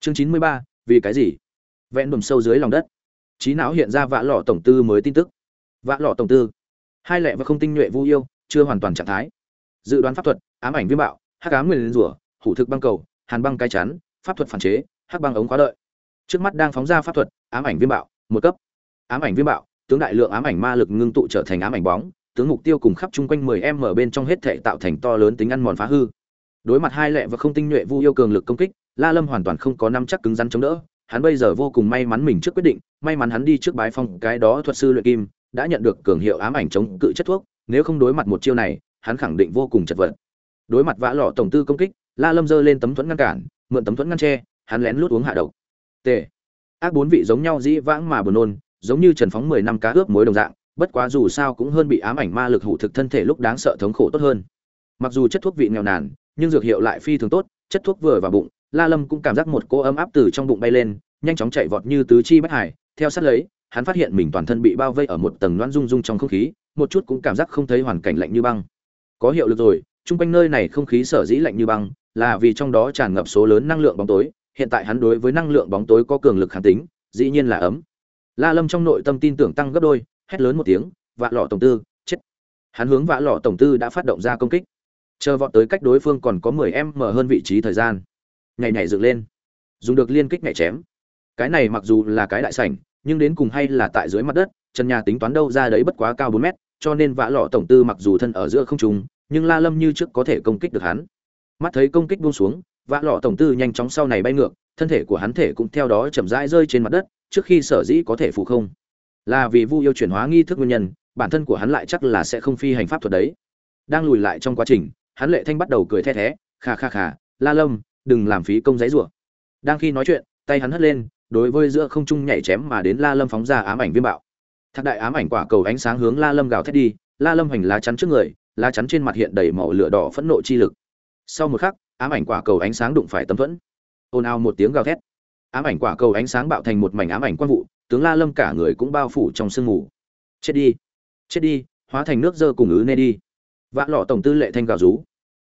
chương chín mươi ba, vì cái gì? Vẽ đùm sâu dưới lòng đất. Trí não hiện ra vạ lọ tổng tư mới tin tức. Vạ lọ tổng tư. Hai lệ và không tinh nhuệ vu yêu, chưa hoàn toàn trạng thái. Dự đoán pháp thuật, ám ảnh viêm bạo, hắc ám nguyên rủa, hủ thực băng cầu, hàn băng cai chắn pháp thuật phản chế, hắc băng ống khóa đợi. Trước mắt đang phóng ra pháp thuật, ám ảnh viêm bạo, một cấp. Ám ảnh viêm bạo, tướng đại lượng ám ảnh ma lực ngưng tụ trở thành ám ảnh bóng, tướng mục tiêu cùng khắp chung quanh 10 m bên trong hết thể tạo thành to lớn tính ăn mòn phá hư đối mặt hai lệ và không tinh nhuệ vu yêu cường lực công kích, la lâm hoàn toàn không có năm chắc cứng rắn chống đỡ. Hắn bây giờ vô cùng may mắn mình trước quyết định, may mắn hắn đi trước bái phong cái đó thuật sư luyện kim, đã nhận được cường hiệu ám ảnh chống cự chất thuốc. Nếu không đối mặt một chiêu này, hắn khẳng định vô cùng chật vật. Đối mặt vã lọ tổng tư công kích, la lâm giơ lên tấm thuẫn ngăn cản, mượn tấm thuẫn ngăn tre hắn lén lút uống hạ độc. T. Ác bốn vị giống nhau dĩ vãng mà buồn nôn, giống như trần phóng mười năm cá ướp mối đồng dạng, bất quá dù sao cũng hơn bị ám ảnh ma lực hủ thực thân thể lúc đáng sợ thống khổ tốt hơn. Mặc dù chất thuốc vị nghèo nàn nhưng dược hiệu lại phi thường tốt, chất thuốc vừa vào bụng, la lâm cũng cảm giác một cỗ ấm áp từ trong bụng bay lên, nhanh chóng chạy vọt như tứ chi bất hải. Theo sát lấy, hắn phát hiện mình toàn thân bị bao vây ở một tầng loãng rung rung trong không khí, một chút cũng cảm giác không thấy hoàn cảnh lạnh như băng. Có hiệu lực rồi, chung quanh nơi này không khí sở dĩ lạnh như băng, là vì trong đó tràn ngập số lớn năng lượng bóng tối. Hiện tại hắn đối với năng lượng bóng tối có cường lực kháng tính, dĩ nhiên là ấm. La lâm trong nội tâm tin tưởng tăng gấp đôi, hét lớn một tiếng, vạ lọ tổng tư, chết! Hắn hướng vạ lọ tổng tư đã phát động ra công kích chờ vọt tới cách đối phương còn có 10 em mở hơn vị trí thời gian. Nhảy nhảy dựng lên. Dùng được liên kích nhảy chém. Cái này mặc dù là cái đại sảnh, nhưng đến cùng hay là tại dưới mặt đất, trần nhà tính toán đâu ra đấy bất quá cao 4 mét, cho nên vã lọ tổng tư mặc dù thân ở giữa không trung, nhưng la lâm như trước có thể công kích được hắn. Mắt thấy công kích buông xuống, vã lọ tổng tư nhanh chóng sau này bay ngược, thân thể của hắn thể cũng theo đó chậm rãi rơi trên mặt đất, trước khi sở dĩ có thể phụ không. Là vì vu yêu chuyển hóa nghi thức nguyên nhân, bản thân của hắn lại chắc là sẽ không phi hành pháp thuật đấy. Đang lùi lại trong quá trình hắn lệ thanh bắt đầu cười the thé kha kha kha la lâm, đừng làm phí công giấy rủa. Đang khi nói chuyện, tay hắn hất lên, đối với giữa không trung nhảy chém mà đến la lâm phóng ra ám ảnh viêm bạo. Thác đại ám ảnh quả cầu ánh sáng hướng la lâm gào thét đi, la lâm hành lá chắn trước người, lá chắn trên mặt hiện đầy màu lửa đỏ phẫn nộ chi lực. Sau một khắc, ám ảnh quả cầu ánh sáng đụng phải tấm thuẫn. Ồn ào một tiếng gào thét. Ám ảnh quả cầu ánh sáng bạo thành một mảnh ám ảnh quang vụ, tướng la lâm cả người cũng bao phủ trong sương mù. Chết đi chết đi, hóa thành nước dơ cùng ứ nê đi. Vã lọ tổng tư lệ thanh gào rú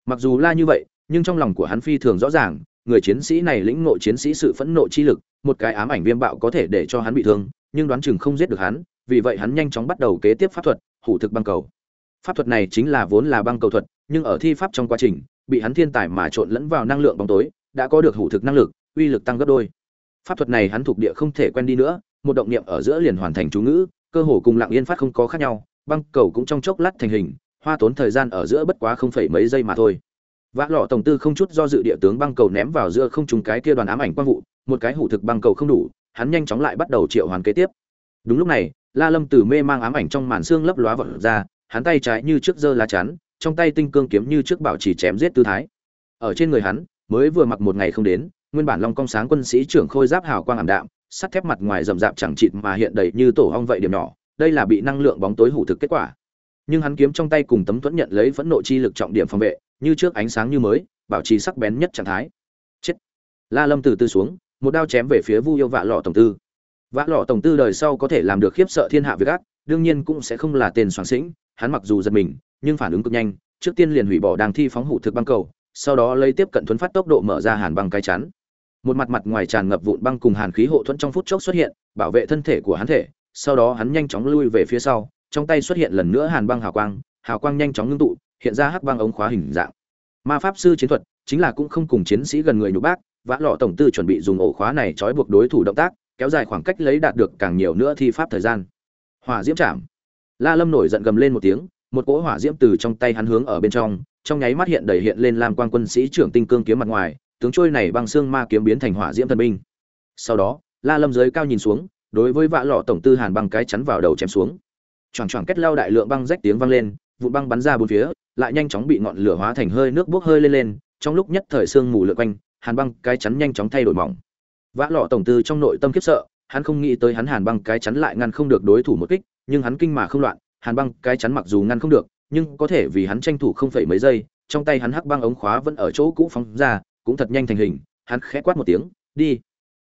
mặc dù la như vậy, nhưng trong lòng của hắn phi thường rõ ràng, người chiến sĩ này lĩnh ngộ chiến sĩ sự phẫn nộ chi lực, một cái ám ảnh viêm bạo có thể để cho hắn bị thương, nhưng đoán chừng không giết được hắn, vì vậy hắn nhanh chóng bắt đầu kế tiếp pháp thuật, hủ thực băng cầu. Pháp thuật này chính là vốn là băng cầu thuật, nhưng ở thi pháp trong quá trình, bị hắn thiên tài mà trộn lẫn vào năng lượng bóng tối, đã có được hủ thực năng lực, uy lực tăng gấp đôi. Pháp thuật này hắn thuộc địa không thể quen đi nữa, một động niệm ở giữa liền hoàn thành chú ngữ, cơ hồ cùng lặng yên phát không có khác nhau, băng cầu cũng trong chốc lát thành hình hoa tốn thời gian ở giữa bất quá không phải mấy giây mà thôi. Vã lọ tổng tư không chút do dự địa tướng băng cầu ném vào giữa không trùng cái kia đoàn ám ảnh quang vụ, một cái hủ thực băng cầu không đủ, hắn nhanh chóng lại bắt đầu triệu hoàn kế tiếp. Đúng lúc này, la lâm từ mê mang ám ảnh trong màn xương lấp lóa vật ra, hắn tay trái như trước giơ lá chắn, trong tay tinh cương kiếm như trước bảo chỉ chém giết tư thái. Ở trên người hắn, mới vừa mặc một ngày không đến, nguyên bản long cong sáng quân sĩ trưởng khôi giáp hào quang ảm đạm, sắt thép mặt ngoài rậm rạp chẳng chịt mà hiện đầy như tổ hong vậy điểm nhỏ, đây là bị năng lượng bóng tối hủ thực kết quả nhưng hắn kiếm trong tay cùng tấm thuẫn nhận lấy phẫn nộ chi lực trọng điểm phòng vệ, như trước ánh sáng như mới, bảo trì sắc bén nhất trạng thái. Chết. La lâm từ từ xuống, một đao chém về phía vu yêu vạ lọ tổng tư. Vạ lọ tổng tư đời sau có thể làm được khiếp sợ thiên hạ việc ác, đương nhiên cũng sẽ không là tên soạn sĩnh, hắn mặc dù giật mình, nhưng phản ứng cực nhanh, trước tiên liền hủy bỏ đàng thi phóng hụ thực băng cầu, sau đó lấy tiếp cận thuấn phát tốc độ mở ra hàn băng cái chắn. Một mặt mặt ngoài tràn ngập vụn băng cùng hàn khí hộ thuẫn trong phút chốc xuất hiện, bảo vệ thân thể của hắn thể, sau đó hắn nhanh chóng lui về phía sau trong tay xuất hiện lần nữa hàn băng hào quang hào quang nhanh chóng ngưng tụ, hiện ra hắc băng ống khóa hình dạng. Ma pháp sư chiến thuật, chính là cũng không cùng chiến sĩ gần người nhục bác, vã lọ tổng tư chuẩn bị dùng ổ khóa này trói buộc đối thủ động tác, kéo dài khoảng cách lấy đạt được càng nhiều nữa thi pháp thời gian. Hỏa diễm chạm. La lâm nổi giận gầm lên một tiếng, một cỗ hỏa diễm từ trong tay hắn hướng ở bên trong trong nháy mắt hiện đầy hiện lên làm quan quân sĩ trưởng tinh cương kiếm mặt ngoài, tướng trôi này băng xương ma kiếm biến thành hỏa diễm thần binh. Sau đó, la lâm dưới cao nhìn xuống, đối với vã lọ tổng tư hàn băng cái chắn vào đầu chém xuống choảng choảng kết lao đại lượng băng rách tiếng vang lên vụ băng bắn ra bốn phía, lại nhanh chóng bị ngọn lửa hóa thành hơi nước bốc hơi lên lên, trong lúc nhất thời sương mù lượn quanh, hàn băng cái chắn nhanh chóng thay đổi mỏng. Vã lọ tổng tư trong nội tâm khiếp sợ, hắn không nghĩ tới hắn hàn băng cái chắn lại ngăn không được đối thủ một kích, nhưng hắn kinh mà không loạn, hàn băng cái chắn mặc dù ngăn không được, nhưng có thể vì hắn tranh thủ không phải mấy giây, trong tay hắn hắc băng ống khóa vẫn ở chỗ cũ phóng ra, cũng thật nhanh thành hình, hắn khẽ quát một tiếng, đi.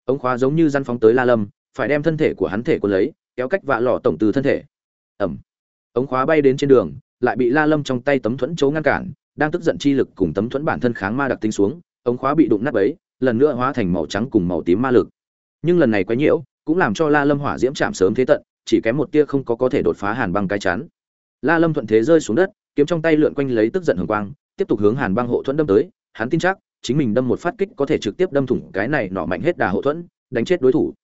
Ống khóa giống như răn phóng tới la lâm, phải đem thân thể của hắn thể quân lấy, kéo cách vạ lọ tổng từ thân thể ẩm. Ống khóa bay đến trên đường lại bị la lâm trong tay tấm thuẫn chấu ngăn cản đang tức giận chi lực cùng tấm thuẫn bản thân kháng ma đặc tính xuống ống khóa bị đụng nát ấy, lần nữa hóa thành màu trắng cùng màu tím ma lực. Nhưng lần này quấy nhiễu cũng làm cho la lâm hỏa diễm chạm sớm thế tận chỉ kém một tia không có có thể đột phá hàn băng cái chắn la lâm thuận thế rơi xuống đất kiếm trong tay lượn quanh lấy tức giận hồng quang tiếp tục hướng hàn băng hộ thuẫn đâm tới hắn tin chắc chính mình đâm một phát kích có thể trực tiếp đâm thủng cái này nọ mạnh hết đà hộ thuẫn đánh chết đối thủ.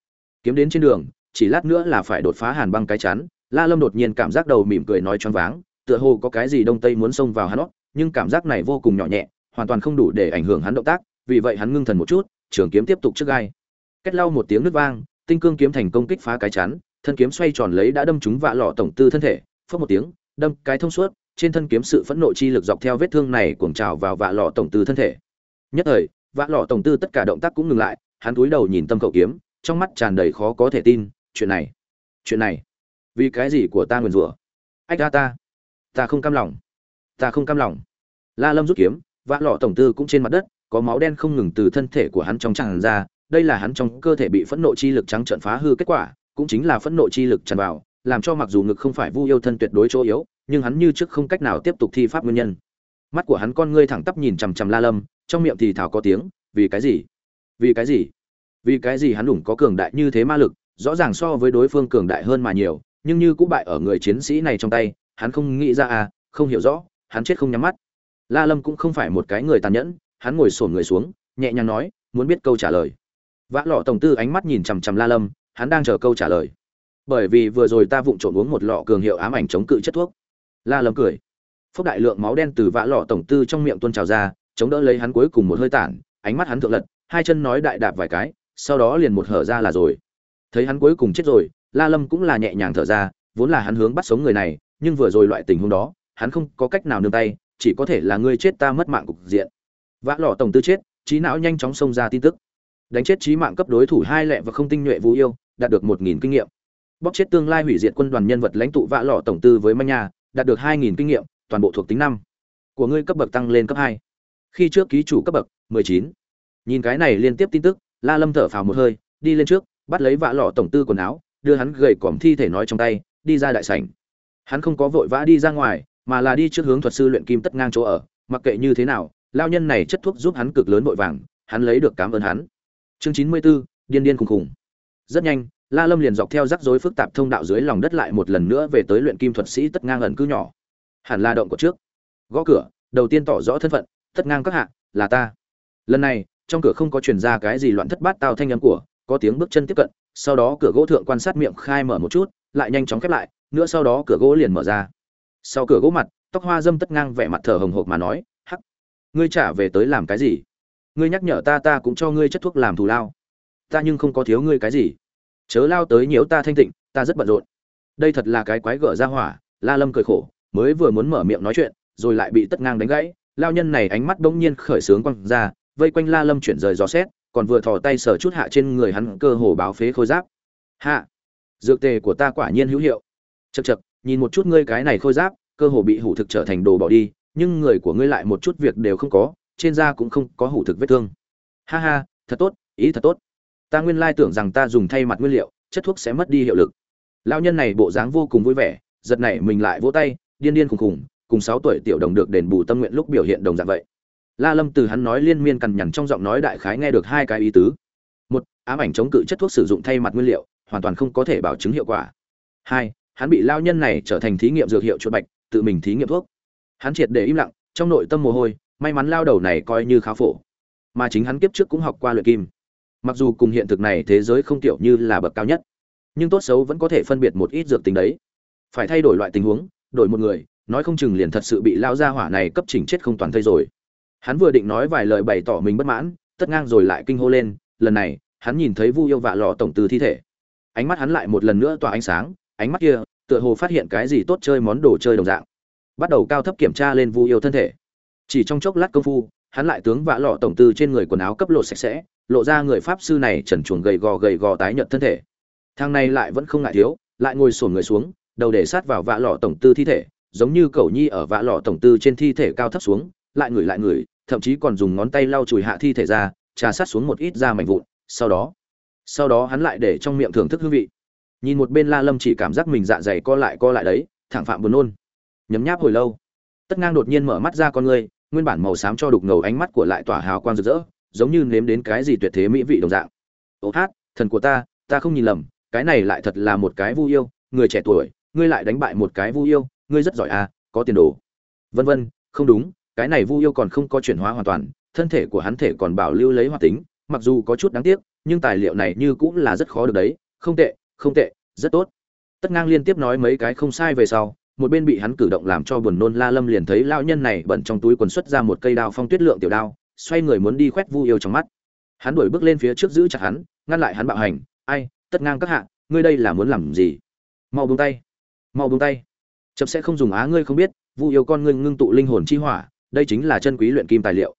Kiếm đến trên đường chỉ lát nữa là phải đột phá hàn băng cái chắn la lâm đột nhiên cảm giác đầu mỉm cười nói choáng váng, tựa hồ có cái gì đông tây muốn xông vào hắn óc nhưng cảm giác này vô cùng nhỏ nhẹ, hoàn toàn không đủ để ảnh hưởng hắn động tác, vì vậy hắn ngưng thần một chút, trường kiếm tiếp tục trước gai. Kết lau một tiếng nước vang, tinh cương kiếm thành công kích phá cái chắn, thân kiếm xoay tròn lấy đã đâm trúng vạ lọ tổng tư thân thể phất một tiếng, đâm cái thông suốt, trên thân kiếm sự phẫn nộ chi lực dọc theo vết thương này cuồng trào vào vạ lọ tổng tư thân thể. Nhất thời, vạ lọ tổng tư tất cả động tác cũng ngừng lại, hắn cúi đầu nhìn tâm cậu kiếm, trong mắt tràn đầy khó có thể tin, chuyện này chuyện này vì cái gì của ta nguyền rủa? Ách ta ta. Ta không cam lòng. Ta không cam lòng. La lâm rút kiếm, vã lọ tổng tư cũng trên mặt đất, có máu đen không ngừng từ thân thể của hắn trong tràn ra, đây là hắn trong cơ thể bị phẫn nộ chi lực trắng trợn phá hư kết quả, cũng chính là phẫn nộ chi lực tràn vào, làm cho mặc dù ngực không phải vu yêu thân tuyệt đối chỗ yếu, nhưng hắn như trước không cách nào tiếp tục thi pháp nguyên nhân. Mắt của hắn con ngươi thẳng tắp nhìn chằm chằm la lâm, trong miệng thì thảo có tiếng, vì cái gì? Vì cái gì? Vì cái gì hắn đủng có cường đại như thế ma lực, rõ ràng so với đối phương cường đại hơn mà nhiều nhưng như cũng bại ở người chiến sĩ này trong tay, hắn không nghĩ ra à không hiểu rõ, hắn chết không nhắm mắt. La lâm cũng không phải một cái người tàn nhẫn, hắn ngồi sổn người xuống, nhẹ nhàng nói, muốn biết câu trả lời. Vã lọ tổng tư ánh mắt nhìn chằm chằm la lâm, hắn đang chờ câu trả lời. Bởi vì vừa rồi ta vụng trộm uống một lọ cường hiệu ám ảnh chống cự chất thuốc. La lâm cười. Phốc đại lượng máu đen từ vã lọ tổng tư trong miệng tuôn trào ra, chống đỡ lấy hắn cuối cùng một hơi tản, ánh mắt hắn thượng lật, hai chân nói đại đạp vài cái, sau đó liền một hở ra là rồi. Thấy hắn cuối cùng chết rồi la lâm cũng là nhẹ nhàng thở ra vốn là hắn hướng bắt sống người này nhưng vừa rồi loại tình huống đó hắn không có cách nào nương tay chỉ có thể là ngươi chết ta mất mạng cục diện. Vã lọ tổng tư chết trí não nhanh chóng xông ra tin tức. Đánh chết trí mạng cấp đối thủ hai lẹ và không tinh nhuệ vũ yêu đạt được một nghìn kinh nghiệm. Bóc chết tương lai hủy diệt quân đoàn nhân vật lãnh tụ vã lọ tổng tư với manh Nha, đạt được hai nghìn kinh nghiệm toàn bộ thuộc tính năm. Của ngươi cấp bậc tăng lên cấp hai. Khi trước ký chủ cấp bậc mười chín. Nhìn cái này liên tiếp tin tức la lâm thở phào một hơi đi lên trước bắt lấy vã lọ tổng tư quần áo đưa hắn gầy còm thi thể nói trong tay đi ra đại sảnh. Hắn không có vội vã đi ra ngoài mà là đi trước hướng thuật sư luyện kim tất ngang chỗ ở. Mặc kệ như thế nào lao nhân này chất thuốc giúp hắn cực lớn vội vàng hắn lấy được cảm ơn hắn. Chương chín mươi 94, điên điên khùng khùng. Rất nhanh la lâm liền dọc theo rắc rối phức tạp thông đạo dưới lòng đất lại một lần nữa về tới luyện kim thuật sĩ tất ngang ẩn cư nhỏ. Hẳn là động của trước. Gõ cửa đầu tiên tỏ rõ thân phận tất ngang các hạ là ta. Lần này trong cửa không có truyền ra cái gì loạn thất bát tao thanh âm của có tiếng bước chân tiếp cận sau đó cửa gỗ thượng quan sát miệng khai mở một chút, lại nhanh chóng khép lại, nữa sau đó cửa gỗ liền mở ra. Sau cửa gỗ mặt, tóc hoa dâm tất ngang vẻ mặt thở hồng hộc mà nói, hắc, ngươi trả về tới làm cái gì? Ngươi nhắc nhở ta ta cũng cho ngươi chất thuốc làm thù lao. Ta nhưng không có thiếu ngươi cái gì. Chớ lao tới nhiễu ta thanh tịnh, ta rất bận rộn. Đây thật là cái quái gở ra hỏa, la lâm cười khổ, mới vừa muốn mở miệng nói chuyện, rồi lại bị tất ngang đánh gãy. Lao nhân này ánh mắt bỗng nhiên khởi sướng quăng ra, vây quanh la lâm chuyển rời gió xét còn vừa thò tay sờ chút hạ trên người hắn cơ hồ báo phế khôi giáp. Hạ, dược tề của ta quả nhiên hữu hiệu. Chật chật nhìn một chút ngươi cái này khôi giáp, cơ hồ bị hủ thực trở thành đồ bỏ đi, nhưng người của ngươi lại một chút việc đều không có, trên da cũng không có hủ thực vết thương. Ha ha, thật tốt, ý thật tốt. Ta nguyên lai tưởng rằng ta dùng thay mặt nguyên liệu, chất thuốc sẽ mất đi hiệu lực. Lão nhân này bộ dáng vô cùng vui vẻ, giật này mình lại vỗ tay, điên điên khùng khùng, cùng sáu tuổi tiểu đồng được đền bù tâm nguyện lúc biểu hiện đồng dạng vậy la lâm từ hắn nói liên miên cằn nhằn trong giọng nói đại khái nghe được hai cái ý tứ. Một, ám ảnh chống cự chất thuốc sử dụng thay mặt nguyên liệu, hoàn toàn không có thể bảo chứng hiệu quả. Hai, hắn bị lao nhân này trở thành thí nghiệm dược hiệu chuột bạch, tự mình thí nghiệm thuốc. Hắn triệt để im lặng, trong nội tâm mồ hôi, may mắn lao đầu này coi như khá phổ. Mà chính hắn kiếp trước cũng học qua luyện kim. Mặc dù cùng hiện thực này thế giới không tiểu như là bậc cao nhất, nhưng tốt xấu vẫn có thể phân biệt một ít dược tính đấy. Phải thay đổi loại tình huống, đổi một người, nói không chừng liền thật sự bị lao gia hỏa này cấp chỉnh chết không toàn thây rồi hắn vừa định nói vài lời bày tỏ mình bất mãn, tất ngang rồi lại kinh hô lên, lần này, hắn nhìn thấy vu yêu vạ lọ tổng từ thi thể. Ánh mắt hắn lại một lần nữa tỏa ánh sáng, ánh mắt kia, tựa hồ phát hiện cái gì tốt chơi món đồ chơi đồng dạng. Bắt đầu cao thấp kiểm tra lên vu yêu thân thể. Chỉ trong chốc lát công phu, hắn lại tướng vạ lọ tổng tư trên người quần áo cấp lộ sạch sẽ, lộ ra người pháp sư này trần chuồng gầy gò gầy gò tái nhợt thân thể. Thang này lại vẫn không ngại thiếu, lại ngồi sổn người xuống, đầu để sát vào vạ lọ tổng tư thi thể, giống như cẩu nhi ở vạ lọ tổng tư trên thi thể cao thấp xuống lại ngửi lại ngửi, thậm chí còn dùng ngón tay lau chùi hạ thi thể ra, trà sát xuống một ít da mảnh vụn, sau đó sau đó hắn lại để trong miệng thưởng thức hương vị. Nhìn một bên la lâm chỉ cảm giác mình dạ dày co lại co lại đấy, thẳng phạm buồn nôn. Nhấm nháp hồi lâu, tất ngang đột nhiên mở mắt ra con ngươi, nguyên bản màu xám cho đục ngầu ánh mắt của lại tỏa hào quang rực rỡ, giống như nếm đến cái gì tuyệt thế mỹ vị đồng dạng. Ô hát, thần của ta ta không nhìn lầm, cái này lại thật là một cái vu yêu, người trẻ tuổi, ngươi lại đánh bại một cái vu yêu, ngươi rất giỏi à có tiền đồ. Vân vân, không đúng cái này vu yêu còn không có chuyển hóa hoàn toàn, thân thể của hắn thể còn bảo lưu lấy hoạt tính, mặc dù có chút đáng tiếc, nhưng tài liệu này như cũng là rất khó được đấy. Không tệ không tệ, rất tốt. Tất ngang liên tiếp nói mấy cái không sai về sau, một bên bị hắn cử động làm cho buồn nôn la lâm liền thấy lão nhân này bẩn trong túi quần xuất ra một cây đao phong tuyết lượng tiểu đao, xoay người muốn đi quét vu yêu trong mắt. Hắn đuổi bước lên phía trước giữ chặt hắn, ngăn lại hắn bạo hành. Ai, tất ngang các hạ, ngươi đây là muốn làm gì? Mau buông tay, mau buông tay. Chậm sẽ không dùng á ngươi không biết, vu yêu con ngươi ngưng tụ linh hồn chi hỏa đây chính là chân quý luyện kim tài liệu.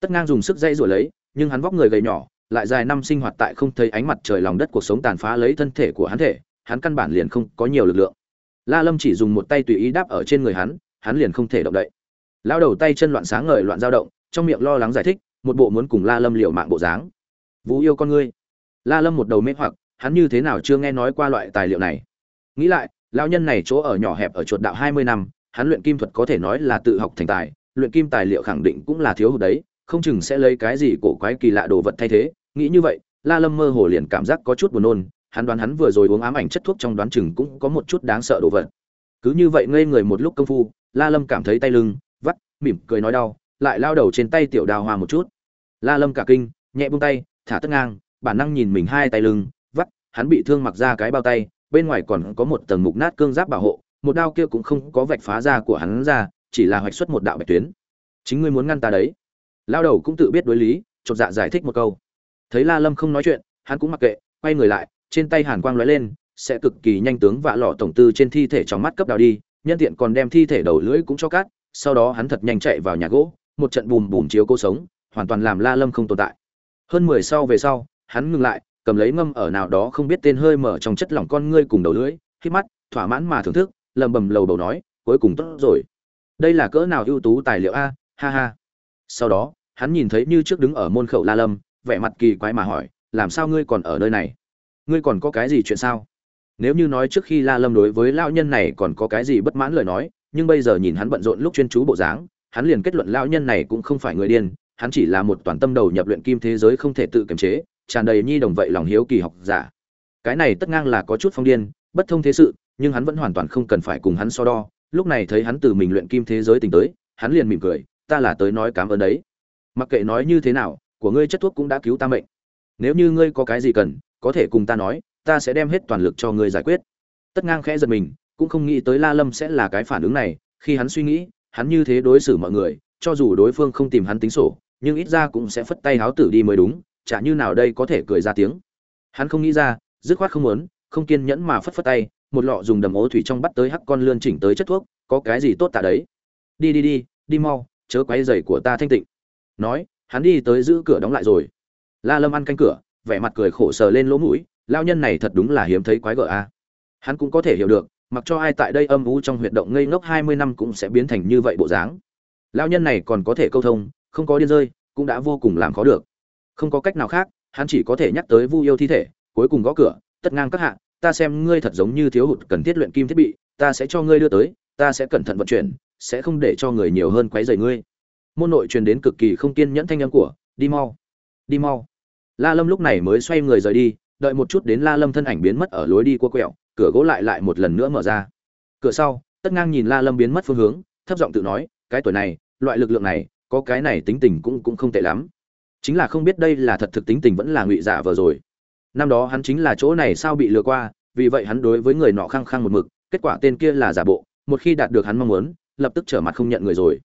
Tất ngang dùng sức dây rồi lấy, nhưng hắn vóc người gầy nhỏ, lại dài năm sinh hoạt tại không thấy ánh mặt trời lòng đất cuộc sống tàn phá lấy thân thể của hắn thể, hắn căn bản liền không có nhiều lực lượng. La lâm chỉ dùng một tay tùy ý đáp ở trên người hắn hắn liền không thể động đậy. Lao đầu tay chân loạn sáng ngời loạn dao động, trong miệng lo lắng giải thích, một bộ muốn cùng la lâm liều mạng bộ dáng. Vũ yêu con ngươi. La lâm một đầu mê hoặc, hắn như thế nào chưa nghe nói qua loại tài liệu này? Nghĩ lại, lão nhân này chỗ ở nhỏ hẹp ở chuột đạo hai mươi năm, hắn luyện kim thuật có thể nói là tự học thành tài luyện kim tài liệu khẳng định cũng là thiếu hụt đấy, không chừng sẽ lấy cái gì cổ quái kỳ lạ đồ vật thay thế. Nghĩ như vậy, la lâm mơ hồ liền cảm giác có chút buồn nôn, hắn đoán hắn vừa rồi uống ám ảnh chất thuốc trong đoán chừng cũng có một chút đáng sợ đồ vật. Cứ như vậy ngây người một lúc công phu, la lâm cảm thấy tay lưng, vắt, mỉm cười nói đau, lại lao đầu trên tay tiểu đào hoa một chút. La lâm cả kinh, nhẹ buông tay, thả tất ngang, bản năng nhìn mình hai tay lưng, vắt, hắn bị thương mặc ra cái bao tay, bên ngoài còn có một tầng mục nát cương giáp bảo hộ, một đao kia cũng không có vạch phá ra của hắn ra chỉ là hoạch xuất một đạo bạch tuyến. Chính ngươi muốn ngăn ta đấy. Lao đầu cũng tự biết đối lý, chột dạ giải thích một câu. Thấy la lâm không nói chuyện, hắn cũng mặc kệ, quay người lại, trên tay hàn quang lóe lên, sẽ cực kỳ nhanh tướng vạ lọ tổng tư trên thi thể trong mắt cấp đào đi, nhân tiện còn đem thi thể đầu lưỡi cũng cho cát sau đó hắn thật nhanh chạy vào nhà gỗ, một trận bùm bùm chiếu cô sống, hoàn toàn làm la lâm không tồn tại. Hơn mười sau về sau, hắn ngừng lại, cầm lấy ngâm ở nào đó không biết tên hơi mở trong chất lỏng con ngươi cùng đầu lưỡi khi mắt, thỏa mãn mà thưởng thức lầm bầm lầu đầu nói, cuối cùng tốt rồi đây là cỡ nào ưu tú tài liệu a? Ha ha. Sau đó, hắn nhìn thấy như trước đứng ở môn khẩu la lâm, vẻ mặt kỳ quái mà hỏi, làm sao ngươi còn ở nơi này? Ngươi còn có cái gì chuyện sao? Nếu như nói trước khi la lâm đối với lão nhân này còn có cái gì bất mãn lời nói, nhưng bây giờ nhìn hắn bận rộn lúc chuyên chú bộ dáng, hắn liền kết luận lão nhân này cũng không phải người điên, hắn chỉ là một toàn tâm đầu nhập luyện kim thế giới không thể tự kiềm chế, tràn đầy nhi đồng vậy lòng hiếu kỳ học giả. Cái này tất ngang là có chút phong điên, bất thông thế sự, nhưng hắn vẫn hoàn toàn không cần phải cùng hắn so đo lúc này thấy hắn từ mình luyện kim thế giới tỉnh tới, hắn liền mỉm cười, ta là tới nói cảm ơn đấy. Mặc kệ nói như thế nào, của ngươi chất thuốc cũng đã cứu ta mệnh. Nếu như ngươi có cái gì cần, có thể cùng ta nói, ta sẽ đem hết toàn lực cho ngươi giải quyết. Tất ngang khẽ giật mình, cũng không nghĩ tới la lâm sẽ là cái phản ứng này, khi hắn suy nghĩ, hắn như thế đối xử mọi người, cho dù đối phương không tìm hắn tính sổ, nhưng ít ra cũng sẽ phất tay háo tử đi mới đúng, chả như nào đây có thể cười ra tiếng. Hắn không nghĩ ra, dứt khoát không muốn không kiên nhẫn mà phất phất tay, một lọ dùng đầm ố thủy trong bắt tới hắc con lươn chỉnh tới chất thuốc, có cái gì tốt tạ đấy? Đi đi đi đi mau, chớ quấy giày của ta thanh tịnh. Nói, hắn đi tới giữ cửa đóng lại rồi. La lâm ăn canh cửa, vẻ mặt cười khổ sờ lên lỗ mũi, lao nhân này thật đúng là hiếm thấy quái gở a. Hắn cũng có thể hiểu được, mặc cho ai tại đây âm u trong huyệt động ngây ngốc hai mươi năm cũng sẽ biến thành như vậy bộ dáng. Lao nhân này còn có thể câu thông, không có điên rơi, cũng đã vô cùng làm khó được. Không có cách nào khác, hắn chỉ có thể nhắc tới vu yêu thi thể, cuối cùng gõ cửa, tất ngang các hạ ta xem ngươi thật giống như thiếu hụt cần thiết luyện kim thiết bị, ta sẽ cho ngươi đưa tới, ta sẽ cẩn thận vận chuyển, sẽ không để cho người nhiều hơn quấy rầy ngươi. Môn nội truyền đến cực kỳ không kiên nhẫn thanh âm của, đi mau đi mau. La lâm lúc này mới xoay người rời đi, đợi một chút đến la lâm thân ảnh biến mất ở lối đi qua quẹo, cửa gỗ lại lại một lần nữa mở ra. Cửa sau, tất ngang nhìn la lâm biến mất phương hướng, thấp giọng tự nói, cái tuổi này, loại lực lượng này, có cái này tính tình cũng cũng không tệ lắm. Chính là không biết đây là thật thực tính tình vẫn là ngụy giả vừa rồi năm đó hắn chính là chỗ này sao bị lừa qua, vì vậy hắn đối với người nọ khăng khăng một mực, kết quả tên kia là giả bộ, một khi đạt được hắn mong muốn, lập tức trở mặt không nhận người rồi.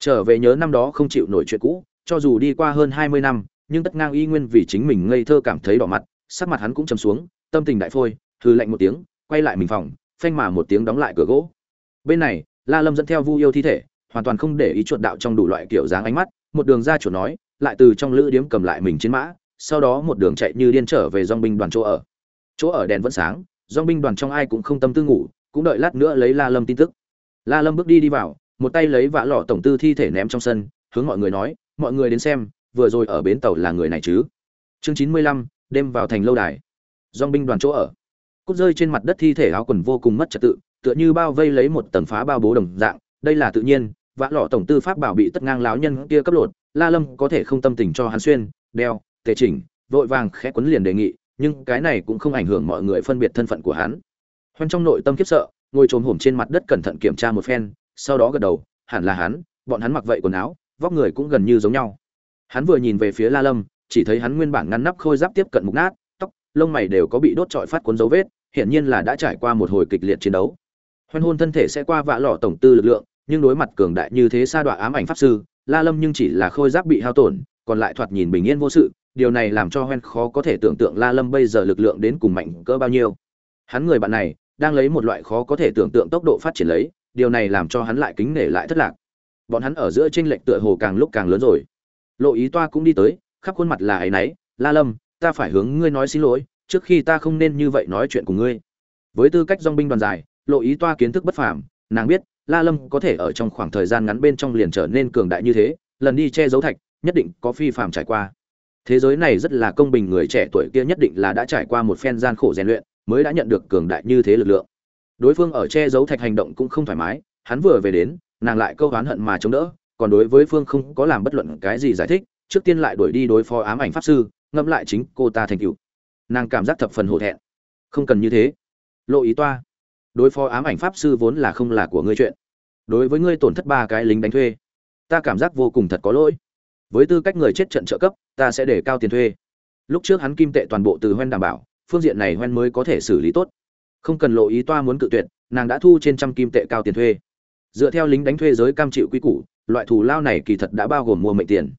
Trở về nhớ năm đó không chịu nổi chuyện cũ, cho dù đi qua hơn hai mươi năm, nhưng tất ngang y nguyên vì chính mình ngây thơ cảm thấy đỏ mặt, sắc mặt hắn cũng chầm xuống, tâm tình đại phôi hư lạnh một tiếng, quay lại mình phòng, phanh mà một tiếng đóng lại cửa gỗ. Bên này, la lâm dẫn theo vu yêu thi thể, hoàn toàn không để ý chuột đạo trong đủ loại kiểu dáng ánh mắt, một đường ra chuột nói, lại từ trong lữ điếm cầm lại mình chiến mã sau đó một đường chạy như điên trở về dòng binh đoàn chỗ ở. Chỗ ở đèn vẫn sáng, dòng binh đoàn trong ai cũng không tâm tư ngủ, cũng đợi lát nữa lấy la lâm tin tức. La lâm bước đi đi vào, một tay lấy vạ lọ tổng tư thi thể ném trong sân, hướng mọi người nói, mọi người đến xem, vừa rồi ở bến tàu là người này chứ? Chương chín mươi lăm, đêm vào thành lâu đài. Dòng binh đoàn chỗ ở. Cút rơi trên mặt đất thi thể áo quần vô cùng mất trật tự, tựa như bao vây lấy một tầng phá bao bố đồng dạng, đây là tự nhiên vã lọ tổng tư pháp bảo bị tất ngang láo nhân kia cấp lột, la lâm có thể không tâm tình cho hắn xuyên, đeo tề chỉnh, vội vàng khẽ quấn liền đề nghị, nhưng cái này cũng không ảnh hưởng mọi người phân biệt thân phận của hắn. Hoan trong nội tâm khiếp sợ, ngồi trồm hổm trên mặt đất cẩn thận kiểm tra một phen, sau đó gật đầu, hẳn là hắn, bọn hắn mặc vậy quần áo, vóc người cũng gần như giống nhau. Hắn vừa nhìn về phía la lâm, chỉ thấy hắn nguyên bản ngăn nắp khôi giáp tiếp cận mục nát, tóc, lông mày đều có bị đốt trọi phát cuốn dấu vết, hiển nhiên là đã trải qua một hồi kịch liệt chiến đấu. Hoan hôn thân thể sẽ qua vạ lọ tổng tư lực lượng, nhưng đối mặt cường đại như thế sa đọa ám ảnh pháp sư, la lâm nhưng chỉ là khôi giáp bị hao tổn, còn lại thoạt nhìn bình yên vô sự điều này làm cho hoen khó có thể tưởng tượng la lâm bây giờ lực lượng đến cùng mạnh cỡ bao nhiêu. Hắn người bạn này, đang lấy một loại khó có thể tưởng tượng tốc độ phát triển lấy, điều này làm cho hắn lại kính nể lại thất lạc. Bọn hắn ở giữa tranh lệch tựa hồ càng lúc càng lớn rồi. Lộ ý toa cũng đi tới, khắp khuôn mặt là ấy nấy la lâm, ta phải hướng ngươi nói xin lỗi, trước khi ta không nên như vậy nói chuyện cùng ngươi. Với tư cách dong binh đoàn dài, lộ ý toa kiến thức bất phàm, nàng biết, la lâm có thể ở trong khoảng thời gian ngắn bên trong liền trở nên cường đại như thế, lần đi che giấu thạch, nhất định có phi phàm trải qua thế giới này rất là công bình, người trẻ tuổi kia nhất định là đã trải qua một phen gian khổ rèn luyện, mới đã nhận được cường đại như thế lực lượng. Đối phương ở che giấu thạch hành động cũng không thoải mái, hắn vừa về đến, nàng lại câu oán hận mà chống đỡ, còn đối với phương không có làm bất luận cái gì giải thích, trước tiên lại đuổi đi đối phó ám ảnh pháp sư, ngẫm lại chính cô ta thành cựu nàng cảm giác thập phần hổ thẹn. Không cần như thế. Lộ ý toa. Đối phó ám ảnh pháp sư vốn là không là của ngươi chuyện. Đối với ngươi tổn thất ba cái lính đánh thuê, ta cảm giác vô cùng thật có lỗi với tư cách người chết trận trợ cấp, ta sẽ để cao tiền thuê. Lúc trước hắn kim tệ toàn bộ từ hoen đảm bảo, phương diện này hoen mới có thể xử lý tốt. Không cần lộ ý toa muốn cự tuyệt, nàng đã thu trên trăm kim tệ cao tiền thuê. Dựa theo lính đánh thuê giới cam chịu quy củ, loại thù lao này kỳ thật đã bao gồm mua mệnh tiền.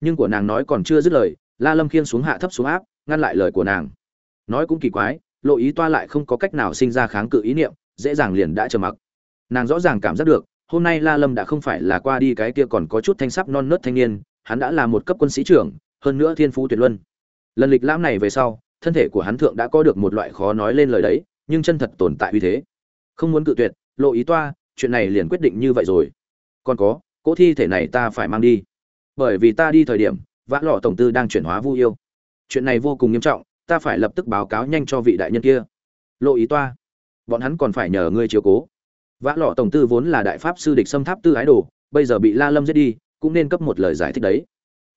Nhưng của nàng nói còn chưa dứt lời, la lâm khiên xuống hạ thấp xuống áp, ngăn lại lời của nàng. Nói cũng kỳ quái, lộ ý toa lại không có cách nào sinh ra kháng cự ý niệm, dễ dàng liền đã trầm mặc. Nàng rõ ràng cảm giác được, hôm nay la lâm đã không phải là qua đi cái kia còn có chút thanh sắc non nớt thanh niên hắn đã là một cấp quân sĩ trưởng, hơn nữa thiên phú tuyệt luân. Lần lịch lãm này về sau, thân thể của hắn thượng đã có được một loại khó nói lên lời đấy, nhưng chân thật tồn tại uy thế. Không muốn cự tuyệt, lộ ý toa, chuyện này liền quyết định như vậy rồi. Còn có, cỗ thi thể này ta phải mang đi. Bởi vì ta đi thời điểm, vã lọ tổng tư đang chuyển hóa vu yêu. Chuyện này vô cùng nghiêm trọng, ta phải lập tức báo cáo nhanh cho vị đại nhân kia. Lộ ý toa, bọn hắn còn phải nhờ ngươi chiếu cố. Vã lọ tổng tư vốn là đại pháp sư địch xâm tháp tư ái đồ, bây giờ bị la lâm giết đi cũng nên cấp một lời giải thích đấy.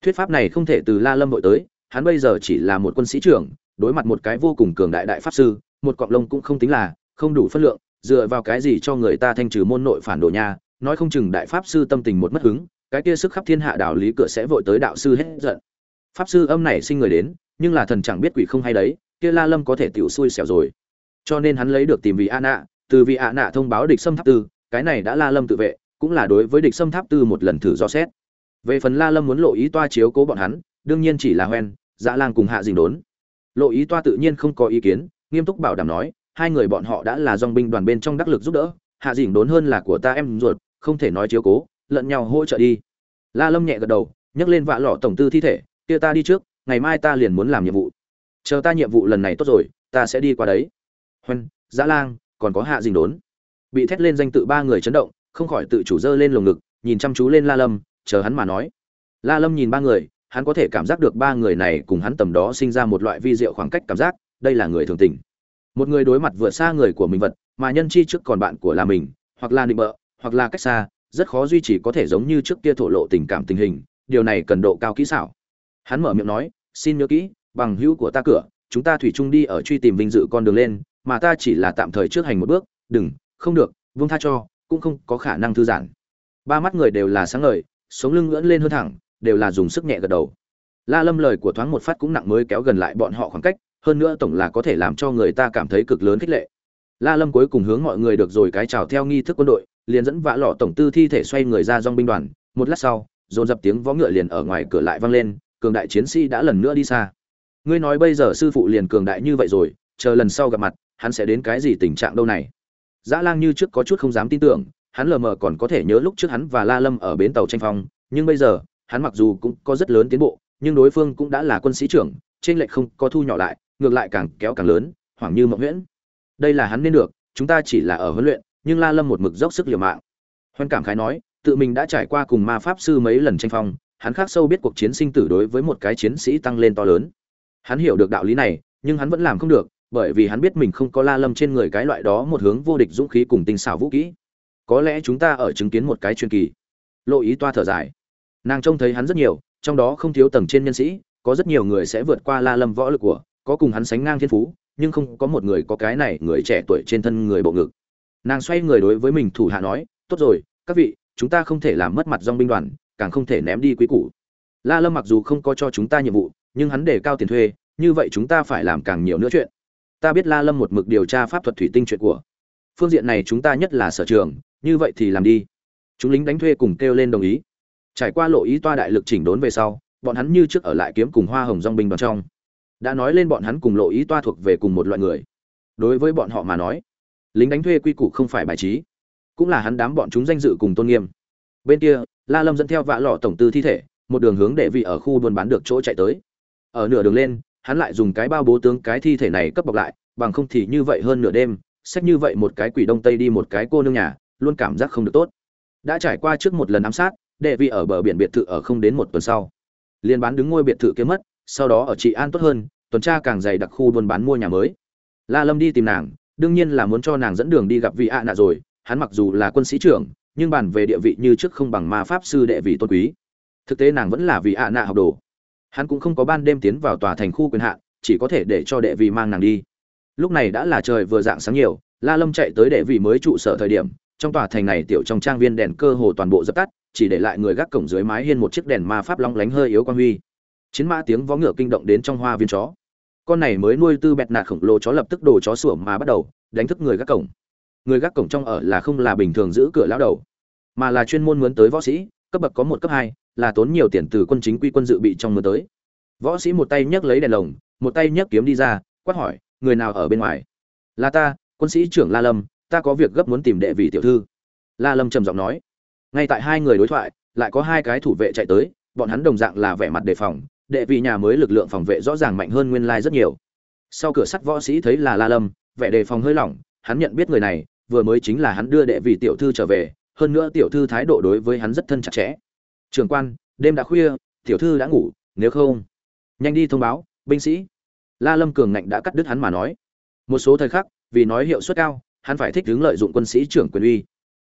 Thuyết pháp này không thể từ la lâm đội tới, hắn bây giờ chỉ là một quân sĩ trưởng, đối mặt một cái vô cùng cường đại đại pháp sư, một cọng lông cũng không tính là, không đủ phân lượng, dựa vào cái gì cho người ta thanh trừ môn nội phản đồ nha, nói không chừng đại pháp sư tâm tình một mất hứng, cái kia sức khắp thiên hạ đạo lý cửa sẽ vội tới đạo sư hết giận. Pháp sư âm này sinh người đến, nhưng là thần chẳng biết quỷ không hay đấy, kia la lâm có thể tiểu xui xẻo rồi. Cho nên hắn lấy được tìm vị a nạ từ vị a nạ thông báo địch xâm tháp tư, cái này đã la lâm tự vệ cũng là đối với địch xâm tháp tư một lần thử do xét. Về phần la lâm muốn lộ ý toa chiếu cố bọn hắn, đương nhiên chỉ là hoen, dã lang cùng hạ dình đốn. Lộ ý toa tự nhiên không có ý kiến, nghiêm túc bảo đảm nói, hai người bọn họ đã là dòng binh đoàn bên trong đắc lực giúp đỡ, hạ dình đốn hơn là của ta em ruột, không thể nói chiếu cố, lẫn nhau hỗ trợ đi. La lâm nhẹ gật đầu, nhấc lên vạ lọ tổng tư thi thể, kia ta đi trước, ngày mai ta liền muốn làm nhiệm vụ. Chờ ta nhiệm vụ lần này tốt rồi, ta sẽ đi qua đấy. Hoen, dã lang, còn có hạ dình đốn. Bị thét lên danh tự ba người chấn động không khỏi tự chủ dơ lên lồng ngực, nhìn chăm chú lên la lâm, chờ hắn mà nói. La lâm nhìn ba người, hắn có thể cảm giác được ba người này cùng hắn tầm đó sinh ra một loại vi diệu khoảng cách cảm giác, đây là người thường tình. Một người đối mặt vượt xa người của mình vật, mà nhân chi trước còn bạn của là mình, hoặc là định bợ, hoặc là cách xa, rất khó duy trì có thể giống như trước kia thổ lộ tình cảm tình hình, điều này cần độ cao kỹ xảo. Hắn mở miệng nói, xin nhớ kỹ, bằng hữu của ta cửa, chúng ta thủy chung đi ở truy tìm vinh dự con đường lên, mà ta chỉ là tạm thời trước hành một bước, đừng, không được, vương tha cho cũng không có khả năng thư giãn. Ba mắt người đều là sáng ngời, sống lưng ngưỡng lên hơn thẳng, đều là dùng sức nhẹ gật đầu. La lâm lời của thoáng một phát cũng nặng mới kéo gần lại bọn họ khoảng cách, hơn nữa tổng là có thể làm cho người ta cảm thấy cực lớn khích lệ. La lâm cuối cùng hướng mọi người được rồi cái chào theo nghi thức quân đội, liền dẫn vã lọ tổng tư thi thể xoay người ra dòng binh đoàn. Một lát sau, dồn dập tiếng vó ngựa liền ở ngoài cửa lại vang lên, cường đại chiến sĩ đã lần nữa đi xa. Ngươi nói bây giờ sư phụ liền cường đại như vậy rồi, chờ lần sau gặp mặt, hắn sẽ đến cái gì tình trạng đâu này? Dã lang như trước có chút không dám tin tưởng, hắn lờ mờ còn có thể nhớ lúc trước hắn và la lâm ở bến tàu tranh phong, nhưng bây giờ, hắn mặc dù cũng có rất lớn tiến bộ, nhưng đối phương cũng đã là quân sĩ trưởng, trên lệch không có thu nhỏ lại, ngược lại càng kéo càng lớn hoảng như mộng nguyễn đây là hắn nên được, chúng ta chỉ là ở huấn luyện, nhưng la lâm một mực dốc sức liều mạng. Hoan cảm khái nói, tự mình đã trải qua cùng ma pháp sư mấy lần tranh phong, hắn khác sâu biết cuộc chiến sinh tử đối với một cái chiến sĩ tăng lên to lớn. Hắn hiểu được đạo lý này, nhưng hắn vẫn làm không được bởi vì hắn biết mình không có la lâm trên người cái loại đó một hướng vô địch dũng khí cùng tinh xảo vũ kỹ. Có lẽ chúng ta ở chứng kiến một cái truyền kỳ. Lộ ý toa thở dài. Nàng trông thấy hắn rất nhiều, trong đó không thiếu tầng trên nhân sĩ, có rất nhiều người sẽ vượt qua la lâm võ lực của, có cùng hắn sánh ngang thiên phú, nhưng không có một người có cái này người trẻ tuổi trên thân người bộ ngực. Nàng xoay người đối với mình thủ hạ nói, tốt rồi, các vị, chúng ta không thể làm mất mặt dong binh đoàn, càng không thể ném đi quý củ. La lâm mặc dù không có cho chúng ta nhiệm vụ, nhưng hắn để cao tiền thuê, như vậy chúng ta phải làm càng nhiều nữa chuyện ta biết la lâm một mực điều tra pháp thuật thủy tinh chuyện của. Phương diện này chúng ta nhất là sở trường, như vậy thì làm đi. Chúng lính đánh thuê cùng kêu lên đồng ý. Trải qua lộ ý toa đại lực chỉnh đốn về sau, bọn hắn như trước ở lại kiếm cùng hoa hồng dong binh đoàn trong. Đã nói lên bọn hắn cùng lộ ý toa thuộc về cùng một loại người. Đối với bọn họ mà nói, lính đánh thuê quy củ không phải bài trí. Cũng là hắn đám bọn chúng danh dự cùng tôn nghiêm. Bên kia, la lâm dẫn theo vạ lọ tổng tư thi thể, một đường hướng đệ vị ở khu buôn bán được chỗ chạy tới. Ở nửa đường lên hắn lại dùng cái bao bố tướng cái thi thể này cấp bọc lại, bằng không thì như vậy hơn nửa đêm xét như vậy một cái quỷ đông tây đi một cái cô nương nhà, luôn cảm giác không được tốt. Đã trải qua trước một lần ám sát, đệ vị ở bờ biển biệt thự ở không đến một tuần sau liên bán đứng ngôi biệt thự kia mất, sau đó ở trị an tốt hơn, tuần tra càng dày đặc khu buôn bán mua nhà mới. La lâm đi tìm nàng, đương nhiên là muốn cho nàng dẫn đường đi gặp vị ạ nạ rồi, hắn mặc dù là quân sĩ trưởng, nhưng bàn về địa vị như trước không bằng ma pháp sư đệ vị tôn quý. Thực tế nàng vẫn là vị ạ nạ học đồ hắn cũng không có ban đêm tiến vào tòa thành khu quyền hạn, chỉ có thể để cho đệ vị mang nàng đi. Lúc này đã là trời vừa dạng sáng nhiều, la lâm chạy tới đệ vị mới trụ sở thời điểm, trong tòa thành này tiểu trong trang viên đèn cơ hồ toàn bộ dập tắt, chỉ để lại người gác cổng dưới mái hiên một chiếc đèn ma pháp long lánh hơi yếu quan huy. Chiến mã tiếng vó ngựa kinh động đến trong hoa viên chó. Con này mới nuôi tư bẹt nạt khổng lồ chó lập tức đồ chó sủa mà bắt đầu, đánh thức người gác cổng. Người gác cổng trong ở là không là bình thường giữ cửa lão đầu, mà là chuyên môn muốn tới võ sĩ, cấp bậc có một, cấp hai là tốn nhiều tiền từ quân chính quy quân dự bị trong mưa tới. Võ sĩ một tay nhấc lấy đèn lồng, một tay nhấc kiếm đi ra, quát hỏi, người nào ở bên ngoài? Là ta, quân sĩ trưởng la lâm, ta có việc gấp muốn tìm đệ vị tiểu thư. La lâm trầm giọng nói. Ngay tại hai người đối thoại, lại có hai cái thủ vệ chạy tới, bọn hắn đồng dạng là vẻ mặt đề phòng, đệ vị nhà mới lực lượng phòng vệ rõ ràng mạnh hơn nguyên lai rất nhiều. Sau cửa sắt võ sĩ thấy là la lâm, vẻ đề phòng hơi lỏng, hắn nhận biết người này, vừa mới chính là hắn đưa đệ vị tiểu thư trở về, hơn nữa tiểu thư thái độ đối với hắn rất thân chặt chẽ trường quan, đêm đã khuya, tiểu thư đã ngủ, nếu không nhanh đi thông báo, binh sĩ. La lâm cường ngạnh đã cắt đứt hắn mà nói. Một số thời khắc, vì nói hiệu suất cao, hắn phải thích hướng lợi dụng quân sĩ trưởng quyền uy.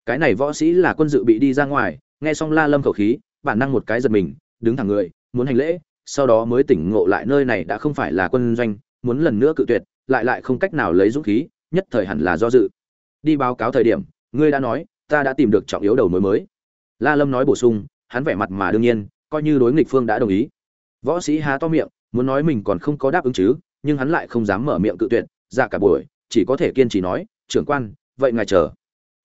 Cái này võ sĩ là quân dự bị đi ra ngoài, nghe xong la lâm khẩu khí, bản năng một cái giật mình, đứng thẳng người, muốn hành lễ, sau đó mới tỉnh ngộ lại nơi này đã không phải là quân doanh, muốn lần nữa cự tuyệt, lại lại không cách nào lấy dũng khí, nhất thời hẳn là do dự. Đi báo cáo thời điểm, ngươi đã nói, ta đã tìm được trọng yếu đầu mối mới. La lâm nói bổ sung hắn vẻ mặt mà đương nhiên, coi như đối nghịch phương đã đồng ý. Võ sĩ há to miệng, muốn nói mình còn không có đáp ứng chứ, nhưng hắn lại không dám mở miệng cự tuyệt ra cả buổi, chỉ có thể kiên trì nói, trưởng quan, vậy ngài chờ.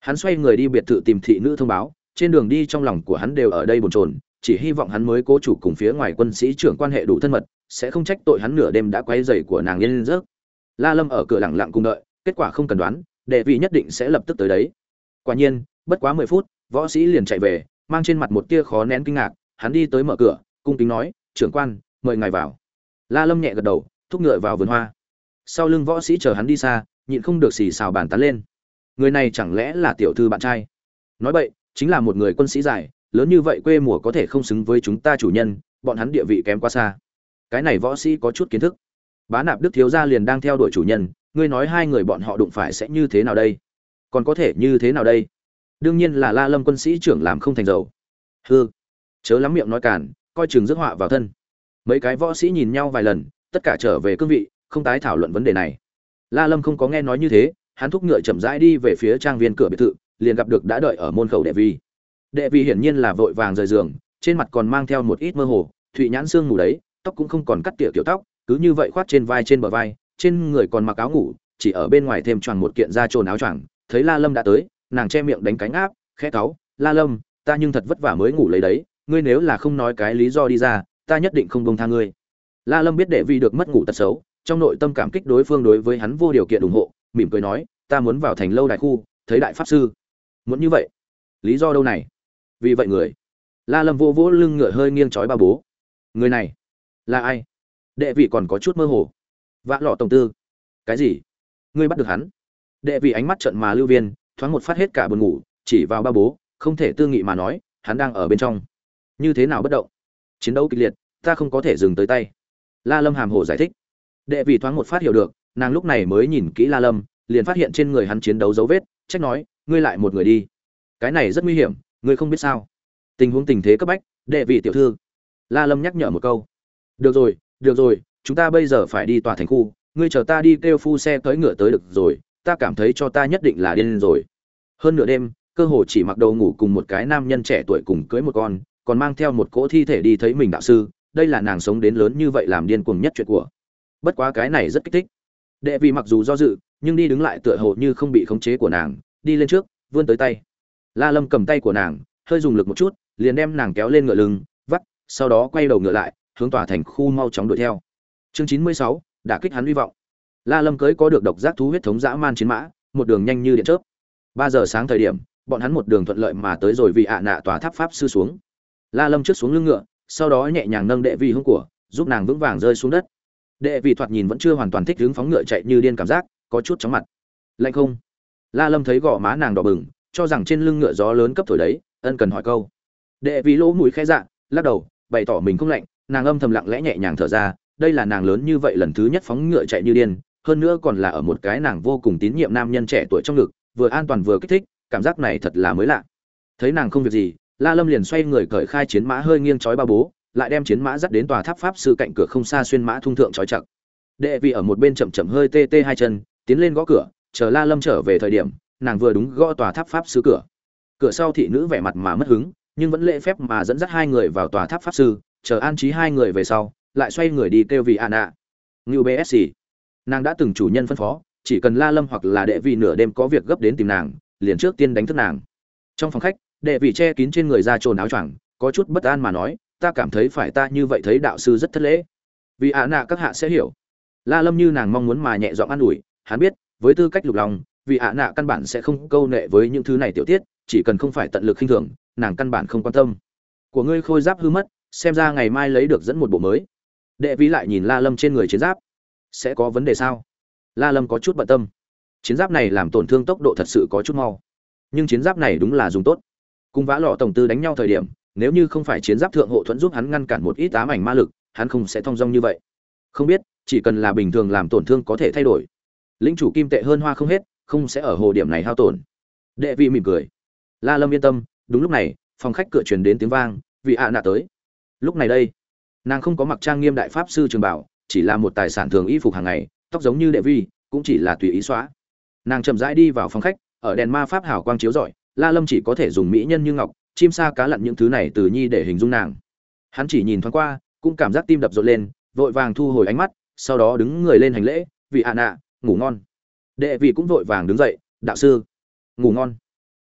Hắn xoay người đi biệt thự tìm thị nữ thông báo, trên đường đi trong lòng của hắn đều ở đây bồn chồn, chỉ hy vọng hắn mới cố chủ cùng phía ngoài quân sĩ trưởng quan hệ đủ thân mật, sẽ không trách tội hắn nửa đêm đã quấy rầy của nàng yên rớt la lâm ở cửa lặng lặng cùng đợi, kết quả không cần đoán, đệ vị nhất định sẽ lập tức tới đấy. Quả nhiên, bất quá mười phút, võ sĩ liền chạy về mang trên mặt một tia khó nén kinh ngạc hắn đi tới mở cửa cung kính nói trưởng quan mời ngài vào. La lâm nhẹ gật đầu thúc ngựa vào vườn hoa. Sau lưng võ sĩ chờ hắn đi xa nhịn không được xì xào bàn tán lên. Người này chẳng lẽ là tiểu thư bạn trai? Nói vậy chính là một người quân sĩ giải, lớn như vậy quê mùa có thể không xứng với chúng ta chủ nhân bọn hắn địa vị kém quá xa. Cái này võ sĩ có chút kiến thức. Bá nạp đức thiếu gia liền đang theo đuổi chủ nhân ngươi nói hai người bọn họ đụng phải sẽ như thế nào đây? Còn có thể như thế nào đây? Đương nhiên là la lâm quân sĩ trưởng làm không thành dầu. Hư chớ lắm miệng nói cản coi chừng rước họa vào thân. Mấy cái võ sĩ nhìn nhau vài lần, tất cả trở về cương vị, không tái thảo luận vấn đề này. La lâm không có nghe nói như thế, hắn thúc ngựa chậm rãi đi về phía trang viên cửa biệt thự, liền gặp được đã đợi ở môn khẩu đệ vi. Đệ vi hiển nhiên là vội vàng rời giường, trên mặt còn mang theo một ít mơ hồ, thụy nhãn xương mù đấy, tóc cũng không còn cắt tỉa kiểu tóc, cứ như vậy khoát trên vai trên bờ vai, trên người còn mặc áo ngủ, chỉ ở bên ngoài thêm choàng một kiện da trồn áo choàng, thấy la lâm đã tới nàng che miệng đánh cánh áp khẽ cáu, la lâm, ta nhưng thật vất vả mới ngủ lấy đấy, ngươi nếu là không nói cái lý do đi ra, ta nhất định không bông tha ngươi. La lâm biết đệ vi được mất ngủ tật xấu, trong nội tâm cảm kích đối phương đối với hắn vô điều kiện ủng hộ, mỉm cười nói, ta muốn vào thành lâu đại khu, thấy đại pháp sư. Muốn như vậy? Lý do đâu này? Vì vậy người. La lâm vô vỗ lưng ngựa hơi nghiêng trói ba bố. Người này là ai? Đệ vị còn có chút mơ hồ. Vạ lọ tổng tư. Cái gì? Ngươi bắt được hắn. Đệ vị ánh mắt trận mà lưu viên thoáng một phát hết cả buồn ngủ, chỉ vào ba bố, không thể tư nghị mà nói, hắn đang ở bên trong. Như thế nào bất động? Chiến đấu kịch liệt, ta không có thể dừng tới tay. La lâm hàm hồ giải thích. Đệ vị thoáng một phát hiểu được, nàng lúc này mới nhìn kỹ la lâm, liền phát hiện trên người hắn chiến đấu dấu vết, trách nói, ngươi lại một người đi. Cái này rất nguy hiểm, ngươi không biết sao. Tình huống tình thế cấp bách, đệ vị tiểu thư. La lâm nhắc nhở một câu. Được rồi được rồi, chúng ta bây giờ phải đi tòa thành khu, ngươi chờ ta đi kêu phu xe tới ngựa tới được rồi ta cảm thấy cho ta nhất định là điên rồi. Hơn nửa đêm, cơ hồ chỉ mặc đầu ngủ cùng một cái nam nhân trẻ tuổi cùng cưới một con, còn mang theo một cỗ thi thể đi thấy mình đạo sư, đây là nàng sống đến lớn như vậy làm điên cuồng nhất chuyện của. Bất quá cái này rất kích thích. Đệ vì mặc dù do dự, nhưng đi đứng lại tựa hồ như không bị khống chế của nàng, đi lên trước, vươn tới tay. La lâm cầm tay của nàng, hơi dùng lực một chút, liền đem nàng kéo lên ngựa lưng, vắt, sau đó quay đầu ngựa lại, hướng tòa thành khu mau chóng đuổi theo. Chương chín mươi sáu đã kích hắn hy vọng la lâm cưới có được độc giác thú huyết thống dã man chiến mã, một đường nhanh như điện chớp. Ba giờ sáng thời điểm, bọn hắn một đường thuận lợi mà tới rồi vì ạ nạ tòa tháp pháp sư xuống. La lâm trước xuống lưng ngựa, sau đó nhẹ nhàng nâng đệ vị hung của, giúp nàng vững vàng rơi xuống đất. Đệ vị thoạt nhìn vẫn chưa hoàn toàn thích hướng phóng ngựa chạy như điên cảm giác, có chút chóng mặt. Lạnh không? La lâm thấy gò má nàng đỏ bừng, cho rằng trên lưng ngựa gió lớn cấp thổi đấy, ân cần hỏi câu. Đệ vị lỗ mũi khẽ dạ lắc đầu, bày tỏ mình không lạnh, nàng âm thầm lặng lẽ nhẹ nhàng thở ra, đây là nàng lớn như vậy lần thứ nhất phóng ngựa chạy như điên hơn nữa còn là ở một cái nàng vô cùng tín nhiệm nam nhân trẻ tuổi trong ngực, vừa an toàn vừa kích thích, cảm giác này thật là mới lạ. Thấy nàng không việc gì, la lâm liền xoay người cởi khai chiến mã hơi nghiêng chói ba bố, lại đem chiến mã dắt đến tòa tháp pháp sư cạnh cửa không xa xuyên mã thung thượng chói chặt. Đệ vị ở một bên chậm chậm hơi tê tê hai chân, tiến lên gõ cửa, chờ la lâm trở về thời điểm, nàng vừa đúng gõ tòa tháp pháp sư cửa. Cửa sau thị nữ vẻ mặt mà mất hứng, nhưng vẫn lễ phép mà dẫn dắt hai người vào tòa tháp pháp sư, chờ an trí hai người về sau, lại xoay người đi kêu vì an ạ ngưu bsc nàng đã từng chủ nhân phân phó, chỉ cần la lâm hoặc là đệ vị nửa đêm có việc gấp đến tìm nàng, liền trước tiên đánh thức nàng. Trong phòng khách, đệ vị che kín trên người ra trồn áo choàng, có chút bất an mà nói, ta cảm thấy phải ta như vậy thấy đạo sư rất thất lễ. Vì ạ nạ các hạ sẽ hiểu. La lâm như nàng mong muốn mà nhẹ giọng an ủi, hắn biết, với tư cách lục lòng, vì ạ nạ căn bản sẽ không câu nệ với những thứ này tiểu tiết, chỉ cần không phải tận lực khinh thường, nàng căn bản không quan tâm. Của ngươi khôi giáp hư mất, xem ra ngày mai lấy được dẫn một bộ mới. Đệ vĩ lại nhìn la lâm trên người chiến giáp sẽ có vấn đề sao? La lâm có chút bận tâm. Chiến giáp này làm tổn thương tốc độ thật sự có chút mau. Nhưng chiến giáp này đúng là dùng tốt. Cùng vã lọ tổng tư đánh nhau thời điểm, nếu như không phải chiến giáp thượng hộ thuẫn giúp hắn ngăn cản một ít ám ảnh ma lực, hắn không sẽ thong dong như vậy. Không biết, chỉ cần là bình thường làm tổn thương có thể thay đổi. Lính chủ kim tệ hơn hoa không hết, không sẽ ở hồ điểm này hao tổn. Đệ vị mỉm cười. La lâm yên tâm, đúng lúc này, phòng khách cửa truyền đến tiếng vang, vị ạ à nạ tới. Lúc này đây, nàng không có mặc trang nghiêm đại pháp sư trường bảo chỉ là một tài sản thường y phục hàng ngày, tóc giống như đệ vi, cũng chỉ là tùy ý xóa. Nàng chậm rãi đi vào phòng khách, ở đèn ma pháp hào quang chiếu rọi, la lâm chỉ có thể dùng mỹ nhân như ngọc, chim sa cá lặn những thứ này từ nhi để hình dung nàng. Hắn chỉ nhìn thoáng qua, cũng cảm giác tim đập rộn lên, vội vàng thu hồi ánh mắt, sau đó đứng người lên hành lễ, vị ạ nạ, ngủ ngon. Đệ vị cũng vội vàng đứng dậy, đạo sư, ngủ ngon.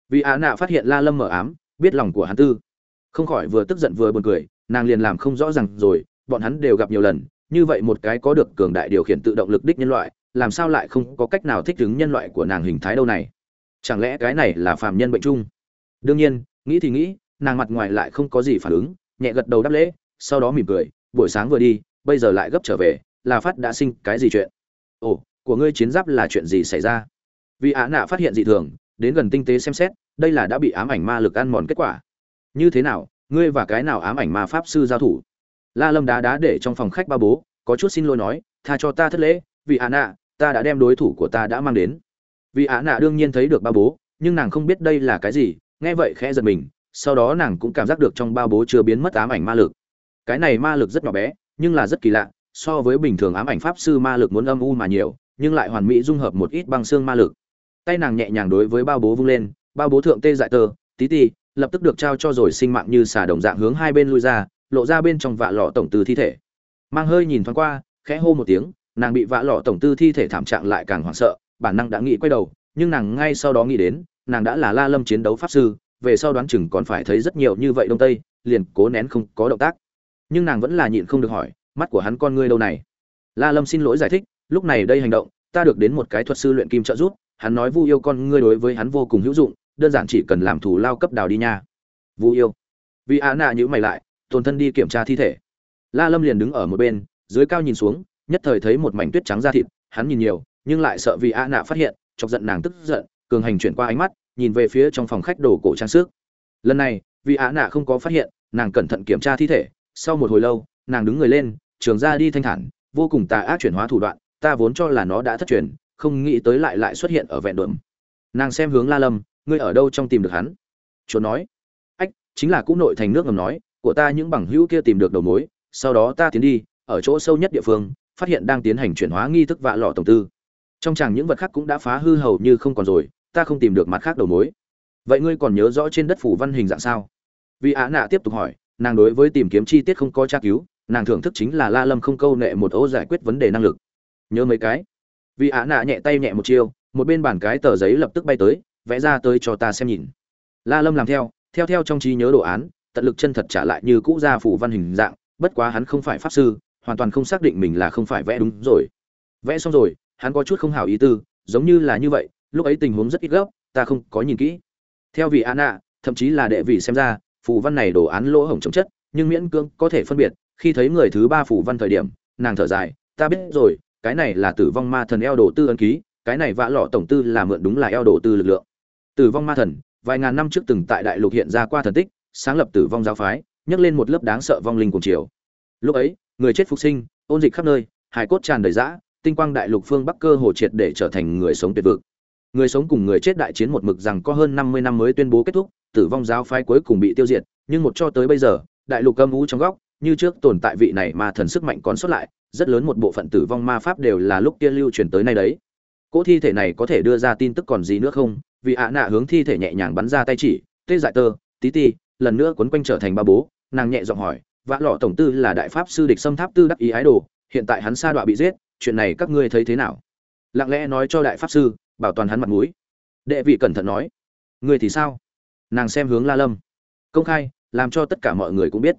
Vì ạ nạ phát hiện la lâm mở ám, biết lòng của hắn tư. Không khỏi vừa tức giận vừa buồn cười, nàng liền làm không rõ ràng rồi, bọn hắn đều gặp nhiều lần như vậy một cái có được cường đại điều khiển tự động lực đích nhân loại, làm sao lại không có cách nào thích ứng nhân loại của nàng hình thái đâu này? Chẳng lẽ cái này là phàm nhân bệnh chung? Đương nhiên, nghĩ thì nghĩ, nàng mặt ngoài lại không có gì phản ứng, nhẹ gật đầu đáp lễ, sau đó mỉm cười, buổi sáng vừa đi, bây giờ lại gấp trở về, là phát đã sinh cái gì chuyện? Ồ, của ngươi chiến giáp là chuyện gì xảy ra? Vì á nạ phát hiện dị thường, đến gần tinh tế xem xét, đây là đã bị ám ảnh ma lực ăn mòn kết quả. Như thế nào, ngươi và cái nào ám ảnh ma pháp sư giao thủ? La lâm đá đá để trong phòng khách ba bố, có chút xin lỗi nói, tha cho ta thất lễ, vì án nạ, ta đã đem đối thủ của ta đã mang đến. Vì án nạ đương nhiên thấy được ba bố, nhưng nàng không biết đây là cái gì, nghe vậy khẽ giật mình, sau đó nàng cũng cảm giác được trong ba bố chưa biến mất ám ảnh ma lực. Cái này ma lực rất nhỏ bé, nhưng là rất kỳ lạ, so với bình thường ám ảnh pháp sư ma lực muốn âm u mà nhiều, nhưng lại hoàn mỹ dung hợp một ít băng xương ma lực. Tay nàng nhẹ nhàng đối với bao bố vung lên bao bố thượng tê dại tơ tí ti lập tức được trao cho rồi sinh mạng như xà đồng dạng hướng hai bên lui ra lộ ra bên trong vạ lọ tổng tư thi thể. Mang hơi nhìn thoáng qua, khẽ hô một tiếng, nàng bị vạ lọ tổng tư thi thể thảm trạng lại càng hoảng sợ, bản năng đã nghĩ quay đầu, nhưng nàng ngay sau đó nghĩ đến, nàng đã là la lâm chiến đấu pháp sư, về sau đoán chừng còn phải thấy rất nhiều như vậy đông tây, liền cố nén không có động tác. Nhưng nàng vẫn là nhịn không được hỏi, mắt của hắn con ngươi đâu này? La lâm xin lỗi giải thích, lúc này đây hành động, ta được đến một cái thuật sư luyện kim trợ giúp, hắn nói vu yêu con ngươi đối với hắn vô cùng hữu dụng, đơn giản chỉ cần làm thủ lao cấp đào đi nha. Vu yêu. Vì á nạ nhữ mày lại tồn thân đi kiểm tra thi thể. La lâm liền đứng ở một bên, dưới cao nhìn xuống, nhất thời thấy một mảnh tuyết trắng da thịt, hắn nhìn nhiều, nhưng lại sợ vì á nạ phát hiện, chọc giận nàng tức giận, cường hành chuyển qua ánh mắt, nhìn về phía trong phòng khách đồ cổ trang sức. Lần này, vì á nạ không có phát hiện, nàng cẩn thận kiểm tra thi thể, sau một hồi lâu, nàng đứng người lên, trường ra đi thanh thản, vô cùng tà ác chuyển hóa thủ đoạn, ta vốn cho là nó đã thất truyền, không nghĩ tới lại lại xuất hiện ở vẹn đượm. nàng xem hướng la lâm, ngươi ở đâu trong tìm được hắn? Chuột nói. Ách, chính là cũ nội thành nước ngầm nói của ta những bằng hữu kia tìm được đầu mối, sau đó ta tiến đi, ở chỗ sâu nhất địa phương, phát hiện đang tiến hành chuyển hóa nghi thức vạ lọ tổng tư. Trong chàng những vật khác cũng đã phá hư hầu như không còn rồi, ta không tìm được mặt khác đầu mối. Vậy ngươi còn nhớ rõ trên đất phủ văn hình dạng sao? Vì á nạ tiếp tục hỏi, nàng đối với tìm kiếm chi tiết không có tra cứu, nàng thưởng thức chính là la lâm không câu nệ một ô giải quyết vấn đề năng lực. Nhớ mấy cái. Vì á nạ nhẹ tay nhẹ một chiêu, một bên bản cái tờ giấy lập tức bay tới, vẽ ra tới cho ta xem nhìn. La lâm làm theo theo theo trong trí nhớ đồ án tận lực chân thật trả lại như cũ ra phủ văn hình dạng bất quá hắn không phải pháp sư hoàn toàn không xác định mình là không phải vẽ đúng rồi. Vẽ xong rồi hắn có chút không hảo ý tư giống như là như vậy lúc ấy tình huống rất ít gấp ta không có nhìn kỹ. Theo vị an ạ, thậm chí là đệ vị xem ra phù văn này đồ án lỗ hổng chống chất nhưng miễn cưỡng có thể phân biệt khi thấy người thứ ba phù văn thời điểm nàng thở dài ta biết rồi cái này là tử vong ma thần eo đồ tư ấn ký cái này vã lọ tổng tư là mượn đúng là eo đồ tư lực lượng. Tử vong ma thần vài ngàn năm trước từng tại đại lục hiện ra qua thần tích sáng lập tử vong giáo phái, nhấc lên một lớp đáng sợ vong linh cùng chiều. Lúc ấy, người chết phục sinh, ôn dịch khắp nơi hải cốt tràn đầy dã, tinh quang đại lục phương bắc cơ hồ triệt để trở thành người sống tuyệt vực. Người sống cùng người chết đại chiến một mực rằng có hơn năm mươi năm mới tuyên bố kết thúc, tử vong giáo phái cuối cùng bị tiêu diệt, nhưng một cho tới bây giờ, đại lục âm u trong góc, như trước tồn tại vị này mà thần sức mạnh còn sót lại, rất lớn một bộ phận tử vong ma pháp đều là lúc kia lưu truyền tới nay đấy. Cỗ thi thể này có thể đưa ra tin tức còn gì nữa không? Vì ạ nạ hướng thi thể nhẹ nhàng bắn ra tay chỉ, tê dại tơ, tí ti lần nữa quấn quanh trở thành ba bố, nàng nhẹ giọng hỏi, vã lọ tổng tư là đại pháp sư địch xâm tháp tư đắc ý ái đồ, hiện tại hắn sa đọa bị giết, chuyện này các ngươi thấy thế nào? Lặng lẽ nói cho đại pháp sư, bảo toàn hắn mặt mũi. Đệ vị cẩn thận nói, ngươi thì sao? Nàng xem hướng la lâm. Công khai, làm cho tất cả mọi người cũng biết.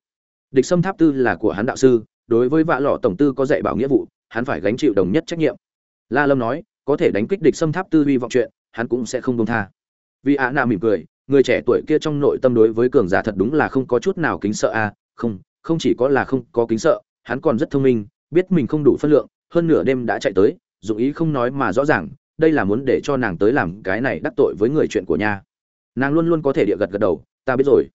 Địch xâm tháp tư là của hắn đạo sư, đối với vạ lọ tổng tư có dạy bảo nghĩa vụ, hắn phải gánh chịu đồng nhất trách nhiệm. La lâm nói, có thể đánh kích địch xâm tháp tư hy vọng chuyện, hắn cũng sẽ không đông tha. Vì ạ nạ mỉm cười người trẻ tuổi kia trong nội tâm đối với cường giả thật đúng là không có chút nào kính sợ a à, không không chỉ có là không có kính sợ hắn còn rất thông minh biết mình không đủ phân lượng hơn nửa đêm đã chạy tới dụng ý không nói mà rõ ràng đây là muốn để cho nàng tới làm cái này đắc tội với người chuyện của nhà, nàng luôn luôn có thể địa gật gật đầu ta biết rồi.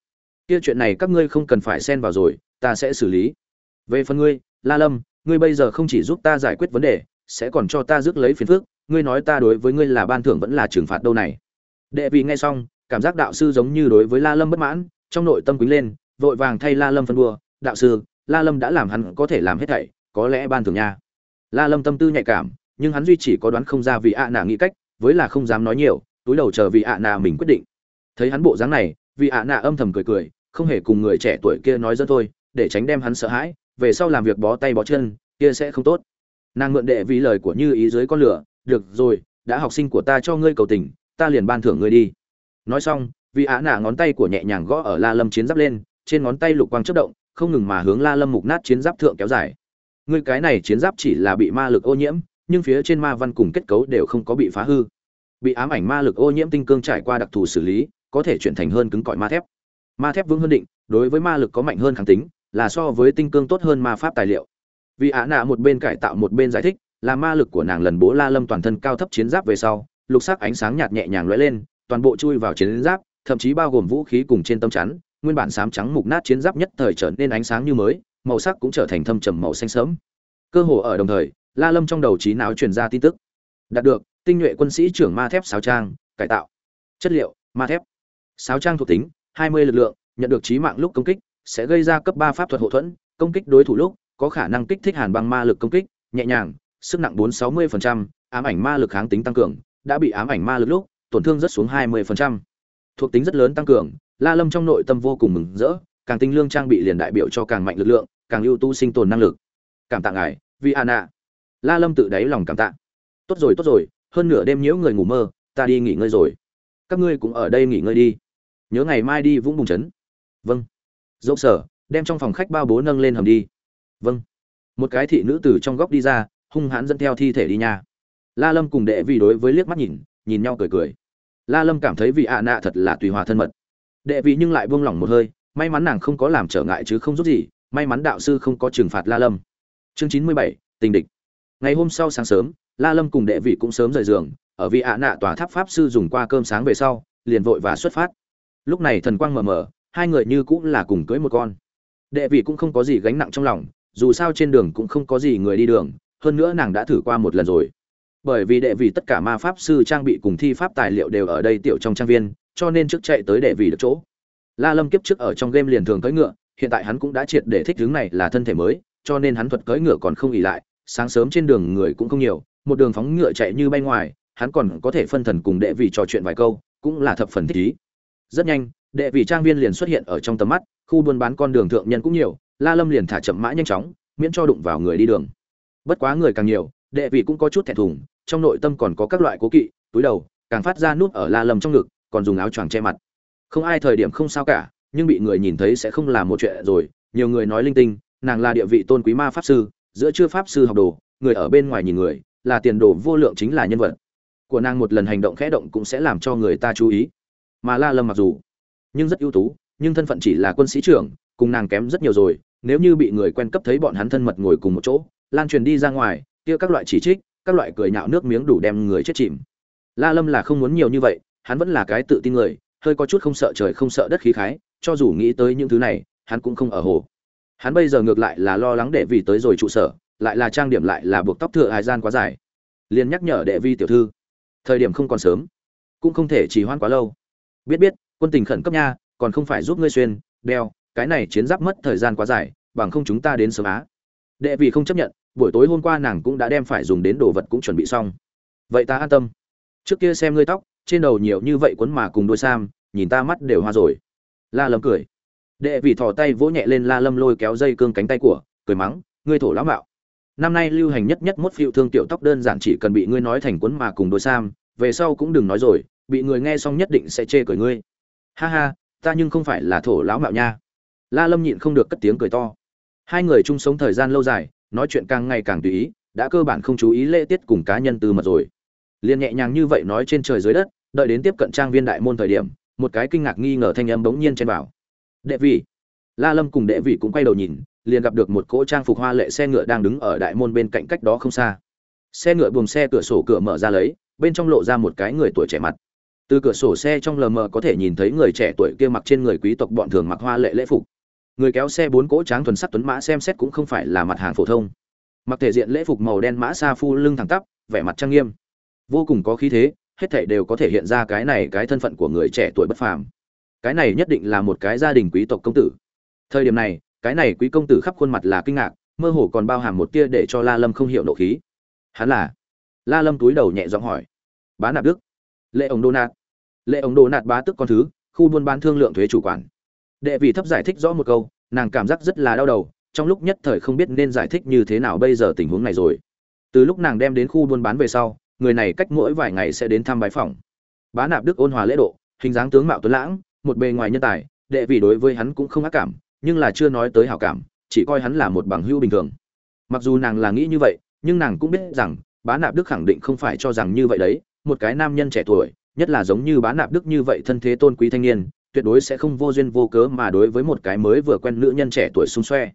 Kia chuyện này các ngươi không cần phải xen vào rồi ta sẽ xử lý. Về phần ngươi la lâm ngươi bây giờ không chỉ giúp ta giải quyết vấn đề sẽ còn cho ta rước lấy phiền phước ngươi nói ta đối với ngươi là ban thưởng vẫn là trừng phạt đâu này. Đệ vị nghe xong cảm giác đạo sư giống như đối với la lâm bất mãn, trong nội tâm quý lên, vội vàng thay la lâm phân đua đạo sư, la lâm đã làm hắn có thể làm hết thảy, có lẽ ban thưởng nha. La lâm tâm tư nhạy cảm, nhưng hắn duy chỉ có đoán không ra vì ạ à nà nghĩ cách, với là không dám nói nhiều, túi đầu chờ vì ạ à nà mình quyết định. Thấy hắn bộ dáng này, vì ạ à nà âm thầm cười cười, không hề cùng người trẻ tuổi kia nói dẫn thôi, để tránh đem hắn sợ hãi, về sau làm việc bó tay bó chân, kia sẽ không tốt. Nàng mượn đệ vì lời của như ý dưới con lửa, được rồi, đã học sinh của ta cho ngươi cầu tình, ta liền ban thưởng ngươi đi nói xong, vì á nạ ngón tay của nhẹ nhàng gõ ở la lâm chiến giáp lên, trên ngón tay lục quang chất động, không ngừng mà hướng la lâm mục nát chiến giáp thượng kéo dài. Ngươi cái này chiến giáp chỉ là bị ma lực ô nhiễm, nhưng phía trên ma văn cùng kết cấu đều không có bị phá hư. Bị ám ảnh ma lực ô nhiễm tinh cương trải qua đặc thù xử lý, có thể chuyển thành hơn cứng cỏi ma thép. Ma thép vững hơn định, đối với ma lực có mạnh hơn kháng tính, là so với tinh cương tốt hơn ma pháp tài liệu. Vì ả nạ một bên cải tạo một bên giải thích, là ma lực của nàng lần bố la lâm toàn thân cao thấp chiến giáp về sau, lục sắc ánh sáng nhạt nhẹ nhàng lóe lên toàn bộ chui vào chiến giáp thậm chí bao gồm vũ khí cùng trên tâm chắn nguyên bản xám trắng mục nát chiến giáp nhất thời trở nên ánh sáng như mới màu sắc cũng trở thành thâm trầm màu xanh sớm cơ hồ ở đồng thời la lâm trong đầu trí não truyền ra tin tức. Đạt được tinh nhuệ quân sĩ trưởng ma thép sáo trang cải tạo. Chất liệu ma thép. Sáo trang thuộc tính 20 lực lượng nhận được trí mạng lúc công kích sẽ gây ra cấp 3 pháp thuật hộ thuẫn công kích đối thủ lúc có khả năng kích thích hàn băng ma lực công kích nhẹ nhàng sức nặng 460%, ám ảnh ma lực kháng tính tăng cường đã bị ám ảnh ma lực lúc tổn thương rất xuống 20%. thuộc tính rất lớn tăng cường la lâm trong nội tâm vô cùng mừng rỡ càng tinh lương trang bị liền đại biểu cho càng mạnh lực lượng càng ưu tú sinh tồn năng lực cảm tạ ngài Viana. La Lâm tự đáy lòng cảm tạ. Tốt rồi tốt rồi, hơn nửa đêm nhiễu người ngủ mơ, ta đi nghỉ ngơi rồi. Các ngươi cũng ở đây nghỉ ngơi đi. Nhớ ngày mai đi Vũng Bùng trấn. Vâng. Dỗ sở, đem trong phòng khách bao bố nâng lên hầm đi. Vâng. Một cái thị nữ từ trong góc đi ra, hung hãn dẫn theo thi thể đi nhà. La Lâm cùng đệ vị đối với liếc mắt nhìn, nhìn nhau cười cười. La Lâm cảm thấy vị ạ nạ thật là tùy hòa thân mật. Đệ vị nhưng lại buông lỏng một hơi, may mắn nàng không có làm trở ngại chứ không giúp gì, may mắn đạo sư không có trừng phạt La Lâm. Chương chín mươi bảy, tình địch ngày hôm sau sáng sớm la lâm cùng đệ vị cũng sớm rời giường ở vị ạ nạ tòa tháp pháp sư dùng qua cơm sáng về sau liền vội và xuất phát lúc này thần quang mờ mờ hai người như cũng là cùng cưới một con đệ vị cũng không có gì gánh nặng trong lòng dù sao trên đường cũng không có gì người đi đường hơn nữa nàng đã thử qua một lần rồi bởi vì đệ vị tất cả ma pháp sư trang bị cùng thi pháp tài liệu đều ở đây tiểu trong trang viên, cho nên trước chạy tới đệ vị được chỗ. La lâm kiếp trước ở trong game liền thường cưỡi ngựa, hiện tại hắn cũng đã triệt để thích hướng này là thân thể mới, cho nên hắn thuật cưỡi ngựa còn không ỉ lại, sáng sớm trên đường người cũng không nhiều, một đường phóng ngựa chạy như bay ngoài, hắn còn có thể phân thần cùng đệ vị trò chuyện vài câu, cũng là thập phần thích ý rất nhanh, đệ vị trang viên liền xuất hiện ở trong tầm mắt, khu buôn bán con đường thượng nhân cũng nhiều, la lâm liền thả chậm mã nhanh chóng, miễn cho đụng vào người đi đường. Bất quá người càng nhiều, đệ vị cũng có chút thẹn thùng trong nội tâm còn có các loại cố kỵ, túi đầu, càng phát ra nút ở la lâm trong ngực, còn dùng áo choàng che mặt. Không ai thời điểm không sao cả, nhưng bị người nhìn thấy sẽ không là một chuyện rồi. Nhiều người nói linh tinh, nàng là địa vị tôn quý ma pháp sư, giữa chưa pháp sư học đồ, người ở bên ngoài nhìn người, là tiền đồ vô lượng chính là nhân vật. Của nàng một lần hành động khẽ động cũng sẽ làm cho người ta chú ý. Mà la lâm mặc dù, nhưng rất ưu tú, nhưng thân phận chỉ là quân sĩ trưởng, cùng nàng kém rất nhiều rồi. Nếu như bị người quen cấp thấy bọn hắn thân mật ngồi cùng một chỗ, lan truyền đi ra ngoài, kia các loại chỉ trích các loại cười nhạo nước miếng đủ đem người chết chìm. La lâm là không muốn nhiều như vậy, hắn vẫn là cái tự tin người, hơi có chút không sợ trời không sợ đất khí khái, cho dù nghĩ tới những thứ này, hắn cũng không ở hồ. Hắn bây giờ ngược lại là lo lắng để vì tới rồi trụ sở, lại là trang điểm lại là buộc tóc thừa hài gian quá dài. Liền nhắc nhở đệ vi tiểu thư, thời điểm không còn sớm, cũng không thể chỉ hoãn quá lâu. Biết biết, quân tình khẩn cấp nha, còn không phải giúp ngươi xuyên, đeo, cái này chiến giáp mất thời gian quá dài, bằng không chúng ta đến sớm á. Đệ vị không chấp nhận buổi tối hôm qua nàng cũng đã đem phải dùng đến đồ vật cũng chuẩn bị xong. Vậy ta an tâm. Trước kia xem ngươi tóc, trên đầu nhiều như vậy quấn mà cùng đôi sam, nhìn ta mắt đều hoa rồi. La lâm cười. Đệ vị thò tay vỗ nhẹ lên la lâm lôi kéo dây cương cánh tay của, cười mắng, ngươi thổ lão mạo. Năm nay lưu hành nhất nhất mốt phiệu thương tiểu tóc đơn giản chỉ cần bị ngươi nói thành quấn mà cùng đôi sam, về sau cũng đừng nói rồi, bị người nghe xong nhất định sẽ chê cười ngươi. Ha ha, ta nhưng không phải là thổ lão mạo nha. La lâm nhịn không được cất tiếng cười to. Hai người chung sống thời gian lâu dài nói chuyện càng ngày càng tùy ý, đã cơ bản không chú ý lễ tiết cùng cá nhân từ mật rồi. Liền nhẹ nhàng như vậy nói trên trời dưới đất, đợi đến tiếp cận trang viên đại môn thời điểm, một cái kinh ngạc nghi ngờ thanh âm bỗng nhiên trên vào. Đệ vị. La lâm cùng đệ vị cũng quay đầu nhìn, liền gặp được một cỗ trang phục hoa lệ xe ngựa đang đứng ở đại môn bên cạnh cách đó không xa. Xe ngựa buồng xe cửa sổ cửa mở ra lấy, bên trong lộ ra một cái người tuổi trẻ mặt. Từ cửa sổ xe trong lờ mờ có thể nhìn thấy người trẻ tuổi kia mặc trên người quý tộc bọn thường mặc hoa lệ lễ phục người kéo xe bốn cỗ tráng thuần sắc tuấn mã xem xét cũng không phải là mặt hàng phổ thông. Mặc thể diện lễ phục màu đen mã sa phu lưng thẳng tắp, vẻ mặt trang nghiêm. Vô cùng có khí thế, hết thảy đều có thể hiện ra cái này cái thân phận của người trẻ tuổi bất phàm. Cái này nhất định là một cái gia đình quý tộc công tử. Thời điểm này, cái này quý công tử khắp khuôn mặt là kinh ngạc, mơ hồ còn bao hàm một tia để cho la lâm không hiểu nộ khí. Hắn là? La lâm túi đầu nhẹ giọng hỏi. Bá nạp đức. Lệ ổng đô nạt lệ ổng đô nạt bá tức con thứ, khu buôn bán thương lượng thuế chủ quản đệ vị thấp giải thích rõ một câu, nàng cảm giác rất là đau đầu, trong lúc nhất thời không biết nên giải thích như thế nào bây giờ tình huống này rồi. Từ lúc nàng đem đến khu buôn bán về sau, người này cách mỗi vài ngày sẽ đến thăm bái phòng bá nạp đức ôn hòa lễ độ, hình dáng tướng mạo tuấn lãng, một bề ngoài nhân tài, đệ vị đối với hắn cũng không ác cảm, nhưng là chưa nói tới hảo cảm, chỉ coi hắn là một bằng hữu bình thường. Mặc dù nàng là nghĩ như vậy, nhưng nàng cũng biết rằng, bá nạp đức khẳng định không phải cho rằng như vậy đấy, một cái nam nhân trẻ tuổi, nhất là giống như bá nạp đức như vậy thân thế tôn quý thanh niên tuyệt đối sẽ không vô duyên vô cớ mà đối với một cái mới vừa quen nữ nhân trẻ tuổi xung xoe.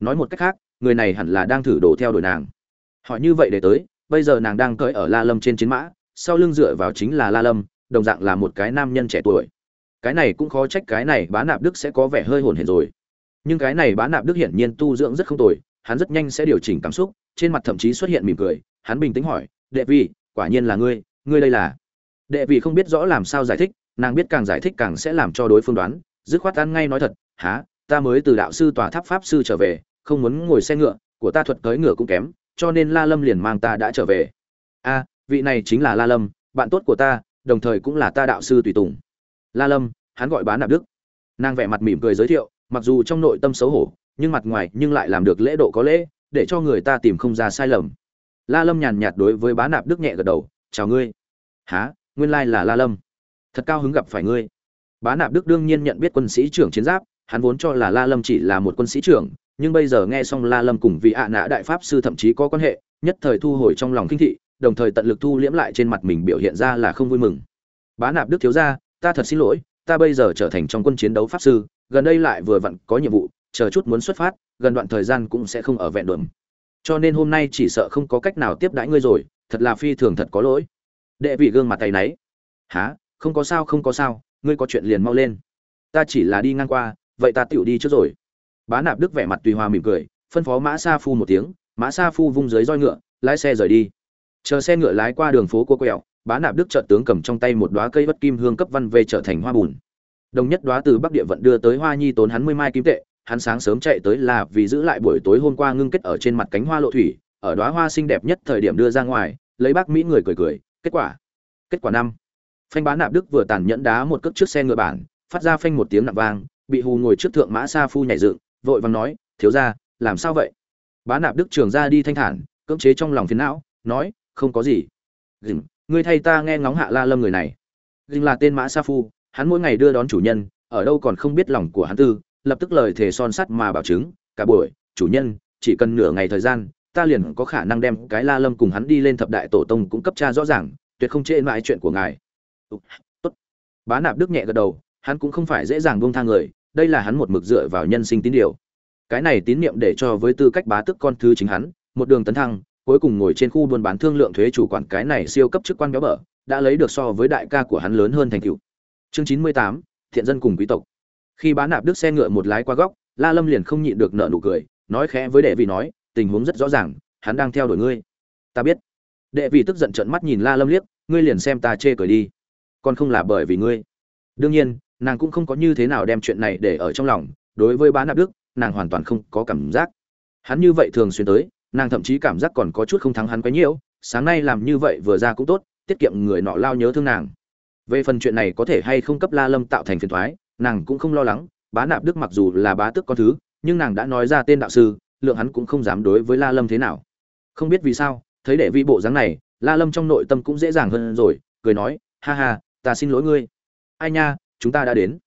Nói một cách khác, người này hẳn là đang thử đổ theo đuổi nàng. Họ như vậy để tới, bây giờ nàng đang cưỡi ở la lâm trên chiến mã, sau lưng dựa vào chính là la lâm, đồng dạng là một cái nam nhân trẻ tuổi. Cái này cũng khó trách cái này bá nạp đức sẽ có vẻ hơi hồn hển rồi. Nhưng cái này bá nạp đức hiển nhiên tu dưỡng rất không tồi, hắn rất nhanh sẽ điều chỉnh cảm xúc, trên mặt thậm chí xuất hiện mỉm cười, hắn bình tĩnh hỏi, đệ vị quả nhiên là ngươi ngươi đây là? Đệ vị không biết rõ làm sao giải thích nàng biết càng giải thích càng sẽ làm cho đối phương đoán, dứt khoát ăn ngay nói thật há ta mới từ đạo sư tòa tháp pháp sư trở về, không muốn ngồi xe ngựa, của ta thuật tới ngựa cũng kém, cho nên la lâm liền mang ta đã trở về. A, vị này chính là la lâm, bạn tốt của ta, đồng thời cũng là ta đạo sư tùy tùng. La lâm, hắn gọi bán nạp đức. Nàng vẻ mặt mỉm cười giới thiệu, mặc dù trong nội tâm xấu hổ, nhưng mặt ngoài nhưng lại làm được lễ độ có lễ, để cho người ta tìm không ra sai lầm. La lâm nhàn nhạt đối với bá nạp đức nhẹ gật đầu, chào ngươi. Há nguyên lai là la lâm thật cao hứng gặp phải ngươi. Bá nạp đức đương nhiên nhận biết quân sĩ trưởng chiến giáp, hắn vốn cho là la lâm chỉ là một quân sĩ trưởng, nhưng bây giờ nghe xong la lâm cùng vị ạ nã đại pháp sư thậm chí có quan hệ, nhất thời thu hồi trong lòng kinh thị, đồng thời tận lực thu liễm lại trên mặt mình biểu hiện ra là không vui mừng. Bá nạp đức thiếu gia, ta thật xin lỗi, ta bây giờ trở thành trong quân chiến đấu pháp sư, gần đây lại vừa vặn có nhiệm vụ, chờ chút muốn xuất phát, gần đoạn thời gian cũng sẽ không ở vẹn đuẩm cho nên hôm nay chỉ sợ không có cách nào tiếp đãi ngươi rồi, thật là phi thường thật có lỗi. Đệ vị gương mặt tay náy. Há không có sao, không có sao, ngươi có chuyện liền mau lên. Ta chỉ là đi ngang qua, vậy ta tựu đi trước rồi. Bá nạp đức vẻ mặt tùy hòa mỉm cười, phân phó mã sa phu một tiếng, mã sa phu vung dưới roi ngựa, lái xe rời đi. Chờ xe ngựa lái qua đường phố cua quẹo, bá nạp đức trợ tướng cầm trong tay một đoá cây bất kim hương cấp văn về trở thành hoa bùn. Đồng nhất đoá từ bắc địa vận đưa tới hoa nhi tốn hắn mươi mai kim tệ, hắn sáng sớm chạy tới là vì giữ lại buổi tối hôm qua ngưng kết ở trên mặt cánh hoa lộ thủy, ở đóa hoa xinh đẹp nhất thời điểm đưa ra ngoài, lấy bác mỹ người cười cười, kết quả kết quả năm phanh Bá nạp đức vừa tàn nhẫn đá một cước trước xe ngựa bản, phát ra phanh một tiếng nặng vang, bị hù ngồi trước thượng mã sa phu nhảy dựng, vội vàng nói, thiếu ra làm sao vậy? Bá nạp đức trường ra đi thanh thản, cưỡng chế trong lòng phiền não, nói, không có gì. Dừng, ngươi thay ta nghe ngóng hạ la lâm người này. Dừng là tên mã sa phu, hắn mỗi ngày đưa đón chủ nhân, ở đâu còn không biết lòng của hắn tư, lập tức lời thề son sắt mà bảo chứng, cả buổi, chủ nhân, chỉ cần nửa ngày thời gian, ta liền có khả năng đem cái la lâm cùng hắn đi lên thập đại tổ tông cũng cấp tra rõ ràng, tuyệt không trễ mãi chuyện của ngài tốt. Bá nạp đức nhẹ gật đầu, hắn cũng không phải dễ dàng buông tha người, đây là hắn một mực dựa vào nhân sinh tín điều. Cái này tín niệm để cho với tư cách bá tước con thứ chính hắn, một đường tấn thăng, cuối cùng ngồi trên khu buôn bán thương lượng thuế chủ quản cái này siêu cấp chức quan béo bở, đã lấy được so với đại ca của hắn lớn hơn thành tựu. Chương chín mươi tám, thiện dân cùng quý tộc. Khi bá nạp đức xe ngựa một lái qua góc, la lâm liền không nhịn được nợ nụ cười, nói khẽ với đệ vị nói, tình huống rất rõ ràng, hắn đang theo đuổi ngươi. Ta biết. Đệ vị tức giận trợn mắt nhìn la lâm liếc, ngươi liền xem ta chê cười đi còn không là bởi vì ngươi. Đương nhiên, nàng cũng không có như thế nào đem chuyện này để ở trong lòng, đối với bá nạp đức, nàng hoàn toàn không có cảm giác. Hắn như vậy thường xuyên tới, nàng thậm chí cảm giác còn có chút không thắng hắn quá nhiều, sáng nay làm như vậy vừa ra cũng tốt, tiết kiệm người nọ lao nhớ thương nàng. Về phần chuyện này có thể hay không cấp la lâm tạo thành phiền thoái nàng cũng không lo lắng, bá nạp đức mặc dù là bá tước con thứ, nhưng nàng đã nói ra tên đạo sư, lượng hắn cũng không dám đối với la lâm thế nào. Không biết vì sao, thấy đệ vi bộ dáng này, la lâm trong nội tâm cũng dễ dàng hơn rồi, cười nói, ha ha ta xin lỗi ngươi. Ai nha, chúng ta đã đến.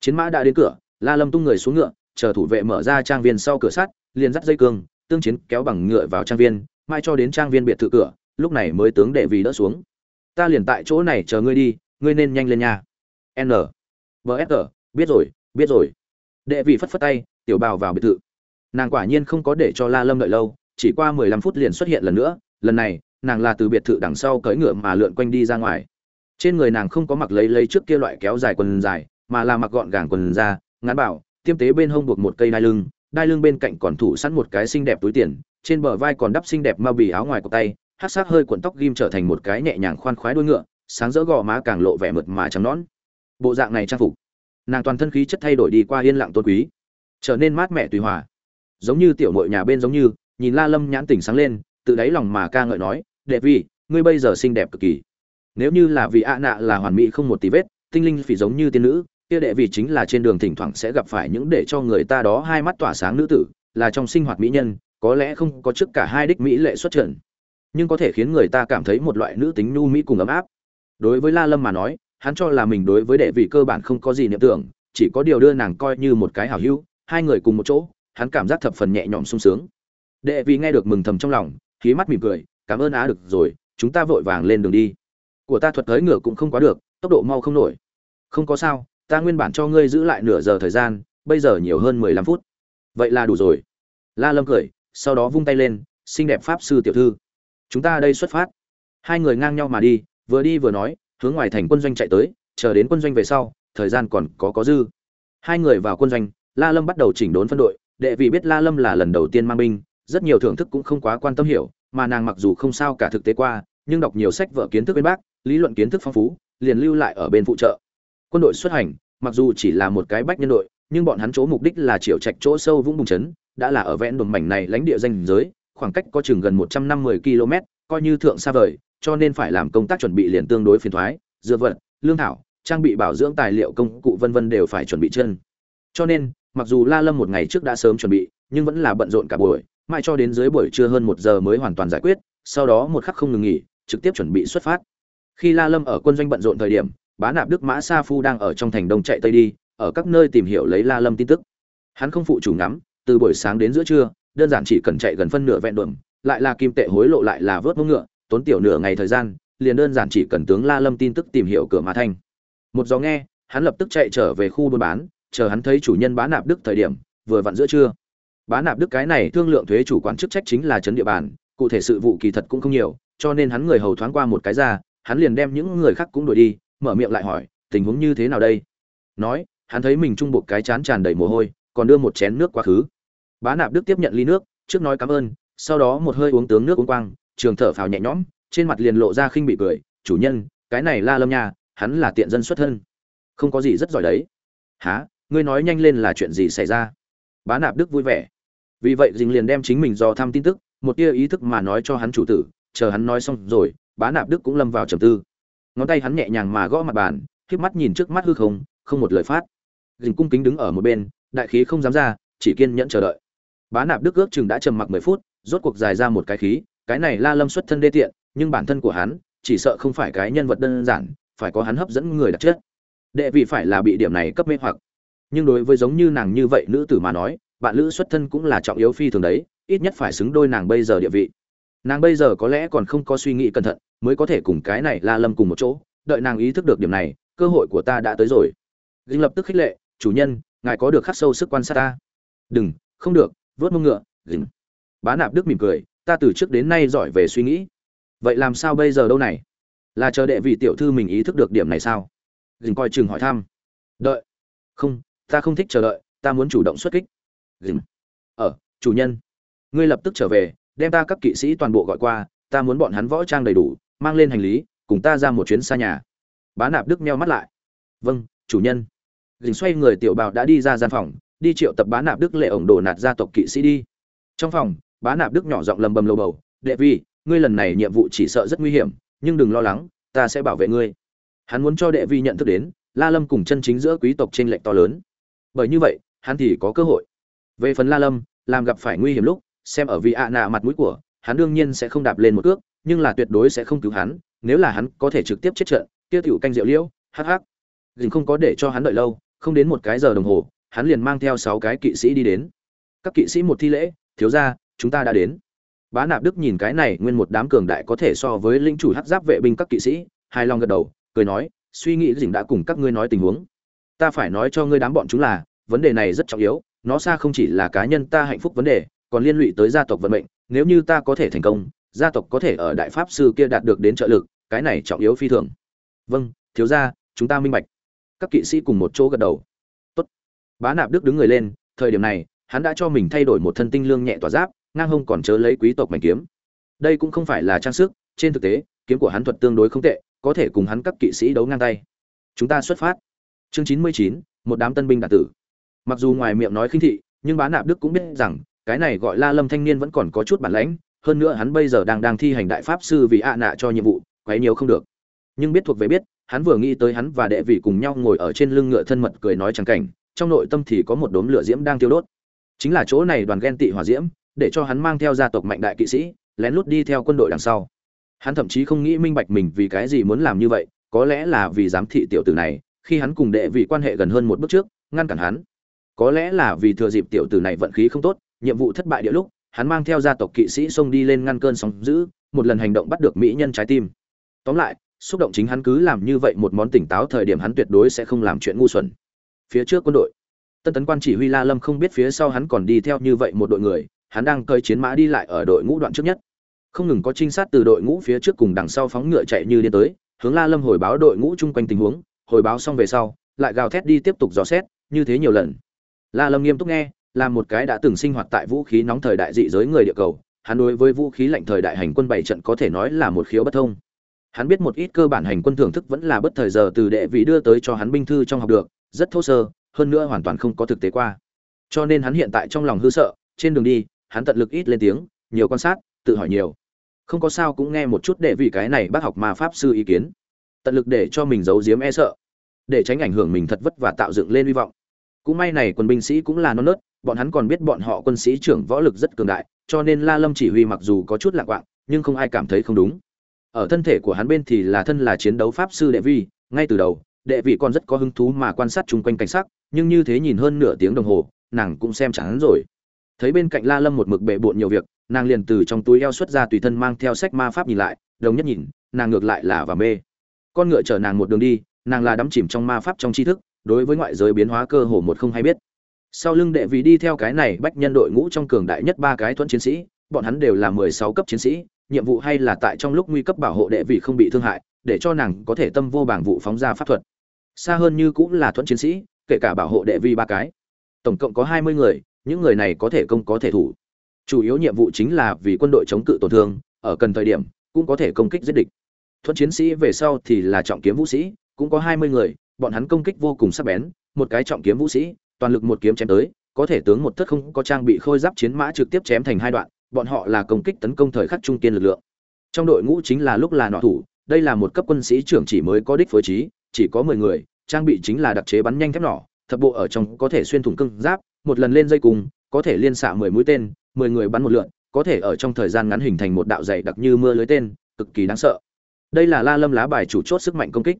Chiến mã đã đến cửa, la lâm tung người xuống ngựa, chờ thủ vệ mở ra trang viên sau cửa sắt, liền dắt dây cương, tương chiến kéo bằng ngựa vào trang viên, mai cho đến trang viên biệt thự cửa, lúc này mới tướng đệ vì đỡ xuống. Ta liền tại chỗ này chờ ngươi đi, ngươi nên nhanh lên nha. N vsg biết rồi biết rồi. Đệ vị phất phất tay, tiểu bào vào biệt thự. Nàng quả nhiên không có để cho la lâm đợi lâu, chỉ qua mười lăm phút liền xuất hiện lần nữa, lần này, nàng là từ biệt thự đằng sau cưỡi ngựa mà lượn quanh đi ra ngoài trên người nàng không có mặc lấy lấy trước kia loại kéo dài quần dài, mà là mặc gọn gàng quần da, ngắn bảo, tiêm tế bên hông buộc một cây đai lưng đai lưng bên cạnh còn thủ sẵn một cái xinh đẹp túi tiền, trên bờ vai còn đắp xinh đẹp ma bì áo ngoài cổ tay, hát sắc hơi cuộn tóc ghim trở thành một cái nhẹ nhàng khoan khoái đuôi ngựa, sáng rỡ gò má càng lộ vẻ mượt mà trắng nõn. Bộ dạng này trang phục, nàng toàn thân khí chất thay đổi đi qua yên lặng tôn quý, trở nên mát mẻ tùy hòa. Giống như tiểu mội nhà bên giống như, nhìn la lâm nhãn tỉnh sáng lên, tự đáy lòng mà ca ngợi nói, đệ vi, ngươi bây giờ xinh đẹp cực kỳ nếu như là vì ạ nạ là hoàn mỹ không một tí vết, tinh linh phỉ giống như tiên nữ, kia đệ vị chính là trên đường thỉnh thoảng sẽ gặp phải những để cho người ta đó hai mắt tỏa sáng nữ tử, là trong sinh hoạt mỹ nhân, có lẽ không có trước cả hai đích mỹ lệ xuất trận nhưng có thể khiến người ta cảm thấy một loại nữ tính nhu mỹ cùng ấm áp. Đối với la lâm mà nói, hắn cho là mình đối với đệ vị cơ bản không có gì niệm tưởng, chỉ có điều đưa nàng coi như một cái hảo hữu, hai người cùng một chỗ, hắn cảm giác thập phần nhẹ nhõm sung sướng. Đệ vị nghe được mừng thầm trong lòng khí mắt mỉm cười, cảm ơn á, được rồi, chúng ta vội vàng lên đường đi của ta thuật tới ngựa cũng không quá được, tốc độ mau không nổi. Không có sao, ta nguyên bản cho ngươi giữ lại nửa giờ thời gian, bây giờ nhiều hơn mười lăm phút. Vậy là đủ rồi. La lâm cười, sau đó vung tay lên, xinh đẹp pháp sư tiểu thư. Chúng ta đây xuất phát. Hai người ngang nhau mà đi, vừa đi vừa nói, hướng ngoài thành quân doanh chạy tới, chờ đến quân doanh về sau, thời gian còn có có dư. Hai người vào quân doanh, la lâm bắt đầu chỉnh đốn phân đội. Đệ vị biết la lâm là lần đầu tiên mang binh, rất nhiều thưởng thức cũng không quá quan tâm hiểu, mà nàng mặc dù không sao cả thực tế qua, nhưng đọc nhiều sách vở kiến thức bên bác lý luận kiến thức phong phú, liền lưu lại ở bên phụ trợ. Quân đội xuất hành, mặc dù chỉ là một cái bách nhân đội, nhưng bọn hắn chỗ mục đích là triệu trạch chỗ sâu vũng bùng chấn, đã là ở vẽn đồn mảnh này lãnh địa danh giới, khoảng cách có chừng gần một trăm năm mươi km, coi như thượng xa vời, cho nên phải làm công tác chuẩn bị liền tương đối phiền thoái dựa vật, lương thảo, trang bị bảo dưỡng tài liệu công cụ vân vân đều phải chuẩn bị chân. Cho nên, mặc dù la lâm một ngày trước đã sớm chuẩn bị, nhưng vẫn là bận rộn cả buổi, mãi cho đến dưới buổi trưa hơn một giờ mới hoàn toàn giải quyết, sau đó một khắc không ngừng nghỉ, trực tiếp chuẩn bị xuất phát khi la lâm ở quân doanh bận rộn thời điểm bá nạp đức mã sa phu đang ở trong thành đông chạy tây đi ở các nơi tìm hiểu lấy la lâm tin tức. Hắn không phụ chủ ngắm từ buổi sáng đến giữa trưa đơn giản chỉ cần chạy gần phân nửa vẹn đường, lại là kim tệ hối lộ lại là vớt mông ngựa tốn tiểu nửa ngày thời gian liền đơn giản chỉ cần tướng la lâm tin tức tìm hiểu cửa mã thanh một gió nghe hắn lập tức chạy trở về khu buôn bán chờ hắn thấy chủ nhân bá nạp đức thời điểm vừa vặn giữa trưa. Bá nạp đức cái này thương lượng thuế chủ quán chức trách chính là trấn địa bàn cụ thể sự vụ kỳ thật cũng không nhiều cho nên hắn người hầu thoáng qua một cái ra hắn liền đem những người khác cũng đuổi đi, mở miệng lại hỏi, tình huống như thế nào đây? Nói, hắn thấy mình trung bộ cái chán tràn đầy mồ hôi, còn đưa một chén nước quá khứ. Bá nạp đức tiếp nhận ly nước, trước nói cảm ơn, sau đó một hơi uống tướng nước uống quang, trường thở phào nhẹ nhõm, trên mặt liền lộ ra khinh bị cười, chủ nhân, cái này la lâm nha, hắn là tiện dân xuất thân, không có gì rất giỏi đấy. Há ngươi nói nhanh lên là chuyện gì xảy ra? Bá nạp đức vui vẻ. Vì vậy dình liền đem chính mình do thăm tin tức, một tia ý thức mà nói cho hắn chủ tử, chờ hắn nói xong rồi bá nạp đức cũng lâm vào trầm tư. Ngón tay hắn nhẹ nhàng mà gõ mặt bàn, khiếp mắt nhìn trước mắt hư không không một lời phát. Dình cung kính đứng ở một bên, đại khí không dám ra, chỉ kiên nhẫn chờ đợi. Bá nạp đức ước chừng đã trầm mặc mười phút, rốt cuộc dài ra một cái khí, cái này la lâm xuất thân đê tiện, nhưng bản thân của hắn, chỉ sợ không phải cái nhân vật đơn giản, phải có hắn hấp dẫn người đặc chất. Đệ vị phải là bị điểm này cấp mê hoặc. Nhưng đối với giống như nàng như vậy nữ tử mà nói, bạn lữ xuất thân cũng là trọng yếu phi thường đấy, ít nhất phải xứng đôi nàng bây giờ địa vị. Nàng bây giờ có lẽ còn không có suy nghĩ cẩn thận mới có thể cùng cái này la lâm cùng một chỗ đợi nàng ý thức được điểm này cơ hội của ta đã tới rồi. Dinh lập tức khích lệ chủ nhân ngài có được khắc sâu sức quan sát ta? Đừng không được vớt mông ngựa. Dinh bá nạp đức mỉm cười ta từ trước đến nay giỏi về suy nghĩ. Vậy làm sao bây giờ đâu này? Là chờ đệ vị tiểu thư mình ý thức được điểm này sao? Dĩnh coi chừng hỏi thăm. Đợi. Không ta không thích chờ đợi ta muốn chủ động xuất kích. Dĩnh, ở ờ, chủ nhân. Ngươi lập tức trở về đem ta các kỵ sĩ toàn bộ gọi qua ta muốn bọn hắn võ trang đầy đủ mang lên hành lý, cùng ta ra một chuyến xa nhà. Bá nạp đức meo mắt lại. Vâng chủ nhân. Dình xoay người tiểu bào đã đi ra gian phòng, đi triệu tập bá nạp đức lệ ổng đổ nạt gia tộc kỵ sĩ đi. Trong phòng, bá nạp đức nhỏ giọng lầm bầm lầu bầu, đệ vi, ngươi lần này nhiệm vụ chỉ sợ rất nguy hiểm, nhưng đừng lo lắng, ta sẽ bảo vệ ngươi. Hắn muốn cho đệ vi nhận thức đến, la lâm cùng chân chính giữa quý tộc trên lệch to lớn. Bởi như vậy, hắn thì có cơ hội. Về phần la lâm, làm gặp phải nguy hiểm lúc, xem ở vị ạ nạ mặt mũi của, hắn đương nhiên sẽ không đạp lên một cước nhưng là tuyệt đối sẽ không cứu hắn, nếu là hắn có thể trực tiếp chết trận, kia tiểu canh rượu liễu, hắc hắc. Dình không có để cho hắn đợi lâu, không đến một cái giờ đồng hồ, hắn liền mang theo sáu cái kỵ sĩ đi đến. Các kỵ sĩ một thi lễ, thiếu ra chúng ta đã đến. Bá nạp đức nhìn cái này, nguyên một đám cường đại có thể so với linh chủ hắc giáp vệ binh các kỵ sĩ, hài long gật đầu, cười nói, suy nghĩ dình đã cùng các ngươi nói tình huống. Ta phải nói cho ngươi đám bọn chúng là, vấn đề này rất trọng yếu, nó xa không chỉ là cá nhân ta hạnh phúc vấn đề, còn liên lụy tới gia tộc vận mệnh, nếu như ta có thể thành công gia tộc có thể ở đại pháp sư kia đạt được đến trợ lực, cái này trọng yếu phi thường. Vâng thiếu gia, chúng ta minh bạch. Các kỵ sĩ cùng một chỗ gật đầu. Tốt. bá nạp đức đứng người lên, thời điểm này, hắn đã cho mình thay đổi một thân tinh lương nhẹ tỏa giáp, ngang hông còn chớ lấy quý tộc mảnh kiếm. Đây cũng không phải là trang sức, trên thực tế, kiếm của hắn thuật tương đối không tệ, có thể cùng hắn các kỵ sĩ đấu ngang tay. Chúng ta xuất phát. Chương chín mươi chín, một đám tân binh đạt tử. Mặc dù ngoài miệng nói khinh thị, nhưng bá nạp đức cũng biết rằng, cái này gọi la lâm thanh niên vẫn còn có chút bản lãnh hơn nữa hắn bây giờ đang đang thi hành đại pháp sư vì ạ nạ cho nhiệm vụ, quấy nhiều không được. Nhưng biết thuộc về biết, hắn vừa nghĩ tới hắn và đệ vị cùng nhau ngồi ở trên lưng ngựa thân mật cười nói chẳng cảnh, trong nội tâm thì có một đốm lửa diễm đang tiêu đốt. Chính là chỗ này đoàn ghen tị hỏa diễm, để cho hắn mang theo gia tộc mạnh đại kỵ sĩ, lén lút đi theo quân đội đằng sau. Hắn thậm chí không nghĩ minh bạch mình vì cái gì muốn làm như vậy, có lẽ là vì giám thị tiểu tử này, khi hắn cùng đệ vị quan hệ gần hơn một bước trước, ngăn cản hắn. Có lẽ là vì thừa dịp tiểu tử này vận khí không tốt, nhiệm vụ thất bại địa lúc hắn mang theo gia tộc kỵ sĩ xông đi lên ngăn cơn sóng dữ, một lần hành động bắt được mỹ nhân trái tim. Tóm lại, xúc động chính hắn cứ làm như vậy một món tỉnh táo thời điểm hắn tuyệt đối sẽ không làm chuyện ngu xuẩn. Phía trước quân đội, tân tấn quan chỉ huy la lâm không biết phía sau hắn còn đi theo như vậy một đội người, hắn đang cơi chiến mã đi lại ở đội ngũ đoạn trước nhất. Không ngừng có trinh sát từ đội ngũ phía trước cùng đằng sau phóng ngựa chạy như điên tới, hướng la lâm hồi báo đội ngũ chung quanh tình huống, hồi báo xong về sau, lại gào thét đi tiếp tục dò xét, như thế nhiều lần. La lâm nghiêm túc nghe là một cái đã từng sinh hoạt tại vũ khí nóng thời đại dị giới người địa cầu, hắn đối với vũ khí lạnh thời đại hành quân bảy trận có thể nói là một khiếu bất thông. Hắn biết một ít cơ bản hành quân thưởng thức vẫn là bất thời giờ từ đệ vị đưa tới cho hắn binh thư trong học được, rất thô sơ, hơn nữa hoàn toàn không có thực tế qua. Cho nên hắn hiện tại trong lòng hư sợ, trên đường đi, hắn tận lực ít lên tiếng, nhiều quan sát, tự hỏi nhiều. Không có sao cũng nghe một chút để vì cái này bác học mà pháp sư ý kiến. Tận lực để cho mình giấu giếm e sợ, để tránh ảnh hưởng mình thật vất và tạo dựng lên hy vọng. Cũng may này quân binh sĩ cũng là non nớt bọn hắn còn biết bọn họ quân sĩ trưởng võ lực rất cường đại, cho nên la lâm chỉ huy mặc dù có chút lạc quạng, nhưng không ai cảm thấy không đúng. Ở thân thể của hắn bên thì là thân là chiến đấu pháp sư đệ vi, ngay từ đầu, đệ vị còn rất có hứng thú mà quan sát chung quanh cảnh sắc, nhưng như thế nhìn hơn nửa tiếng đồng hồ, nàng cũng xem chán rồi. Thấy bên cạnh la lâm một mực bệ bội nhiều việc, nàng liền từ trong túi eo xuất ra tùy thân mang theo sách ma pháp nhìn lại, đồng nhất nhìn, nàng ngược lại là và mê. Con ngựa chở nàng một đường đi, nàng là đắm chìm trong ma pháp trong tri thức, đối với ngoại giới biến hóa cơ hồ một không hay biết sau lưng đệ vị đi theo cái này bách nhân đội ngũ trong cường đại nhất ba cái thuẫn chiến sĩ, bọn hắn đều là mười sáu cấp chiến sĩ, nhiệm vụ hay là tại trong lúc nguy cấp bảo hộ đệ vị không bị thương hại, để cho nàng có thể tâm vô bảng vụ phóng ra pháp thuật. Xa hơn như cũng là thuẫn chiến sĩ, kể cả bảo hộ đệ vị ba cái. Tổng cộng có hai mươi người, những người này có thể công có thể thủ. Chủ yếu nhiệm vụ chính là vì quân đội chống cự tổn thương, ở cần thời điểm, cũng có thể công kích giết địch. Thuẫn chiến sĩ về sau thì là trọng kiếm vũ sĩ, cũng có hai mươi người, bọn hắn công kích vô cùng sắc bén, một cái trọng kiếm vũ sĩ toàn lực một kiếm chém tới có thể tướng một thất không có trang bị khôi giáp chiến mã trực tiếp chém thành hai đoạn bọn họ là công kích tấn công thời khắc trung kiên lực lượng. Trong đội ngũ chính là lúc là nọ thủ đây là một cấp quân sĩ trưởng chỉ mới có đích phối trí chỉ có mười người trang bị chính là đặc chế bắn nhanh thép nỏ thập bộ ở trong có thể xuyên thủng cưng giáp một lần lên dây cùng có thể liên xạ mười mũi tên mười người bắn một lượt, có thể ở trong thời gian ngắn hình thành một đạo dày đặc như mưa lưới tên cực kỳ đáng sợ. Đây là la lâm lá bài chủ chốt sức mạnh công kích.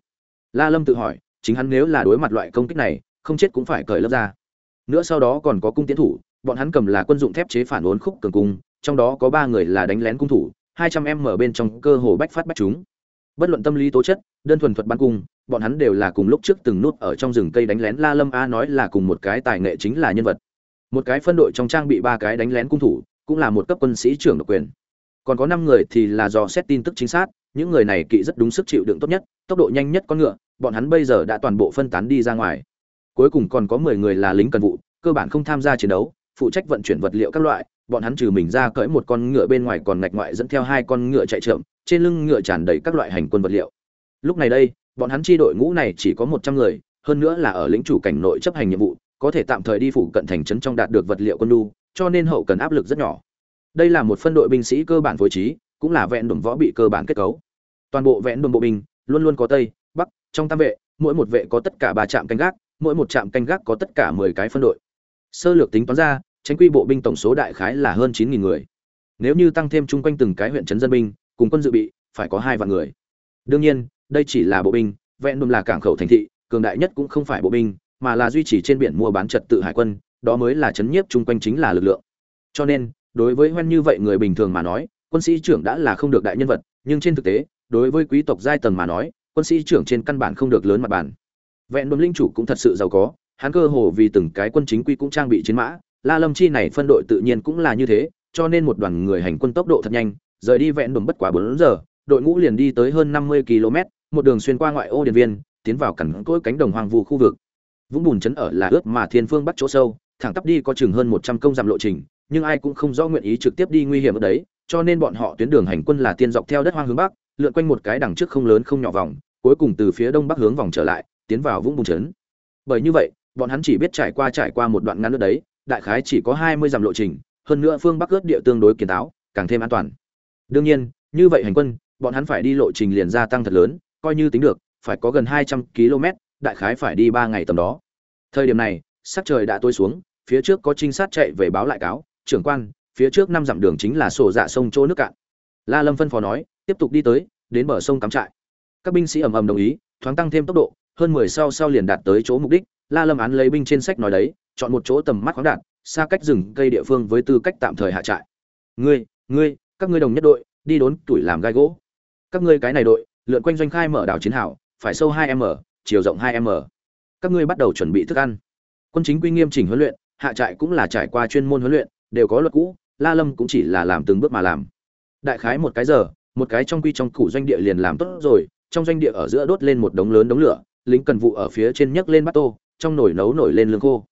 La lâm tự hỏi chính hắn nếu là đối mặt loại công kích này không chết cũng phải cởi lớp ra. Nữa sau đó còn có cung tiến thủ, bọn hắn cầm là quân dụng thép chế phản uốn khúc cường cung, trong đó có ba người là đánh lén cung thủ, hai trăm em mở bên trong cơ hồ bách phát bách chúng. Bất luận tâm lý tố chất, đơn thuần thuật bắn cung, bọn hắn đều là cùng lúc trước từng nút ở trong rừng cây đánh lén la lâm a nói là cùng một cái tài nghệ chính là nhân vật. Một cái phân đội trong trang bị ba cái đánh lén cung thủ, cũng là một cấp quân sĩ trưởng độc quyền. Còn có năm người thì là dò xét tin tức chính xác, những người này kỵ rất đúng sức chịu đựng tốt nhất, tốc độ nhanh nhất con ngựa, bọn hắn bây giờ đã toàn bộ phân tán đi ra ngoài cuối cùng còn có mười người là lính cần vụ, cơ bản không tham gia chiến đấu, phụ trách vận chuyển vật liệu các loại, bọn hắn trừ mình ra cởi một con ngựa bên ngoài còn ngạch ngoại dẫn theo hai con ngựa chạy trộm trên lưng ngựa tràn đầy các loại hành quân vật liệu. Lúc này đây, bọn hắn chi đội ngũ này chỉ có một trăm người, hơn nữa là ở lĩnh chủ cảnh nội chấp hành nhiệm vụ, có thể tạm thời đi phủ cận thành trấn trong đạt được vật liệu quân đu cho nên hậu cần áp lực rất nhỏ. Đây là một phân đội binh sĩ cơ bản phối trí, cũng là vẹn đồn võ bị cơ bản kết cấu. Toàn bộ vẹn đồn bộ binh, luôn luôn có tây, bắc, trong tam vệ, mỗi một vệ có tất cả ba trạm canh gác mỗi một trạm canh gác có tất cả mười cái phân đội. Sơ lược tính toán ra, tránh quy bộ binh tổng số đại khái là hơn chín nghìn người. Nếu như tăng thêm chung quanh từng cái huyện trấn dân binh, cùng quân dự bị, phải có hai vạn người. Đương nhiên, đây chỉ là bộ binh, vẹn đùm là cảng khẩu thành thị, cường đại nhất cũng không phải bộ binh, mà là duy trì trên biển mua bán trật tự hải quân, đó mới là chấn nhiếp chung quanh chính là lực lượng. Cho nên, đối với hoen như vậy người bình thường mà nói, quân sĩ trưởng đã là không được đại nhân vật, nhưng trên thực tế, đối với quý tộc giai tầng mà nói, quân sĩ trưởng trên căn bản không được lớn mặt bàn vẹn đồn linh chủ cũng thật sự giàu có, hắn cơ hồ vì từng cái quân chính quy cũng trang bị chiến mã, la lâm chi này phân đội tự nhiên cũng là như thế, cho nên một đoàn người hành quân tốc độ thật nhanh, rời đi vẹn đồn bất quá bốn giờ, đội ngũ liền đi tới hơn năm mươi km, một đường xuyên qua ngoại ô điện viên, tiến vào cẳng cỗi cánh đồng hoang vu khu vực. Vũng bùn chấn ở là ướt mà thiên phương bắt chỗ sâu, thẳng tắp đi có chừng hơn một trăm công dặm lộ trình, nhưng ai cũng không rõ nguyện ý trực tiếp đi nguy hiểm ở đấy, cho nên bọn họ tuyến đường hành quân là tiên dọc theo đất hoang hướng bắc, lượn quanh một cái đằng trước không lớn không nhỏ vòng, cuối cùng từ phía đông bắc hướng vòng trở lại tiến vào vũng bùn chấn bởi như vậy, bọn hắn chỉ biết trải qua trải qua một đoạn ngắn nữa đấy, đại khái chỉ có hai mươi dặm lộ trình, hơn nữa phương bắc ướt địa tương đối kiến táo càng thêm an toàn. Đương nhiên, như vậy hành quân, bọn hắn phải đi lộ trình liền gia tăng thật lớn, coi như tính được, phải có gần hai trăm km, đại khái phải đi ba ngày tầm đó. Thời điểm này, sắc trời đã tối xuống, phía trước có trinh sát chạy về báo lại cáo, trưởng quan, phía trước năm dặm đường chính là sổ dạ sông chỗ nước cạn. La lâm phân phó nói, tiếp tục đi tới, đến bờ sông cắm trại. Các binh sĩ ầm ầm đồng ý, thoáng tăng thêm tốc độ hơn mười sau sau liền đạt tới chỗ mục đích, la lâm án lấy binh trên sách nói đấy, chọn một chỗ tầm mắt khoáng đạt, xa cách rừng cây địa phương với tư cách tạm thời hạ trại. Ngươi ngươi, các ngươi đồng nhất đội, đi đốn tuổi làm gai gỗ. Các ngươi cái này đội, lượn quanh doanh khai mở đảo chiến hào, phải sâu hai m, chiều rộng hai m. Các ngươi bắt đầu chuẩn bị thức ăn. Quân chính quy nghiêm chỉnh huấn luyện, hạ trại cũng là trải qua chuyên môn huấn luyện, đều có luật cũ, la lâm cũng chỉ là làm từng bước mà làm. Đại khái một cái giờ, một cái trong quy trong củ doanh địa liền làm tốt rồi, trong doanh địa ở giữa đốt lên một đống lớn đống lửa lính cần vụ ở phía trên nhấc lên bát tô, trong nồi nấu nổi lên lương khô.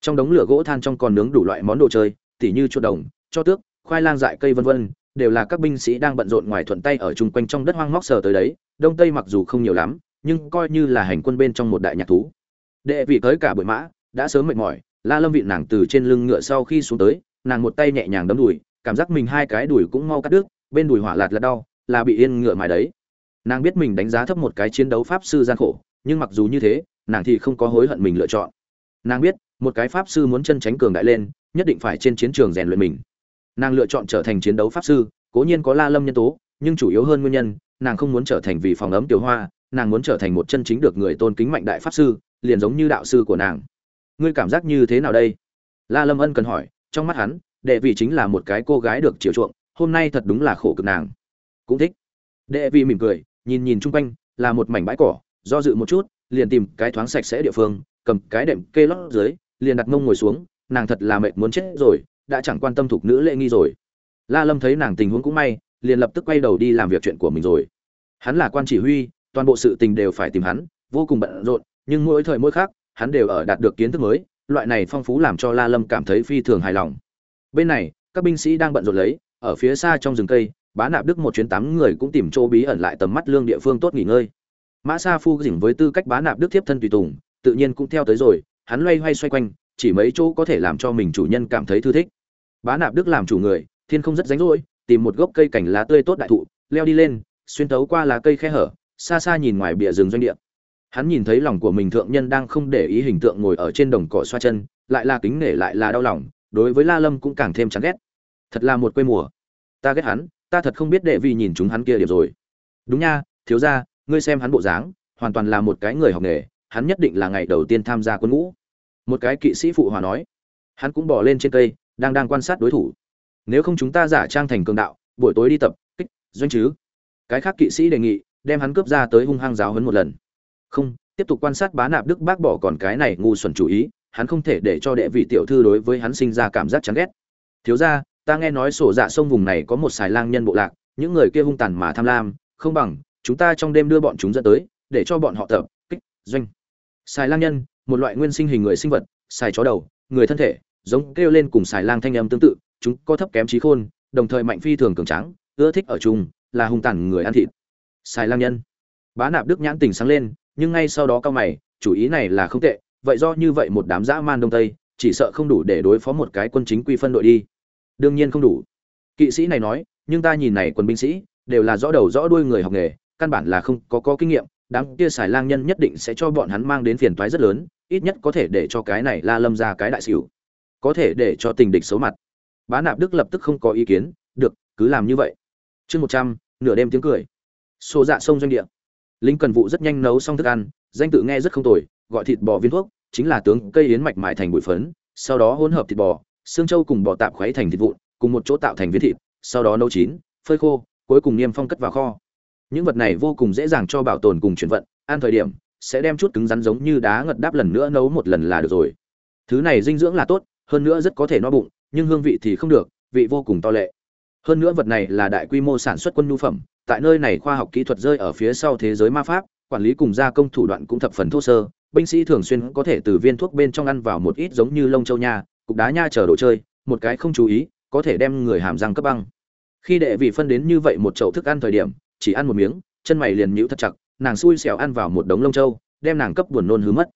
Trong đống lửa gỗ than trong còn nướng đủ loại món đồ chơi, tỉ như chuột đồng, cho tước, khoai lang dại cây vân vân, đều là các binh sĩ đang bận rộn ngoài thuận tay ở chung quanh trong đất hoang móc sờ tới đấy. Đông tây mặc dù không nhiều lắm, nhưng coi như là hành quân bên trong một đại nhạc thú. Đệ vị tới cả bụi mã, đã sớm mệt mỏi, la lâm vị nàng từ trên lưng ngựa sau khi xuống tới, nàng một tay nhẹ nhàng đấm đùi, cảm giác mình hai cái đùi cũng mau cắt đứt, bên đùi hỏa lạt là đau, là bị yên ngựa mài đấy. Nàng biết mình đánh giá thấp một cái chiến đấu pháp sư gian khổ nhưng mặc dù như thế, nàng thì không có hối hận mình lựa chọn. Nàng biết, một cái pháp sư muốn chân tránh cường đại lên, nhất định phải trên chiến trường rèn luyện mình. Nàng lựa chọn trở thành chiến đấu pháp sư, cố nhiên có la lâm nhân tố, nhưng chủ yếu hơn nguyên nhân, nàng không muốn trở thành vì phòng ấm tiểu hoa, nàng muốn trở thành một chân chính được người tôn kính mạnh đại pháp sư, liền giống như đạo sư của nàng. Ngươi cảm giác như thế nào đây? La lâm ân cần hỏi, trong mắt hắn, đệ vị chính là một cái cô gái được chiều chuộng, hôm nay thật đúng là khổ cực nàng. Cũng thích. Đệ vị mỉm cười, nhìn nhìn chung quanh, là một mảnh bãi cỏ do dự một chút, liền tìm cái thoáng sạch sẽ địa phương, cầm cái đệm kê lót dưới, liền đặt mông ngồi xuống, nàng thật là mệt muốn chết rồi, đã chẳng quan tâm thuộc nữ lễ nghi rồi. La lâm thấy nàng tình huống cũng may, liền lập tức quay đầu đi làm việc chuyện của mình rồi. Hắn là quan chỉ huy, toàn bộ sự tình đều phải tìm hắn, vô cùng bận rộn, nhưng mỗi thời mỗi khác hắn đều ở đạt được kiến thức mới, loại này phong phú làm cho la lâm cảm thấy phi thường hài lòng. Bên này, các binh sĩ đang bận rộn lấy, ở phía xa trong rừng cây, bá nạp đức một chuyến tám người cũng tìm chỗ bí ẩn lại tầm mắt lương địa phương tốt nghỉ ngơi mã sa phu dỉnh với tư cách bá nạp đức thiếp thân tùy tùng, tự nhiên cũng theo tới rồi, hắn loay hoay xoay quanh, chỉ mấy chỗ có thể làm cho mình chủ nhân cảm thấy thư thích. Bá nạp đức làm chủ người, thiên không rất ránh rỗi, tìm một gốc cây cảnh lá tươi tốt đại thụ, leo đi lên, xuyên tấu qua lá cây khe hở, xa xa nhìn ngoài bìa rừng doanh địa. Hắn nhìn thấy lòng của mình thượng nhân đang không để ý hình tượng ngồi ở trên đồng cỏ xoa chân, lại là kính nể lại là đau lòng, đối với la lâm cũng càng thêm chán ghét. Thật là một quê mùa. Ta ghét hắn, ta thật không biết đệ vì nhìn chúng hắn kia điểm rồi. Đúng nha, thiếu ra ngươi xem hắn bộ dáng, hoàn toàn là một cái người học nghề, hắn nhất định là ngày đầu tiên tham gia quân ngũ. Một cái kỵ sĩ phụ hòa nói. Hắn cũng bỏ lên trên cây, đang đang quan sát đối thủ. Nếu không chúng ta giả trang thành cường đạo, buổi tối đi tập, kích, doanh chứ. Cái khác kỵ sĩ đề nghị, đem hắn cướp ra tới hung hăng giáo hấn một lần. Không, tiếp tục quan sát bá nạp đức bác bỏ còn cái này ngu xuẩn chủ ý, hắn không thể để cho đệ vị tiểu thư đối với hắn sinh ra cảm giác chán ghét. Thiếu ra ta nghe nói sổ dạ sông vùng này có một xài lang nhân bộ lạc, những người kia hung tàn mà tham lam, không bằng chúng ta trong đêm đưa bọn chúng dẫn tới, để cho bọn họ tập, kích, doanh. Xài lang nhân, một loại nguyên sinh hình người sinh vật xài chó đầu, người thân thể, giống kêu lên cùng xài lang thanh âm tương tự, chúng có thấp kém trí khôn, đồng thời mạnh phi thường cường tráng, ưa thích ở chung, là hung tàn người ăn thịt. Xài lang nhân, bá nạp đức nhãn tình sáng lên, nhưng ngay sau đó cao mày, chủ ý này là không tệ, vậy do như vậy một đám dã man đông tây, chỉ sợ không đủ để đối phó một cái quân chính quy phân đội đi. Đương nhiên không đủ. Kỵ sĩ này nói, nhưng ta nhìn này quân binh sĩ, đều là rõ đầu rõ đuôi người học nghề căn bản là không có có kinh nghiệm, đám kia xài lang nhân nhất định sẽ cho bọn hắn mang đến phiền toái rất lớn, ít nhất có thể để cho cái này la lâm ra cái đại xỉu. Có thể để cho tình địch xấu mặt. Bá nạp đức lập tức không có ý kiến, được, cứ làm như vậy. Chương một trăm, nửa đêm tiếng cười. Xô dạ sông doanh địa. Lính cần vụ rất nhanh nấu xong thức ăn, danh tự nghe rất không tồi, gọi thịt bò viên thuốc, chính là tướng cây yến mạch mại thành bụi phấn, sau đó hỗn hợp thịt bò, xương trâu cùng bò tạp khuấy thành thịt vụn, cùng một chỗ tạo thành viên thịt, sau đó nấu chín, phơi khô, cuối cùng niêm phong cất vào kho những vật này vô cùng dễ dàng cho bảo tồn cùng chuyển vận, ăn thời điểm, sẽ đem chút cứng rắn giống như đá ngật đáp lần nữa nấu một lần là được rồi. Thứ này dinh dưỡng là tốt, hơn nữa rất có thể no bụng, nhưng hương vị thì không được, vị vô cùng to lệ. Hơn nữa vật này là đại quy mô sản xuất quân nhu phẩm, tại nơi này khoa học kỹ thuật rơi ở phía sau thế giới ma pháp, quản lý cùng gia công thủ đoạn cũng thập phần thô sơ, binh sĩ thường xuyên có thể từ viên thuốc bên trong ăn vào một ít giống như lông châu nha, cục đá nha chờ đồ chơi, một cái không chú ý, có thể đem người hàm răng cấp băng. Khi đệ vị phân đến như vậy một chậu thức ăn thời điểm chỉ ăn một miếng, chân mày liền nhíu thật chặt, nàng xui xẻo ăn vào một đống lông châu đem nàng cấp buồn nôn hứa mất.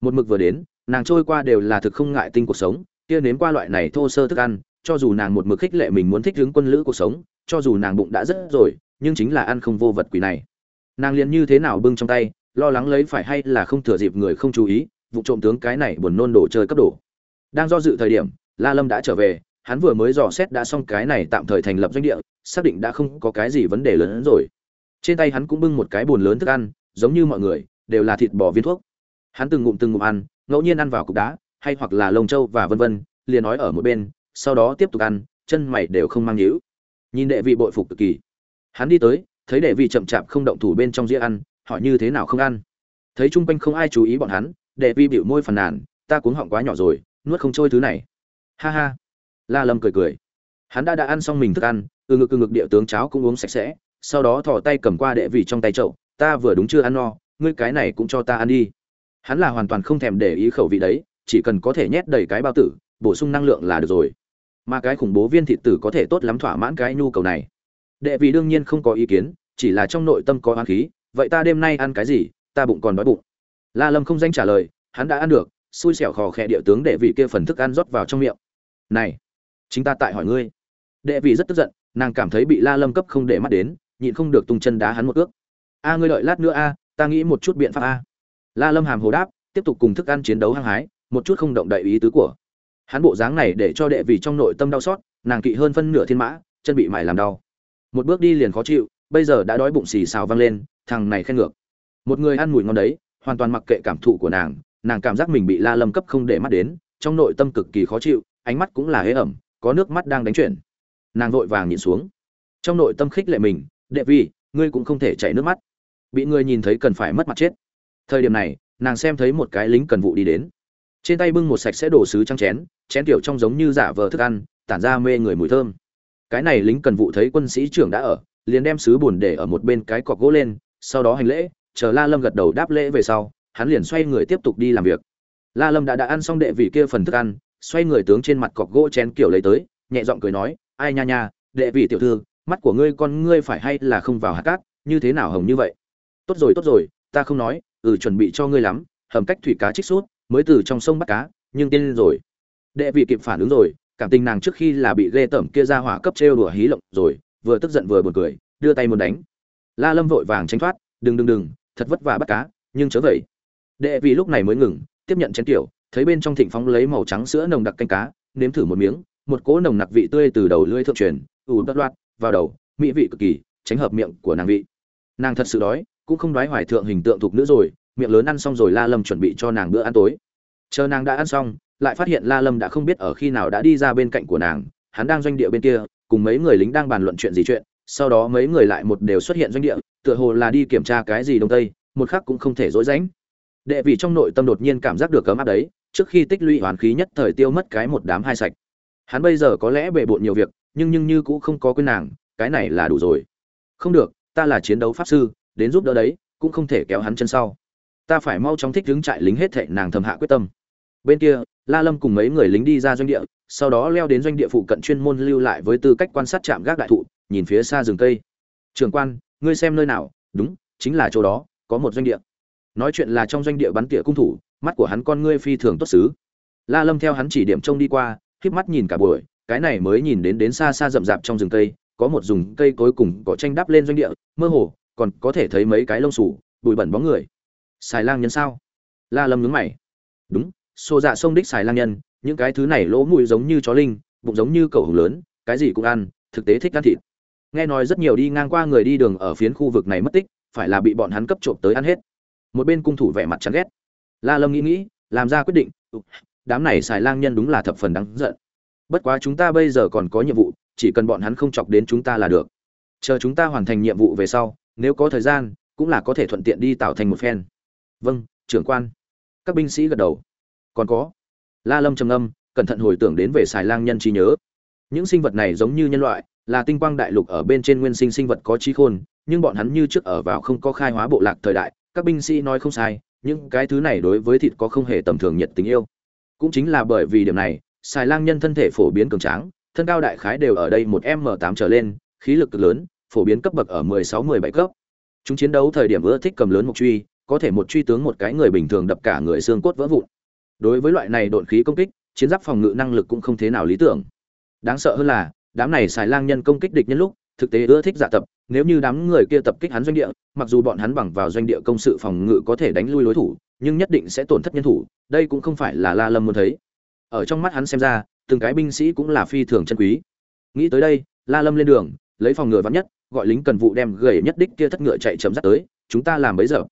Một mực vừa đến, nàng trôi qua đều là thực không ngại tinh cuộc sống, kia nếm qua loại này thô sơ thức ăn, cho dù nàng một mực khích lệ mình muốn thích hướng quân lữ cuộc sống, cho dù nàng bụng đã rất rồi, nhưng chính là ăn không vô vật quỷ này. Nàng liền như thế nào bưng trong tay, lo lắng lấy phải hay là không thừa dịp người không chú ý, vụ trộm tướng cái này buồn nôn đổ chơi cấp đổ đang do dự thời điểm, la lâm đã trở về hắn vừa mới dò xét đã xong cái này tạm thời thành lập doanh địa, xác định đã không có cái gì vấn đề lớn hơn rồi. Trên tay hắn cũng bưng một cái bồn lớn thức ăn, giống như mọi người, đều là thịt bò viên thuốc. Hắn từng ngụm từng ngụm ăn, ngẫu nhiên ăn vào cục đá, hay hoặc là lông trâu và vân vân, liền nói ở một bên, sau đó tiếp tục ăn, chân mày đều không mang nhíu. Nhìn đệ vị bội phục cực kỳ. Hắn đi tới, thấy đệ vị chậm chạp không động thủ bên trong dĩa ăn, hỏi như thế nào không ăn. Thấy chung quanh không ai chú ý bọn hắn, đệ vị bịu môi phàn nàn, ta cuống họng quá nhỏ rồi, nuốt không trôi thứ này. Ha ha la lâm cười cười. Hắn đã đã ăn xong mình thức ăn, từ ngực từ ngực địa tướng cháo cũng uống sạch sẽ, sau đó thò tay cầm qua đệ vị trong tay chậu, ta vừa đúng chưa ăn no, ngươi cái này cũng cho ta ăn đi. Hắn là hoàn toàn không thèm để ý khẩu vị đấy, chỉ cần có thể nhét đầy cái bao tử, bổ sung năng lượng là được rồi. Mà cái khủng bố viên thịt tử có thể tốt lắm thỏa mãn cái nhu cầu này. Đệ vị đương nhiên không có ý kiến, chỉ là trong nội tâm có oán khí, vậy ta đêm nay ăn cái gì? Ta bụng còn đói bụng. La lâm không danh trả lời, hắn đã ăn được, xui xẻo khò khẽ địa tướng đệ vị kia phần thức ăn rót vào trong miệng. Này chính ta tại hỏi ngươi. Đệ vị rất tức giận, nàng cảm thấy bị la lâm cấp không để mắt đến, nhịn không được tung chân đá hắn một ước. A, ngươi đợi lát nữa a, ta nghĩ một chút biện pháp a. La lâm hàm hồ đáp, tiếp tục cùng thức ăn chiến đấu hăng hái, một chút không động đậy ý tứ của. Hắn bộ dáng này để cho đệ vị trong nội tâm đau xót, nàng kỵ hơn phân nửa thiên mã, chân bị mải làm đau. Một bước đi liền khó chịu, bây giờ đã đói bụng xì xào văng lên, thằng này khen ngược. Một người ăn mùi ngon đấy, hoàn toàn mặc kệ cảm thụ của nàng nàng cảm giác mình bị la lâm cấp không để mắt đến, trong nội tâm cực kỳ khó chịu, ánh mắt cũng là hế ẩm có nước mắt đang đánh chuyển. Nàng vội vàng nhìn xuống. Trong nội tâm khích lệ mình, đệ vi, ngươi cũng không thể chảy nước mắt. Bị người nhìn thấy cần phải mất mặt chết. Thời điểm này, nàng xem thấy một cái lính cần vụ đi đến. Trên tay bưng một sạch sẽ đổ sứ trăng chén chén kiểu trong giống như giả vờ thức ăn, tản ra mê người mùi thơm. Cái này lính cần vụ thấy quân sĩ trưởng đã ở, liền đem sứ buồn để ở một bên cái cọc gỗ lên, sau đó hành lễ, chờ la lâm gật đầu đáp lễ về sau, hắn liền xoay người tiếp tục đi làm việc. La lâm đã đã ăn xong đệ vị kia phần thức ăn xoay người tướng trên mặt cọc gỗ chén kiểu lấy tới, nhẹ giọng cười nói, ai nha nha, đệ vị tiểu thư, mắt của ngươi con ngươi phải hay là không vào hạt cát, như thế nào hồng như vậy? Tốt rồi tốt rồi, ta không nói ừ chuẩn bị cho ngươi lắm, hầm cách thủy cá trích sút, mới từ trong sông bắt cá, nhưng tiên rồi. Đệ vị kịp phản ứng rồi, cảm tình nàng trước khi là bị ghê tởm kia ra hỏa cấp trêu đùa hí lộng rồi, vừa tức giận vừa buồn cười, đưa tay muốn đánh. La lâm vội vàng tránh thoát, đừng đừng đừng, thật vất vả bắt cá, nhưng chớ vậy đệ vị lúc này mới ngừng, tiếp nhận chén tiểu thấy bên trong thịnh phóng lấy màu trắng sữa nồng đặc canh cá, nếm thử một miếng, một cỗ nồng nặc vị tươi từ đầu lưỡi thượng truyền, ủ đất loạt, vào đầu, mỹ vị cực kỳ, tránh hợp miệng của nàng vị. Nàng thật sự đói, cũng không đói hoài thượng hình tượng thuộc nữ rồi, miệng lớn ăn xong rồi la lâm chuẩn bị cho nàng bữa ăn tối. Chờ nàng đã ăn xong, lại phát hiện la lâm đã không biết ở khi nào đã đi ra bên cạnh của nàng, hắn đang doanh địa bên kia, cùng mấy người lính đang bàn luận chuyện gì chuyện, sau đó mấy người lại một đều xuất hiện doanh địa, tựa hồ là đi kiểm tra cái gì đông tây, một khắc cũng không thể dối rãnh đệ vị trong nội tâm đột nhiên cảm giác được cấm áp đấy, trước khi tích lũy hoàn khí nhất thời tiêu mất cái một đám hai sạch. Hắn bây giờ có lẽ bề bộn nhiều việc, nhưng nhưng như cũng không có quên nàng, cái này là đủ rồi. Không được, ta là chiến đấu pháp sư, đến giúp đỡ đấy, cũng không thể kéo hắn chân sau. Ta phải mau chóng thích đứng trại lính hết thệ nàng thầm hạ quyết tâm. Bên kia, la lâm cùng mấy người lính đi ra doanh địa, sau đó leo đến doanh địa phụ cận chuyên môn lưu lại với tư cách quan sát trạm gác đại thụ, nhìn phía xa rừng cây. Trường quan, ngươi xem nơi nào? Đúng, chính là chỗ đó, có một doanh địa nói chuyện là trong doanh địa bắn tỉa cung thủ, mắt của hắn con ngươi phi thường tốt xứ. La lâm theo hắn chỉ điểm trông đi qua híp mắt nhìn cả buổi, cái này mới nhìn đến đến xa xa rậm rạp trong rừng cây, có một dùng cây cối cùng có tranh đắp lên doanh địa, mơ hồ, còn có thể thấy mấy cái lông sủ bụi bẩn bóng người. Xài lang nhân sao? La lâm nhướng mày. Đúng, xô dạ sông đích xài lang nhân, những cái thứ này lỗ mũi giống như chó linh, bụng giống như cầu hùng lớn, cái gì cũng ăn, thực tế thích ăn thịt. Nghe nói rất nhiều đi ngang qua người đi đường ở phiến khu vực này mất tích, phải là bị bọn hắn cấp trộm tới ăn hết một bên cung thủ vẻ mặt chán ghét. La lâm nghĩ nghĩ, làm ra quyết định đám này xài lang nhân đúng là thập phần đáng giận. Bất quá chúng ta bây giờ còn có nhiệm vụ, chỉ cần bọn hắn không chọc đến chúng ta là được. Chờ chúng ta hoàn thành nhiệm vụ về sau, nếu có thời gian, cũng là có thể thuận tiện đi tạo thành một phen. Vâng trưởng quan. Các binh sĩ gật đầu. Còn có. La lâm trầm âm cẩn thận hồi tưởng đến về xài lang nhân trí nhớ. Những sinh vật này giống như nhân loại, là tinh quang đại lục ở bên trên nguyên sinh sinh vật có trí khôn, nhưng bọn hắn như trước ở vào không có khai hóa bộ lạc thời đại các binh sĩ nói không sai, những cái thứ này đối với thịt có không hề tầm thường nhiệt tình yêu. Cũng chính là bởi vì điểm này xài lang nhân thân thể phổ biến cường tráng, thân cao đại khái đều ở đây một M8 trở lên, khí lực cực lớn, phổ biến cấp bậc ở mười sáu, mười bảy cấp. Chúng chiến đấu thời điểm ưa thích cầm lớn một truy, có thể một truy tướng một cái người bình thường đập cả người xương cốt vỡ vụn. Đối với loại này độn khí công kích, chiến giáp phòng ngự năng lực cũng không thế nào lý tưởng. Đáng sợ hơn là, đám này xài lang nhân công kích địch nhân lúc thực tế ưa thích dạ tập, nếu như đám người kia tập kích hắn doanh địa, mặc dù bọn hắn bằng vào doanh địa công sự phòng ngự có thể đánh lui đối thủ, nhưng nhất định sẽ tổn thất nhân thủ, đây cũng không phải là la lâm muốn thấy. Ở trong mắt hắn xem ra, từng cái binh sĩ cũng là phi thường chân quý. Nghĩ tới đây, la lâm lên đường, lấy phòng ngựa vắn nhất, gọi lính cần vụ đem gầy nhất đích kia thất ngựa chạy chậm dắt tới, chúng ta làm bấy giờ?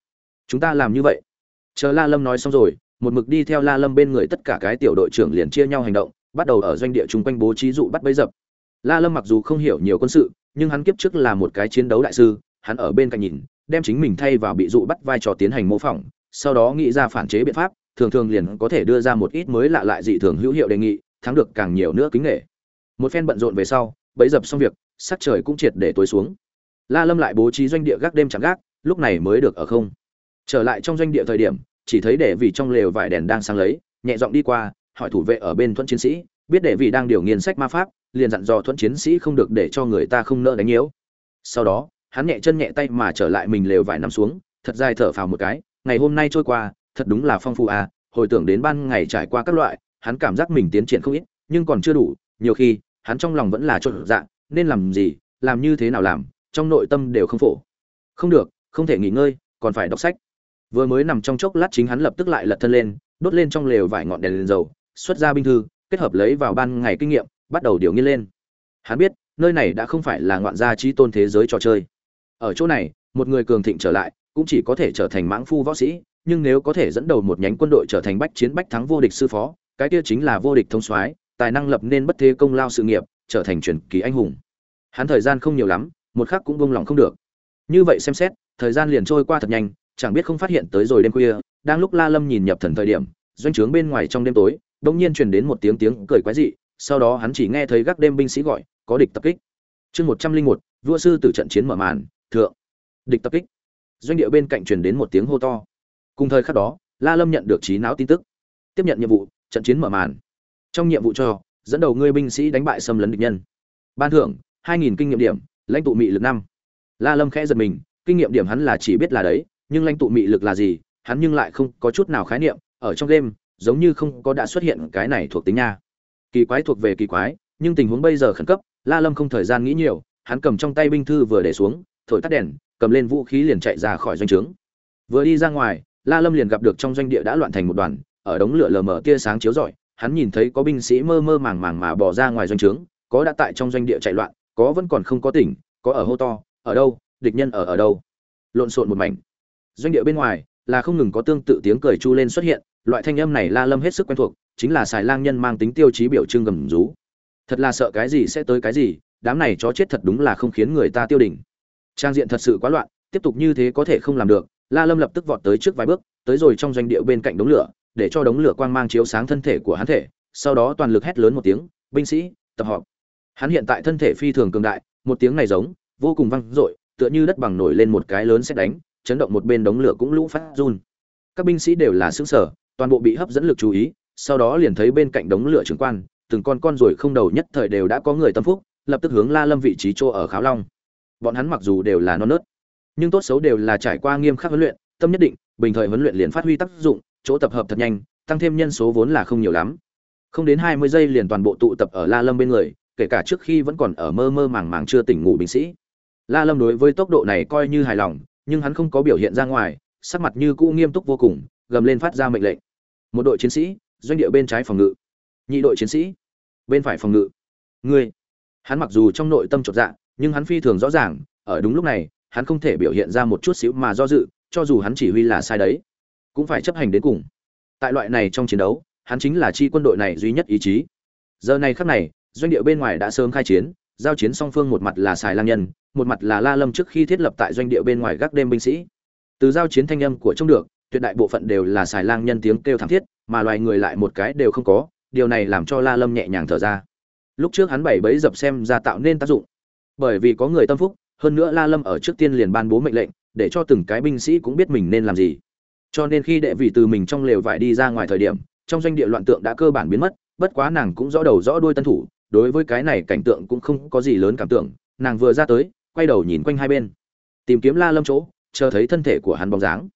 Chúng ta làm như vậy? Chờ la lâm nói xong rồi, một mực đi theo la lâm bên người tất cả cái tiểu đội trưởng liền chia nhau hành động, bắt đầu ở doanh địa chung quanh bố trí dụ bắt bấy dập la lâm mặc dù không hiểu nhiều quân sự nhưng hắn kiếp trước là một cái chiến đấu đại sư, hắn ở bên cạnh nhìn, đem chính mình thay vào bị dụ bắt vai trò tiến hành mô phỏng, sau đó nghĩ ra phản chế biện pháp, thường thường liền có thể đưa ra một ít mới lạ lại dị thường hữu hiệu đề nghị, thắng được càng nhiều nữa kính nghệ một phen bận rộn về sau, bấy dập xong việc, sắc trời cũng triệt để tối xuống. La lâm lại bố trí doanh địa gác đêm chẳng gác, lúc này mới được ở không. Trở lại trong doanh địa thời điểm, chỉ thấy để vì trong lều vải đèn đang sáng lấy, nhẹ giọng đi qua, hỏi thủ vệ ở bên thuận chiến sĩ, biết để vì đang điều nghiên sách ma pháp liền dặn dò thuẫn chiến sĩ không được để cho người ta không nỡ đánh nhiễu. Sau đó, hắn nhẹ chân nhẹ tay mà trở lại mình lều vải nằm xuống, thật dài thở phào một cái, ngày hôm nay trôi qua, thật đúng là phong phú à hồi tưởng đến ban ngày trải qua các loại, hắn cảm giác mình tiến triển không ít, nhưng còn chưa đủ, nhiều khi, hắn trong lòng vẫn là trộn dạng nên làm gì, làm như thế nào làm, trong nội tâm đều không phổ. Không được, không thể nghỉ ngơi, còn phải đọc sách. Vừa mới nằm trong chốc lát chính hắn lập tức lại lật thân lên, đốt lên trong lều vải ngọn đèn lên dầu, xuất ra binh thư, kết hợp lấy vào ban ngày kinh nghiệm bắt đầu điều nghiên lên. Hắn biết, nơi này đã không phải là ngoạn gia trí tôn thế giới trò chơi. Ở chỗ này, một người cường thịnh trở lại, cũng chỉ có thể trở thành mãng phu võ sĩ, nhưng nếu có thể dẫn đầu một nhánh quân đội trở thành bách chiến bách thắng vô địch sư phó, cái kia chính là vô địch thông soái, tài năng lập nên bất thế công lao sự nghiệp, trở thành truyền kỳ anh hùng. Hắn thời gian không nhiều lắm, một khắc cũng buông lòng không được. Như vậy xem xét, thời gian liền trôi qua thật nhanh, chẳng biết không phát hiện tới rồi đêm khuya, đang lúc la lâm nhìn nhập thần thời điểm, doanh trướng bên ngoài trong đêm tối đông nhiên truyền đến một tiếng tiếng cười quái dị sau đó hắn chỉ nghe thấy gác đêm binh sĩ gọi, có địch tập kích. Chương một trăm linh một, vua sư tử trận chiến mở màn, thượng. Địch tập kích. Doanh địa bên cạnh truyền đến một tiếng hô to. Cùng thời khắc đó, la lâm nhận được trí não tin tức. Tiếp nhận nhiệm vụ, trận chiến mở màn. Trong nhiệm vụ cho, dẫn đầu ngươi binh sĩ đánh bại xâm lấn địch nhân. Ban thưởng, hai nghìn kinh nghiệm điểm, lãnh tụ mị lực năm. La lâm khẽ giật mình, kinh nghiệm điểm hắn là chỉ biết là đấy, nhưng lãnh tụ mị lực là gì, hắn nhưng lại không có chút nào khái niệm, ở trong game, giống như không có đã xuất hiện cái này thuộc tính nha kỳ quái thuộc về kỳ quái, nhưng tình huống bây giờ khẩn cấp, la lâm không thời gian nghĩ nhiều, hắn cầm trong tay binh thư vừa để xuống, thổi tắt đèn, cầm lên vũ khí liền chạy ra khỏi doanh trướng. Vừa đi ra ngoài, la lâm liền gặp được trong doanh địa đã loạn thành một đoàn, ở đống lửa lờ mờ tia sáng chiếu rọi, hắn nhìn thấy có binh sĩ mơ mơ màng màng mà bỏ ra ngoài doanh trướng, có đã tại trong doanh địa chạy loạn, có vẫn còn không có tỉnh, có ở hô to, ở đâu? Địch nhân ở ở đâu? Lộn xộn một mảnh. Doanh địa bên ngoài là không ngừng có tương tự tiếng cười chu lên xuất hiện, loại thanh âm này la lâm hết sức quen thuộc chính là xài lang nhân mang tính tiêu chí biểu trưng gầm rú. Thật là sợ cái gì sẽ tới cái gì, đám này chó chết thật đúng là không khiến người ta tiêu đỉnh trang diện thật sự quá loạn, tiếp tục như thế có thể không làm được, la lâm lập tức vọt tới trước vài bước, tới rồi trong doanh địa bên cạnh đống lửa, để cho đống lửa quang mang chiếu sáng thân thể của hắn thể, sau đó toàn lực hét lớn một tiếng, binh sĩ, tập họp. Hắn hiện tại thân thể phi thường cường đại, một tiếng này giống, vô cùng vang dội, tựa như đất bằng nổi lên một cái lớn sẽ đánh, chấn động một bên đống lửa cũng lũ phát run. Các binh sĩ đều là xứng sở toàn bộ bị hấp dẫn lực chú ý sau đó liền thấy bên cạnh đống lửa trưởng quan, từng con con rồi không đầu nhất thời đều đã có người tâm phúc, lập tức hướng la lâm vị trí chỗ ở kháo long. Bọn hắn mặc dù đều là non nớt, nhưng tốt xấu đều là trải qua nghiêm khắc huấn luyện, tâm nhất định, bình thời huấn luyện liền phát huy tác dụng, chỗ tập hợp thật nhanh, tăng thêm nhân số vốn là không nhiều lắm. Không đến hai mươi giây liền toàn bộ tụ tập ở la lâm bên người, kể cả trước khi vẫn còn ở mơ mơ màng màng chưa tỉnh ngủ binh sĩ. La lâm đối với tốc độ này coi như hài lòng, nhưng hắn không có biểu hiện ra ngoài, sắc mặt như cũ nghiêm túc vô cùng, gầm lên phát ra mệnh lệnh. Một đội chiến sĩ doanh địa bên trái phòng ngự. Nhị đội chiến sĩ, bên phải phòng ngự. Ngươi. Hắn mặc dù trong nội tâm chột dạ nhưng hắn phi thường rõ ràng, ở đúng lúc này, hắn không thể biểu hiện ra một chút xíu mà do dự, cho dù hắn chỉ huy là sai đấy, cũng phải chấp hành đến cùng. Tại loại này trong chiến đấu, hắn chính là chi quân đội này duy nhất ý chí. Giờ này khắc này, doanh địa bên ngoài đã sớm khai chiến, giao chiến song phương một mặt là xài lang nhân, một mặt là la lâm trước khi thiết lập tại doanh địa bên ngoài gác đêm binh sĩ. Từ giao chiến thanh âm của trông được, tuyệt đại bộ phận đều là xài lang nhân tiếng kêu thảm thiết mà loài người lại một cái đều không có, điều này làm cho la lâm nhẹ nhàng thở ra. Lúc trước hắn bảy bấy dập xem ra tạo nên tác dụng. Bởi vì có người tâm phúc, hơn nữa la lâm ở trước tiên liền ban bố mệnh lệnh, để cho từng cái binh sĩ cũng biết mình nên làm gì. Cho nên khi đệ vị từ mình trong lều vải đi ra ngoài thời điểm, trong doanh địa loạn tượng đã cơ bản biến mất, bất quá nàng cũng rõ đầu rõ đuôi tân thủ, đối với cái này cảnh tượng cũng không có gì lớn cảm tưởng, nàng vừa ra tới, quay đầu nhìn quanh hai bên, tìm kiếm la lâm chỗ, chờ thấy thân thể của hắn bóng dáng.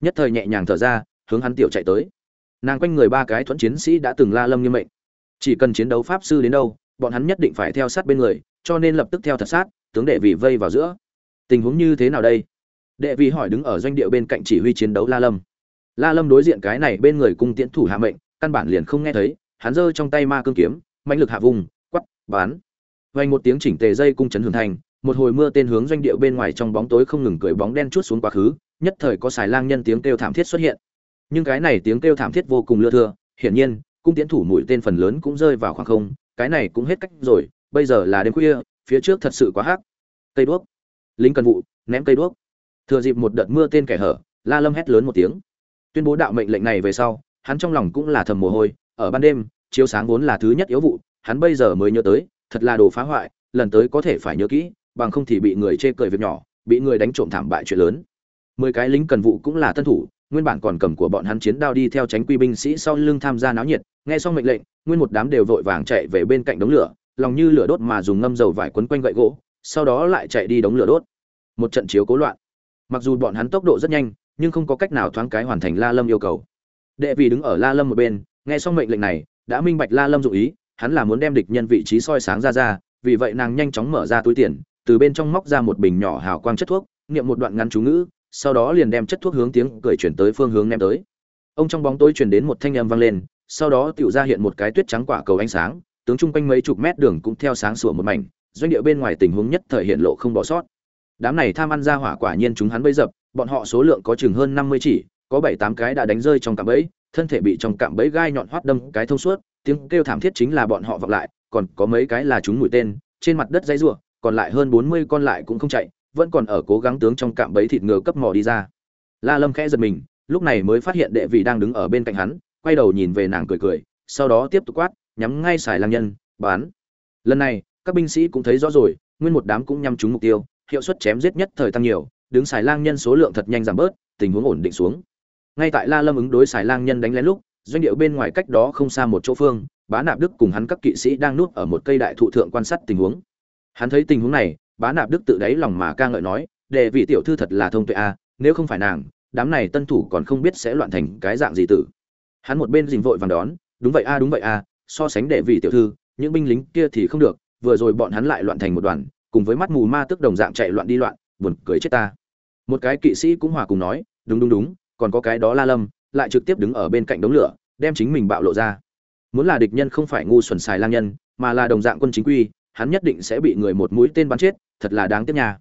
Nhất thời nhẹ nhàng thở ra, hướng hắn tiểu chạy tới nàng quanh người ba cái thuẫn chiến sĩ đã từng la lâm như mệnh. Chỉ cần chiến đấu pháp sư đến đâu, bọn hắn nhất định phải theo sát bên người, cho nên lập tức theo thật sát, tướng đệ vị vây vào giữa. Tình huống như thế nào đây? Đệ vị hỏi đứng ở doanh địa bên cạnh chỉ huy chiến đấu la lâm. La lâm đối diện cái này bên người cung tiễn thủ hạ mệnh, căn bản liền không nghe thấy, hắn giơ trong tay ma cương kiếm mạnh lực hạ vùng quắp bán vang một tiếng chỉnh tề dây cung chấn hưởng thành, một hồi mưa tên hướng doanh địa bên ngoài trong bóng tối không ngừng cười bóng đen chút xuống quá khứ, nhất thời có xài lang nhân tiếng kêu thảm thiết xuất hiện nhưng cái này tiếng kêu thảm thiết vô cùng lưa thưa, hiển nhiên, cung tiến thủ mũi tên phần lớn cũng rơi vào khoảng không, cái này cũng hết cách rồi, bây giờ là đêm khuya, phía trước thật sự quá hắc. Cây đuốc. Lính cần vụ, ném cây đuốc. Thừa dịp một đợt mưa tên kẻ hở, la lâm hét lớn một tiếng. Tuyên bố đạo mệnh lệnh này về sau, hắn trong lòng cũng là thầm mồ hôi, ở ban đêm, chiếu sáng vốn là thứ nhất yếu vụ, hắn bây giờ mới nhớ tới, thật là đồ phá hoại, lần tới có thể phải nhớ kỹ, bằng không thì bị người chê cười việc nhỏ, bị người đánh trộm thảm bại chuyện lớn. Mười cái lính cần vụ cũng là tân thủ nguyên bản còn cầm của bọn hắn chiến đao đi theo tránh quy binh sĩ sau lưng tham gia náo nhiệt, nghe xong mệnh lệnh, nguyên một đám đều vội vàng chạy về bên cạnh đống lửa, lòng như lửa đốt mà dùng ngâm dầu vải quấn quanh gậy gỗ, sau đó lại chạy đi đống lửa đốt. Một trận chiếu cố loạn. Mặc dù bọn hắn tốc độ rất nhanh, nhưng không có cách nào thoáng cái hoàn thành la lâm yêu cầu. Đệ vì đứng ở la lâm một bên, nghe xong mệnh lệnh này, đã minh bạch la lâm dụ ý, hắn là muốn đem địch nhân vị trí soi sáng ra ra, vì vậy nàng nhanh chóng mở ra túi tiền, từ bên trong móc ra một bình nhỏ hào quang chất thuốc, niệm một đoạn ngắn chú ngữ sau đó liền đem chất thuốc hướng tiếng cười chuyển tới phương hướng ném tới. Ông trong bóng tối truyền đến một thanh âm vang lên, sau đó tựu ra hiện một cái tuyết trắng quả cầu ánh sáng, tướng chung quanh mấy chục mét đường cũng theo sáng sủa một mảnh, doanh địa bên ngoài tình huống nhất thời hiện lộ không bỏ sót. Đám này tham ăn ra hỏa quả nhiên chúng hắn bấy dập, bọn họ số lượng có chừng hơn năm mươi chỉ, có bảy tám cái đã đánh rơi trong cạm bẫy, thân thể bị trong cạm bẫy gai nhọn hoắt đâm cái thông suốt, tiếng kêu thảm thiết chính là bọn họ vọng lại, còn có mấy cái là chúng mũi tên, trên mặt đất dãy rủa, còn lại hơn bốn mươi con lại cũng không chạy vẫn còn ở cố gắng tướng trong cạm bẫy thịt ngựa cấp mò đi ra. La lâm khẽ giật mình, lúc này mới phát hiện đệ vị đang đứng ở bên cạnh hắn, quay đầu nhìn về nàng cười cười, sau đó tiếp tục quát, nhắm ngay xài lang nhân, bán. Lần này, các binh sĩ cũng thấy rõ rồi, nguyên một đám cũng nhắm trúng mục tiêu, hiệu suất chém giết nhất thời tăng nhiều, đứng xài lang nhân số lượng thật nhanh giảm bớt, tình huống ổn định xuống. Ngay tại la lâm ứng đối xài lang nhân đánh lén lúc, doanh điệu bên ngoài cách đó không xa một chỗ phương, bá nạp đức cùng hắn các kỵ sĩ đang nuốt ở một cây đại thụ thượng quan sát tình huống. Hắn thấy tình huống này bá nạp đức tự đáy lòng mà ca ngợi nói, đệ vị tiểu thư thật là thông tuệ a nếu không phải nàng, đám này tân thủ còn không biết sẽ loạn thành cái dạng gì tử. Hắn một bên dình vội vàng đón, đúng vậy a đúng vậy a so sánh đệ vị tiểu thư, những binh lính kia thì không được, vừa rồi bọn hắn lại loạn thành một đoàn, cùng với mắt mù ma tức đồng dạng chạy loạn đi loạn, buồn cười chết ta. Một cái kỵ sĩ cũng hòa cùng nói, đúng đúng đúng, còn có cái đó la lâm, lại trực tiếp đứng ở bên cạnh đống lửa, đem chính mình bạo lộ ra. Muốn là địch nhân không phải ngu xuẩn xài lang nhân, mà là đồng dạng quân chính quy hắn nhất định sẽ bị người một mũi tên bắn chết, thật là đáng tiếc nha.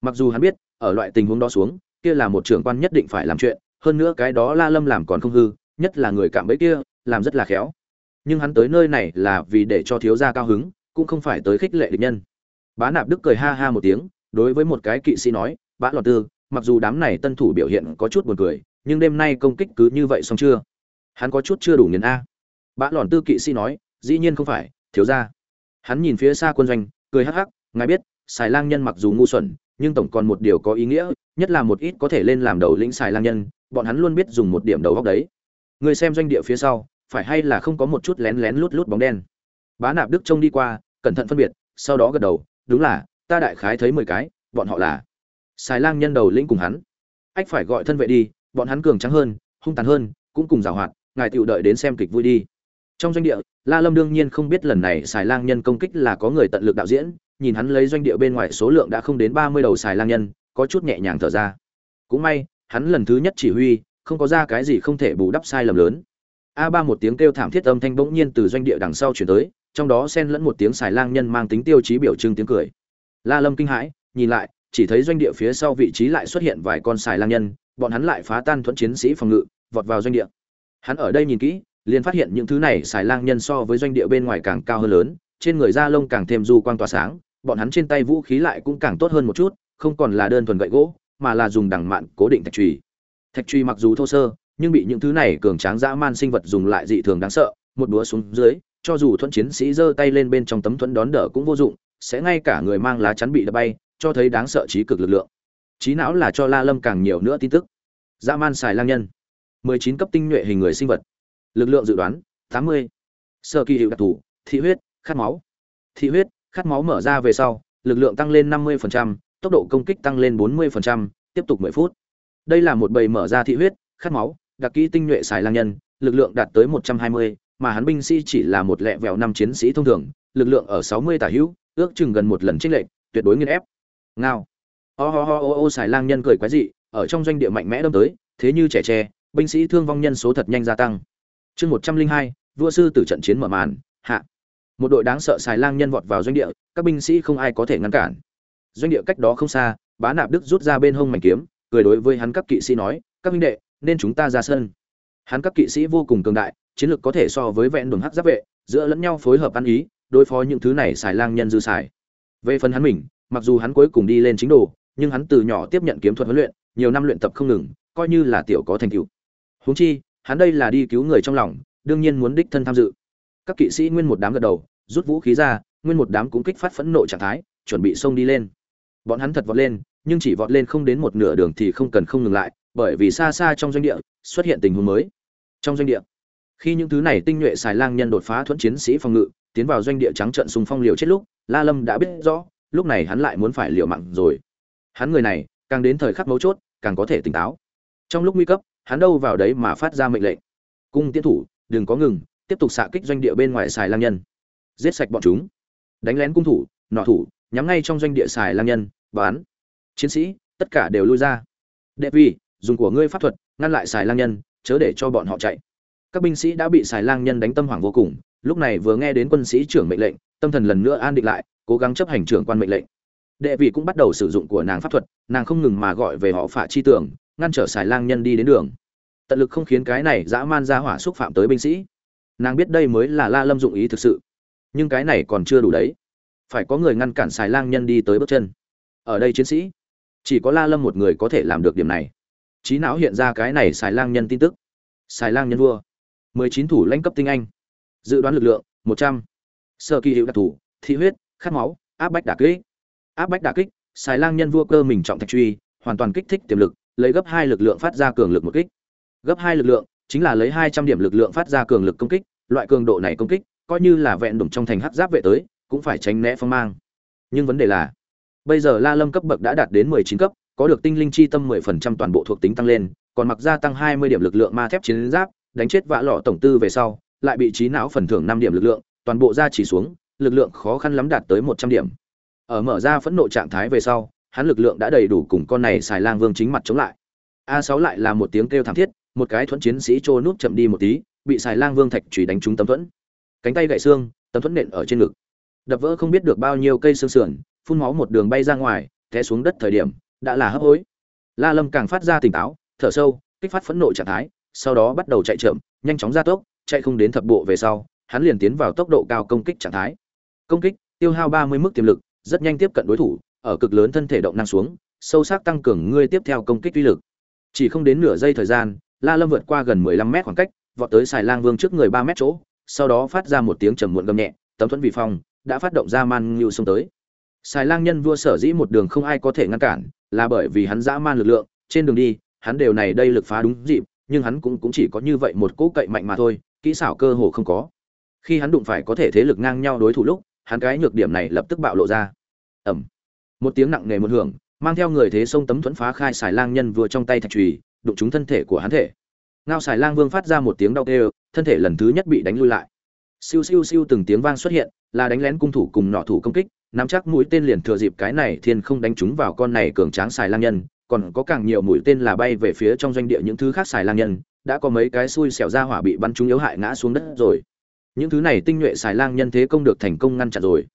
Mặc dù hắn biết, ở loại tình huống đó xuống, kia là một trưởng quan nhất định phải làm chuyện, hơn nữa cái đó la lâm làm còn không hư, nhất là người cạm bẫy kia, làm rất là khéo. Nhưng hắn tới nơi này là vì để cho thiếu gia cao hứng, cũng không phải tới khích lệ địch nhân. Bá nạp đức cười ha ha một tiếng, đối với một cái kỵ sĩ nói, bá lọt tư, mặc dù đám này tân thủ biểu hiện có chút buồn cười, nhưng đêm nay công kích cứ như vậy xong chưa? Hắn có chút chưa đủ nghiền a. Bá lọt tư kỵ sĩ nói, dĩ nhiên không phải, thiếu gia hắn nhìn phía xa quân doanh, cười hắc hắc, ngài biết xài lang nhân mặc dù ngu xuẩn, nhưng tổng còn một điều có ý nghĩa, nhất là một ít có thể lên làm đầu lĩnh xài lang nhân, bọn hắn luôn biết dùng một điểm đầu góc đấy. Người xem doanh địa phía sau, phải hay là không có một chút lén lén lút lút bóng đen? Bá nạp đức trông đi qua, cẩn thận phân biệt, sau đó gật đầu, đúng là, ta đại khái thấy mười cái, bọn họ là xài lang nhân đầu lĩnh cùng hắn. Ách phải gọi thân vệ đi, bọn hắn cường trắng hơn, hung tàn hơn, cũng cùng giảo hoạt ngài tựu đợi đến xem kịch vui đi trong doanh địa, la lâm đương nhiên không biết lần này xài lang nhân công kích là có người tận lực đạo diễn, nhìn hắn lấy doanh địa bên ngoài số lượng đã không đến ba mươi đầu xài lang nhân, có chút nhẹ nhàng thở ra. Cũng may, hắn lần thứ nhất chỉ huy, không có ra cái gì không thể bù đắp sai lầm lớn. A ba một tiếng kêu thảm thiết âm thanh bỗng nhiên từ doanh địa đằng sau chuyển tới, trong đó xen lẫn một tiếng xài lang nhân mang tính tiêu chí biểu trưng tiếng cười. La lâm kinh hãi, nhìn lại, chỉ thấy doanh địa phía sau vị trí lại xuất hiện vài con xài lang nhân, bọn hắn lại phá tan thuẫn chiến sĩ phòng ngự, vọt vào doanh địa. Hắn ở đây nhìn kỹ liền phát hiện những thứ này xài lang nhân so với doanh địa bên ngoài càng cao hơn lớn, trên người da lông càng thêm du quang tỏa sáng, bọn hắn trên tay vũ khí lại cũng càng tốt hơn một chút, không còn là đơn thuần gậy gỗ, mà là dùng đằng mạn cố định thạch trùy. Thạch trùy mặc dù thô sơ, nhưng bị những thứ này cường tráng dã man sinh vật dùng lại dị thường đáng sợ, một búa xuống dưới, cho dù thuẫn chiến sĩ giơ tay lên bên trong tấm thuẫn đón đỡ cũng vô dụng, sẽ ngay cả người mang lá chắn bị đập bay, cho thấy đáng sợ trí cực lực lượng. Trí não là cho la lâm càng nhiều nữa tin tức. Dã man xài lang nhân. 19 cấp tinh nhuệ hình người sinh vật lực lượng dự đoán 80. sơ kỳ hiệu đặc thù thị huyết khát máu. Thị huyết khát máu mở ra về sau lực lượng tăng lên 50%, tốc độ công kích tăng lên 40%, tiếp tục 10 phút. Đây là một bầy mở ra thị huyết khát máu đặc kỹ tinh nhuệ xài lang nhân lực lượng đạt tới 120, mà hắn binh sĩ chỉ là một lẹ vẹo năm chiến sĩ thông thường lực lượng ở 60 tả hữu ước chừng gần một lần trích lệch tuyệt đối nghiên ép. Ngao. Ho ho ho o ô xài lang nhân cười quái dị ở trong doanh địa mạnh mẽ đâm tới thế như trẻ tre binh sĩ thương vong nhân số thật nhanh gia tăng chương một trăm linh hai, vua sư tử trận chiến mở màn, hạ. Một đội đáng sợ xài lang nhân vọt vào doanh địa, các binh sĩ không ai có thể ngăn cản. Doanh địa cách đó không xa, bá nạp đức rút ra bên hông mảnh kiếm, cười đối với hắn các kỵ sĩ nói, các huynh đệ, nên chúng ta ra sân. Hắn các kỵ sĩ vô cùng cường đại, chiến lược có thể so với vẹn đường hắc giáp vệ, giữa lẫn nhau phối hợp ăn ý, đối phó những thứ này xài lang nhân dư xài. Về phần hắn mình, mặc dù hắn cuối cùng đi lên chính đồ, nhưng hắn từ nhỏ tiếp nhận kiếm thuật huấn luyện, nhiều năm luyện tập không ngừng, coi như là tiểu có thành tựu. Huống chi hắn đây là đi cứu người trong lòng, đương nhiên muốn đích thân tham dự. Các kỵ sĩ nguyên một đám gật đầu, rút vũ khí ra, nguyên một đám cũng kích phát phẫn nộ trạng thái, chuẩn bị xông đi lên. Bọn hắn thật vọt lên, nhưng chỉ vọt lên không đến một nửa đường thì không cần không ngừng lại, bởi vì xa xa trong doanh địa, xuất hiện tình huống mới. Trong doanh địa, khi những thứ này tinh nhuệ xài lang nhân đột phá thuẫn chiến sĩ phòng ngự, tiến vào doanh địa trắng trận xung phong liều chết lúc, la lâm đã biết rõ, lúc này hắn lại muốn phải liều mạng rồi. Hắn người này, càng đến thời khắc mấu chốt, càng có thể tỉnh táo. Trong lúc nguy cấp hắn đâu vào đấy mà phát ra mệnh lệnh. Cung tiến thủ, đừng có ngừng, tiếp tục xạ kích doanh địa bên ngoài xài lang nhân. Giết sạch bọn chúng. Đánh lén cung thủ, nọ thủ, nhắm ngay trong doanh địa xài lang nhân, bán. Chiến sĩ, tất cả đều lui ra. Đệ vi dùng của ngươi pháp thuật, ngăn lại xài lang nhân, chớ để cho bọn họ chạy. Các binh sĩ đã bị xài lang nhân đánh tâm hoảng vô cùng. Lúc này vừa nghe đến quân sĩ trưởng mệnh lệnh, tâm thần lần nữa an định lại, cố gắng chấp hành trưởng quan mệnh lệnh. Đệ vị cũng bắt đầu sử dụng của nàng pháp thuật, nàng không ngừng mà gọi về họ phạ chi tưởng ngăn trở xài lang nhân đi đến đường. Tận lực không khiến cái này dã man ra hỏa xúc phạm tới binh sĩ. Nàng biết đây mới là la lâm dụng ý thực sự. Nhưng cái này còn chưa đủ đấy. Phải có người ngăn cản xài lang nhân đi tới bước chân. Ở đây chiến sĩ, chỉ có la lâm một người có thể làm được điểm này. Trí não hiện ra cái này xài lang nhân tin tức. Xài lang nhân vua. Mười chín thủ lãnh cấp tinh anh. Dự đoán lực lượng, một trăm. Sơ kỳ hiệu đặc thủ, thị huyết, khát máu, áp bách đả kích. Áp bách đả kích, xài lang nhân vua cơ mình trọng thạch truy, hoàn toàn kích thích tiềm lực lấy gấp hai lực lượng phát ra cường lực một kích. Gấp hai lực lượng, chính là lấy hai trăm điểm lực lượng phát ra cường lực công kích, loại cường độ này công kích, coi như là vẹn đủng trong thành hắc giáp vệ tới, cũng phải tránh né phong mang. Nhưng vấn đề là, bây giờ la lâm cấp bậc đã đạt đến mười chín cấp, có được tinh linh chi tâm mười phần trăm toàn bộ thuộc tính tăng lên, còn mặc gia tăng hai mươi điểm lực lượng ma thép chiến giáp, đánh chết vã lọ tổng tư về sau, lại bị trí não phần thưởng năm điểm lực lượng, toàn bộ ra chỉ xuống, lực lượng khó khăn lắm đạt tới một trăm điểm. Ở mở ra phẫn nộ trạng thái về sau hắn lực lượng đã đầy đủ cùng con này xài lang vương chính mặt chống lại. A sáu lại là một tiếng kêu thảm thiết, một cái thuẫn chiến sĩ trô núp chậm đi một tí, bị xài lang vương thạch chùy đánh trúng tấm thuẫn. Cánh tay gãy xương, tấm thuẫn nện ở trên ngực. Đập vỡ không biết được bao nhiêu cây xương sườn, phun máu một đường bay ra ngoài, té xuống đất thời điểm, đã là hấp hối. La lâm càng phát ra tỉnh táo, thở sâu, kích phát phẫn nộ trạng thái, sau đó bắt đầu chạy chậm, nhanh chóng ra tốc, chạy không đến thập bộ về sau, hắn liền tiến vào tốc độ cao công kích trạng thái. Công kích, tiêu hao ba mươi mức tiềm lực, rất nhanh tiếp cận đối thủ ở cực lớn thân thể động năng xuống, sâu sắc tăng cường ngươi tiếp theo công kích uy lực. Chỉ không đến nửa giây thời gian, la lâm vượt qua gần mười lăm mét khoảng cách, vọt tới Sài lang vương trước người ba mét chỗ, sau đó phát ra một tiếng trầm muộn gầm nhẹ, tấm thuẫn vì phong đã phát động ra man như xông tới. Sài lang nhân vua sở dĩ một đường không ai có thể ngăn cản, là bởi vì hắn dã man lực lượng, trên đường đi, hắn đều này đây lực phá đúng dịp, nhưng hắn cũng cũng chỉ có như vậy một cỗ cậy mạnh mà thôi, kỹ xảo cơ hồ không có. Khi hắn đụng phải có thể thế lực ngang nhau đối thủ lúc, hắn cái nhược điểm này lập tức bạo lộ ra. Ầm một tiếng nặng nề một hưởng, mang theo người thế sông tấm thuẫn phá khai xài lang nhân vừa trong tay thạch trùy đụng trúng thân thể của hắn thể. Ngao xài lang vương phát ra một tiếng đau kêu, thân thể lần thứ nhất bị đánh lui lại. Siêu siêu siêu từng tiếng vang xuất hiện, là đánh lén cung thủ cùng nọ thủ công kích, nắm chắc mũi tên liền thừa dịp cái này thiên không đánh trúng vào con này cường tráng xài lang nhân, còn có càng nhiều mũi tên là bay về phía trong doanh địa những thứ khác xài lang nhân, đã có mấy cái xui xẻo ra hỏa bị bắn trúng yếu hại ngã xuống đất rồi. Những thứ này tinh nhuệ xài lang nhân thế công được thành công ngăn chặn rồi.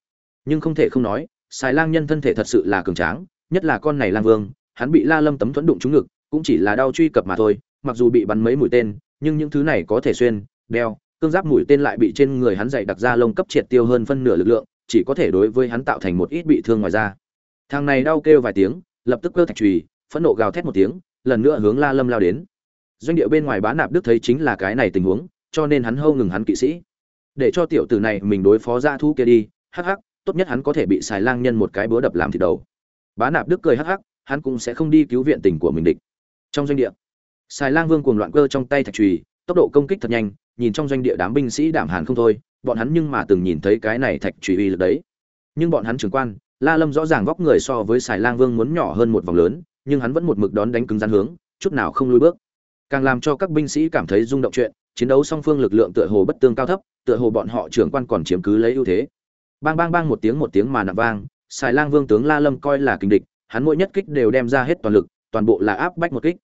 Nhưng không thể không nói xài lang nhân thân thể thật sự là cường tráng, nhất là con này lang vương, hắn bị la lâm tấm thuẫn đụng trúng ngực, cũng chỉ là đau truy cập mà thôi, mặc dù bị bắn mấy mũi tên, nhưng những thứ này có thể xuyên, đeo, cương giáp mũi tên lại bị trên người hắn dày đặc ra lông cấp triệt tiêu hơn phân nửa lực lượng, chỉ có thể đối với hắn tạo thành một ít bị thương ngoài ra thằng này đau kêu vài tiếng, lập tức cơ thạch trùy phẫn nộ gào thét một tiếng, lần nữa hướng la lâm lao đến. Doanh địa bên ngoài bá nạp đức thấy chính là cái này tình huống, cho nên hắn hâu ngừng hắn kỵ sĩ. Để cho tiểu tử này mình đối phó ra thu kia đi, hắc hắc tốt nhất hắn có thể bị xài lang nhân một cái búa đập làm thịt đầu. Bá nạp đức cười hắc hắc, hắn cũng sẽ không đi cứu viện tình của mình địch. Trong doanh địa xài lang vương cuồng loạn cơ trong tay thạch trùy tốc độ công kích thật nhanh, nhìn trong doanh địa đám binh sĩ đảm hàn không thôi, bọn hắn nhưng mà từng nhìn thấy cái này thạch trùy uy lực đấy. Nhưng bọn hắn trưởng quan, la lâm rõ ràng vóc người so với xài lang vương muốn nhỏ hơn một vòng lớn, nhưng hắn vẫn một mực đón đánh cứng rắn hướng, chút nào không lùi bước. Càng làm cho các binh sĩ cảm thấy rung động chuyện, chiến đấu song phương lực lượng tựa hồ bất tương cao thấp, tựa hồ bọn họ trưởng quan còn chiếm cứ lấy ưu thế bang bang bang một tiếng một tiếng mà nặng vang xài lang vương tướng la lâm coi là kình địch, hắn mỗi nhất kích đều đem ra hết toàn lực, toàn bộ là áp bách một kích.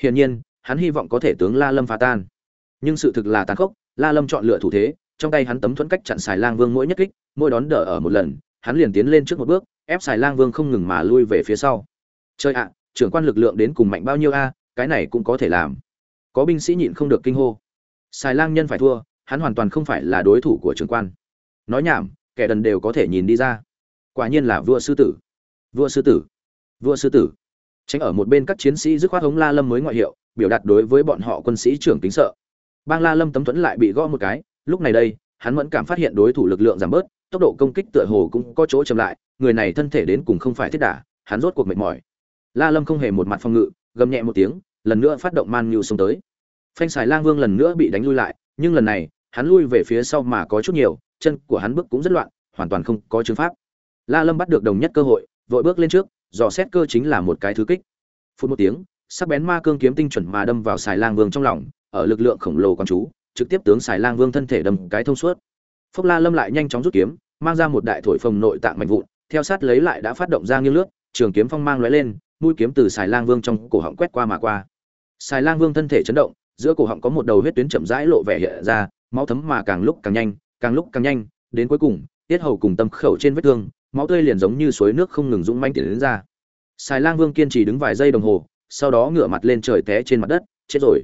Hiển nhiên, hắn hy vọng có thể tướng la lâm phá tan. Nhưng sự thực là tàn khốc, la lâm chọn lựa thủ thế, trong tay hắn tấm thuẫn cách chặn xài lang vương mỗi nhất kích, mỗi đón đỡ ở một lần, hắn liền tiến lên trước một bước, ép xài lang vương không ngừng mà lui về phía sau. Chơi ạ, trưởng quan lực lượng đến cùng mạnh bao nhiêu a, cái này cũng có thể làm. Có binh sĩ nhịn không được kinh hô. Xài lang nhân phải thua, hắn hoàn toàn không phải là đối thủ của trưởng quan. Nói nhảm kẻ đần đều có thể nhìn đi ra. Quả nhiên là vua sư tử. Vua sư tử. Vua sư tử. Tránh ở một bên các chiến sĩ dứt khoát hống la lâm mới ngoại hiệu, biểu đạt đối với bọn họ quân sĩ trưởng kính sợ. Bang la lâm tấm thuẫn lại bị gõ một cái, lúc này đây, hắn vẫn cảm phát hiện đối thủ lực lượng giảm bớt, tốc độ công kích tựa hồ cũng có chỗ chậm lại, người này thân thể đến cùng không phải thiết đả, hắn rốt cuộc mệt mỏi. La lâm không hề một mặt phòng ngự, gầm nhẹ một tiếng, lần nữa phát động man nhu xuống tới. Phanh xài lang vương lần nữa bị đánh lui lại, nhưng lần này, hắn lui về phía sau mà có chút nhiều chân của hắn bước cũng rất loạn, hoàn toàn không có chứng pháp. La lâm bắt được đồng nhất cơ hội, vội bước lên trước, dò xét cơ chính là một cái thứ kích. Phút một tiếng, sắc bén ma cương kiếm tinh chuẩn mà đâm vào xài lang vương trong lòng, ở lực lượng khổng lồ con chú, trực tiếp tướng xài lang vương thân thể đâm cái thông suốt. Phúc la lâm lại nhanh chóng rút kiếm, mang ra một đại thổi phồng nội tạng mạnh vụn, theo sát lấy lại đã phát động ra nghiêng lướt, trường kiếm phong mang lóe lên, mũi kiếm từ xài lang vương trong cổ họng quét qua mà qua. Xài lang vương thân thể chấn động, giữa cổ họng có một đầu huyết tuyến chậm rãi lộ vẻ hiện ra, máu thấm mà càng lúc càng nhanh càng lúc càng nhanh, đến cuối cùng, tiết hầu cùng tâm khẩu trên vết thương, máu tươi liền giống như suối nước không ngừng dũng manh tiến đến ra. Xài lang vương kiên trì đứng vài giây đồng hồ, sau đó ngửa mặt lên trời té trên mặt đất, chết rồi.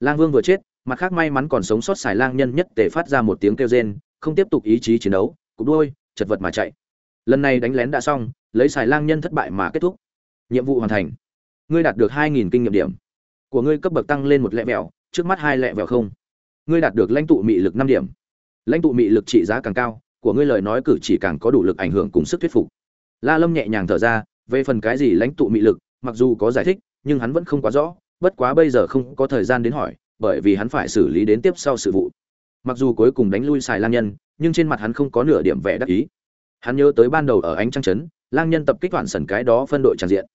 Lang vương vừa chết, mặt khác may mắn còn sống sót xài lang nhân nhất để phát ra một tiếng kêu rên, không tiếp tục ý chí chiến đấu, cục đôi chật vật mà chạy. Lần này đánh lén đã xong, lấy xài lang nhân thất bại mà kết thúc. Nhiệm vụ hoàn thành. Ngươi đạt được hai nghìn kinh nghiệm điểm. Của ngươi cấp bậc tăng lên một lẹ vẹo, trước mắt hai lẹ vẹo không. Ngươi đạt được lãnh tụ mị lực năm điểm lãnh tụ mị lực trị giá càng cao, của ngươi lời nói cử chỉ càng có đủ lực ảnh hưởng cùng sức thuyết phục. La lâm nhẹ nhàng thở ra, về phần cái gì lãnh tụ mị lực, mặc dù có giải thích, nhưng hắn vẫn không quá rõ, bất quá bây giờ không có thời gian đến hỏi, bởi vì hắn phải xử lý đến tiếp sau sự vụ. Mặc dù cuối cùng đánh lui xài lang nhân, nhưng trên mặt hắn không có nửa điểm vẻ đắc ý. Hắn nhớ tới ban đầu ở ánh trăng trấn lang nhân tập kích toàn sần cái đó phân đội tràn diện.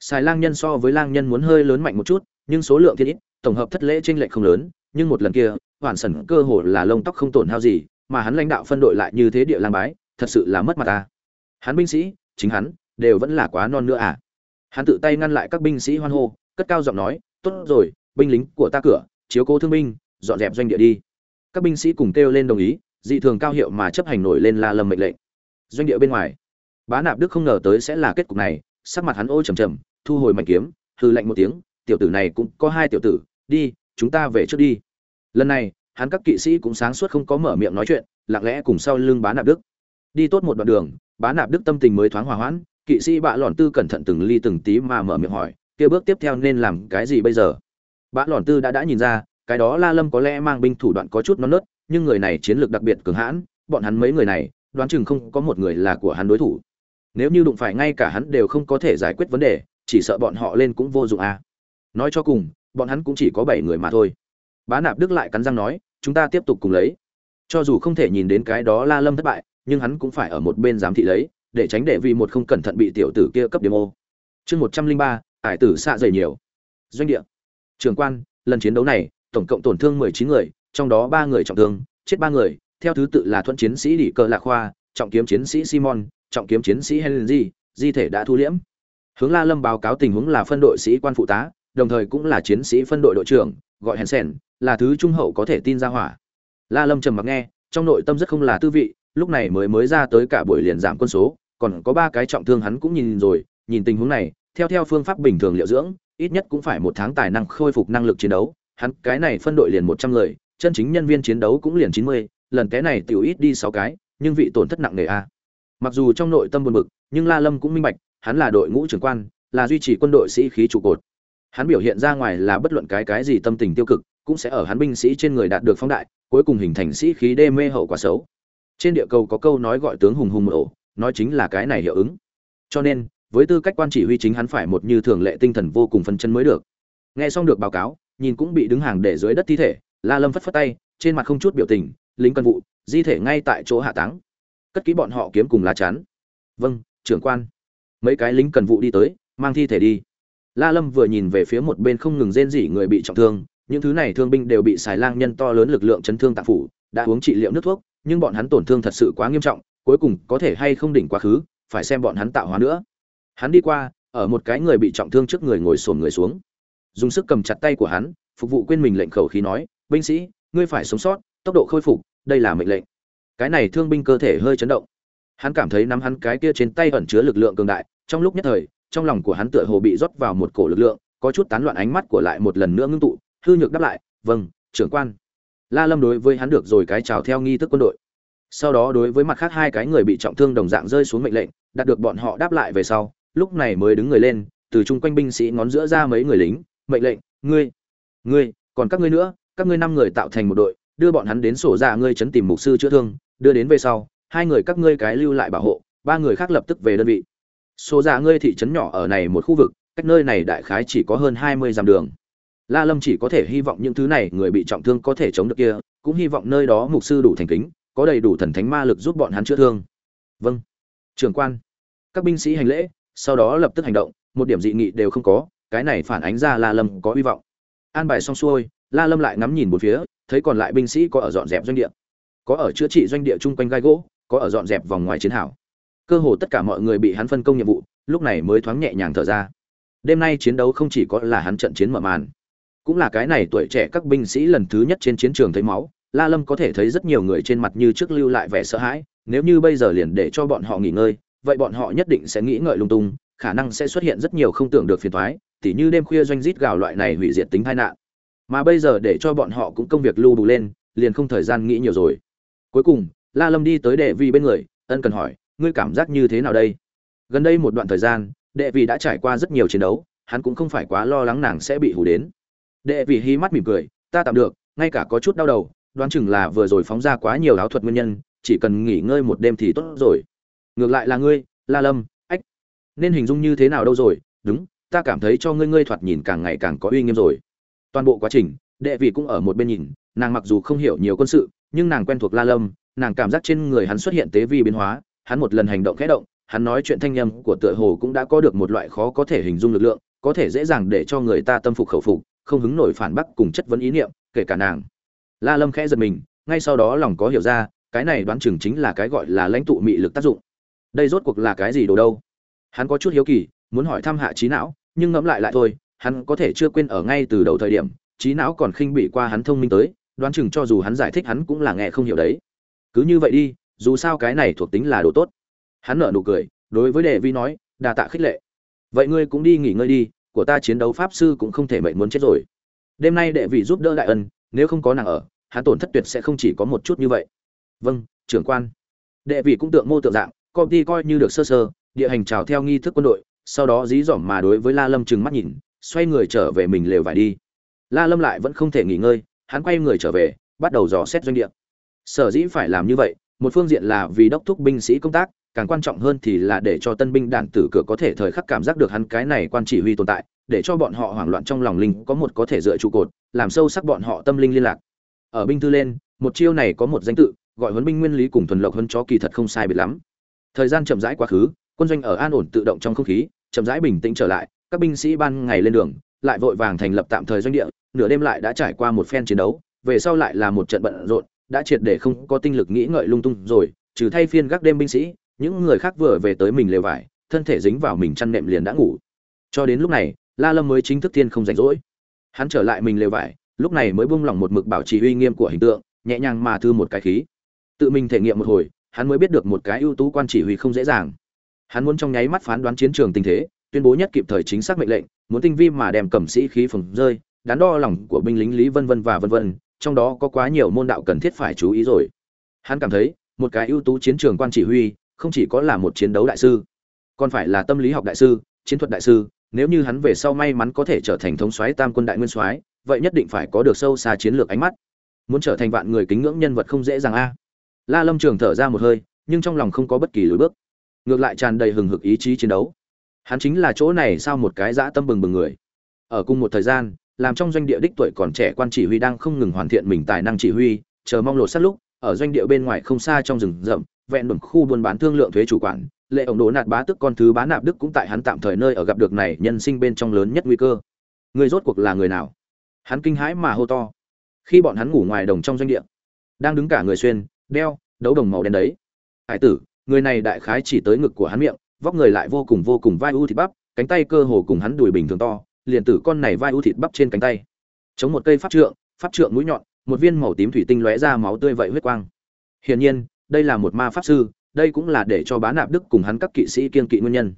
Xài lang nhân so với lang nhân muốn hơi lớn mạnh một chút, nhưng số lượng thiên ít, tổng hợp thất lễ trên lệch không lớn nhưng một lần kia hoàn sẩn cơ hồ là lông tóc không tổn hao gì, mà hắn lãnh đạo phân đội lại như thế địa lang bái, thật sự là mất mặt ta. Hắn binh sĩ, chính hắn, đều vẫn là quá non nữa à? Hắn tự tay ngăn lại các binh sĩ hoan hô, cất cao giọng nói, tốt rồi, binh lính của ta cửa, chiếu cố thương binh, dọn dẹp doanh địa đi. Các binh sĩ cùng kêu lên đồng ý, dị thường cao hiệu mà chấp hành nổi lên la lâm mệnh lệnh. Doanh địa bên ngoài, bá nạp đức không ngờ tới sẽ là kết cục này, sắc mặt hắn ôi trầm trầm, thu hồi mạnh kiếm hư lạnh một tiếng, tiểu tử này cũng có hai tiểu tử, đi chúng ta về trước đi. Lần này, hắn các kỵ sĩ cũng sáng suốt không có mở miệng nói chuyện, lặng lẽ cùng sau lưng bá nạp đức. Đi tốt một đoạn đường, bá nạp đức tâm tình mới thoáng hòa hoãn, kỵ sĩ bạ lòn tư cẩn thận từng ly từng tí mà mở miệng hỏi, kia bước tiếp theo nên làm cái gì bây giờ? Bạ lòn tư đã đã nhìn ra, cái đó la lâm có lẽ mang binh thủ đoạn có chút non nớt, nhưng người này chiến lược đặc biệt cường hãn, bọn hắn mấy người này, đoán chừng không có một người là của hắn đối thủ. Nếu như đụng phải ngay cả hắn đều không có thể giải quyết vấn đề, chỉ sợ bọn họ lên cũng vô dụng à. nói cho cùng bọn hắn cũng chỉ có bảy người mà thôi. Bá nạp đức lại cắn răng nói chúng ta tiếp tục cùng lấy. Cho dù không thể nhìn đến cái đó la lâm thất bại nhưng hắn cũng phải ở một bên giám thị lấy để tránh để vì một không cẩn thận bị tiểu tử kia cấp điểm ô. Chương một trăm linh ba ải tử xạ dày nhiều. Doanh địa. Trường quan lần chiến đấu này tổng cộng tổn thương mười chín người trong đó ba người trọng thương chết ba người theo thứ tự là thuận chiến sĩ đỉ cờ lạc khoa trọng kiếm chiến sĩ simon trọng kiếm chiến sĩ Helenji, di thể đã thu liễm. Hướng la lâm báo cáo tình huống là phân đội sĩ quan phụ tá đồng thời cũng là chiến sĩ phân đội đội trưởng, gọi hèn hensen là thứ trung hậu có thể tin ra hỏa. La lâm trầm mặc nghe, trong nội tâm rất không là tư vị, lúc này mới mới ra tới cả buổi liền giảm quân số, còn có ba cái trọng thương hắn cũng nhìn rồi, nhìn tình huống này, theo theo phương pháp bình thường liệu dưỡng, ít nhất cũng phải một tháng tài năng khôi phục năng lực chiến đấu. Hắn, cái này phân đội liền một trăm người, chân chính nhân viên chiến đấu cũng liền chín mươi, lần cái này tiểu ít đi sáu cái, nhưng vị tổn thất nặng nề a. Mặc dù trong nội tâm buồn bực, nhưng la lâm cũng minh bạch, hắn là đội ngũ trưởng quan, là duy trì quân đội sĩ khí trụ cột hắn biểu hiện ra ngoài là bất luận cái cái gì tâm tình tiêu cực, cũng sẽ ở hắn binh sĩ trên người đạt được phóng đại, cuối cùng hình thành sĩ khí đê mê hậu quả xấu. Trên địa cầu có câu nói gọi tướng hùng hùng ổ nói chính là cái này hiệu ứng. Cho nên, với tư cách quan chỉ huy chính hắn phải một như thường lệ tinh thần vô cùng phân chân mới được. Nghe xong được báo cáo, nhìn cũng bị đứng hàng để dưới đất thi thể, la lâm phất phất tay, trên mặt không chút biểu tình, lính cân vụ, di thể ngay tại chỗ hạ táng. Cất kỹ bọn họ kiếm cùng lá chắn. Vâng trưởng quan. Mấy cái lính cần vụ đi tới, mang thi thể đi la lâm vừa nhìn về phía một bên không ngừng rên rỉ người bị trọng thương, những thứ này thương binh đều bị xài lang nhân to lớn lực lượng chấn thương tạng phủ, đã uống trị liệu nước thuốc, nhưng bọn hắn tổn thương thật sự quá nghiêm trọng, cuối cùng có thể hay không đỉnh quá khứ, phải xem bọn hắn tạo hóa nữa. Hắn đi qua, ở một cái người bị trọng thương trước người ngồi xổm người xuống. Dùng sức cầm chặt tay của hắn, phục vụ quên mình lệnh khẩu khí nói, binh sĩ, ngươi phải sống sót, tốc độ khôi phục, đây là mệnh lệnh. Cái này thương binh cơ thể hơi chấn động. Hắn cảm thấy nắm hắn cái kia trên tay ẩn chứa lực lượng cường đại, trong lúc nhất thời trong lòng của hắn tựa hồ bị rót vào một cổ lực lượng, có chút tán loạn ánh mắt của lại một lần nữa ngưng tụ, hư nhược đáp lại vâng trưởng quan. La lâm đối với hắn được rồi cái chào theo nghi thức quân đội. Sau đó đối với mặt khác hai cái người bị trọng thương đồng dạng rơi xuống mệnh lệnh, đạt được bọn họ đáp lại về sau, lúc này mới đứng người lên, từ chung quanh binh sĩ ngón giữa ra mấy người lính, mệnh lệnh, ngươi ngươi, còn các ngươi nữa, các ngươi năm người tạo thành một đội, đưa bọn hắn đến sổ ra ngươi chấn tìm mục sư chữa thương, đưa đến về sau, hai người các ngươi cái lưu lại bảo hộ, ba người khác lập tức về đơn vị số ra ngươi thị trấn nhỏ ở này một khu vực, cách nơi này đại khái chỉ có hơn hai mươi dặm đường. La lâm chỉ có thể hy vọng những thứ này người bị trọng thương có thể chống được kia, cũng hy vọng nơi đó mục sư đủ thành kính, có đầy đủ thần thánh ma lực giúp bọn hắn chữa thương. Vâng. Trưởng quan. Các binh sĩ hành lễ, sau đó lập tức hành động, một điểm dị nghị đều không có, cái này phản ánh ra la lâm có hy vọng. An bài xong xuôi, la lâm lại ngắm nhìn một phía, thấy còn lại binh sĩ có ở dọn dẹp doanh địa. Có ở chữa trị doanh địa chung quanh gai gỗ, có ở dọn dẹp vòng ngoài chiến hào cơ hồ tất cả mọi người bị hắn phân công nhiệm vụ, lúc này mới thoáng nhẹ nhàng thở ra. Đêm nay chiến đấu không chỉ có là hắn trận chiến mở màn, cũng là cái này tuổi trẻ các binh sĩ lần thứ nhất trên chiến trường thấy máu, la lâm có thể thấy rất nhiều người trên mặt như trước lưu lại vẻ sợ hãi, nếu như bây giờ liền để cho bọn họ nghỉ ngơi, vậy bọn họ nhất định sẽ nghĩ ngợi lung tung, khả năng sẽ xuất hiện rất nhiều không tưởng được phiền toái, tỉ như đêm khuya doanh rít gào loại này hủy diệt tính tai nạn. Mà bây giờ để cho bọn họ cũng công việc lưu đủ lên, liền không thời gian nghĩ nhiều rồi. Cuối cùng, la lâm đi tới đệ vi bên người, ân cần hỏi ngươi cảm giác như thế nào đây? Gần đây một đoạn thời gian, đệ vị đã trải qua rất nhiều chiến đấu, hắn cũng không phải quá lo lắng nàng sẽ bị hủ đến. Đệ vị hí mắt mỉm cười, ta tạm được, ngay cả có chút đau đầu, đoán chừng là vừa rồi phóng ra quá nhiều áo thuật nguyên nhân, chỉ cần nghỉ ngơi một đêm thì tốt rồi. Ngược lại là ngươi, la lâm, ách, nên hình dung như thế nào đâu rồi? Đúng, ta cảm thấy cho ngươi ngươi thoạt nhìn càng ngày càng có uy nghiêm rồi. Toàn bộ quá trình, đệ vị cũng ở một bên nhìn, nàng mặc dù không hiểu nhiều quân sự, nhưng nàng quen thuộc la lâm, nàng cảm giác trên người hắn xuất hiện tế vi biến hóa hắn một lần hành động khẽ động, hắn nói chuyện thanh âm của tựa hồ cũng đã có được một loại khó có thể hình dung lực lượng, có thể dễ dàng để cho người ta tâm phục khẩu phục, không hứng nổi phản bác cùng chất vấn ý niệm, kể cả nàng. La lâm khẽ giật mình, ngay sau đó lòng có hiểu ra, cái này đoán chừng chính là cái gọi là lãnh tụ mị lực tác dụng. Đây rốt cuộc là cái gì đồ đâu? Hắn có chút hiếu kỳ, muốn hỏi thăm hạ trí não, nhưng ngẫm lại lại thôi, hắn có thể chưa quên ở ngay từ đầu thời điểm, trí não còn khinh bị qua hắn thông minh tới, đoán chừng cho dù hắn giải thích hắn cũng là nghe không hiểu đấy. Cứ như vậy đi dù sao cái này thuộc tính là đồ tốt. Hắn nở nụ cười, đối với đệ vi nói đà tạ khích lệ. Vậy ngươi cũng đi nghỉ ngơi đi, của ta chiến đấu pháp sư cũng không thể mệnh muốn chết rồi. Đêm nay đệ vị giúp đỡ đại ân, nếu không có nàng ở, hắn tổn thất tuyệt sẽ không chỉ có một chút như vậy. Vâng trưởng quan. Đệ vị cũng tượng mô tượng dạng, công ty coi như được sơ sơ, địa hành trào theo nghi thức quân đội, sau đó dí dỏm mà đối với la lâm trừng mắt nhìn, xoay người trở về mình lều vải đi. La lâm lại vẫn không thể nghỉ ngơi, hắn quay người trở về, bắt đầu dò xét doanh địa. Sở dĩ phải làm như vậy một phương diện là vì đốc thúc binh sĩ công tác, càng quan trọng hơn thì là để cho tân binh đạn tử cửa có thể thời khắc cảm giác được hắn cái này quan chỉ huy tồn tại, để cho bọn họ hoảng loạn trong lòng linh có một có thể dựa trụ cột, làm sâu sắc bọn họ tâm linh liên lạc. Ở binh thư lên, một chiêu này có một danh tự, gọi huấn binh nguyên lý cùng thuần lộc hơn chó kỳ thật không sai biệt lắm. Thời gian chậm rãi quá khứ, quân doanh ở an ổn tự động trong không khí, chậm rãi bình tĩnh trở lại, các binh sĩ ban ngày lên đường, lại vội vàng thành lập tạm thời doanh địa, nửa đêm lại đã trải qua một phen chiến đấu, về sau lại là một trận bận rộn đã triệt để không có tinh lực nghĩ ngợi lung tung rồi, trừ thay phiên gác đêm binh sĩ, những người khác vừa về tới mình lều vải, thân thể dính vào mình chăn nệm liền đã ngủ. Cho đến lúc này, la lâm mới chính thức thiên không rảnh rỗi. Hắn trở lại mình lều vải, lúc này mới buông lỏng một mực bảo trì uy nghiêm của hình tượng, nhẹ nhàng mà thư một cái khí. Tự mình thể nghiệm một hồi, hắn mới biết được một cái ưu tú quan chỉ huy không dễ dàng. Hắn muốn trong nháy mắt phán đoán chiến trường tình thế, tuyên bố nhất kịp thời chính xác mệnh lệnh, muốn tinh vi mà đem cầm sĩ khí phồng rơi, đắn đo lòng của binh lính lý vân vân và vân vân trong đó có quá nhiều môn đạo cần thiết phải chú ý rồi. Hắn cảm thấy, một cái ưu tú chiến trường quan chỉ huy, không chỉ có là một chiến đấu đại sư, còn phải là tâm lý học đại sư, chiến thuật đại sư, nếu như hắn về sau may mắn có thể trở thành thống soái tam quân đại nguyên soái, vậy nhất định phải có được sâu xa chiến lược ánh mắt. Muốn trở thành vạn người kính ngưỡng nhân vật không dễ dàng a. La lâm trường thở ra một hơi, nhưng trong lòng không có bất kỳ lối bước. Ngược lại tràn đầy hừng hực ý chí chiến đấu. Hắn chính là chỗ này sao một cái dã tâm bừng bừng người. Ở cùng một thời gian làm trong doanh địa đích tuổi còn trẻ quan chỉ huy đang không ngừng hoàn thiện mình tài năng chỉ huy, chờ mong lột sát lúc, ở doanh địa bên ngoài không xa trong rừng rậm, vẹn đồn khu buôn bán thương lượng thuế chủ quản, lệ ổng đố nạt bá tức con thứ bá nạp đức cũng tại hắn tạm thời nơi ở gặp được này nhân sinh bên trong lớn nhất nguy cơ. Người rốt cuộc là người nào? Hắn kinh hãi mà hô to. Khi bọn hắn ngủ ngoài đồng trong doanh địa, đang đứng cả người xuyên, đeo, đấu đồng màu đen đấy. Hải tử, người này đại khái chỉ tới ngực của hắn miệng, vóc người lại vô cùng vô cùng vai u thịt bắp, cánh tay cơ hồ cùng hắn đùi bình thường to liền tử con này vai u thịt bắp trên cánh tay. Chống một cây pháp trượng pháp trượng mũi nhọn, một viên màu tím thủy tinh lóe ra máu tươi vậy huyết quang. Hiển nhiên, đây là một ma pháp sư, đây cũng là để cho bá nạp đức cùng hắn các kỵ sĩ kiên kỵ nguyên nhân.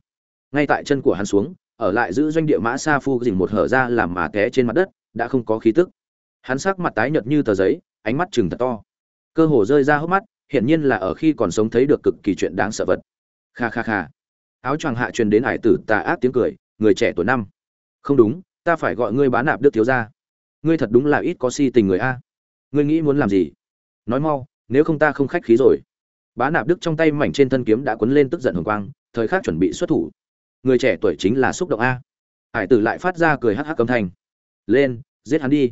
Ngay tại chân của hắn xuống, ở lại giữ doanh địa mã sa phu dình một hở ra làm mà té trên mặt đất, đã không có khí tức. Hắn sắc mặt tái nhợt như tờ giấy, ánh mắt chừng thật to. Cơ hồ rơi ra hốc mắt, hiển nhiên là ở khi còn sống thấy được cực kỳ chuyện đáng sợ vật. Kha kha kha. Áo choàng hạ truyền đến hải tử tà ác tiếng cười, người trẻ tuổi năm không đúng, ta phải gọi ngươi bán nạp đức thiếu ra ngươi thật đúng là ít có si tình người a. Ngươi nghĩ muốn làm gì? Nói mau, nếu không ta không khách khí rồi. Bá nạp đức trong tay mảnh trên thân kiếm đã quấn lên tức giận hồng quang, thời khắc chuẩn bị xuất thủ. Người trẻ tuổi chính là xúc động a. Hải tử lại phát ra cười hắc hắc âm thanh. Lên, giết hắn đi.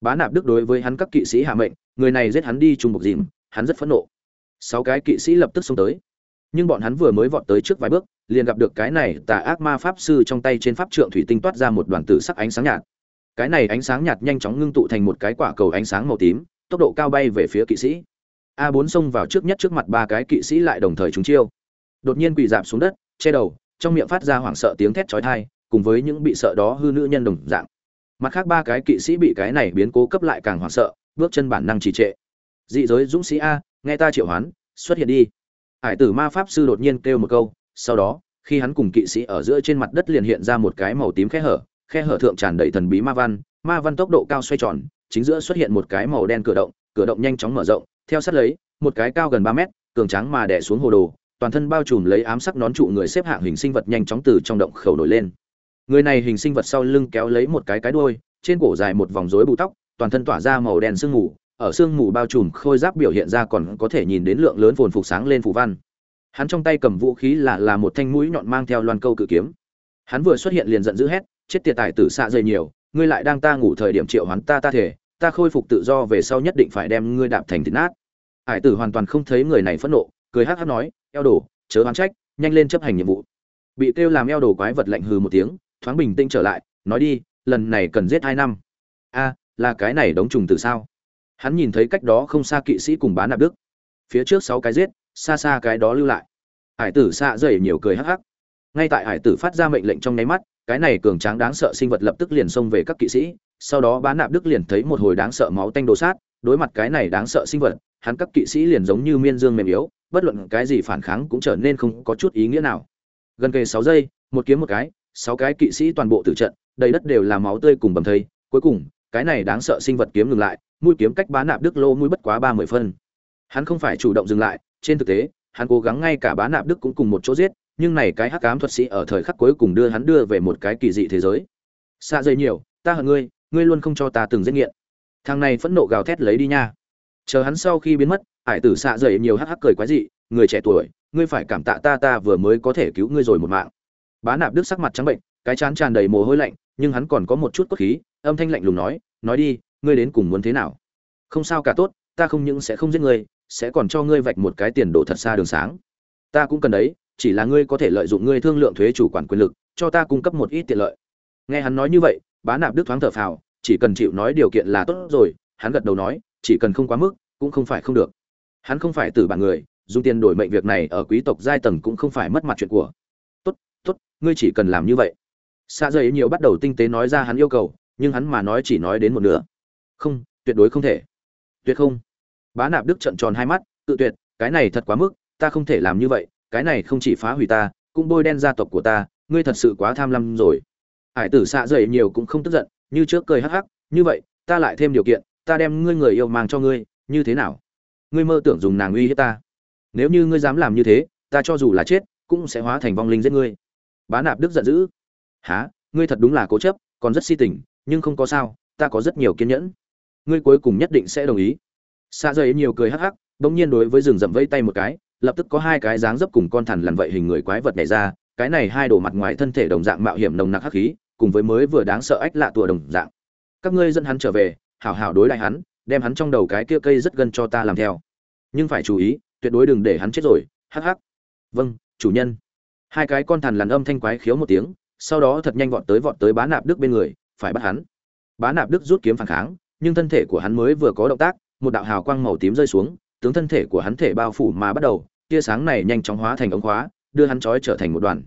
Bá nạp đức đối với hắn các kỵ sĩ hạ mệnh, người này giết hắn đi chung một dìm, hắn rất phẫn nộ. Sáu cái kỵ sĩ lập tức xông tới nhưng bọn hắn vừa mới vọt tới trước vài bước, liền gặp được cái này tà ác ma pháp sư trong tay trên pháp trượng thủy tinh toát ra một đoàn tử sắc ánh sáng nhạt. Cái này ánh sáng nhạt nhanh chóng ngưng tụ thành một cái quả cầu ánh sáng màu tím, tốc độ cao bay về phía kỵ sĩ. A bốn xông vào trước nhất trước mặt ba cái kỵ sĩ lại đồng thời trúng chiêu. Đột nhiên quỳ dạp xuống đất, che đầu, trong miệng phát ra hoảng sợ tiếng thét chói tai, cùng với những bị sợ đó hư nữ nhân đồng dạng. Mặt khác ba cái kỵ sĩ bị cái này biến cố cấp lại càng hoảng sợ, bước chân bản năng trì trệ. Dị giới dũng sĩ a, nghe ta triệu hoán, xuất hiện đi hải tử ma pháp sư đột nhiên kêu một câu, sau đó, khi hắn cùng kỵ sĩ ở giữa trên mặt đất liền hiện ra một cái màu tím khe hở khe hở thượng tràn đầy thần bí ma văn ma văn tốc độ cao xoay tròn, chính giữa xuất hiện một cái màu đen cửa động cửa động nhanh chóng mở rộng, theo sát lấy, một cái cao gần ba mét, cường tráng mà đè xuống hồ đồ, toàn thân bao trùm lấy ám sắc nón trụ người xếp hạng hình sinh vật nhanh chóng từ trong động khẩu nổi lên. Người này hình sinh vật sau lưng kéo lấy một cái cái đuôi, trên cổ dài một vòng rối bù tóc, toàn thân tỏa ra màu đen sương mù ở sương mù bao trùm khôi giáp biểu hiện ra còn có thể nhìn đến lượng lớn phồn phục sáng lên phù văn. Hắn trong tay cầm vũ khí là là một thanh mũi nhọn mang theo loan câu cự kiếm. Hắn vừa xuất hiện liền giận dữ hét, chết tiệt tài tử xạ dày nhiều, ngươi lại đang ta ngủ thời điểm triệu hắn ta ta thể, ta khôi phục tự do về sau nhất định phải đem ngươi đạp thành thịt nát. Hải tử hoàn toàn không thấy người này phẫn nộ, cười hắc hắc nói, eo đổ chớ oán trách, nhanh lên chấp hành nhiệm vụ. Bị kêu làm eo đồ quái vật lạnh hừ một tiếng, thoáng bình tĩnh trở lại, nói đi, lần này cần giết hai năm. A, là cái này đống trùng từ sao? Hắn nhìn thấy cách đó không xa kỵ sĩ cùng bán nạp đức. Phía trước sáu cái giết, xa xa cái đó lưu lại. Hải tử xạ dày nhiều cười hắc hắc. Ngay tại hải tử phát ra mệnh lệnh trong nháy mắt, cái này cường tráng đáng sợ sinh vật lập tức liền xông về các kỵ sĩ. Sau đó bán nạp đức liền thấy một hồi đáng sợ máu tanh đồ sát. Đối mặt cái này đáng sợ sinh vật, hắn các kỵ sĩ liền giống như miên dương mềm yếu, bất luận cái gì phản kháng cũng trở nên không có chút ý nghĩa nào. Gần kề sáu giây, một kiếm một cái, sáu cái kỵ sĩ toàn bộ tử trận, đầy đất đều là máu tươi cùng bầm thây. Cuối cùng, cái này đáng sợ sinh vật kiếm ngừng lại mũi kiếm cách bá nạp đức lô mũi bất quá ba mươi phân. Hắn không phải chủ động dừng lại, trên thực tế, hắn cố gắng ngay cả bá nạp đức cũng cùng một chỗ giết, nhưng này cái hắc ám thuật sĩ ở thời khắc cuối cùng đưa hắn đưa về một cái kỳ dị thế giới. Xa dây nhiều, ta hận ngươi ngươi luôn không cho ta từng giết nghiện. Thằng này phẫn nộ gào thét lấy đi nha. Chờ hắn sau khi biến mất, hải tử xạ dày nhiều hắc hắc cười quái dị, người trẻ tuổi, ngươi phải cảm tạ ta ta vừa mới có thể cứu ngươi rồi một mạng. Bá nạp đức sắc mặt trắng bệnh, cái chán tràn đầy mồ hôi lạnh, nhưng hắn còn có một chút cốt khí, âm thanh lạnh lùng nói nói đi ngươi đến cùng muốn thế nào? Không sao cả tốt, ta không những sẽ không giết ngươi, sẽ còn cho ngươi vạch một cái tiền đồ thật xa đường sáng. Ta cũng cần đấy, chỉ là ngươi có thể lợi dụng ngươi thương lượng thuế chủ quản quyền lực, cho ta cung cấp một ít tiện lợi. Nghe hắn nói như vậy, bá nạp đức thoáng thở phào, chỉ cần chịu nói điều kiện là tốt rồi, hắn gật đầu nói, chỉ cần không quá mức, cũng không phải không được. Hắn không phải từ bản người, dùng tiền đổi mệnh việc này ở quý tộc giai tầng cũng không phải mất mặt chuyện của. Tốt tốt, ngươi chỉ cần làm như vậy. Xa dày nhiều bắt đầu tinh tế nói ra hắn yêu cầu, nhưng hắn mà nói chỉ nói đến một nửa không, tuyệt đối không thể. Tuyệt không. Bá nạp đức trận tròn hai mắt, tự tuyệt, cái này thật quá mức, ta không thể làm như vậy, cái này không chỉ phá hủy ta, cũng bôi đen gia tộc của ta, ngươi thật sự quá tham lam rồi. Hải tử xạ dậy nhiều cũng không tức giận, như trước cười hắc hắc, như vậy, ta lại thêm điều kiện, ta đem ngươi người yêu mang cho ngươi, như thế nào? Ngươi mơ tưởng dùng nàng uy hiếp ta. Nếu như ngươi dám làm như thế, ta cho dù là chết, cũng sẽ hóa thành vong linh giết ngươi. Bá nạp đức giận dữ. Há ngươi thật đúng là cố chấp, còn rất si tình, nhưng không có sao, ta có rất nhiều kiên nhẫn ngươi cuối cùng nhất định sẽ đồng ý. Xa dây nhiều cười hắc hắc, bỗng nhiên đối với rừng rậm vây tay một cái, lập tức có hai cái dáng dấp cùng con thằn lằn vậy hình người quái vật này ra, cái này hai đồ mặt ngoài thân thể đồng dạng mạo hiểm nồng nặc hắc khí, cùng với mới vừa đáng sợ ách lạ tùa đồng dạng. Các ngươi dẫn hắn trở về, hảo hảo đối lại hắn, đem hắn trong đầu cái kia cây rất gần cho ta làm theo. Nhưng phải chú ý, tuyệt đối đừng để hắn chết rồi, hắc hắc. Vâng chủ nhân. Hai cái con thằn lằn âm thanh quái khiếu một tiếng, sau đó thật nhanh vọt tới vọt tới bá nạp đức bên người, phải bắt hắn. Bá nạp đức rút kiếm phản kháng nhưng thân thể của hắn mới vừa có động tác một đạo hào quang màu tím rơi xuống tướng thân thể của hắn thể bao phủ mà bắt đầu tia sáng này nhanh chóng hóa thành ống khóa đưa hắn trói trở thành một đoàn.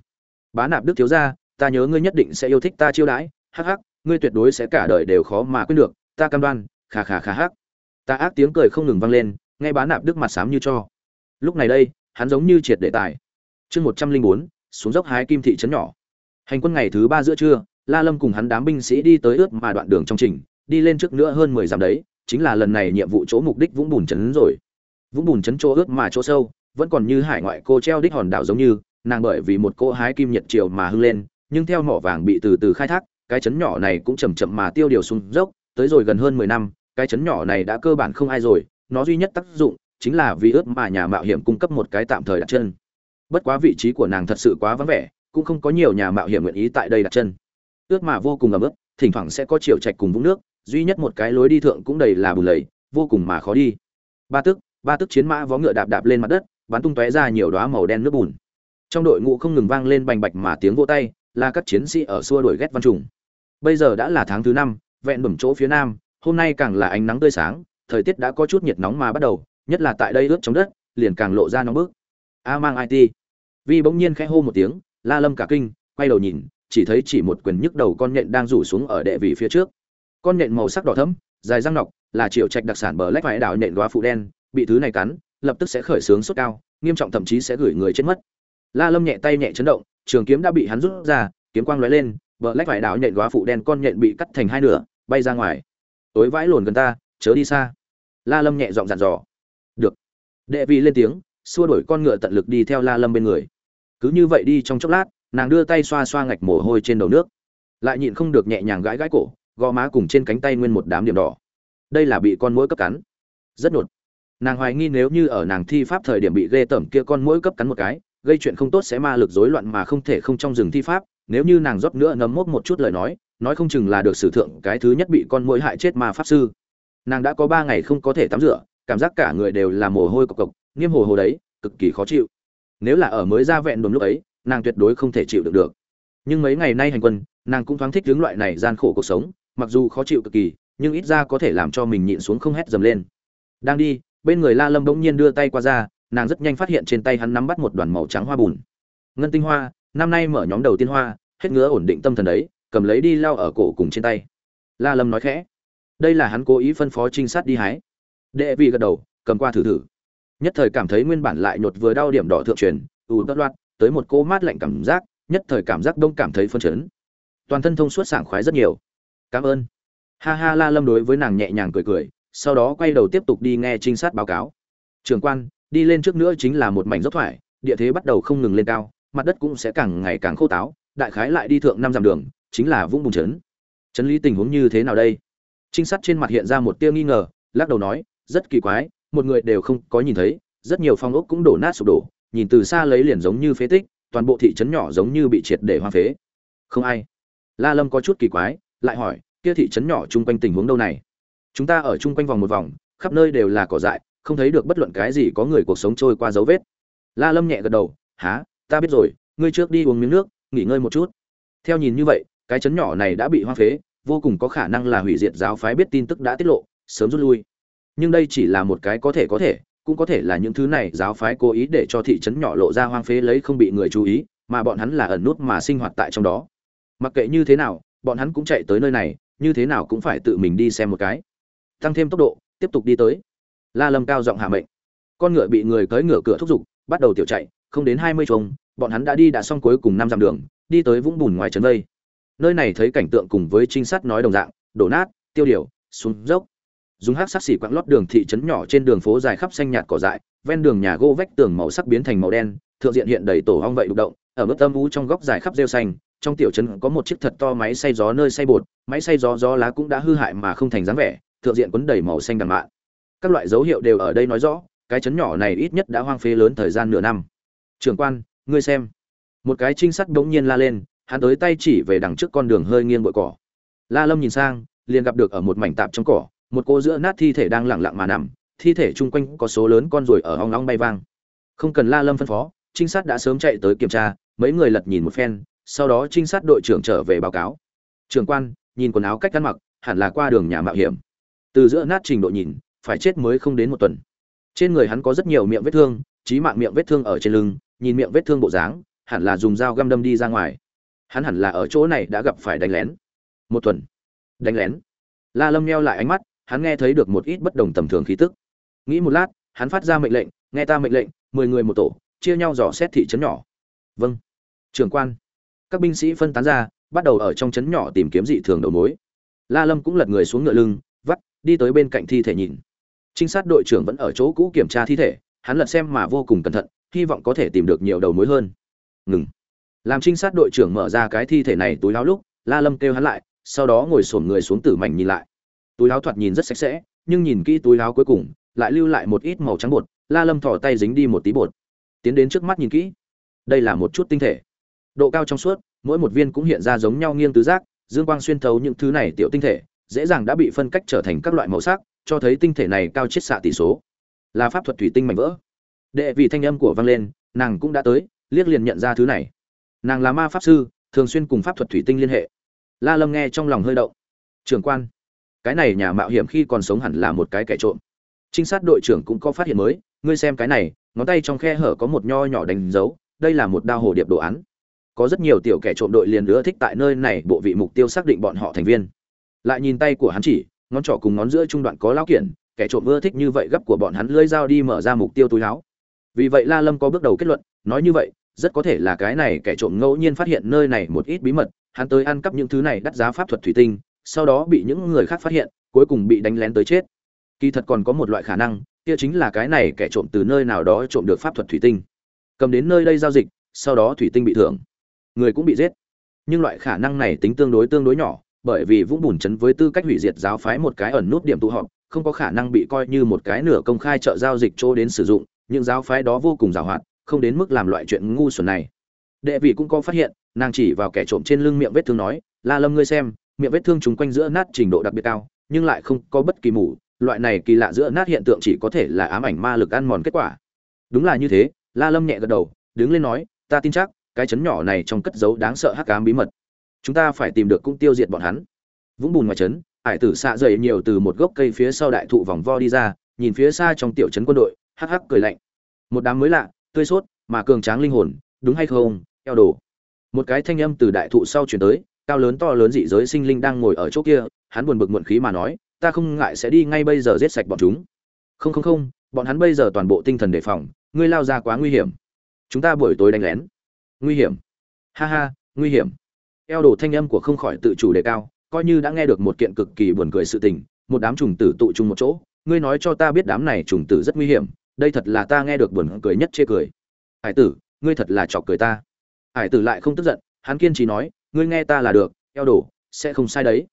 Bá nạp đức thiếu gia, ta nhớ ngươi nhất định sẽ yêu thích ta chiêu đãi hắc hắc ngươi tuyệt đối sẽ cả đời đều khó mà quên được ta cam đoan khà khà khà hắc. Ta ác tiếng cười không ngừng vang lên nghe bá nạp đức mặt xám như cho. Lúc này đây hắn giống như triệt đệ tài chương một trăm linh bốn xuống dốc hái kim thị trấn nhỏ. Hành quân ngày thứ ba giữa trưa la lâm cùng hắn đám binh sĩ đi tới ướt mà đoạn đường trong trình đi lên trước nữa hơn mười dặm đấy, chính là lần này nhiệm vụ chỗ mục đích vũng bùn trấn rồi. Vũng bùn trấn chỗ ướt mà chỗ sâu, vẫn còn như hải ngoại cô treo đích hòn đảo giống như, nàng bởi vì một cô hái kim nhiệt triều mà hưng lên, nhưng theo mỏ vàng bị từ từ khai thác, cái trấn nhỏ này cũng chậm chậm mà tiêu điều xuống dốc, tới rồi gần hơn mười năm, cái trấn nhỏ này đã cơ bản không ai rồi, nó duy nhất tác dụng chính là vì ướt mà nhà mạo hiểm cung cấp một cái tạm thời đặt chân. Bất quá vị trí của nàng thật sự quá vắng vẻ, cũng không có nhiều nhà mạo hiểm nguyện ý tại đây đặt chân. Ướt mà vô cùng ẩm ướt, thỉnh thoảng sẽ có chiều trạch cùng vũng nước duy nhất một cái lối đi thượng cũng đầy là bùn lầy, vô cùng mà khó đi. Ba tức ba tức chiến mã vó ngựa đạp đạp lên mặt đất, bắn tung tóe ra nhiều đóa màu đen nước bùn. Trong đội ngũ không ngừng vang lên bành bạch mà tiếng vỗ tay, là các chiến sĩ ở xua đuổi ghét văn trùng. Bây giờ đã là tháng thứ năm, vẹn bẩm chỗ phía nam, hôm nay càng là ánh nắng tươi sáng, thời tiết đã có chút nhiệt nóng mà bắt đầu, nhất là tại đây ướt trong đất, liền càng lộ ra nóng bức. A mang it vi bỗng nhiên khẽ hô một tiếng, la lâm cả kinh, quay đầu nhìn, chỉ thấy chỉ một quyền nhức đầu con nhện đang rủ xuống ở đệ vị phía trước con nện màu sắc đỏ thẫm, dài răng nọc, là triệu trạch đặc sản bờ lách vải đảo nện đóa phụ đen, bị thứ này cắn, lập tức sẽ khởi sướng sốt cao, nghiêm trọng thậm chí sẽ gửi người chết mất. La lâm nhẹ tay nhẹ chấn động, trường kiếm đã bị hắn rút ra, kiếm quang lóe lên, bờ lách vải đảo nện đóa phụ đen con nện bị cắt thành hai nửa, bay ra ngoài. Tối vãi lồn gần ta, chớ đi xa. La lâm nhẹ giọng dặn dò. Được. Đệ vị lên tiếng, xua đuổi con ngựa tận lực đi theo la lâm bên người. Cứ như vậy đi trong chốc lát, nàng đưa tay xoa xoa ngạch mồ hôi trên đầu nước. Lại nhịn không được nhẹ nhàng gãi gãi cổ gò má cùng trên cánh tay nguyên một đám điểm đỏ. Đây là bị con mũi cấp cắn. Rất nhột nàng hoài nghi nếu như ở nàng thi pháp thời điểm bị ghê tởm kia con mũi cấp cắn một cái, gây chuyện không tốt sẽ ma lực rối loạn mà không thể không trong rừng thi pháp. Nếu như nàng rót nữa nấm mốc một chút lời nói nói không chừng là được sử thượng cái thứ nhất bị con mũi hại chết ma pháp sư. Nàng đã có ba ngày không có thể tắm rửa, cảm giác cả người đều là mồ hôi cộc cộc, nghiêm hồ hồ đấy, cực kỳ khó chịu. Nếu là ở mới ra vẹn đồn lúc ấy, nàng tuyệt đối không thể chịu được được. Nhưng mấy ngày nay hành quân, nàng cũng thoáng thích hướng loại này gian khổ cuộc sống mặc dù khó chịu cực kỳ, nhưng ít ra có thể làm cho mình nhịn xuống không hét dầm lên. Đang đi, bên người la lâm bỗng nhiên đưa tay qua ra, nàng rất nhanh phát hiện trên tay hắn nắm bắt một đoàn màu trắng hoa bùn. Ngân tinh hoa, năm nay mở nhóm đầu tiên hoa, hết ngứa ổn định tâm thần đấy, cầm lấy đi lao ở cổ cùng trên tay. La lâm nói khẽ, đây là hắn cố ý phân phó trinh sát đi hái. Đệ vị gật đầu, cầm qua thử thử. Nhất thời cảm thấy nguyên bản lại nhột vừa đau điểm đỏ thượng truyền, ù tất loạt tới một cô mát lạnh cảm giác, nhất thời cảm giác đông cảm thấy phân chấn. Toàn thân thông suốt sảng khoái rất nhiều cảm ơn. Ha ha, la lâm đối với nàng nhẹ nhàng cười cười, sau đó quay đầu tiếp tục đi nghe trinh sát báo cáo. Trường quan, đi lên trước nữa chính là một mảnh dốc thoải, địa thế bắt đầu không ngừng lên cao, mặt đất cũng sẽ càng ngày càng khô táo, đại khái lại đi thượng năm dặm đường, chính là vũng bùng trấn. Trấn lý tình huống như thế nào đây? Trinh sát trên mặt hiện ra một tia nghi ngờ, lắc đầu nói, rất kỳ quái, một người đều không có nhìn thấy, rất nhiều phong ốc cũng đổ nát sụp đổ, nhìn từ xa lấy liền giống như phế tích, toàn bộ thị trấn nhỏ giống như bị triệt để hoang phế. Không ai. La lâm có chút kỳ quái lại hỏi, kia thị trấn nhỏ chung quanh tình huống đâu này? Chúng ta ở chung quanh vòng một vòng, khắp nơi đều là cỏ dại, không thấy được bất luận cái gì có người cuộc sống trôi qua dấu vết. La lâm nhẹ gật đầu há ta biết rồi, ngươi trước đi uống miếng nước, nghỉ ngơi một chút. Theo nhìn như vậy, cái trấn nhỏ này đã bị hoang phế, vô cùng có khả năng là hủy diệt giáo phái biết tin tức đã tiết lộ, sớm rút lui. Nhưng đây chỉ là một cái có thể có thể, cũng có thể là những thứ này giáo phái cố ý để cho thị trấn nhỏ lộ ra hoang phế lấy không bị người chú ý, mà bọn hắn là ẩn nút mà sinh hoạt tại trong đó. Mặc kệ như thế nào bọn hắn cũng chạy tới nơi này, như thế nào cũng phải tự mình đi xem một cái. Tăng thêm tốc độ, tiếp tục đi tới. La lâm cao giọng hạ mệnh. Con ngựa bị người cưỡi ngựa cửa thúc giục, bắt đầu tiểu chạy, không đến hai mươi trống bọn hắn đã đi đã xong cuối cùng năm dặm đường, đi tới vũng bùn ngoài trấn vây nơi này thấy cảnh tượng cùng với trinh sát nói đồng dạng, đổ nát, tiêu điều, xuống dốc. Dùng hắc sắc xỉ quặng lót đường thị trấn nhỏ trên đường phố dài khắp xanh nhạt cỏ dại, ven đường nhà gỗ vách tường màu sắc biến thành màu đen, thượng diện hiện đầy tổ hong vậy đục động, ở mức tâm u trong góc dài khắp rêu xanh trong tiểu trấn có một chiếc thật to máy xay gió nơi xay bột, máy xay gió gió lá cũng đã hư hại mà không thành dáng vẻ, thượng diện quấn đầy màu xanh đằng mạn. Các loại dấu hiệu đều ở đây nói rõ, cái trấn nhỏ này ít nhất đã hoang phế lớn thời gian nửa năm. Trưởng quan, ngươi xem. Một cái trinh sát bỗng nhiên la lên, hắn tới tay chỉ về đằng trước con đường hơi nghiêng bụi cỏ. La lâm nhìn sang, liền gặp được ở một mảnh tạp trong cỏ, một cô giữa nát thi thể đang lặng lặng mà nằm, thi thể chung quanh có số lớn con ruồi ở ong ong bay vang. Không cần la lâm phân phó, trinh sát đã sớm chạy tới kiểm tra, mấy người lật nhìn một phen sau đó trinh sát đội trưởng trở về báo cáo. Trưởng quan, nhìn quần áo cách ăn mặc, hẳn là qua đường nhà mạo hiểm. Từ giữa nát trình độ nhìn, phải chết mới không đến một tuần. Trên người hắn có rất nhiều miệng vết thương trí mạng miệng vết thương ở trên lưng, nhìn miệng vết thương bộ dáng, hẳn là dùng dao găm đâm đi ra ngoài. Hắn hẳn là ở chỗ này đã gặp phải đánh lén. Một tuần. Đánh lén. La lâm neo lại ánh mắt, hắn nghe thấy được một ít bất đồng tầm thường khí tức. Nghĩ một lát, hắn phát ra mệnh lệnh, nghe ta mệnh lệnh, mười người một tổ, chia nhau dò xét thị trấn nhỏ. Vâng. Trưởng quan các binh sĩ phân tán ra, bắt đầu ở trong trấn nhỏ tìm kiếm dị thường đầu mối. La lâm cũng lật người xuống ngựa lưng, vắt, đi tới bên cạnh thi thể nhìn. Trinh sát đội trưởng vẫn ở chỗ cũ kiểm tra thi thể, hắn lật xem mà vô cùng cẩn thận, hy vọng có thể tìm được nhiều đầu mối hơn. Ngừng. Làm trinh sát đội trưởng mở ra cái thi thể này túi láo lúc, la lâm kêu hắn lại, sau đó ngồi xổm người xuống tử mảnh nhìn lại. Túi láo thoạt nhìn rất sạch sẽ, nhưng nhìn kỹ túi láo cuối cùng, lại lưu lại một ít màu trắng bột, la lâm thỏ tay dính đi một tí bột. Tiến đến trước mắt nhìn kỹ. Đây là một chút tinh thể độ cao trong suốt, mỗi một viên cũng hiện ra giống nhau nghiêng tứ giác, dương quang xuyên thấu những thứ này tiểu tinh thể, dễ dàng đã bị phân cách trở thành các loại màu sắc, cho thấy tinh thể này cao chiết xạ tỷ số. Là pháp thuật thủy tinh mảnh vỡ. Đệ vị thanh âm của vang lên, nàng cũng đã tới, liếc liền nhận ra thứ này. Nàng là ma pháp sư, thường xuyên cùng pháp thuật thủy tinh liên hệ. La lâm nghe trong lòng hơi động. Trưởng quan, cái này nhà mạo hiểm khi còn sống hẳn là một cái kẻ trộm. Trinh sát đội trưởng cũng có phát hiện mới, ngươi xem cái này, ngón tay trong khe hở có một nho nhỏ đánh dấu, đây là một đao hồ điệp đồ án có rất nhiều tiểu kẻ trộm đội liền nữa thích tại nơi này, bộ vị mục tiêu xác định bọn họ thành viên. Lại nhìn tay của hắn chỉ, ngón trỏ cùng ngón giữa trung đoạn có lão kiển kẻ trộm ưa thích như vậy gấp của bọn hắn lưỡi dao đi mở ra mục tiêu túi láo. Vì vậy la lâm có bước đầu kết luận, nói như vậy, rất có thể là cái này kẻ trộm ngẫu nhiên phát hiện nơi này một ít bí mật, hắn tới ăn cắp những thứ này đắt giá pháp thuật thủy tinh, sau đó bị những người khác phát hiện, cuối cùng bị đánh lén tới chết. Kỳ thật còn có một loại khả năng, kia chính là cái này kẻ trộm từ nơi nào đó trộm được pháp thuật thủy tinh. Cầm đến nơi đây giao dịch, sau đó thủy tinh bị thưởng người cũng bị giết. Nhưng loại khả năng này tính tương đối tương đối nhỏ, bởi vì vũng bùn chấn với tư cách hủy diệt giáo phái một cái ẩn nút điểm tụ họp, không có khả năng bị coi như một cái nửa công khai chợ giao dịch chỗ đến sử dụng, những giáo phái đó vô cùng giàu hoạt không đến mức làm loại chuyện ngu xuẩn này. Đệ vị cũng có phát hiện, nàng chỉ vào kẻ trộm trên lưng miệng vết thương nói, la lâm ngươi xem, miệng vết thương chúng quanh giữa nát trình độ đặc biệt cao, nhưng lại không có bất kỳ mủ loại này kỳ lạ giữa nát hiện tượng chỉ có thể là ám ảnh ma lực ăn mòn kết quả. Đúng là như thế, la lâm nhẹ gật đầu, đứng lên nói, ta tin chắc cái chấn nhỏ này trong cất giấu đáng sợ hắc ám bí mật. Chúng ta phải tìm được cũng tiêu diệt bọn hắn. Vũng bùn ngoài chấn, hải tử xạ dậy nhiều từ một gốc cây phía sau đại thụ vòng vo đi ra, nhìn phía xa trong tiểu trấn quân đội, hắc hắc cười lạnh. Một đám mới lạ, tươi sốt, mà cường tráng linh hồn, đúng hay không, eo đồ? Một cái thanh âm từ đại thụ sau chuyển tới, cao lớn to lớn dị giới sinh linh đang ngồi ở chỗ kia, hắn buồn bực muộn khí mà nói, ta không ngại sẽ đi ngay bây giờ giết sạch bọn chúng. Không không không, bọn hắn bây giờ toàn bộ tinh thần đề phòng, ngươi lao ra quá nguy hiểm. Chúng ta buổi tối đánh lén nguy hiểm. Ha ha, nguy hiểm. Eo đồ thanh âm của không khỏi tự chủ đề cao, coi như đã nghe được một kiện cực kỳ buồn cười sự tình, một đám trùng tử tụ chung một chỗ, ngươi nói cho ta biết đám này trùng tử rất nguy hiểm, đây thật là ta nghe được buồn cười nhất chê cười. Hải tử, ngươi thật là chọc cười ta. Hải tử lại không tức giận, hắn kiên trì nói, ngươi nghe ta là được, eo đồ, sẽ không sai đấy.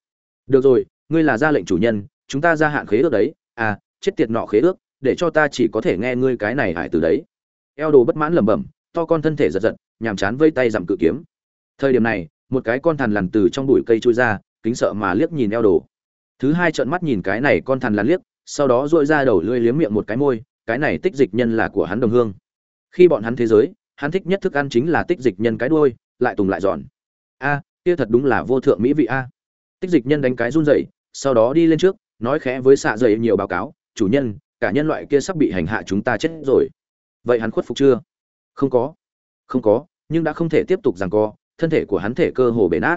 Được rồi, ngươi là ra lệnh chủ nhân, chúng ta ra hạn khế ước đấy. À chết tiệt nọ khế ước, để cho ta chỉ có thể nghe ngươi cái này hải tử đấy. Eo đồ bất mãn lẩm bẩm, to con thân thể giật giật nhàm chán vây tay giảm cự kiếm. Thời điểm này, một cái con thằn lằn từ trong bụi cây trôi ra, kính sợ mà liếc nhìn eo đồ. Thứ hai trợn mắt nhìn cái này con thằn lằn liếc, sau đó dội ra đầu lưỡi liếm miệng một cái môi, cái này tích dịch nhân là của hắn đồng hương. Khi bọn hắn thế giới, hắn thích nhất thức ăn chính là tích dịch nhân cái đuôi, lại tùng lại giòn. A, kia thật đúng là vô thượng mỹ vị a. Tích dịch nhân đánh cái run rẩy, sau đó đi lên trước, nói khẽ với xạ dày nhiều báo cáo, chủ nhân, cả nhân loại kia sắp bị hành hạ chúng ta chết rồi. Vậy hắn khuất phục chưa? Không có. Không có nhưng đã không thể tiếp tục giằng co, thân thể của hắn thể cơ hồ bể nát.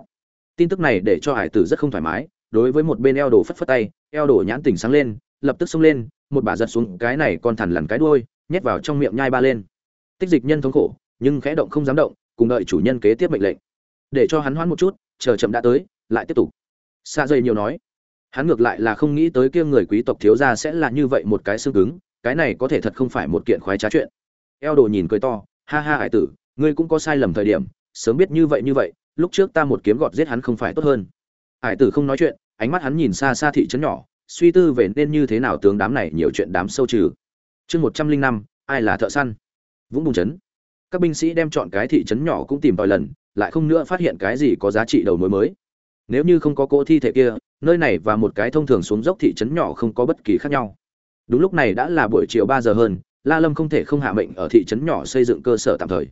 Tin tức này để cho hải tử rất không thoải mái, đối với một bên eo đồ phất phất tay eo đồ nhãn tỉnh sáng lên, lập tức xông lên, một bà giật xuống, cái này con thằn lằn cái đuôi, nhét vào trong miệng nhai ba lên. Tích dịch nhân thống khổ, nhưng khẽ động không dám động, cùng đợi chủ nhân kế tiếp mệnh lệnh. Để cho hắn hoãn một chút, chờ chậm đã tới, lại tiếp tục. Sa dây nhiều nói, hắn ngược lại là không nghĩ tới kia người quý tộc thiếu gia sẽ là như vậy một cái xương cứng, cái này có thể thật không phải một kiện khoái trá chuyện. Eo đồ nhìn cười to, ha ha hải tử ngươi cũng có sai lầm thời điểm, sớm biết như vậy như vậy, lúc trước ta một kiếm gọt giết hắn không phải tốt hơn. Hải tử không nói chuyện, ánh mắt hắn nhìn xa xa thị trấn nhỏ, suy tư về nên như thế nào tướng đám này nhiều chuyện đám sâu trừ. Chương một trăm linh năm, ai là thợ săn? Vũng bùng trấn. Các binh sĩ đem chọn cái thị trấn nhỏ cũng tìm tòi lần, lại không nữa phát hiện cái gì có giá trị đầu mối mới. Nếu như không có cỗ thi thể kia, nơi này và một cái thông thường xuống dốc thị trấn nhỏ không có bất kỳ khác nhau. Đúng lúc này đã là buổi chiều ba giờ hơn, la lâm không thể không hạ mệnh ở thị trấn nhỏ xây dựng cơ sở tạm thời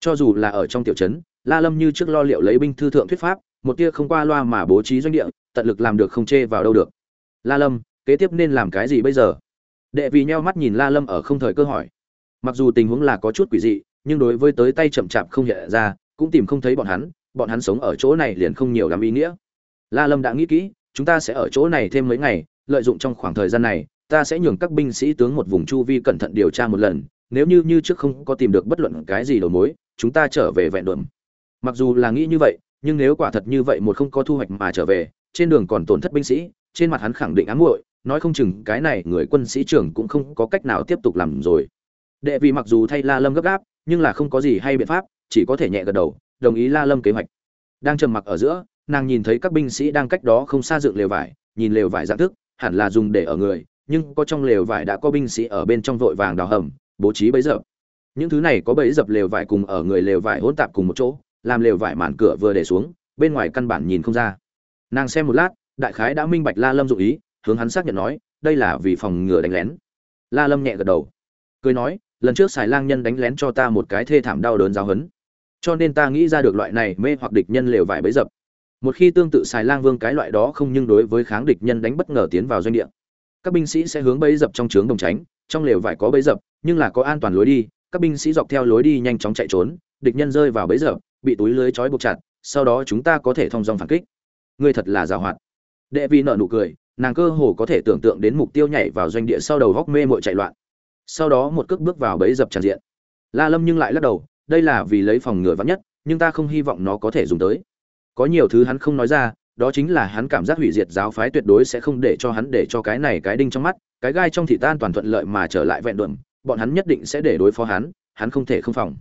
cho dù là ở trong tiểu trấn, la lâm như trước lo liệu lấy binh thư thượng thuyết pháp, một tia không qua loa mà bố trí doanh địa, tận lực làm được không chê vào đâu được. La lâm, kế tiếp nên làm cái gì bây giờ? Đệ vì nheo mắt nhìn la lâm ở không thời cơ hỏi. Mặc dù tình huống là có chút quỷ dị, nhưng đối với tới tay chậm chạp không hiện ra, cũng tìm không thấy bọn hắn bọn hắn sống ở chỗ này liền không nhiều lắm ý nghĩa. La lâm đã nghĩ kỹ, chúng ta sẽ ở chỗ này thêm mấy ngày, lợi dụng trong khoảng thời gian này, ta sẽ nhường các binh sĩ tướng một vùng chu vi cẩn thận điều tra một lần, nếu như như trước không có tìm được bất luận cái gì đầu mối chúng ta trở về vẹn đuộm mặc dù là nghĩ như vậy, nhưng nếu quả thật như vậy một không có thu hoạch mà trở về, trên đường còn tổn thất binh sĩ, trên mặt hắn khẳng định ám muội, nói không chừng cái này người quân sĩ trưởng cũng không có cách nào tiếp tục làm rồi. Đệ vị mặc dù thay la lâm gấp gáp, nhưng là không có gì hay biện pháp, chỉ có thể nhẹ gật đầu, đồng ý la lâm kế hoạch. Đang trầm mặc ở giữa, nàng nhìn thấy các binh sĩ đang cách đó không xa dựng lều vải, nhìn lều vải dạng thức, hẳn là dùng để ở người, nhưng có trong lều vải đã có binh sĩ ở bên trong vội vàng đào hầm, bố trí bấy giờ những thứ này có bẫy dập lều vải cùng ở người lều vải hỗn tạp cùng một chỗ, làm lều vải màn cửa vừa để xuống, bên ngoài căn bản nhìn không ra. Nàng xem một lát, đại khái đã minh bạch la lâm dụ ý, hướng hắn xác nhận nói, đây là vì phòng ngừa đánh lén. La lâm nhẹ gật đầu, cười nói, lần trước xài lang nhân đánh lén cho ta một cái thê thảm đau đớn giáo hấn cho nên ta nghĩ ra được loại này mê hoặc địch nhân lều vải bấy dập. Một khi tương tự xài lang vương cái loại đó không nhưng đối với kháng địch nhân đánh bất ngờ tiến vào doanh địa. Các binh sĩ sẽ hướng bấy dập trong trướng đồng tránh, trong lều vải có bấy dập, nhưng là có an toàn lối đi các binh sĩ dọc theo lối đi nhanh chóng chạy trốn, địch nhân rơi vào bấy dập bị túi lưới trói buộc chặt, sau đó chúng ta có thể thông dòng phản kích. Ngươi thật là giàu hoạt. Đệ vi nợ nụ cười, nàng cơ hồ có thể tưởng tượng đến mục tiêu nhảy vào doanh địa sau đầu góc mê mội chạy loạn. Sau đó một cước bước vào bẫy dập tràn diện. La lâm nhưng lại lắc đầu, đây là vì lấy phòng ngừa vắn nhất, nhưng ta không hy vọng nó có thể dùng tới. Có nhiều thứ hắn không nói ra, đó chính là hắn cảm giác hủy diệt giáo phái tuyệt đối sẽ không để cho hắn để cho cái này cái đinh trong mắt, cái gai trong thị tan toàn thuận lợi mà trở lại vẹn đuộm bọn hắn nhất định sẽ để đối phó hắn hắn không thể không phòng.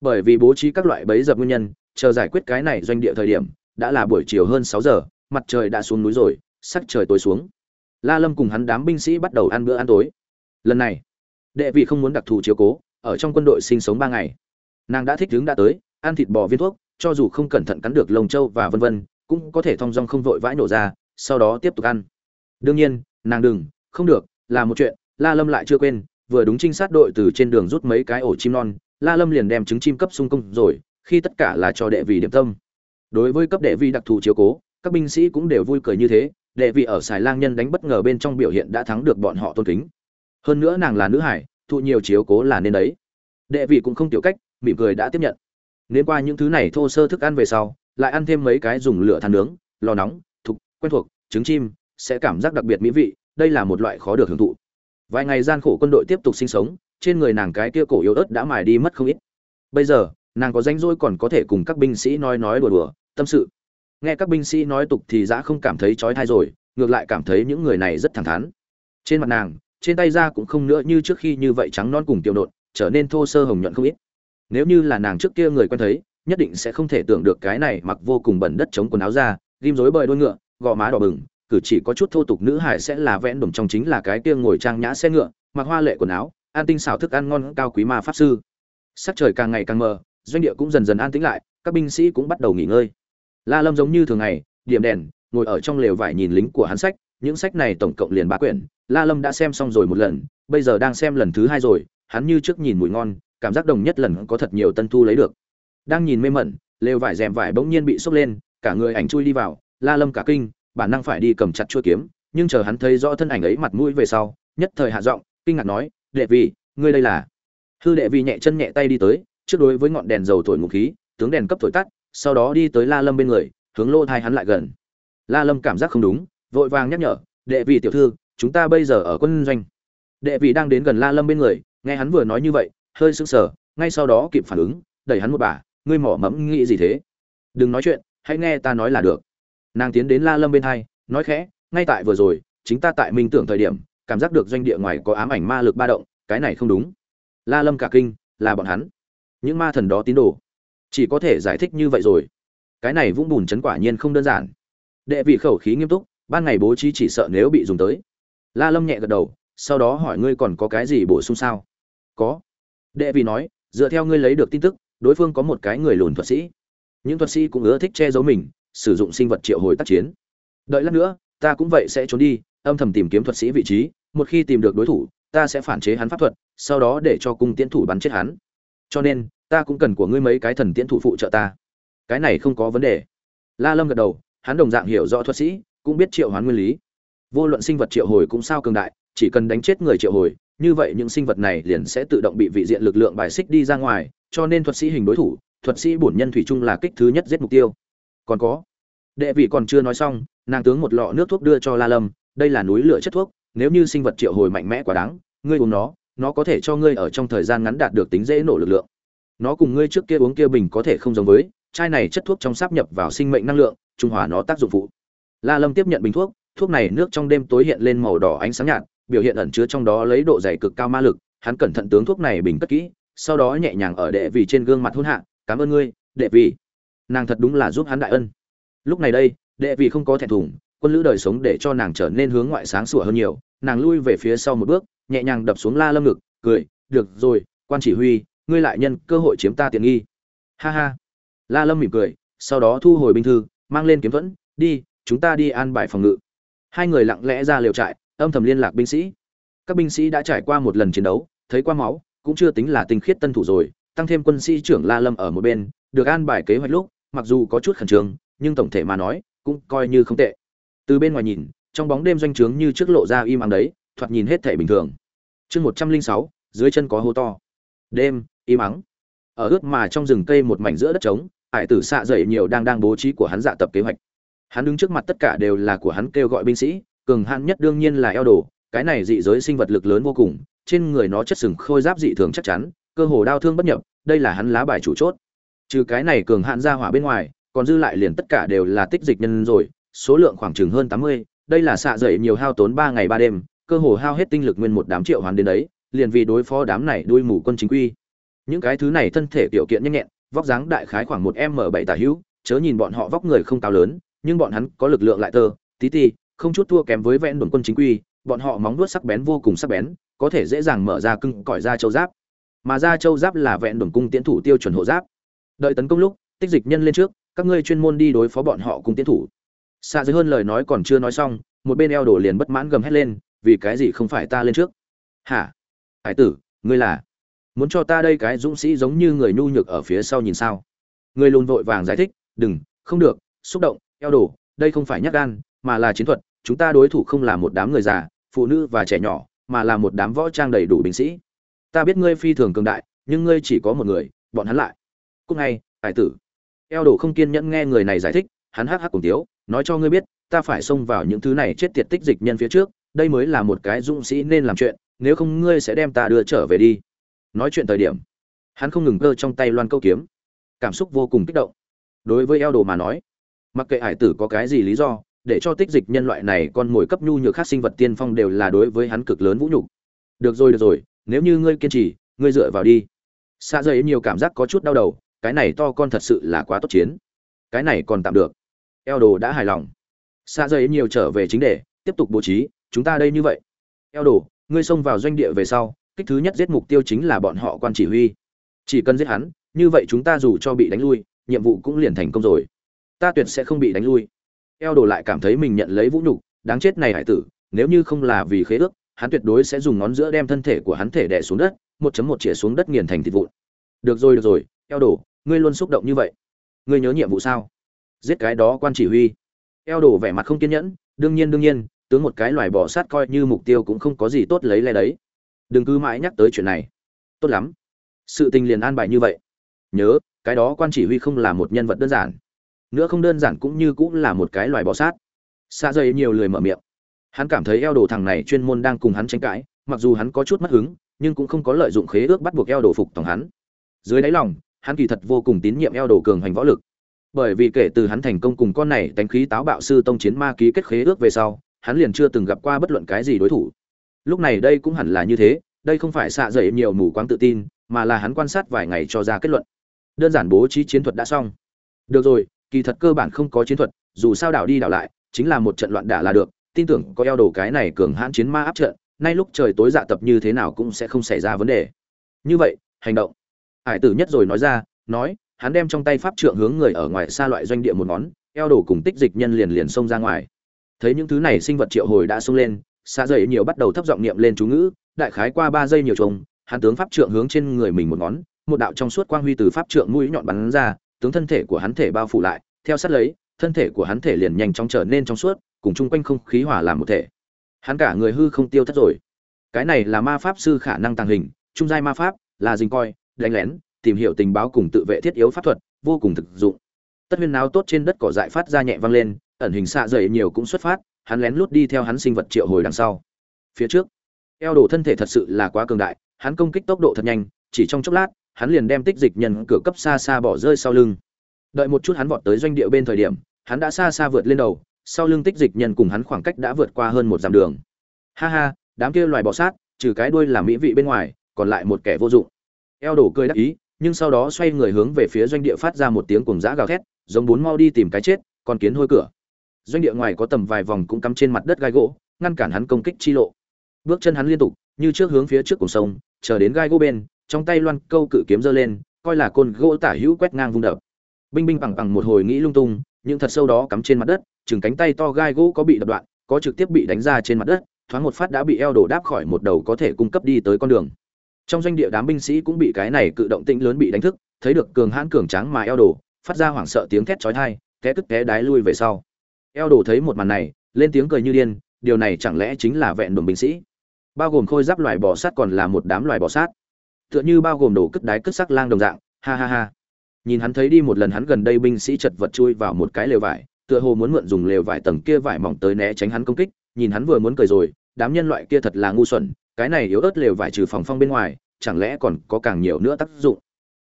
Bởi vì bố trí các loại bẫy dập nguyên nhân, chờ giải quyết cái này doanh địa thời điểm, đã là buổi chiều hơn sáu giờ, mặt trời đã xuống núi rồi, sắc trời tối xuống. La lâm cùng hắn đám binh sĩ bắt đầu ăn bữa ăn tối. Lần này, đệ vị không muốn đặc thù chiếu cố, ở trong quân đội sinh sống ba ngày. Nàng đã thích đứng đã tới, ăn thịt bò viên thuốc, cho dù không cẩn thận cắn được lồng trâu và vân vân, cũng có thể thong dong không vội vãi nổ ra, sau đó tiếp tục ăn. Đương nhiên, nàng đừng, không được, là một chuyện, la lâm lại chưa quên vừa đúng trinh sát đội từ trên đường rút mấy cái ổ chim non, la lâm liền đem trứng chim cấp sung công rồi, khi tất cả là cho đệ vị điểm tâm. Đối với cấp đệ vị đặc thù chiếu cố, các binh sĩ cũng đều vui cười như thế, đệ vị ở xài lang nhân đánh bất ngờ bên trong biểu hiện đã thắng được bọn họ tôn kính. Hơn nữa nàng là nữ hải, thụ nhiều chiếu cố là nên đấy. Đệ vị cũng không tiểu cách, mỉm cười đã tiếp nhận. Nên qua những thứ này thô sơ thức ăn về sau, lại ăn thêm mấy cái dùng lửa than nướng, lò nóng, thục, quen thuộc, trứng chim, sẽ cảm giác đặc biệt mỹ vị, đây là một loại khó được hưởng thụ vài ngày gian khổ quân đội tiếp tục sinh sống, trên người nàng cái kia cổ yếu ớt đã mài đi mất không ít. Bây giờ, nàng có danh rỗi còn có thể cùng các binh sĩ nói nói đùa đùa, tâm sự. Nghe các binh sĩ nói tục thì dã không cảm thấy trói thai rồi, ngược lại cảm thấy những người này rất thẳng thắn. Trên mặt nàng, trên tay da cũng không nữa như trước khi như vậy trắng non cùng tiểu nộn trở nên thô sơ hồng nhuận không ít. Nếu như là nàng trước kia người quen thấy, nhất định sẽ không thể tưởng được cái này mặc vô cùng bẩn đất chống quần áo ra ghim rối bời đôi ngựa, gò má đỏ bừng cử chỉ có chút thô tục nữ hải sẽ là vẽn đùm trong chính là cái kia ngồi trang nhã xe ngựa, mặc hoa lệ quần áo, an tinh xào thức ăn ngon cao quý ma pháp sư. Sắc trời càng ngày càng mờ, doanh địa cũng dần dần an tĩnh lại, các binh sĩ cũng bắt đầu nghỉ ngơi. La lâm giống như thường ngày, điểm đèn, ngồi ở trong lều vải nhìn lính của hắn sách, những sách này tổng cộng liền ba quyển, la lâm đã xem xong rồi một lần, bây giờ đang xem lần thứ hai rồi, hắn như trước nhìn mùi ngon, cảm giác đồng nhất lần có thật nhiều tân thu lấy được. Đang nhìn mê mẩn, lều vải rèm vải bỗng nhiên bị sốc lên, cả người ảnh chui đi vào, la lâm cả kinh bản năng phải đi cầm chặt chuôi kiếm, nhưng chờ hắn thấy rõ thân ảnh ấy mặt mũi về sau, nhất thời hạ giọng, kinh ngạc nói, đệ vị ngươi đây là? Hư đệ vị nhẹ chân nhẹ tay đi tới, trước đối với ngọn đèn dầu thổi ngũ khí, tướng đèn cấp thổi tắt, sau đó đi tới la lâm bên người, hướng lô thai hắn lại gần. La lâm cảm giác không đúng, vội vàng nhắc nhở, đệ vị tiểu thư, chúng ta bây giờ ở quân doanh. Đệ vị đang đến gần la lâm bên người, nghe hắn vừa nói như vậy, hơi sững sờ, ngay sau đó kịp phản ứng, đẩy hắn một bà, ngươi mỏ mẫm nghĩ gì thế? Đừng nói chuyện, hãy nghe ta nói là được nàng tiến đến la lâm bên hai, nói khẽ, ngay tại vừa rồi, chính ta tại minh tưởng thời điểm, cảm giác được doanh địa ngoài có ám ảnh ma lực ba động, cái này không đúng. La lâm cả kinh, là bọn hắn. Những ma thần đó tín đồ. Chỉ có thể giải thích như vậy rồi. Cái này vũng bùn chấn quả nhiên không đơn giản. Đệ vị khẩu khí nghiêm túc, ban ngày bố trí chỉ sợ nếu bị dùng tới. La lâm nhẹ gật đầu, sau đó hỏi ngươi còn có cái gì bổ sung sao? Có. Đệ vị nói, dựa theo ngươi lấy được tin tức, đối phương có một cái người lùn thuật sĩ. Những thuật sĩ cũng ưa thích che giấu mình sử dụng sinh vật triệu hồi tác chiến. Đợi lát nữa, ta cũng vậy sẽ trốn đi, âm thầm tìm kiếm thuật sĩ vị trí, một khi tìm được đối thủ, ta sẽ phản chế hắn pháp thuật, sau đó để cho cung tiễn thủ bắn chết hắn. Cho nên, ta cũng cần của ngươi mấy cái thần tiễn thủ phụ trợ ta. Cái này không có vấn đề. La lâm gật đầu, hắn đồng dạng hiểu rõ thuật sĩ, cũng biết triệu hoán nguyên lý. Vô luận sinh vật triệu hồi cũng sao cường đại, chỉ cần đánh chết người triệu hồi, như vậy những sinh vật này liền sẽ tự động bị vị diện lực lượng bài xích đi ra ngoài, cho nên thuật sĩ hình đối thủ, thuật sĩ bổn nhân thủy chung là kích thứ nhất giết mục tiêu còn có. Đệ vị còn chưa nói xong, nàng tướng một lọ nước thuốc đưa cho la lâm, đây là núi lửa chất thuốc, nếu như sinh vật triệu hồi mạnh mẽ quá đáng, ngươi uống nó nó có thể cho ngươi ở trong thời gian ngắn đạt được tính dễ nổ lực lượng. Nó cùng ngươi trước kia uống kia bình có thể không giống với, chai này chất thuốc trong sáp nhập vào sinh mệnh năng lượng, trung hòa nó tác dụng phụ. La lâm tiếp nhận bình thuốc thuốc này nước trong đêm tối hiện lên màu đỏ ánh sáng nhạt, biểu hiện ẩn chứa trong đó lấy độ dày cực cao ma lực, hắn cẩn thận tướng thuốc này bình cất kỹ, sau đó nhẹ nhàng ở đệ vị trên gương mặt hôn hạ, cảm ơn ngươi, đệ vị nàng thật đúng là giúp hắn đại ân. Lúc này đây, đệ vị không có thẹn thùng, quân lữ đời sống để cho nàng trở nên hướng ngoại sáng sủa hơn nhiều. Nàng lui về phía sau một bước, nhẹ nhàng đập xuống la lâm ngực, cười, được rồi, quan chỉ huy, ngươi lại nhân cơ hội chiếm ta tiện nghi. Ha ha. La lâm mỉm cười, sau đó thu hồi binh thư, mang lên kiếm thuẫn, đi, chúng ta đi an bài phòng ngự. Hai người lặng lẽ ra liều trại, âm thầm liên lạc binh sĩ. Các binh sĩ đã trải qua một lần chiến đấu, thấy qua máu, cũng chưa tính là tinh khiết tân thủ rồi, tăng thêm quân sĩ trưởng la lâm ở một bên, được an bài kế hoạch lúc mặc dù có chút khẩn trương, nhưng tổng thể mà nói, cũng coi như không tệ. Từ bên ngoài nhìn, trong bóng đêm doanh trướng như trước lộ ra im ắng đấy, thoạt nhìn hết thảy bình thường. Chương một trăm linh sáu, dưới chân có hố to. Đêm, im ắng. Ở ướt mà trong rừng cây một mảnh giữa đất trống hải tử xạ dậy nhiều đang đang bố trí của hắn dạ tập kế hoạch. Hắn đứng trước mặt tất cả đều là của hắn kêu gọi binh sĩ, cường hạn nhất đương nhiên là eo đồ, cái này dị giới sinh vật lực lớn vô cùng, trên người nó chất sừng khôi giáp dị thường chắc chắn, cơ hồ đau thương bất nhập, đây là hắn lá bài chủ chốt trừ cái này cường hạn ra hỏa bên ngoài, còn dư lại liền tất cả đều là tích dịch nhân rồi, số lượng khoảng chừng hơn tám mươi, đây là xạ dậy nhiều hao tốn ba ngày ba đêm, cơ hồ hao hết tinh lực nguyên một đám triệu hoàn đến đấy, liền vì đối phó đám này đuôi mù quân chính quy. Những cái thứ này thân thể tiểu kiện nhanh nhẹn, vóc dáng đại khái khoảng một m bảy tả hữu, chớ nhìn bọn họ vóc người không cao lớn, nhưng bọn hắn có lực lượng lại tơ, tí ti, không chút thua kém với vẽn đồn quân chính quy, bọn họ móng vuốt sắc bén vô cùng sắc bén, có thể dễ dàng mở ra cưng cõi ra châu giáp. Mà ra châu giáp là vẹn đồn cung tiến thủ tiêu chuẩn hộ giáp đợi tấn công lúc, tích dịch nhân lên trước, các ngươi chuyên môn đi đối phó bọn họ cùng tiến thủ. Xa dưới hơn lời nói còn chưa nói xong, một bên eo đổ liền bất mãn gầm hét lên, vì cái gì không phải ta lên trước? Hả? Hải tử, ngươi là? Muốn cho ta đây cái dũng sĩ giống như người nhu nhược ở phía sau nhìn sao? Người lùn vội vàng giải thích, đừng, không được, xúc động, eo đổ, đây không phải nhắc gan, mà là chiến thuật, chúng ta đối thủ không là một đám người già, phụ nữ và trẻ nhỏ, mà là một đám võ trang đầy đủ binh sĩ. Ta biết ngươi phi thường cường đại, nhưng ngươi chỉ có một người, bọn hắn lại cúc ngay hải tử. Eo đồ không kiên nhẫn nghe người này giải thích, hắn hắc hắc cùng tiếu, nói cho ngươi biết, ta phải xông vào những thứ này chết tiệt tích dịch nhân phía trước, đây mới là một cái dũng sĩ nên làm chuyện, nếu không ngươi sẽ đem ta đưa trở về đi. Nói chuyện thời điểm, hắn không ngừng cơ trong tay loan câu kiếm. Cảm xúc vô cùng kích động. Đối với eo đồ mà nói, mặc kệ hải tử có cái gì lý do, để cho tích dịch nhân loại này con mồi cấp nhu nhược khác sinh vật tiên phong đều là đối với hắn cực lớn vũ nhục. Được rồi được rồi, nếu như ngươi kiên trì, ngươi dựa vào đi. Xa rời nhiều cảm giác có chút đau đầu cái này to con thật sự là quá tốt chiến. Cái này còn tạm được. Eo đồ đã hài lòng. Xa dây nhiều trở về chính đề, tiếp tục bố trí, chúng ta đây như vậy. Eo đồ ngươi xông vào doanh địa về sau, kích thứ nhất giết mục tiêu chính là bọn họ quan chỉ huy. Chỉ cần giết hắn, như vậy chúng ta dù cho bị đánh lui, nhiệm vụ cũng liền thành công rồi. Ta tuyệt sẽ không bị đánh lui. Eo đồ lại cảm thấy mình nhận lấy vũ nhục, đáng chết này hải tử, nếu như không là vì khế ước, hắn tuyệt đối sẽ dùng ngón giữa đem thân thể của hắn thể đè xuống đất, một chấm một chĩa xuống đất nghiền thành thịt vụn. Được rồi được rồi eo đồ, ngươi luôn xúc động như vậy. Ngươi nhớ nhiệm vụ sao? Giết cái đó quan chỉ huy. Eo đồ vẻ mặt không kiên nhẫn, đương nhiên đương nhiên, tướng một cái loài bỏ sát coi như mục tiêu cũng không có gì tốt lấy le đấy. Đừng cứ mãi nhắc tới chuyện này. Tốt lắm. Sự tình liền an bài như vậy. Nhớ, cái đó quan chỉ huy không là một nhân vật đơn giản. Nữa không đơn giản cũng như cũng là một cái loài bỏ sát. Xa dây nhiều lười mở miệng. Hắn cảm thấy eo đồ thằng này chuyên môn đang cùng hắn tranh cãi, mặc dù hắn có chút mất hứng, nhưng cũng không có lợi dụng khế ước bắt buộc eo đồ phục tòng hắn. Dưới đáy lòng hắn kỳ thật vô cùng tín nhiệm eo đồ cường hành võ lực. Bởi vì kể từ hắn thành công cùng con này đánh khí táo bạo sư tông chiến ma ký kết khế ước về sau, hắn liền chưa từng gặp qua bất luận cái gì đối thủ. Lúc này đây cũng hẳn là như thế, đây không phải xạ dậy nhiều mù quáng tự tin, mà là hắn quan sát vài ngày cho ra kết luận. Đơn giản bố trí chiến thuật đã xong. Được rồi, kỳ thật cơ bản không có chiến thuật, dù sao đảo đi đảo lại, chính là một trận loạn đả là được, tin tưởng có eo đồ cái này cường hãn chiến ma áp trận, nay lúc trời tối dạ tập như thế nào cũng sẽ không xảy ra vấn đề. Như vậy, hành động hải tử nhất rồi nói ra, nói, hắn đem trong tay pháp trượng hướng người ở ngoài xa loại doanh địa một ngón, eo đổ cùng tích dịch nhân liền liền xông ra ngoài. Thấy những thứ này sinh vật triệu hồi đã xông lên xa dậy nhiều bắt đầu thấp giọng niệm lên chú ngữ, đại khái qua ba giây nhiều trùng, hắn tướng pháp trượng hướng trên người mình một ngón, một đạo trong suốt quang huy từ pháp trượng mũi nhọn bắn ra, tướng thân thể của hắn thể bao phủ lại, theo sát lấy, thân thể của hắn thể liền nhanh chóng trở nên trong suốt, cùng chung quanh không khí hòa làm một thể. Hắn cả người hư không tiêu thất rồi. Cái này là ma pháp sư khả năng tàng hình, trung giai ma pháp, là dình coi đánh lén, tìm hiểu tình báo cùng tự vệ thiết yếu pháp thuật, vô cùng thực dụng. Tất huyên náo tốt trên đất cỏ dại phát ra nhẹ vang lên, ẩn hình xạ dày nhiều cũng xuất phát, hắn lén lút đi theo hắn sinh vật triệu hồi đằng sau. Phía trước, eo đổ thân thể thật sự là quá cường đại, hắn công kích tốc độ thật nhanh, chỉ trong chốc lát, hắn liền đem tích dịch nhân cửa cấp xa xa bỏ rơi sau lưng. Đợi một chút hắn vọt tới doanh địa bên thời điểm, hắn đã xa xa vượt lên đầu, sau lưng tích dịch nhân cùng hắn khoảng cách đã vượt qua hơn một dặm đường. Ha ha, đám kia loài bọ sát, trừ cái đuôi làm mỹ vị bên ngoài, còn lại một kẻ vô dụng eo đổ cười đắc ý, nhưng sau đó xoay người hướng về phía doanh địa phát ra một tiếng cuồng dã gào thét, giống bốn mau đi tìm cái chết, còn kiến hôi cửa. Doanh địa ngoài có tầm vài vòng cũng cắm trên mặt đất gai gỗ, ngăn cản hắn công kích chi lộ. Bước chân hắn liên tục, như trước hướng phía trước cùng sông, chờ đến gai gỗ bên, trong tay loan câu cự kiếm giơ lên, coi là côn gỗ tả hữu quét ngang vung đập. Binh binh bằng bằng một hồi nghĩ lung tung nhưng thật sâu đó cắm trên mặt đất, chừng cánh tay to gai gỗ có bị đập đoạn, có trực tiếp bị đánh ra trên mặt đất, thoáng một phát đã bị eo đổ đáp khỏi một đầu có thể cung cấp đi tới con đường trong doanh địa đám binh sĩ cũng bị cái này cự động tĩnh lớn bị đánh thức, thấy được cường hãn cường tráng mà eo đồ, phát ra hoảng sợ tiếng thét chói tai, té tức té đái lui về sau. Eo đồ thấy một màn này, lên tiếng cười như điên, điều này chẳng lẽ chính là vẹn đồn binh sĩ? Bao gồm khôi giáp loài bò sát còn là một đám loài bò sát. Tựa như bao gồm đổ cất đái cất sắc lang đồng dạng, ha ha ha. Nhìn hắn thấy đi một lần hắn gần đây binh sĩ chật vật chui vào một cái lều vải, tựa hồ muốn mượn dùng lều vải tầng kia vải mỏng tới né tránh hắn công kích, nhìn hắn vừa muốn cười rồi, đám nhân loại kia thật là ngu xuẩn cái này yếu ớt lều vải trừ phòng phong bên ngoài, chẳng lẽ còn có càng nhiều nữa tác dụng?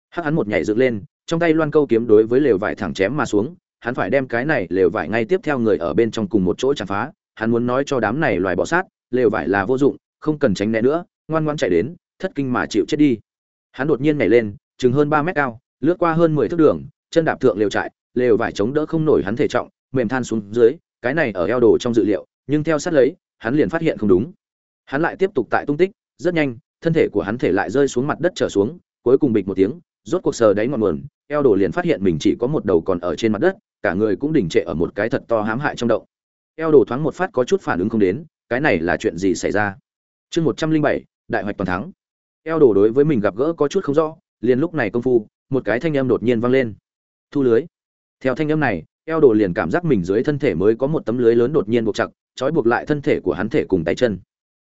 Hắc hắn một nhảy dựng lên, trong tay loan câu kiếm đối với lều vải thẳng chém mà xuống, hắn phải đem cái này lều vải ngay tiếp theo người ở bên trong cùng một chỗ chặt phá, hắn muốn nói cho đám này loài bọ sát, lều vải là vô dụng, không cần tránh né nữa, ngoan ngoan chạy đến, thất kinh mà chịu chết đi. Hắn đột nhiên nhảy lên, chừng hơn ba mét cao, lướt qua hơn mười thước đường, chân đạp thượng lều trại, lều vải chống đỡ không nổi hắn thể trọng, mềm than xuống dưới, cái này ở eo đồ trong dự liệu, nhưng theo sát lấy, hắn liền phát hiện không đúng hắn lại tiếp tục tại tung tích, rất nhanh, thân thể của hắn thể lại rơi xuống mặt đất trở xuống, cuối cùng bịch một tiếng, rốt cuộc sờ đáy ngọn nguồn, eo đồ liền phát hiện mình chỉ có một đầu còn ở trên mặt đất, cả người cũng đỉnh trệ ở một cái thật to hãm hại trong động. Eo đồ thoáng một phát có chút phản ứng không đến, cái này là chuyện gì xảy ra? Chương một trăm linh bảy, đại hoạch toàn thắng. Eo đồ đối với mình gặp gỡ có chút không rõ, liền lúc này công phu, một cái thanh âm đột nhiên vang lên. Thu lưới. Theo thanh âm này, eo đồ liền cảm giác mình dưới thân thể mới có một tấm lưới lớn đột nhiên buộc chặt, trói buộc lại thân thể của hắn thể cùng tay chân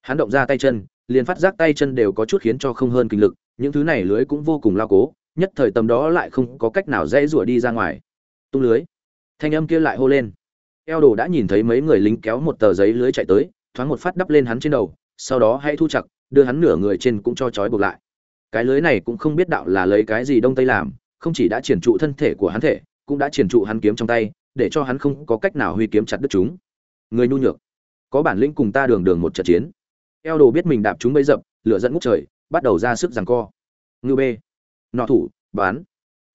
hắn động ra tay chân, liền phát giác tay chân đều có chút khiến cho không hơn kinh lực, những thứ này lưới cũng vô cùng lao cố, nhất thời tầm đó lại không có cách nào dễ rủa đi ra ngoài. Tung lưới. Thanh âm kia lại hô lên. Eo đồ đã nhìn thấy mấy người lính kéo một tờ giấy lưới chạy tới, thoáng một phát đắp lên hắn trên đầu, sau đó hãy thu chặt, đưa hắn nửa người trên cũng cho trói buộc lại. Cái lưới này cũng không biết đạo là lấy cái gì đông tây làm, không chỉ đã triển trụ thân thể của hắn thể, cũng đã triển trụ hắn kiếm trong tay, để cho hắn không có cách nào huy kiếm chặt đứt chúng. Người nhu nhược. Có bản lĩnh cùng ta đường đường một trận chiến eo đồ biết mình đạp chúng bấy dập, lửa dẫn ngút trời, bắt đầu ra sức giằng co. Ngư bê. Nọ thủ, bán.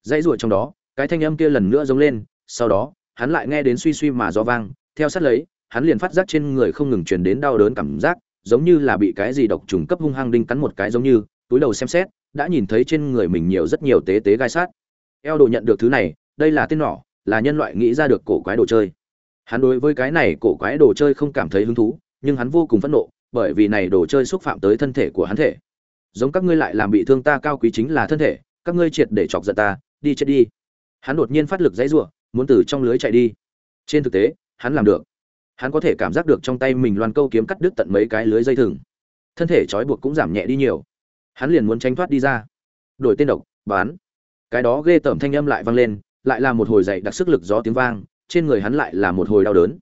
Dãy ruổi trong đó, cái thanh âm kia lần nữa giống lên, sau đó, hắn lại nghe đến suy suy mà do vang, theo sát lấy, hắn liền phát giác trên người không ngừng truyền đến đau đớn cảm giác, giống như là bị cái gì độc trùng cấp hung hăng đinh cắn một cái giống như, túi đầu xem xét, đã nhìn thấy trên người mình nhiều rất nhiều tế tế gai sát. Eo đồ nhận được thứ này, đây là tên nỏ là nhân loại nghĩ ra được cổ quái đồ chơi. Hắn đối với cái này cổ quái đồ chơi không cảm thấy hứng thú, nhưng hắn vô cùng phẫn nộ bởi vì này đồ chơi xúc phạm tới thân thể của hắn thể. Giống các ngươi lại làm bị thương ta cao quý chính là thân thể, các ngươi triệt để chọc giận ta, đi chết đi. Hắn đột nhiên phát lực dãy rủa, muốn từ trong lưới chạy đi. Trên thực tế, hắn làm được. Hắn có thể cảm giác được trong tay mình loan câu kiếm cắt đứt tận mấy cái lưới dây thừng. Thân thể trói buộc cũng giảm nhẹ đi nhiều. Hắn liền muốn tránh thoát đi ra. Đổi tên độc, bán. Cái đó ghê tởm thanh âm lại vang lên, lại là một hồi dậy đặc sức lực gió tiếng vang, trên người hắn lại là một hồi đau đớn.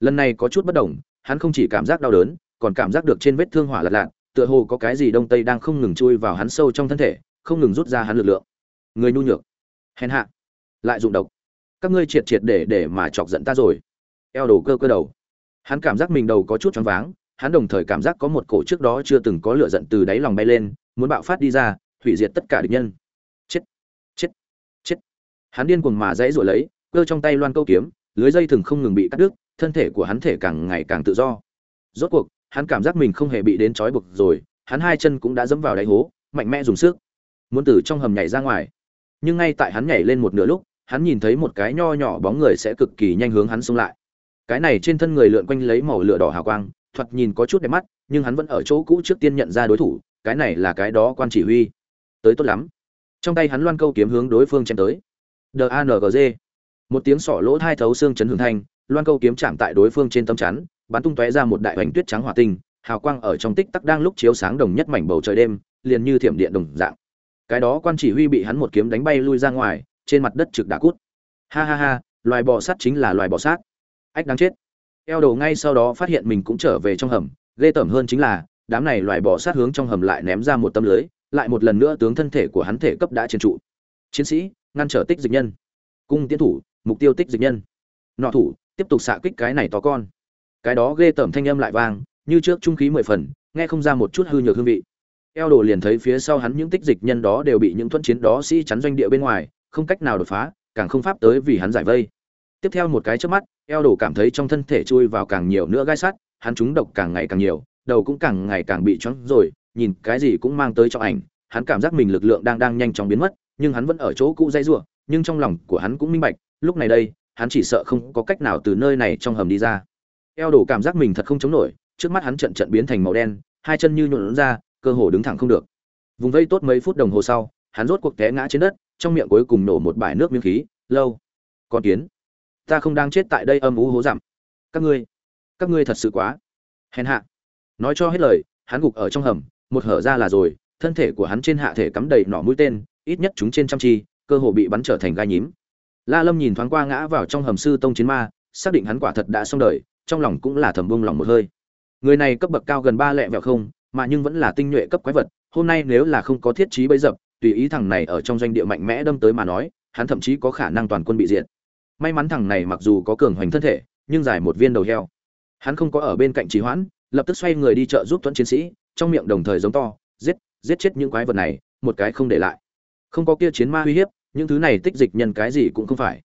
Lần này có chút bất đồng, hắn không chỉ cảm giác đau đớn còn cảm giác được trên vết thương hỏa lật lạt, tựa hồ có cái gì đông tây đang không ngừng chui vào hắn sâu trong thân thể, không ngừng rút ra hắn lực lượng. Người nhu nhược. Hèn hạ. Lại dụng độc. Các ngươi triệt triệt để để mà chọc giận ta rồi. Eo đầu cơ cơ đầu. Hắn cảm giác mình đầu có chút choáng váng, hắn đồng thời cảm giác có một cổ trước đó chưa từng có lửa giận từ đáy lòng bay lên, muốn bạo phát đi ra, hủy diệt tất cả địch nhân. Chết. Chết. Chết. Hắn điên cuồng mà dãy rồi lấy, cơ trong tay loan câu kiếm, lưới dây thừng không ngừng bị cắt đứt, thân thể của hắn thể càng ngày càng tự do. Rốt cuộc hắn cảm giác mình không hề bị đến trói buộc rồi, hắn hai chân cũng đã dẫm vào đáy hố, mạnh mẽ dùng sức, muốn từ trong hầm nhảy ra ngoài. Nhưng ngay tại hắn nhảy lên một nửa lúc, hắn nhìn thấy một cái nho nhỏ bóng người sẽ cực kỳ nhanh hướng hắn xông lại. Cái này trên thân người lượn quanh lấy màu lửa đỏ hào quang, thoạt nhìn có chút đẹp mắt, nhưng hắn vẫn ở chỗ cũ trước tiên nhận ra đối thủ, cái này là cái đó quan chỉ huy. Tới tốt lắm. Trong tay hắn loan câu kiếm hướng đối phương chém tới. Đangg một tiếng sọ lỗ thai thấu xương chấn hưởng thanh, loan câu kiếm chạm tại đối phương trên tâm chắn bắn tung tóe ra một đại hoành tuyết trắng hỏa tinh, hào quang ở trong tích tắc đang lúc chiếu sáng đồng nhất mảnh bầu trời đêm, liền như thiểm điện đồng dạng. Cái đó quan chỉ huy bị hắn một kiếm đánh bay lui ra ngoài, trên mặt đất trực đã cút. Ha ha ha, loài bò sát chính là loài bò sát. Ách đáng chết. Eo đầu ngay sau đó phát hiện mình cũng trở về trong hầm, ghê tởm hơn chính là, đám này loài bò sát hướng trong hầm lại ném ra một tấm lưới, lại một lần nữa tướng thân thể của hắn thể cấp đã chiến trụ. Chiến sĩ, ngăn trở tích dịch nhân. Cung tiến thủ, mục tiêu tích dịch nhân. Nọ thủ, tiếp tục xạ kích cái này to con cái đó ghê tởm thanh âm lại vang, như trước trung khí mười phần, nghe không ra một chút hư nhược hương vị. Eo đồ liền thấy phía sau hắn những tích dịch nhân đó đều bị những thuận chiến đó sĩ chắn doanh địa bên ngoài, không cách nào đột phá, càng không pháp tới vì hắn giải vây. Tiếp theo một cái trước mắt, eo đồ cảm thấy trong thân thể chui vào càng nhiều nữa gai sắt, hắn trúng độc càng ngày càng nhiều, đầu cũng càng ngày càng bị choáng rồi, nhìn cái gì cũng mang tới cho ảnh, hắn cảm giác mình lực lượng đang đang nhanh chóng biến mất, nhưng hắn vẫn ở chỗ cũ dây rủa, nhưng trong lòng của hắn cũng minh bạch, lúc này đây, hắn chỉ sợ không có cách nào từ nơi này trong hầm đi ra eo đổ cảm giác mình thật không chống nổi, trước mắt hắn trận trận biến thành màu đen, hai chân như nhuộn ra, cơ hồ đứng thẳng không được. Vùng vây tốt mấy phút đồng hồ sau, hắn rốt cuộc té ngã trên đất, trong miệng cuối cùng nổ một bãi nước miếng khí, lâu, con kiến, ta không đang chết tại đây âm ú hố dặm. Các ngươi các ngươi thật sự quá hèn hạ. Nói cho hết lời, hắn gục ở trong hầm, một hở ra là rồi, thân thể của hắn trên hạ thể cắm đầy nỏ mũi tên, ít nhất chúng trên trăm chi, cơ hồ bị bắn trở thành gai nhím. La lâm nhìn thoáng qua ngã vào trong hầm sư tông chiến ma, xác định hắn quả thật đã xong đời trong lòng cũng là thầm bông lòng một hơi. Người này cấp bậc cao gần ba lẹ vẹo không, mà nhưng vẫn là tinh nhuệ cấp quái vật, hôm nay nếu là không có thiết trí bấy dập, tùy ý thằng này ở trong doanh địa mạnh mẽ đâm tới mà nói, hắn thậm chí có khả năng toàn quân bị diệt. May mắn thằng này mặc dù có cường hoành thân thể, nhưng giải một viên đầu heo. Hắn không có ở bên cạnh trì hoãn, lập tức xoay người đi chợ giúp tuấn chiến sĩ, trong miệng đồng thời giống to, giết giết chết những quái vật này, một cái không để lại. Không có kia chiến ma uy hiếp, những thứ này tích dịch nhân cái gì cũng không phải.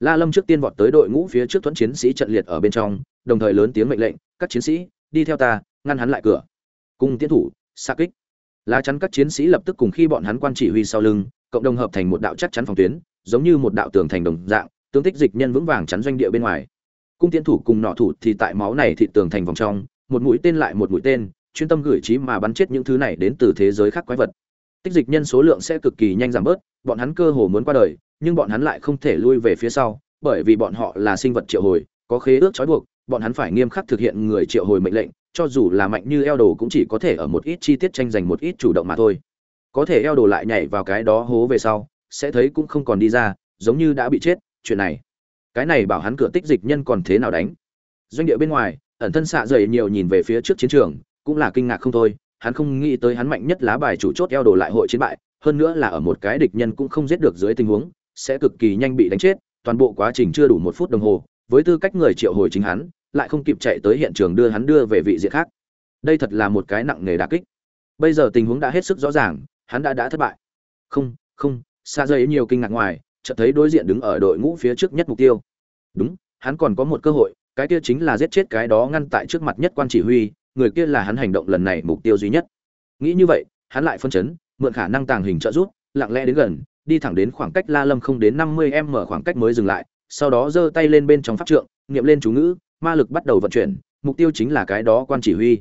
La lâm trước tiên vọt tới đội ngũ phía trước tuấn chiến sĩ trận liệt ở bên trong đồng thời lớn tiếng mệnh lệnh, các chiến sĩ, đi theo ta, ngăn hắn lại cửa. Cung tiến thủ, xa kích. Lá chắn các chiến sĩ lập tức cùng khi bọn hắn quan chỉ huy sau lưng, cộng đồng hợp thành một đạo chắc chắn phòng tuyến, giống như một đạo tường thành đồng dạng, tướng tích dịch nhân vững vàng chắn doanh địa bên ngoài. Cung tiến thủ cùng nọ thủ thì tại máu này thị tường thành vòng trong, một mũi tên lại một mũi tên, chuyên tâm gửi trí mà bắn chết những thứ này đến từ thế giới khác quái vật. Tích dịch nhân số lượng sẽ cực kỳ nhanh giảm bớt, bọn hắn cơ hồ muốn qua đời, nhưng bọn hắn lại không thể lui về phía sau, bởi vì bọn họ là sinh vật triệu hồi, có khế ước trói buộc bọn hắn phải nghiêm khắc thực hiện người triệu hồi mệnh lệnh, cho dù là mạnh như eo đồ cũng chỉ có thể ở một ít chi tiết tranh giành một ít chủ động mà thôi. Có thể eo đồ lại nhảy vào cái đó hố về sau, sẽ thấy cũng không còn đi ra, giống như đã bị chết, chuyện này. Cái này bảo hắn cửa tích dịch nhân còn thế nào đánh? Doanh địa bên ngoài, ẩn thân xạ dày nhiều nhìn về phía trước chiến trường, cũng là kinh ngạc không thôi, hắn không nghĩ tới hắn mạnh nhất lá bài chủ chốt eo đồ lại hội chiến bại, hơn nữa là ở một cái địch nhân cũng không giết được dưới tình huống, sẽ cực kỳ nhanh bị đánh chết, toàn bộ quá trình chưa đủ một phút đồng hồ với tư cách người triệu hồi chính hắn, lại không kịp chạy tới hiện trường đưa hắn đưa về vị diện khác. Đây thật là một cái nặng nề đà kích. Bây giờ tình huống đã hết sức rõ ràng, hắn đã đã thất bại. Không không xa dây nhiều kinh ngạc ngoài, chợt thấy đối diện đứng ở đội ngũ phía trước nhất mục tiêu. Đúng, hắn còn có một cơ hội, cái kia chính là giết chết cái đó ngăn tại trước mặt nhất quan chỉ huy, người kia là hắn hành động lần này mục tiêu duy nhất. Nghĩ như vậy, hắn lại phân chấn, mượn khả năng tàng hình trợ giúp, lặng lẽ đến gần, đi thẳng đến khoảng cách la lâm không đến năm mươi m khoảng cách mới dừng lại sau đó giơ tay lên bên trong pháp trượng, niệm lên chú ngữ, ma lực bắt đầu vận chuyển, mục tiêu chính là cái đó quan chỉ huy.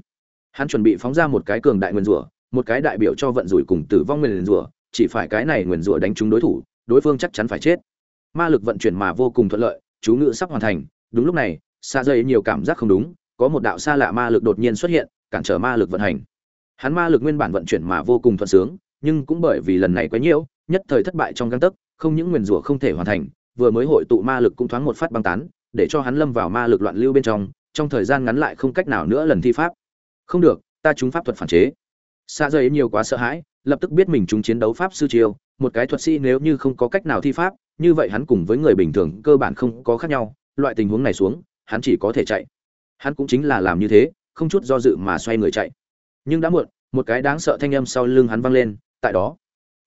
Hắn chuẩn bị phóng ra một cái cường đại nguyên rủa, một cái đại biểu cho vận rủi cùng tử vong nguyên rủa, chỉ phải cái này nguyên rủa đánh trúng đối thủ, đối phương chắc chắn phải chết. Ma lực vận chuyển mà vô cùng thuận lợi, chú ngữ sắp hoàn thành, đúng lúc này xa dây nhiều cảm giác không đúng, có một đạo xa lạ ma lực đột nhiên xuất hiện, cản trở ma lực vận hành. Hắn ma lực nguyên bản vận chuyển mà vô cùng thuận sướng, nhưng cũng bởi vì lần này quá nhiễu nhất thời thất bại trong găng tấc, không những nguyên rủa không thể hoàn thành vừa mới hội tụ ma lực cũng thoáng một phát băng tán, để cho hắn lâm vào ma lực loạn lưu bên trong trong thời gian ngắn lại không cách nào nữa lần thi pháp. Không được, ta chúng pháp thuật phản chế. Xa dây nhiều quá sợ hãi, lập tức biết mình chúng chiến đấu pháp sư chiêu, một cái thuật sĩ nếu như không có cách nào thi pháp, như vậy hắn cùng với người bình thường cơ bản không có khác nhau, loại tình huống này xuống, hắn chỉ có thể chạy. Hắn cũng chính là làm như thế, không chút do dự mà xoay người chạy. Nhưng đã muộn, một cái đáng sợ thanh âm sau lưng hắn vang lên, tại đó.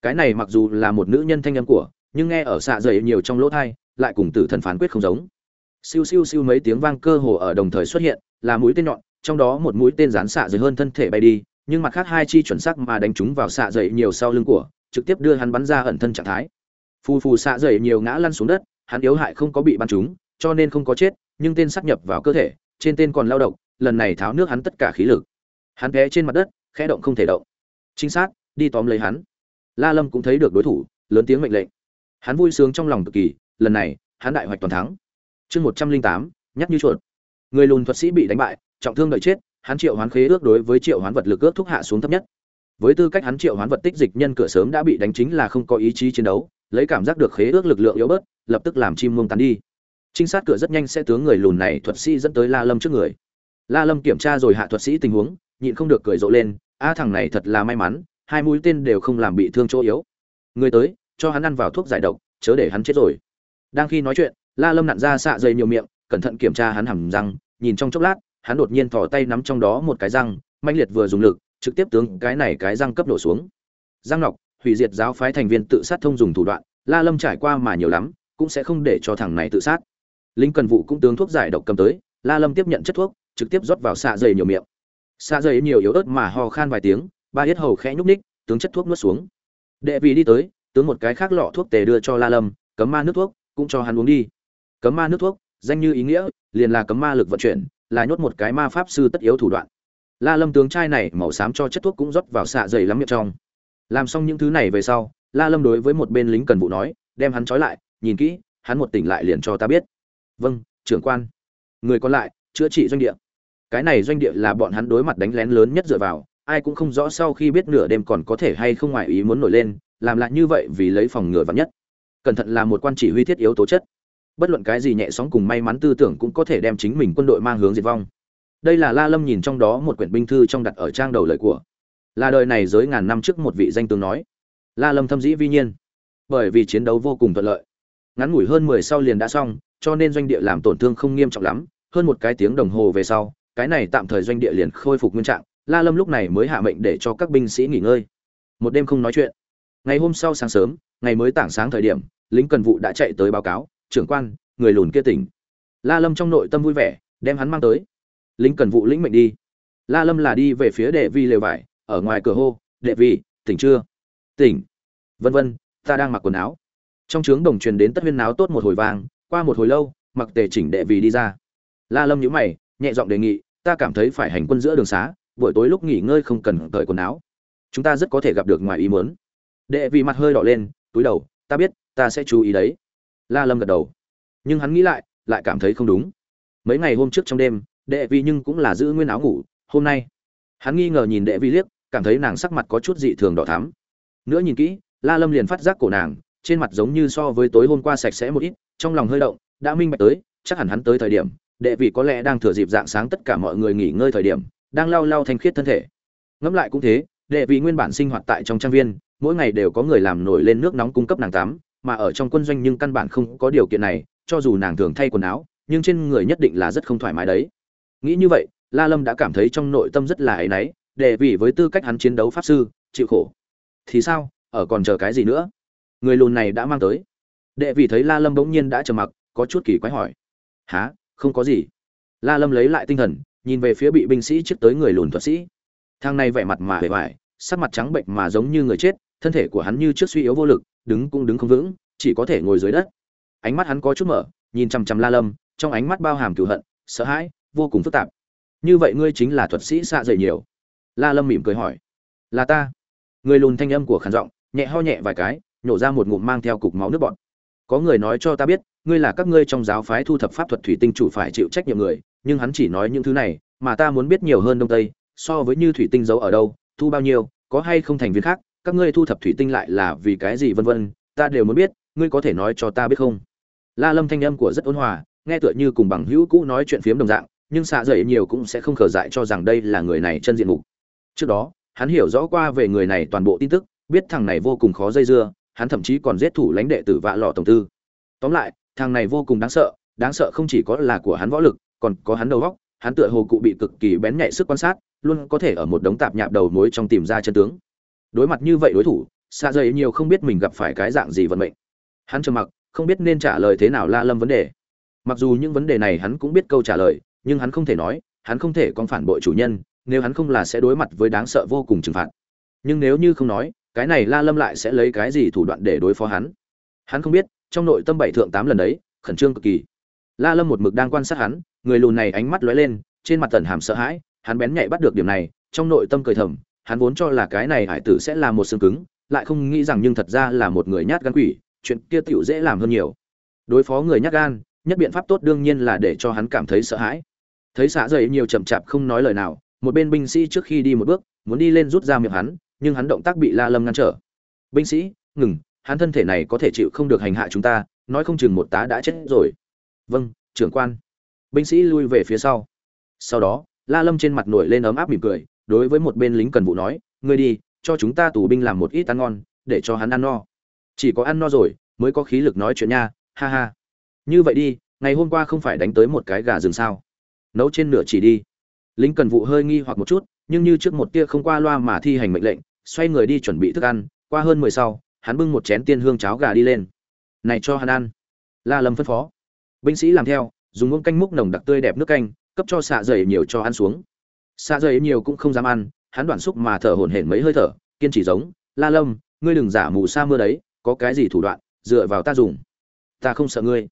Cái này mặc dù là một nữ nhân thanh âm của nhưng nghe ở xạ dày nhiều trong lỗ thai, lại cùng tử thần phán quyết không giống. Siêu siêu siêu mấy tiếng vang cơ hồ ở đồng thời xuất hiện, là mũi tên nhọn, trong đó một mũi tên rán xạ dày hơn thân thể bay đi, nhưng mặt khác hai chi chuẩn xác mà đánh chúng vào xạ dày nhiều sau lưng của, trực tiếp đưa hắn bắn ra ẩn thân trạng thái. Phù phù xạ dày nhiều ngã lăn xuống đất, hắn yếu hại không có bị bắn trúng, cho nên không có chết, nhưng tên sắp nhập vào cơ thể, trên tên còn lao động, lần này tháo nước hắn tất cả khí lực. Hắn té trên mặt đất, khẽ động không thể động. Trinh sát, đi tóm lấy hắn. La lâm cũng thấy được đối thủ, lớn tiếng mệnh lệnh hắn vui sướng trong lòng cực kỳ, lần này, hắn đại hoạch toàn thắng. Chương một trăm linh tám, nhắc như chuột. Người lùn thuật sĩ bị đánh bại, trọng thương đợi chết, hắn triệu hoán khế ước đối với triệu hoán vật lực ước thúc hạ xuống thấp nhất. Với tư cách hắn triệu hoán vật tích dịch nhân cửa sớm đã bị đánh chính là không có ý chí chiến đấu, lấy cảm giác được khế ước lực lượng yếu bớt, lập tức làm chim muông tán đi. Trinh sát cửa rất nhanh sẽ tướng người lùn này thuật sĩ dẫn tới la lâm trước người. La lâm kiểm tra rồi hạ thuật sĩ tình huống, nhịn không được cười rộ lên, a thằng này thật là may mắn, hai mũi tên đều không làm bị thương chỗ yếu. Người tới cho hắn ăn vào thuốc giải độc, chớ để hắn chết rồi. Đang khi nói chuyện, la lâm nặn ra xạ dày nhiều miệng, cẩn thận kiểm tra hắn hầm răng, nhìn trong chốc lát, hắn đột nhiên thò tay nắm trong đó một cái răng manh liệt vừa dùng lực, trực tiếp tướng cái này cái răng cấp đổ xuống. Răng nọc, hủy diệt giáo phái thành viên tự sát thông dùng thủ đoạn, la lâm trải qua mà nhiều lắm, cũng sẽ không để cho thằng này tự sát. Linh cần vụ cũng tướng thuốc giải độc cầm tới, la lâm tiếp nhận chất thuốc, trực tiếp rót vào xạ dày nhiều miệng. Xạ dày nhiều yếu ớt mà ho khan vài tiếng, ba yết hầu khẽ nhúc ních tướng chất thuốc nuốt xuống. Đệ vì đi tới tướng một cái khác lọ thuốc tề đưa cho la lâm, cấm ma nước thuốc, cũng cho hắn uống đi. Cấm ma nước thuốc, danh như ý nghĩa, liền là cấm ma lực vận chuyển, là nhốt một cái ma pháp sư tất yếu thủ đoạn. La lâm tướng chai này màu xám cho chất thuốc cũng rót vào xạ dày lắm miệng trong. Làm xong những thứ này về sau, la lâm đối với một bên lính cần vụ nói, đem hắn trói lại, nhìn kỹ, hắn một tỉnh lại liền cho ta biết. Vâng trưởng quan. Người còn lại, chữa trị doanh địa. Cái này doanh địa là bọn hắn đối mặt đánh lén lớn nhất dựa vào, ai cũng không rõ sau khi biết nửa đêm còn có thể hay không ngoài ý muốn nổi lên làm lại như vậy vì lấy phòng ngừa vắn nhất. Cẩn thận là một quan chỉ huy thiết yếu tố chất. Bất luận cái gì nhẹ sóng cùng may mắn tư tưởng cũng có thể đem chính mình quân đội mang hướng diệt vong. Đây là la lâm nhìn trong đó một quyển binh thư trong đặt ở trang đầu lời của. Là đời này giới ngàn năm trước một vị danh tướng nói. La lâm thâm dĩ vi nhiên. Bởi vì chiến đấu vô cùng thuận lợi. Ngắn ngủi hơn mười sau liền đã xong, cho nên doanh địa làm tổn thương không nghiêm trọng lắm. Hơn một cái tiếng đồng hồ về sau, cái này tạm thời doanh địa liền khôi phục nguyên trạng. La lâm lúc này mới hạ mệnh để cho các binh sĩ nghỉ ngơi. Một đêm không nói chuyện ngày hôm sau sáng sớm, ngày mới tảng sáng thời điểm, lính cần vụ đã chạy tới báo cáo, trưởng quan, người lùn kia tỉnh. La lâm trong nội tâm vui vẻ, đem hắn mang tới. Lính cần vụ lĩnh mệnh đi. La lâm là đi về phía đệ vi lều vải, ở ngoài cửa hô, đệ vi, tỉnh chưa? Tỉnh. Vân vân, ta đang mặc quần áo. Trong trướng đồng truyền đến tất huyên áo tốt một hồi vàng qua một hồi lâu, mặc tề chỉnh đệ vì đi ra. La lâm nhíu mày, nhẹ giọng đề nghị, ta cảm thấy phải hành quân giữa đường xá, buổi tối lúc nghỉ ngơi không cần cởi quần áo. Chúng ta rất có thể gặp được ngoài ý muốn đệ vì mặt hơi đỏ lên, túi đầu, ta biết, ta sẽ chú ý đấy. La lâm gật đầu. Nhưng hắn nghĩ lại lại cảm thấy không đúng. Mấy ngày hôm trước trong đêm, đệ vi nhưng cũng là giữ nguyên áo ngủ, hôm nay. Hắn nghi ngờ nhìn đệ vi liếc, cảm thấy nàng sắc mặt có chút dị thường đỏ thắm. Nữa nhìn kỹ, la lâm liền phát giác cổ nàng, trên mặt giống như so với tối hôm qua sạch sẽ một ít, trong lòng hơi động, đã minh bạch tới, chắc hẳn hắn tới thời điểm, đệ vị có lẽ đang thừa dịp dạng sáng tất cả mọi người nghỉ ngơi thời điểm, đang lau lau thanh khiết thân thể. Ngẫm lại cũng thế, đệ vị nguyên bản sinh hoạt tại trong trang viên mỗi ngày đều có người làm nổi lên nước nóng cung cấp nàng tắm, mà ở trong quân doanh nhưng căn bản không có điều kiện này, cho dù nàng thường thay quần áo, nhưng trên người nhất định là rất không thoải mái đấy. Nghĩ như vậy, la lâm đã cảm thấy trong nội tâm rất là áy náy, để vì với tư cách hắn chiến đấu pháp sư, chịu khổ. Thì sao, ở còn chờ cái gì nữa? Người lùn này đã mang tới. Đệ vì thấy la lâm bỗng nhiên đã trầm mặc, có chút kỳ quái hỏi. Há không có gì. La lâm lấy lại tinh thần, nhìn về phía bị binh sĩ trước tới người lùn thuật sĩ. Thang này vẻ mặt mà vẻ vải sắc mặt trắng bệnh mà giống như người chết thân thể của hắn như trước suy yếu vô lực, đứng cũng đứng không vững, chỉ có thể ngồi dưới đất. Ánh mắt hắn có chút mở, nhìn chằm chằm la lâm, trong ánh mắt bao hàm cửu hận, sợ hãi, vô cùng phức tạp. Như vậy ngươi chính là thuật sĩ xạ dậy nhiều? La lâm mỉm cười hỏi. Là ta. Người lùn thanh âm của khản giọng, nhẹ ho nhẹ vài cái, nhổ ra một ngụm mang theo cục máu nước bọt. Có người nói cho ta biết, ngươi là các ngươi trong giáo phái thu thập pháp thuật thủy tinh chủ phải chịu trách nhiệm người, nhưng hắn chỉ nói những thứ này, mà ta muốn biết nhiều hơn đông tây, so với như thủy tinh giấu ở đâu, thu bao nhiêu, có hay không thành viên khác? Các ngươi thu thập thủy tinh lại là vì cái gì vân vân, ta đều muốn biết, ngươi có thể nói cho ta biết không? La lâm thanh âm của rất ôn hòa, nghe tựa như cùng bằng hữu cũ nói chuyện phiếm đồng dạng, nhưng xạ dậy nhiều cũng sẽ không khờ dại cho rằng đây là người này chân diện mục. Trước đó, hắn hiểu rõ qua về người này toàn bộ tin tức, biết thằng này vô cùng khó dây dưa, hắn thậm chí còn giết thủ lãnh đệ tử vạ lọ tổng tư. Tóm lại, thằng này vô cùng đáng sợ đáng sợ không chỉ có là của hắn võ lực, còn có hắn đầu óc, hắn tựa hồ cụ bị cực kỳ bén nhạy sức quan sát, luôn có thể ở một đống tạp nhạp đầu mối trong tìm ra chân tướng đối mặt như vậy đối thủ xa dày nhiều không biết mình gặp phải cái dạng gì vận mệnh. Hắn trầm mặc, không biết nên trả lời thế nào la lâm vấn đề. Mặc dù những vấn đề này hắn cũng biết câu trả lời, nhưng hắn không thể nói, hắn không thể còn phản bội chủ nhân, nếu hắn không là sẽ đối mặt với đáng sợ vô cùng trừng phạt. Nhưng nếu như không nói, cái này la lâm lại sẽ lấy cái gì thủ đoạn để đối phó hắn? Hắn không biết, trong nội tâm bảy thượng tám lần đấy, khẩn trương cực kỳ. La lâm một mực đang quan sát hắn, người lùn này ánh mắt lóe lên, trên mặt tần hàm sợ hãi, hắn bén nhạy bắt được điểm này, trong nội tâm cười thầm hắn vốn cho là cái này hải tử sẽ là một xương cứng, lại không nghĩ rằng nhưng thật ra là một người nhát gan quỷ, chuyện kia tiểu dễ làm hơn nhiều. Đối phó người nhát gan, nhất biện pháp tốt đương nhiên là để cho hắn cảm thấy sợ hãi. Thấy xạ dậy nhiều chậm chạp không nói lời nào, một bên binh sĩ trước khi đi một bước, muốn đi lên rút ra miệng hắn, nhưng hắn động tác bị la lâm ngăn trở. Binh sĩ, ngừng, hắn thân thể này có thể chịu không được hành hạ chúng ta, nói không chừng một tá đã chết rồi. Vâng trưởng quan. Binh sĩ lui về phía sau. Sau đó, la lâm trên mặt nổi lên ấm áp mỉm cười đối với một bên lính cần vụ nói, ngươi đi, cho chúng ta tù binh làm một ít ăn ngon, để cho hắn ăn no. Chỉ có ăn no rồi, mới có khí lực nói chuyện nha, ha ha. Như vậy đi, ngày hôm qua không phải đánh tới một cái gà rừng sao? Nấu trên nửa chỉ đi. Lính cần vụ hơi nghi hoặc một chút, nhưng như trước một tia không qua loa mà thi hành mệnh lệnh, xoay người đi chuẩn bị thức ăn, qua hơn mười sau, hắn bưng một chén tiên hương cháo gà đi lên. Này cho hắn ăn. La lâm phân phó. Binh sĩ làm theo, dùng muỗng canh múc nồng đặc tươi đẹp nước canh, cấp cho xạ dày nhiều cho ăn xuống xa rời nhiều cũng không dám ăn, hắn đoạn xúc mà thở hổn hển mấy hơi thở, kiên trì giống, la lâm, ngươi đừng giả mù sa mưa đấy, có cái gì thủ đoạn, dựa vào ta dùng. Ta không sợ ngươi.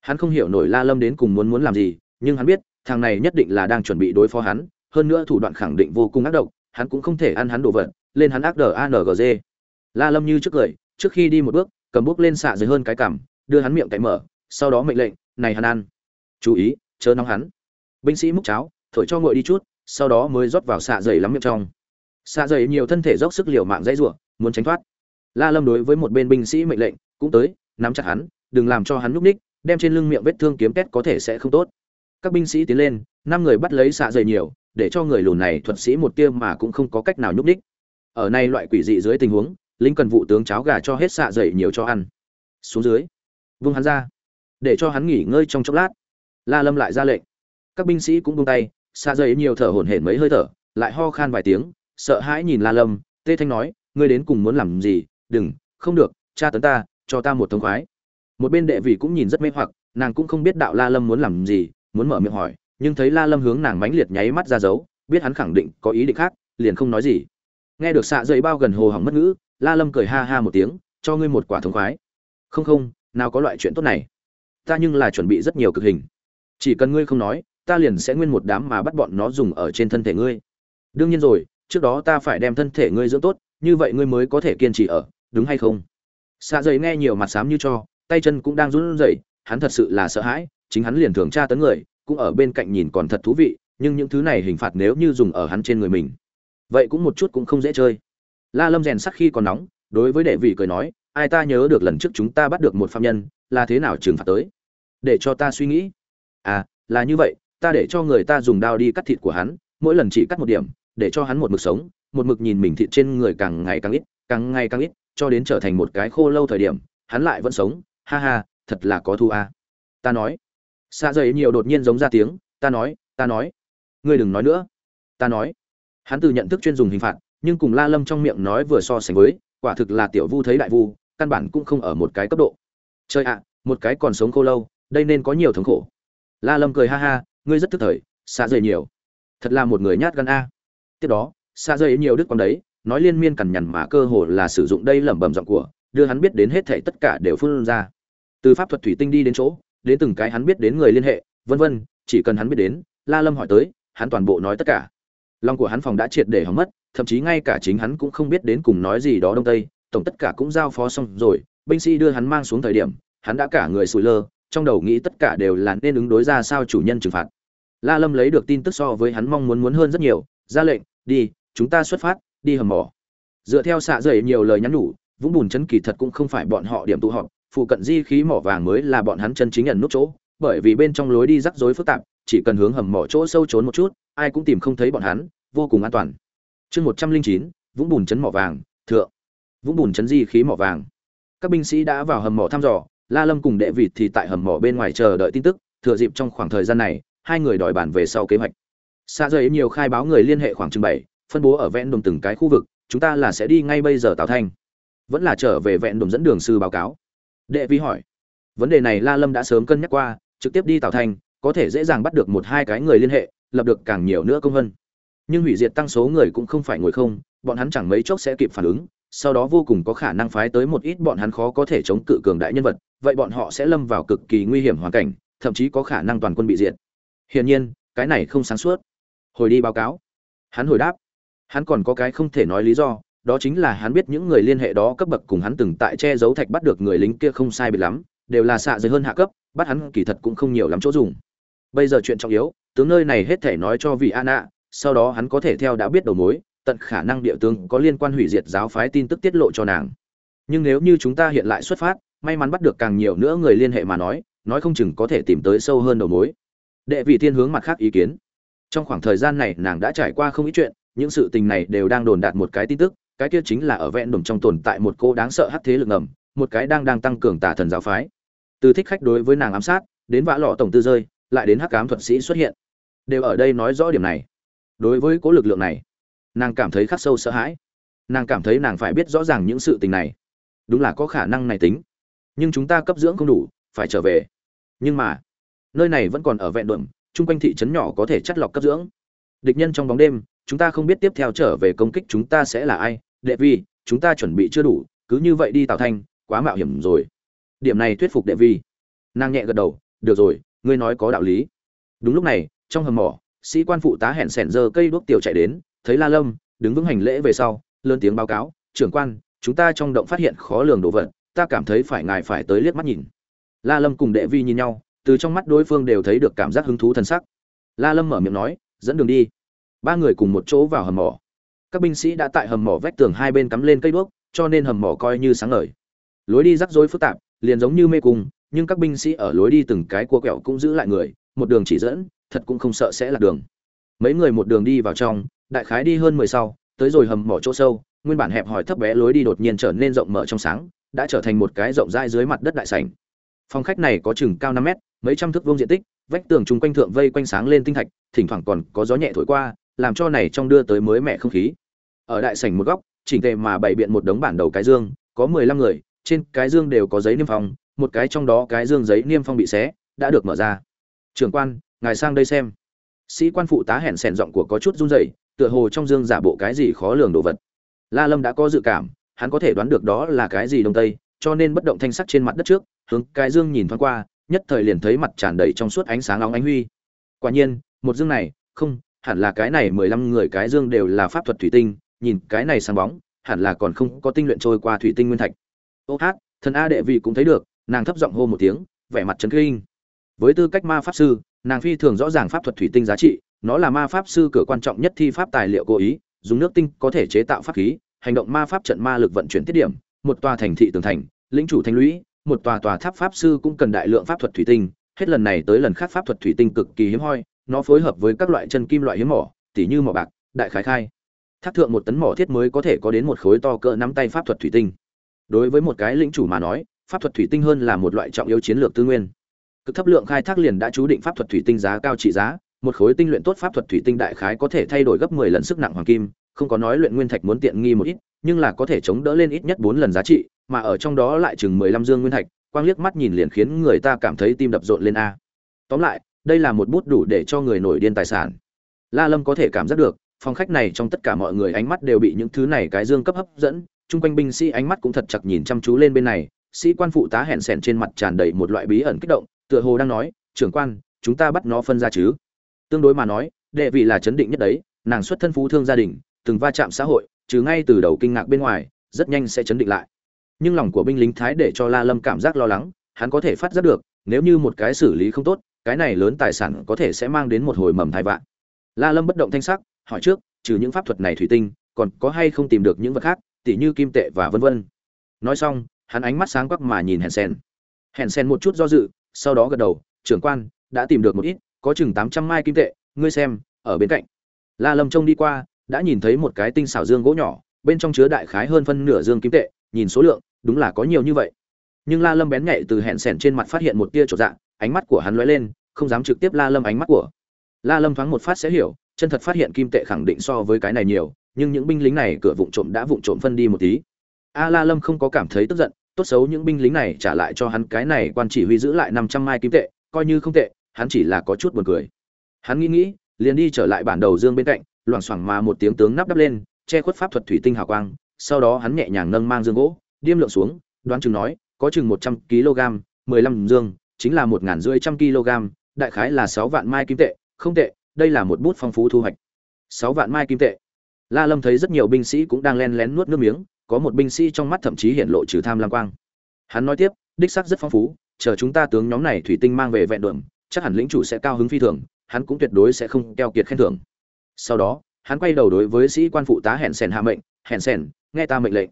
Hắn không hiểu nổi la lâm đến cùng muốn muốn làm gì, nhưng hắn biết, thằng này nhất định là đang chuẩn bị đối phó hắn, hơn nữa thủ đoạn khẳng định vô cùng ác độc, hắn cũng không thể ăn hắn đồ vật, lên hắn ác đờ angg la lâm như trước cười, trước khi đi một bước, cầm bước lên xạ dưới hơn cái cằm, đưa hắn miệng cậy mở, sau đó mệnh lệnh, này hắn ăn. Chú ý, chớ nóng hắn. Binh sĩ múc cháo, thổi cho nguội đi chút sau đó mới rót vào xạ dày lắm miệng trong. Xạ dày nhiều thân thể dốc sức liều mạng dãy rủa, muốn tránh thoát. La lâm đối với một bên binh sĩ mệnh lệnh, cũng tới, nắm chặt hắn, đừng làm cho hắn núp ních đem trên lưng miệng vết thương kiếm két có thể sẽ không tốt. Các binh sĩ tiến lên, năm người bắt lấy xạ dày nhiều, để cho người lùn này thuật sĩ một tiêm mà cũng không có cách nào nhúc ních ở này loại quỷ dị dưới tình huống, lính cần vụ tướng cháo gà cho hết xạ dày nhiều cho ăn. Xuống dưới, vung hắn ra, để cho hắn nghỉ ngơi trong chốc lát. La lâm lại ra lệnh. Các binh sĩ cũng buông tay xa dây nhiều thở hổn hển mấy hơi thở, lại ho khan vài tiếng, sợ hãi nhìn la lâm. Tê thanh nói, ngươi đến cùng muốn làm gì? Đừng, không được cha tấn ta, cho ta một thông khoái. Một bên đệ vị cũng nhìn rất mê hoặc, nàng cũng không biết đạo la lâm muốn làm gì, muốn mở miệng hỏi, nhưng thấy la lâm hướng nàng mãnh liệt nháy mắt ra dấu, biết hắn khẳng định có ý định khác, liền không nói gì. Nghe được xạ dậy bao gần hồ hỏng mất ngữ, la lâm cười ha ha một tiếng, cho ngươi một quả thông khoái. Không không, nào có loại chuyện tốt này. Ta nhưng là chuẩn bị rất nhiều cực hình. Chỉ cần ngươi không nói ta liền sẽ nguyên một đám mà bắt bọn nó dùng ở trên thân thể ngươi. Đương nhiên rồi, trước đó ta phải đem thân thể ngươi dưỡng tốt, như vậy ngươi mới có thể kiên trì ở, đúng hay không? Xạ dậy nghe nhiều mặt xám như cho, tay chân cũng đang run rẩy, hắn thật sự là sợ hãi, chính hắn liền thường tra tấn người, cũng ở bên cạnh nhìn còn thật thú vị, nhưng những thứ này hình phạt nếu như dùng ở hắn trên người mình, vậy cũng một chút cũng không dễ chơi. La lâm rèn sắc khi còn nóng, đối với đệ vị cười nói, ai ta nhớ được lần trước chúng ta bắt được một phạm nhân, là thế nào trừng phạt tới? Để cho ta suy nghĩ. À là như vậy ta để cho người ta dùng đao đi cắt thịt của hắn, mỗi lần chỉ cắt một điểm, để cho hắn một mực sống, một mực nhìn mình thịt trên người càng ngày càng ít, càng ngày càng ít, cho đến trở thành một cái khô lâu thời điểm, hắn lại vẫn sống. Ha ha, thật là có thu a. À. ta nói. Xa dày nhiều đột nhiên giống ra tiếng, ta nói ta nói. Ngươi đừng nói nữa. Ta nói. Hắn từ nhận thức chuyên dùng hình phạt, nhưng cùng la lâm trong miệng nói vừa so sánh với, quả thực là tiểu vu thấy đại vu, căn bản cũng không ở một cái cấp độ. Chơi ạ, một cái còn sống khô lâu, đây nên có nhiều thống khổ. La lâm cười ha ha ngươi rất thức thời xa dày nhiều. Thật là một người nhát gan a. Tiếp đó xa dày nhiều đức con đấy, nói liên miên cằn nhằn mà cơ hồ là sử dụng đây lẩm bẩm giọng của, đưa hắn biết đến hết thảy tất cả đều phun ra. Từ pháp thuật thủy tinh đi đến chỗ, đến từng cái hắn biết đến người liên hệ, vân vân, chỉ cần hắn biết đến, la lâm hỏi tới, hắn toàn bộ nói tất cả. Lòng của hắn phòng đã triệt để hỏng mất, thậm chí ngay cả chính hắn cũng không biết đến cùng nói gì đó đông tây, tổng tất cả cũng giao phó xong rồi, binh sĩ đưa hắn mang xuống thời điểm, hắn đã cả người sủi lơ, trong đầu nghĩ tất cả đều là nên ứng đối ra sao chủ nhân trừng phạt la lâm lấy được tin tức so với hắn mong muốn muốn hơn rất nhiều, ra lệnh, đi, chúng ta xuất phát, đi hầm mỏ. Dựa theo xạ dày nhiều lời nhắn nhủ, vũng bùn chấn kỳ thật cũng không phải bọn họ điểm tụ họp, phụ cận di khí mỏ vàng mới là bọn hắn chân chính ẩn nút chỗ, bởi vì bên trong lối đi rắc rối phức tạp, chỉ cần hướng hầm mỏ chỗ sâu trốn một chút, ai cũng tìm không thấy bọn hắn, vô cùng an toàn. Chương một trăm linh chín, vũng bùn chấn mỏ vàng, thượng. Vũng bùn chấn di khí mỏ vàng. Các binh sĩ đã vào hầm mỏ thăm dò, la lâm cùng đệ vịt thì tại hầm mỏ bên ngoài chờ đợi tin tức, thừa dịp trong khoảng thời gian này hai người đòi bàn về sau kế hoạch. Xa rời nhiều khai báo người liên hệ khoảng chừng bảy, phân bố ở vẹn đồn từng cái khu vực, chúng ta là sẽ đi ngay bây giờ tào thanh. Vẫn là trở về vẹn đồn dẫn đường sư báo cáo. Đệ vi hỏi. Vấn đề này la lâm đã sớm cân nhắc qua, trực tiếp đi tào thanh, có thể dễ dàng bắt được một hai cái người liên hệ, lập được càng nhiều nữa công vân. Nhưng hủy diệt tăng số người cũng không phải ngồi không, bọn hắn chẳng mấy chốc sẽ kịp phản ứng, sau đó vô cùng có khả năng phái tới một ít bọn hắn khó có thể chống cự cường đại nhân vật, vậy bọn họ sẽ lâm vào cực kỳ nguy hiểm hoàn cảnh, thậm chí có khả năng toàn quân bị diệt hiển nhiên, cái này không sáng suốt. Hồi đi báo cáo. Hắn hồi đáp. Hắn còn có cái không thể nói lý do, đó chính là hắn biết những người liên hệ đó cấp bậc cùng hắn từng tại che giấu thạch bắt được người lính kia không sai biệt lắm, đều là xạ dưới hơn hạ cấp, bắt hắn kỳ thật cũng không nhiều lắm chỗ dùng. Bây giờ chuyện trọng yếu, tướng nơi này hết thể nói cho vị an ạ sau đó hắn có thể theo đã biết đầu mối, tận khả năng địa tướng có liên quan hủy diệt giáo phái tin tức tiết lộ cho nàng. Nhưng nếu như chúng ta hiện lại xuất phát, may mắn bắt được càng nhiều nữa người liên hệ mà nói nói không chừng có thể tìm tới sâu hơn đầu mối đệ vị thiên hướng mặt khác ý kiến. Trong khoảng thời gian này, nàng đã trải qua không ít chuyện, những sự tình này đều đang đồn đạt một cái tin tức, cái kia chính là ở vẹn đồng trong tồn tại một cô đáng sợ hắc thế lực ngầm, một cái đang đang tăng cường tả thần giáo phái. Từ thích khách đối với nàng ám sát, đến vã lọ tổng tư rơi, lại đến hắc ám thuật sĩ xuất hiện. Đều ở đây nói rõ điểm này. Đối với cố lực lượng này, nàng cảm thấy khắc sâu sợ hãi. Nàng cảm thấy nàng phải biết rõ ràng những sự tình này. Đúng là có khả năng này tính. Nhưng chúng ta cấp dưỡng không đủ, phải trở về. Nhưng mà nơi này vẫn còn ở vẹn đượm, chung quanh thị trấn nhỏ có thể chắt lọc cấp dưỡng. Địch nhân trong bóng đêm, chúng ta không biết tiếp theo trở về công kích chúng ta sẽ là ai, đệ vi, chúng ta chuẩn bị chưa đủ, cứ như vậy đi tạo thanh quá mạo hiểm rồi. Điểm này thuyết phục đệ vi. Nàng nhẹ gật đầu, được rồi, ngươi nói có đạo lý. Đúng lúc này, trong hầm mỏ, sĩ quan phụ tá hẹn sẻn giờ cây đuốc tiểu chạy đến, thấy la lâm, đứng vững hành lễ về sau, lớn tiếng báo cáo, trưởng quan, chúng ta trong động phát hiện khó lường đồ vật, ta cảm thấy phải ngài phải tới liếc mắt nhìn. La lâm cùng đệ vi nhìn nhau từ trong mắt đối phương đều thấy được cảm giác hứng thú thần sắc. La lâm mở miệng nói, dẫn đường đi. Ba người cùng một chỗ vào hầm mỏ. Các binh sĩ đã tại hầm mỏ vách tường hai bên cắm lên cây đuốc, cho nên hầm mỏ coi như sáng ngời. Lối đi rắc rối phức tạp, liền giống như mê cung, nhưng các binh sĩ ở lối đi từng cái cua quẹo cũng giữ lại người, một đường chỉ dẫn, thật cũng không sợ sẽ lạc đường. Mấy người một đường đi vào trong, đại khái đi hơn mười sau, tới rồi hầm mỏ chỗ sâu, nguyên bản hẹp hòi thấp bé lối đi đột nhiên trở nên rộng mở trong sáng, đã trở thành một cái rộng rãi dưới mặt đất đại sảnh. Phòng khách này có chừng cao năm mét mấy trăm thước vuông diện tích, vách tường chung quanh thượng vây quanh sáng lên tinh thạch, thỉnh thoảng còn có gió nhẹ thổi qua, làm cho này trong đưa tới mới mẻ không khí. Ở đại sảnh một góc, chỉnh tề mà bày biện một đống bản đầu cái dương, có mười lăm người, trên cái dương đều có giấy niêm phong, một cái trong đó cái dương giấy niêm phong bị xé, đã được mở ra. Trưởng quan, ngài sang đây xem. Sĩ quan phụ tá hẹn sèn giọng của có chút run rẩy, tựa hồ trong dương giả bộ cái gì khó lường đồ vật. La lâm đã có dự cảm, hắn có thể đoán được đó là cái gì đông tây, cho nên bất động thanh sắc trên mặt đất trước, hướng cái dương nhìn thoáng qua nhất thời liền thấy mặt tràn đầy trong suốt ánh sáng long ánh huy. Quả nhiên, một dương này, không, hẳn là cái này mười lăm người cái dương đều là pháp thuật thủy tinh, nhìn cái này sáng bóng, hẳn là còn không có tinh luyện trôi qua thủy tinh nguyên thạch. Ô hát, thần a đệ vị cũng thấy được, nàng thấp giọng hô một tiếng, vẻ mặt trấn kinh. Với tư cách ma pháp sư, nàng phi thường rõ ràng pháp thuật thủy tinh giá trị, nó là ma pháp sư cửa quan trọng nhất thi pháp tài liệu cố ý, dùng nước tinh có thể chế tạo pháp khí, hành động ma pháp trận ma lực vận chuyển tiết điểm, một tòa thành thị tường thành, lĩnh chủ thành lũy một tòa tòa tháp pháp sư cũng cần đại lượng pháp thuật thủy tinh, hết lần này tới lần khác pháp thuật thủy tinh cực kỳ hiếm hoi, nó phối hợp với các loại chân kim loại hiếm mỏ, tỉ như mỏ bạc, đại khái khai. Thác thượng một tấn mỏ thiết mới có thể có đến một khối to cỡ nắm tay pháp thuật thủy tinh. Đối với một cái lĩnh chủ mà nói, pháp thuật thủy tinh hơn là một loại trọng yếu chiến lược tư nguyên. Cực thấp lượng khai thác liền đã chú định pháp thuật thủy tinh giá cao trị giá, một khối tinh luyện tốt pháp thuật thủy tinh đại khái có thể thay đổi gấp 10 lần sức nặng hoàng kim, không có nói luyện nguyên thạch muốn tiện nghi một ít nhưng là có thể chống đỡ lên ít nhất 4 lần giá trị, mà ở trong đó lại chừng 15 dương nguyên thạch, quang liếc mắt nhìn liền khiến người ta cảm thấy tim đập rộn lên a. Tóm lại, đây là một bút đủ để cho người nổi điên tài sản. La lâm có thể cảm giác được, phòng khách này trong tất cả mọi người ánh mắt đều bị những thứ này cái dương cấp hấp dẫn, chung quanh binh sĩ ánh mắt cũng thật chặt nhìn chăm chú lên bên này, sĩ quan phụ tá hẹn sẹn trên mặt tràn đầy một loại bí ẩn kích động, tựa hồ đang nói, trưởng quan, chúng ta bắt nó phân ra chứ? Tương đối mà nói, đệ vị là chấn định nhất đấy, nàng xuất thân phú thương gia đình, từng va chạm xã hội trừ ngay từ đầu kinh ngạc bên ngoài, rất nhanh sẽ chấn định lại. Nhưng lòng của binh lính thái để cho la lâm cảm giác lo lắng, hắn có thể phát giác được, nếu như một cái xử lý không tốt, cái này lớn tài sản có thể sẽ mang đến một hồi mầm thai vạn. La lâm bất động thanh sắc, hỏi trước, trừ những pháp thuật này thủy tinh, còn có hay không tìm được những vật khác, tỉ như kim tệ và vân vân. Nói xong, hắn ánh mắt sáng quắc mà nhìn hèn sen. Hèn sen một chút do dự, sau đó gật đầu, trưởng quan, đã tìm được một ít, có chừng tám trăm mai kim tệ, ngươi xem, ở bên cạnh. La lâm trông đi qua đã nhìn thấy một cái tinh xảo dương gỗ nhỏ bên trong chứa đại khái hơn phân nửa dương kim tệ nhìn số lượng đúng là có nhiều như vậy. Nhưng la lâm bén nhạy từ hẹn sẻn trên mặt phát hiện một tia trột dạng, ánh mắt của hắn lóe lên không dám trực tiếp la lâm ánh mắt của. La lâm thoáng một phát sẽ hiểu chân thật phát hiện kim tệ khẳng định so với cái này nhiều nhưng những binh lính này cửa vụng trộm đã vụng trộm phân đi một tí. A la lâm không có cảm thấy tức giận tốt xấu những binh lính này trả lại cho hắn cái này quan chỉ huy giữ lại năm trăm mai kim tệ coi như không tệ hắn chỉ là có chút buồn cười. Hắn nghĩ nghĩ liền đi trở lại bản đầu dương bên cạnh loảng xoảng mà một tiếng tướng nắp đắp lên, che khuất pháp thuật thủy tinh hào quang, sau đó hắn nhẹ nhàng nâng mang dương gỗ, điêm lượng xuống, đoán chừng nói, có chừng một trăm kg, mười lăm dương, chính là một ngàn rưỡi trăm kg, đại khái là sáu vạn mai kim tệ, không tệ, đây là một bút phong phú thu hoạch. Sáu vạn mai kim tệ. La lâm thấy rất nhiều binh sĩ cũng đang len lén nuốt nước miếng, có một binh sĩ trong mắt thậm chí hiện lộ trừ tham lam quang. Hắn nói tiếp, đích xác rất phong phú, chờ chúng ta tướng nhóm này thủy tinh mang về vẹn đượm, chắc hẳn lĩnh chủ sẽ cao hứng phi thường, hắn cũng tuyệt đối sẽ không keo kiệt khen thưởng sau đó, hắn quay đầu đối với sĩ quan phụ tá hẹn sèn hạ mệnh, hẹn sèn, nghe ta mệnh lệnh.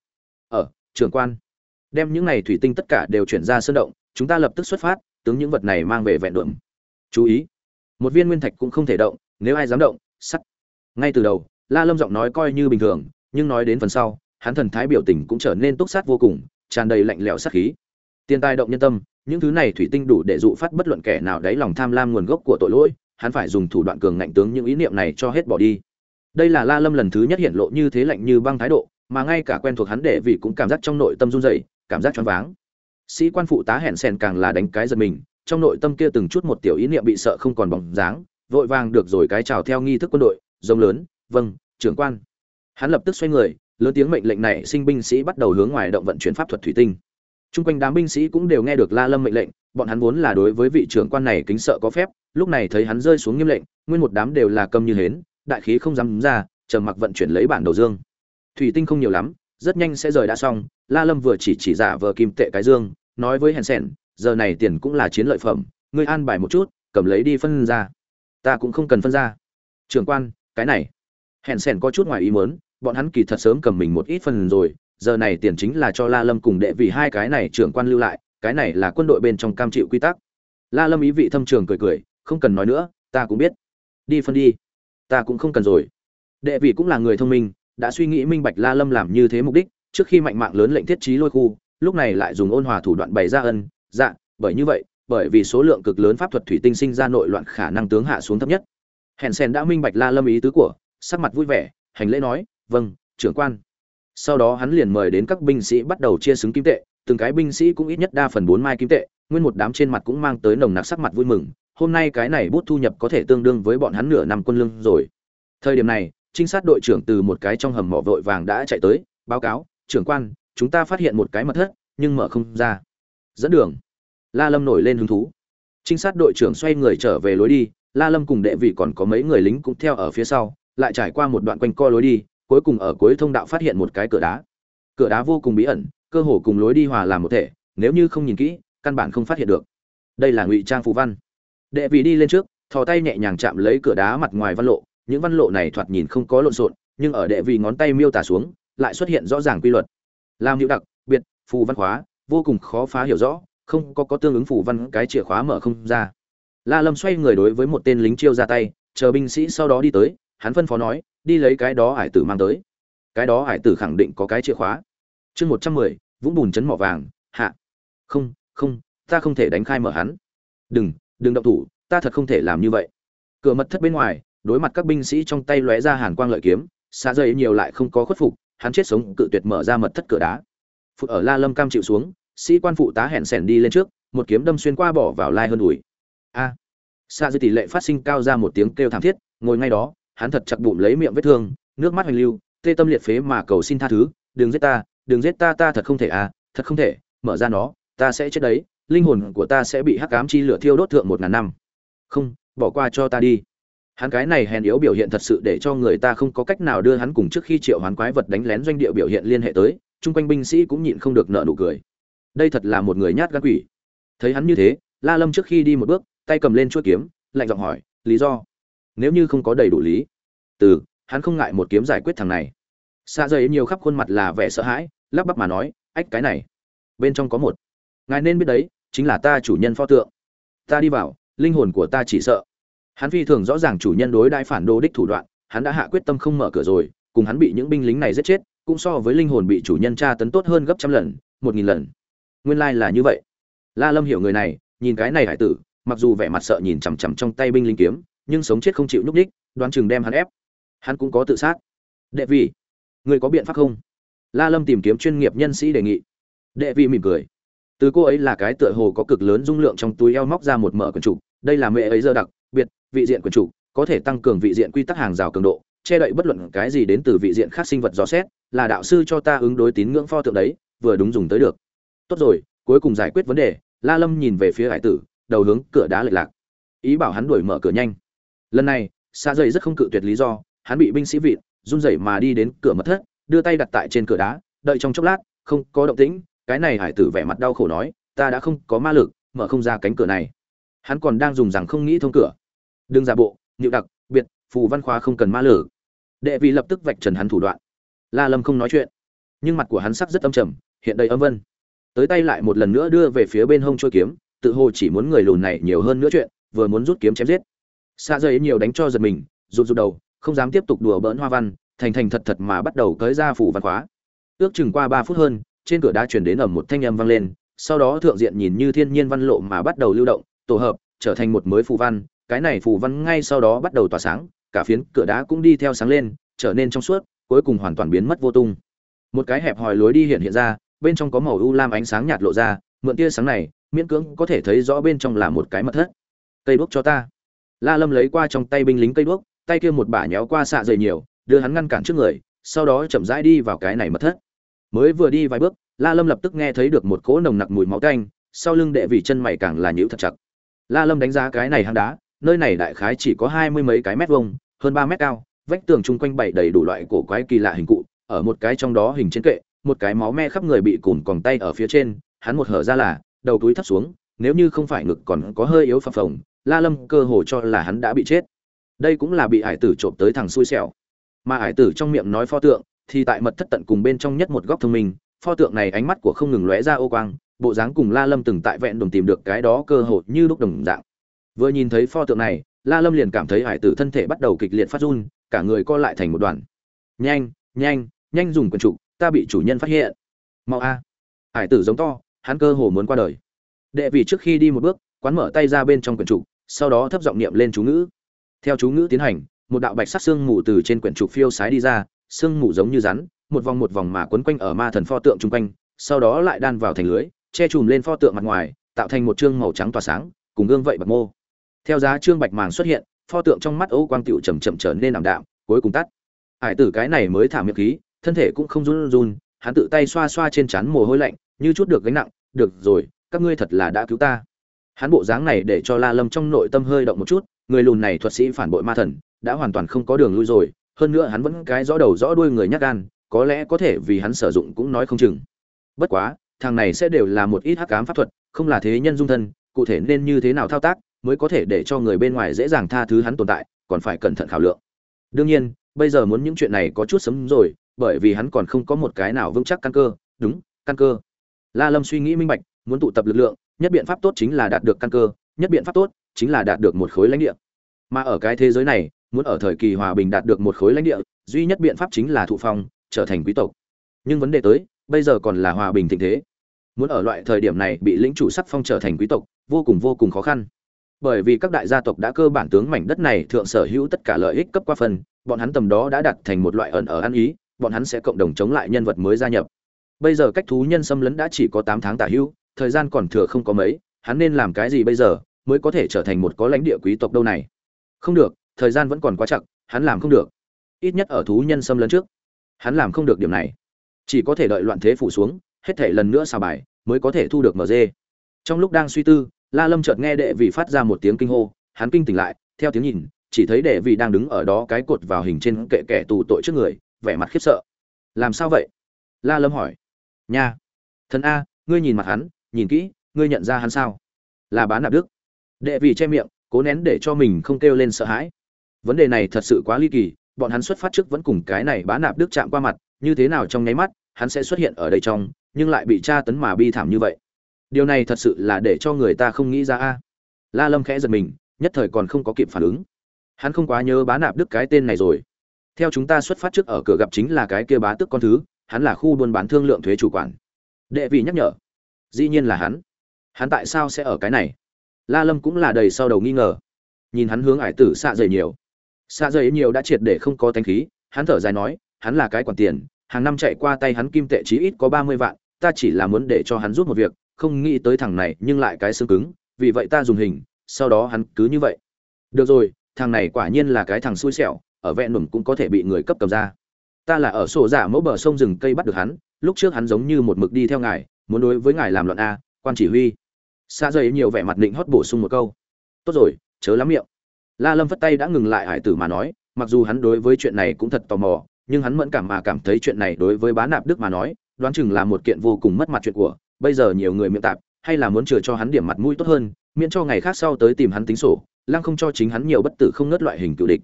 Ở trưởng quan. Đem những này thủy tinh tất cả đều chuyển ra sơn động, chúng ta lập tức xuất phát, tướng những vật này mang về vẹn đượm. Chú ý, một viên nguyên thạch cũng không thể động, nếu ai dám động, sắt. Ngay từ đầu, la lâm giọng nói coi như bình thường, nhưng nói đến phần sau, hắn thần thái biểu tình cũng trở nên túc sát vô cùng, tràn đầy lạnh lẽo sát khí. Tiền tài động nhân tâm, những thứ này thủy tinh đủ để dụ phát bất luận kẻ nào đáy lòng tham lam nguồn gốc của tội lỗi hắn phải dùng thủ đoạn cường ngạnh tướng những ý niệm này cho hết bỏ đi. Đây là la lâm lần thứ nhất hiện lộ như thế lạnh như băng thái độ, mà ngay cả quen thuộc hắn để vì cũng cảm giác trong nội tâm run rẩy, cảm giác choáng váng. Sĩ quan phụ tá hẹn sèn càng là đánh cái giật mình, trong nội tâm kia từng chút một tiểu ý niệm bị sợ không còn bóng dáng, vội vàng được rồi cái chào theo nghi thức quân đội rồng lớn vâng trưởng quan. Hắn lập tức xoay người, lớn tiếng mệnh lệnh này sinh binh sĩ bắt đầu hướng ngoài động vận chuyển pháp thuật thủy tinh. Trung quanh đám binh sĩ cũng đều nghe được La Lâm mệnh lệnh, bọn hắn vốn là đối với vị trưởng quan này kính sợ có phép, lúc này thấy hắn rơi xuống nghiêm lệnh, nguyên một đám đều là câm như hến, đại khí không dám ra, trầm mặc vận chuyển lấy bản đầu dương. Thủy tinh không nhiều lắm, rất nhanh sẽ rời đã xong, La Lâm vừa chỉ chỉ giả vờ kim tệ cái dương, nói với Hèn Sen, giờ này tiền cũng là chiến lợi phẩm, ngươi an bài một chút, cầm lấy đi phân ra. Ta cũng không cần phân ra. Trưởng quan, cái này. Hèn Sen có chút ngoài ý muốn, bọn hắn kỳ thật sớm cầm mình một ít phần rồi, giờ này tiền chính là cho La Lâm cùng đệ vị hai cái này trưởng quan lưu lại, cái này là quân đội bên trong cam chịu quy tắc. La Lâm ý vị thâm trường cười cười, không cần nói nữa, ta cũng biết. Đi phân đi. Ta cũng không cần rồi. Đệ vị cũng là người thông minh, đã suy nghĩ minh bạch La Lâm làm như thế mục đích, trước khi mạnh mạng lớn lệnh thiết trí lôi khu, lúc này lại dùng ôn hòa thủ đoạn bày ra ân, dạ, bởi như vậy, bởi vì số lượng cực lớn pháp thuật thủy tinh sinh ra nội loạn khả năng tướng hạ xuống thấp nhất. Hèn Sen đã minh bạch La Lâm ý tứ của, sắc mặt vui vẻ, hành lễ nói, "Vâng, trưởng quan." Sau đó hắn liền mời đến các binh sĩ bắt đầu chia xứng kim tệ, từng cái binh sĩ cũng ít nhất đa phần bốn mai kim tệ, nguyên một đám trên mặt cũng mang tới nồng nặc sắc mặt vui mừng, hôm nay cái này bút thu nhập có thể tương đương với bọn hắn nửa năm quân lương rồi. Thời điểm này, trinh sát đội trưởng từ một cái trong hầm mỏ vội vàng đã chạy tới, báo cáo, trưởng quan, chúng ta phát hiện một cái mật thất, nhưng mở không ra. Dẫn đường. La lâm nổi lên hứng thú. Trinh sát đội trưởng xoay người trở về lối đi, la lâm cùng đệ vị còn có mấy người lính cũng theo ở phía sau, lại trải qua một đoạn quanh co lối đi cuối cùng ở cuối thông đạo phát hiện một cái cửa đá. Cửa đá vô cùng bí ẩn, cơ hồ cùng lối đi hòa làm một thể, nếu như không nhìn kỹ, căn bản không phát hiện được. Đây là ngụy trang phù văn. Đệ vị đi lên trước, thò tay nhẹ nhàng chạm lấy cửa đá mặt ngoài văn lộ, những văn lộ này thoạt nhìn không có lộn xộn, nhưng ở đệ vị ngón tay miêu tả xuống, lại xuất hiện rõ ràng quy luật. Làm hữu đặc, biệt, phù văn khóa, vô cùng khó phá hiểu rõ, không có có tương ứng phù văn, cái chìa khóa mở không ra. La lâm xoay người đối với một tên lính chiêu ra tay, chờ binh sĩ sau đó đi tới, hắn phân phó nói đi lấy cái đó hải tử mang tới. Cái đó hải tử khẳng định có cái chìa khóa. Chương một trăm mười, vũng bùn chấn mỏ vàng, hạ. Không không, ta không thể đánh khai mở hắn. Đừng đừng động thủ, ta thật không thể làm như vậy. Cửa mật thất bên ngoài, đối mặt các binh sĩ trong tay lóe ra hàn quang lợi kiếm xa dây nhiều lại không có khuất phục, hắn chết sống cự tuyệt mở ra mật thất cửa đá. Phụ ở la lâm cam chịu xuống, sĩ quan phụ tá hẹn sẻn đi lên trước, một kiếm đâm xuyên qua bỏ vào lai hơn đùi. A. Xa dây tỷ lệ phát sinh cao ra một tiếng kêu thảm thiết, ngồi ngay đó hắn thật chặt bụng lấy miệng vết thương, nước mắt hoành lưu, tê tâm liệt phế mà cầu xin tha thứ, đừng giết ta, đừng giết ta ta thật không thể à thật không thể, mở ra nó, ta sẽ chết đấy, linh hồn của ta sẽ bị hắc ám chi lửa thiêu đốt thượng một ngàn năm. Không, bỏ qua cho ta đi. Hắn cái này hèn yếu biểu hiện thật sự để cho người ta không có cách nào đưa hắn cùng trước khi triệu hoán quái vật đánh lén doanh địa biểu hiện liên hệ tới, chung quanh binh sĩ cũng nhịn không được nợ nụ cười. Đây thật là một người nhát gan quỷ. Thấy hắn như thế, la lâm trước khi đi một bước, tay cầm lên chuôi kiếm, lạnh giọng hỏi, lý do? Nếu như không có đầy đủ lý. Từ, hắn không ngại một kiếm giải quyết thằng này. Xa dày nhiều khắp khuôn mặt là vẻ sợ hãi, lắp bắp mà nói, ách, cái này, bên trong có một. Ngài nên biết đấy, chính là ta chủ nhân pho tượng. Ta đi vào, linh hồn của ta chỉ sợ. Hắn phi thường rõ ràng chủ nhân đối đại phản đồ đích thủ đoạn, hắn đã hạ quyết tâm không mở cửa rồi, cùng hắn bị những binh lính này giết chết, cũng so với linh hồn bị chủ nhân tra tấn tốt hơn gấp trăm lần, một nghìn lần. Nguyên lai là như vậy. La lâm hiểu người này, nhìn cái này hải tử, mặc dù vẻ mặt sợ nhìn chằm chằm trong tay binh lính kiếm nhưng sống chết không chịu nhúc đích đoán chừng đem hắn ép. Hắn cũng có tự sát. Đệ vị người có biện pháp không? La lâm tìm kiếm chuyên nghiệp nhân sĩ đề nghị. Đệ vị mỉm cười. Từ cô ấy là cái tựa hồ có cực lớn dung lượng trong túi eo móc ra một mở quần trụ, đây là mẹ ấy dơ đặc biệt vị diện quần trụ, có thể tăng cường vị diện quy tắc hàng rào cường độ che đậy bất luận cái gì đến từ vị diện khác sinh vật rõ xét là đạo sư cho ta ứng đối tín ngưỡng pho tượng đấy vừa đúng dùng tới được. Tốt rồi cuối cùng giải quyết vấn đề la lâm nhìn về phía hải tử đầu hướng cửa đá lệch lạc. Ý bảo hắn đuổi mở cửa nhanh lần này xa dậy rất không cự tuyệt lý do, hắn bị binh sĩ vịn, run rẩy mà đi đến cửa mật thất, đưa tay đặt tại trên cửa đá, đợi trong chốc lát, không có động tĩnh, cái này hải tử vẻ mặt đau khổ nói, ta đã không có ma lực, mở không ra cánh cửa này. Hắn còn đang dùng rằng không nghĩ thông cửa. Đừng giả bộ nhịu đặc, biệt, phù văn khoa không cần ma lực. Đệ vị lập tức vạch trần hắn thủ đoạn. La lâm không nói chuyện, nhưng mặt của hắn sắc rất âm trầm, hiện đầy âm vân. Tới tay lại một lần nữa đưa về phía bên hông trôi kiếm, tự hồ chỉ muốn người lùn này nhiều hơn nữa chuyện, vừa muốn rút kiếm chém giết xa dây nhiều đánh cho giật mình, rụt rụt đầu, không dám tiếp tục đùa bỡn hoa văn, thành thành thật thật mà bắt đầu tới ra phủ văn khóa. Ước chừng qua ba phút hơn, trên cửa đã chuyển đến ầm một thanh âm vang lên, sau đó thượng diện nhìn như thiên nhiên văn lộ mà bắt đầu lưu động, tổ hợp, trở thành một mới phù văn, cái này phù văn ngay sau đó bắt đầu tỏa sáng, cả phiến cửa đá cũng đi theo sáng lên, trở nên trong suốt, cuối cùng hoàn toàn biến mất vô tung. Một cái hẹp hòi lối đi hiện hiện ra, bên trong có màu u lam ánh sáng nhạt lộ ra, mượn tia sáng này, miễn cưỡng có thể thấy rõ bên trong là một cái mật thất. Cây đuốc cho ta la lâm lấy qua trong tay binh lính cây đuốc, tay kia một bả nhéo qua xạ dày nhiều, đưa hắn ngăn cản trước người, sau đó chậm rãi đi vào cái này mật thất. Mới vừa đi vài bước, la lâm lập tức nghe thấy được một cỗ nồng nặc mùi máu tanh, sau lưng đệ vị chân mày càng là nhíu thật chặt. La lâm đánh giá cái này hang đá, nơi này đại khái chỉ có hai mươi mấy cái mét vuông, hơn ba mét cao, vách tường chung quanh bày đầy đủ loại cổ quái kỳ lạ hình cụ, ở một cái trong đó hình trên kệ, một cái máu me khắp người bị cùn còn tay ở phía trên, hắn một hở ra là, đầu túi thấp xuống, nếu như không phải ngực còn có hơi yếu phập phồng la lâm cơ hồ cho là hắn đã bị chết. Đây cũng là bị Hải tử trộm tới thằng xui xẻo. Mà Hải tử trong miệng nói pho tượng, thì tại mật thất tận cùng bên trong nhất một góc thông minh, pho tượng này ánh mắt của không ngừng lóe ra ô quang, bộ dáng cùng la lâm từng tại vẹn đồng tìm được cái đó cơ hội như lúc đồng dạng. Vừa nhìn thấy pho tượng này, la lâm liền cảm thấy hải tử thân thể bắt đầu kịch liệt phát run, cả người co lại thành một đoàn. Nhanh nhanh nhanh dùng quần trụ, ta bị chủ nhân phát hiện. Mau a. Hải tử giống to, hắn cơ hồ muốn qua đời. Đệ vì trước khi đi một bước, quán mở tay ra bên trong quyển trụ sau đó thấp giọng niệm lên chú ngữ. Theo chú ngữ tiến hành, một đạo bạch sắc xương mù từ trên quyển trục phiêu sái đi ra xương mù giống như rắn, một vòng một vòng mà quấn quanh ở ma thần pho tượng trung quanh, sau đó lại đan vào thành lưới, che chùm lên pho tượng mặt ngoài, tạo thành một trương màu trắng tỏa sáng, cùng gương vậy bạc mô. Theo giá trương bạch màng xuất hiện, pho tượng trong mắt ấu quang tiểu chậm chậm trở nên ảm đạm, cuối cùng tắt. Hải tử cái này mới thả miệng khí, thân thể cũng không run run, hắn tự tay xoa xoa trên trán mồ hôi lạnh, như chút được gánh nặng, được rồi, các ngươi thật là đã cứu ta hắn bộ dáng này để cho la lâm trong nội tâm hơi động một chút, người lùn này thuật sĩ phản bội ma thần, đã hoàn toàn không có đường lui rồi, hơn nữa hắn vẫn cái rõ đầu rõ đuôi người nhát gan, có lẽ có thể vì hắn sử dụng cũng nói không chừng. Bất quá, thằng này sẽ đều là một ít hắc ám pháp thuật, không là thế nhân dung thân, cụ thể nên như thế nào thao tác, mới có thể để cho người bên ngoài dễ dàng tha thứ hắn tồn tại, còn phải cẩn thận khảo lượng. Đương nhiên, bây giờ muốn những chuyện này có chút sớm rồi, bởi vì hắn còn không có một cái nào vững chắc căn cơ. Đúng, căn cơ. La lâm suy nghĩ minh bạch, muốn tụ tập lực lượng nhất biện pháp tốt chính là đạt được căn cơ, nhất biện pháp tốt chính là đạt được một khối lãnh địa. Mà ở cái thế giới này, muốn ở thời kỳ hòa bình đạt được một khối lãnh địa, duy nhất biện pháp chính là thụ phong, trở thành quý tộc. Nhưng vấn đề tới, bây giờ còn là hòa bình thịnh thế. Muốn ở loại thời điểm này bị lĩnh chủ sắc phong trở thành quý tộc, vô cùng vô cùng khó khăn. Bởi vì các đại gia tộc đã cơ bản tướng mảnh đất này thượng sở hữu tất cả lợi ích cấp qua phần, bọn hắn tầm đó đã đặt thành một loại ẩn ở ăn ý, bọn hắn sẽ cộng đồng chống lại nhân vật mới gia nhập. Bây giờ cách thú nhân xâm lấn đã chỉ có tám tháng tả hữu thời gian còn thừa không có mấy, hắn nên làm cái gì bây giờ mới có thể trở thành một có lãnh địa quý tộc đâu này? Không được, thời gian vẫn còn quá chậm hắn làm không được. Ít nhất ở thú nhân xâm lấn trước, hắn làm không được điểm này. Chỉ có thể đợi loạn thế phủ xuống, hết thể lần nữa xào bài mới có thể thu được mg trong lúc đang suy tư, la lâm chợt nghe đệ vị phát ra một tiếng kinh hô, hắn kinh tỉnh lại, theo tiếng nhìn, chỉ thấy đệ vị đang đứng ở đó cái cột vào hình trên kệ kẻ tù tội trước người, vẻ mặt khiếp sợ. Làm sao vậy? La lâm hỏi. Nha. Thần a, ngươi nhìn mặt hắn nhìn kỹ, ngươi nhận ra hắn sao? Là bán nạp đức. Đệ vì che miệng, cố nén để cho mình không kêu lên sợ hãi. Vấn đề này thật sự quá ly kỳ, bọn hắn xuất phát trước vẫn cùng cái này bán nạp đức chạm qua mặt, như thế nào trong nháy mắt, hắn sẽ xuất hiện ở đây trong, nhưng lại bị tra tấn mà bi thảm như vậy. Điều này thật sự là để cho người ta không nghĩ ra a. La lâm khẽ giật mình, nhất thời còn không có kịp phản ứng. Hắn không quá nhớ bá nạp đức cái tên này rồi. Theo chúng ta xuất phát trước ở cửa gặp chính là cái kia bá tức con thứ, hắn là khu buôn bán thương lượng thuế chủ quản. Đệ vị nhắc nhở dĩ nhiên là hắn. Hắn tại sao sẽ ở cái này? La lâm cũng là đầy sau đầu nghi ngờ. Nhìn hắn hướng ải tử xạ dày nhiều. Xạ dày nhiều đã triệt để không có thanh khí, hắn thở dài nói, hắn là cái quản tiền, hàng năm chạy qua tay hắn kim tệ chí ít có ba mươi vạn, ta chỉ là muốn để cho hắn giúp một việc, không nghĩ tới thằng này nhưng lại cái xương cứng, vì vậy ta dùng hình, sau đó hắn cứ như vậy. Được rồi, thằng này quả nhiên là cái thằng xui xẻo, ở vẹn nùm cũng có thể bị người cấp cầm ra. Ta là ở sổ giả mẫu bờ sông rừng cây bắt được hắn, lúc trước hắn giống như một mực đi theo ngài muốn đối với ngài làm loạn a, quan chỉ huy. Xa dày nhiều vẻ mặt định hót bổ sung một câu. Tốt rồi, chớ lắm miệng. La lâm phất tay đã ngừng lại hải tử mà nói, mặc dù hắn đối với chuyện này cũng thật tò mò, nhưng hắn mẫn cảm mà cảm thấy chuyện này đối với bá nạp đức mà nói, đoán chừng là một kiện vô cùng mất mặt chuyện của, bây giờ nhiều người miệng tạp, hay là muốn chừa cho hắn điểm mặt mũi tốt hơn, miễn cho ngày khác sau tới tìm hắn tính sổ, lăng không cho chính hắn nhiều bất tử không ngớt loại hình cựu địch.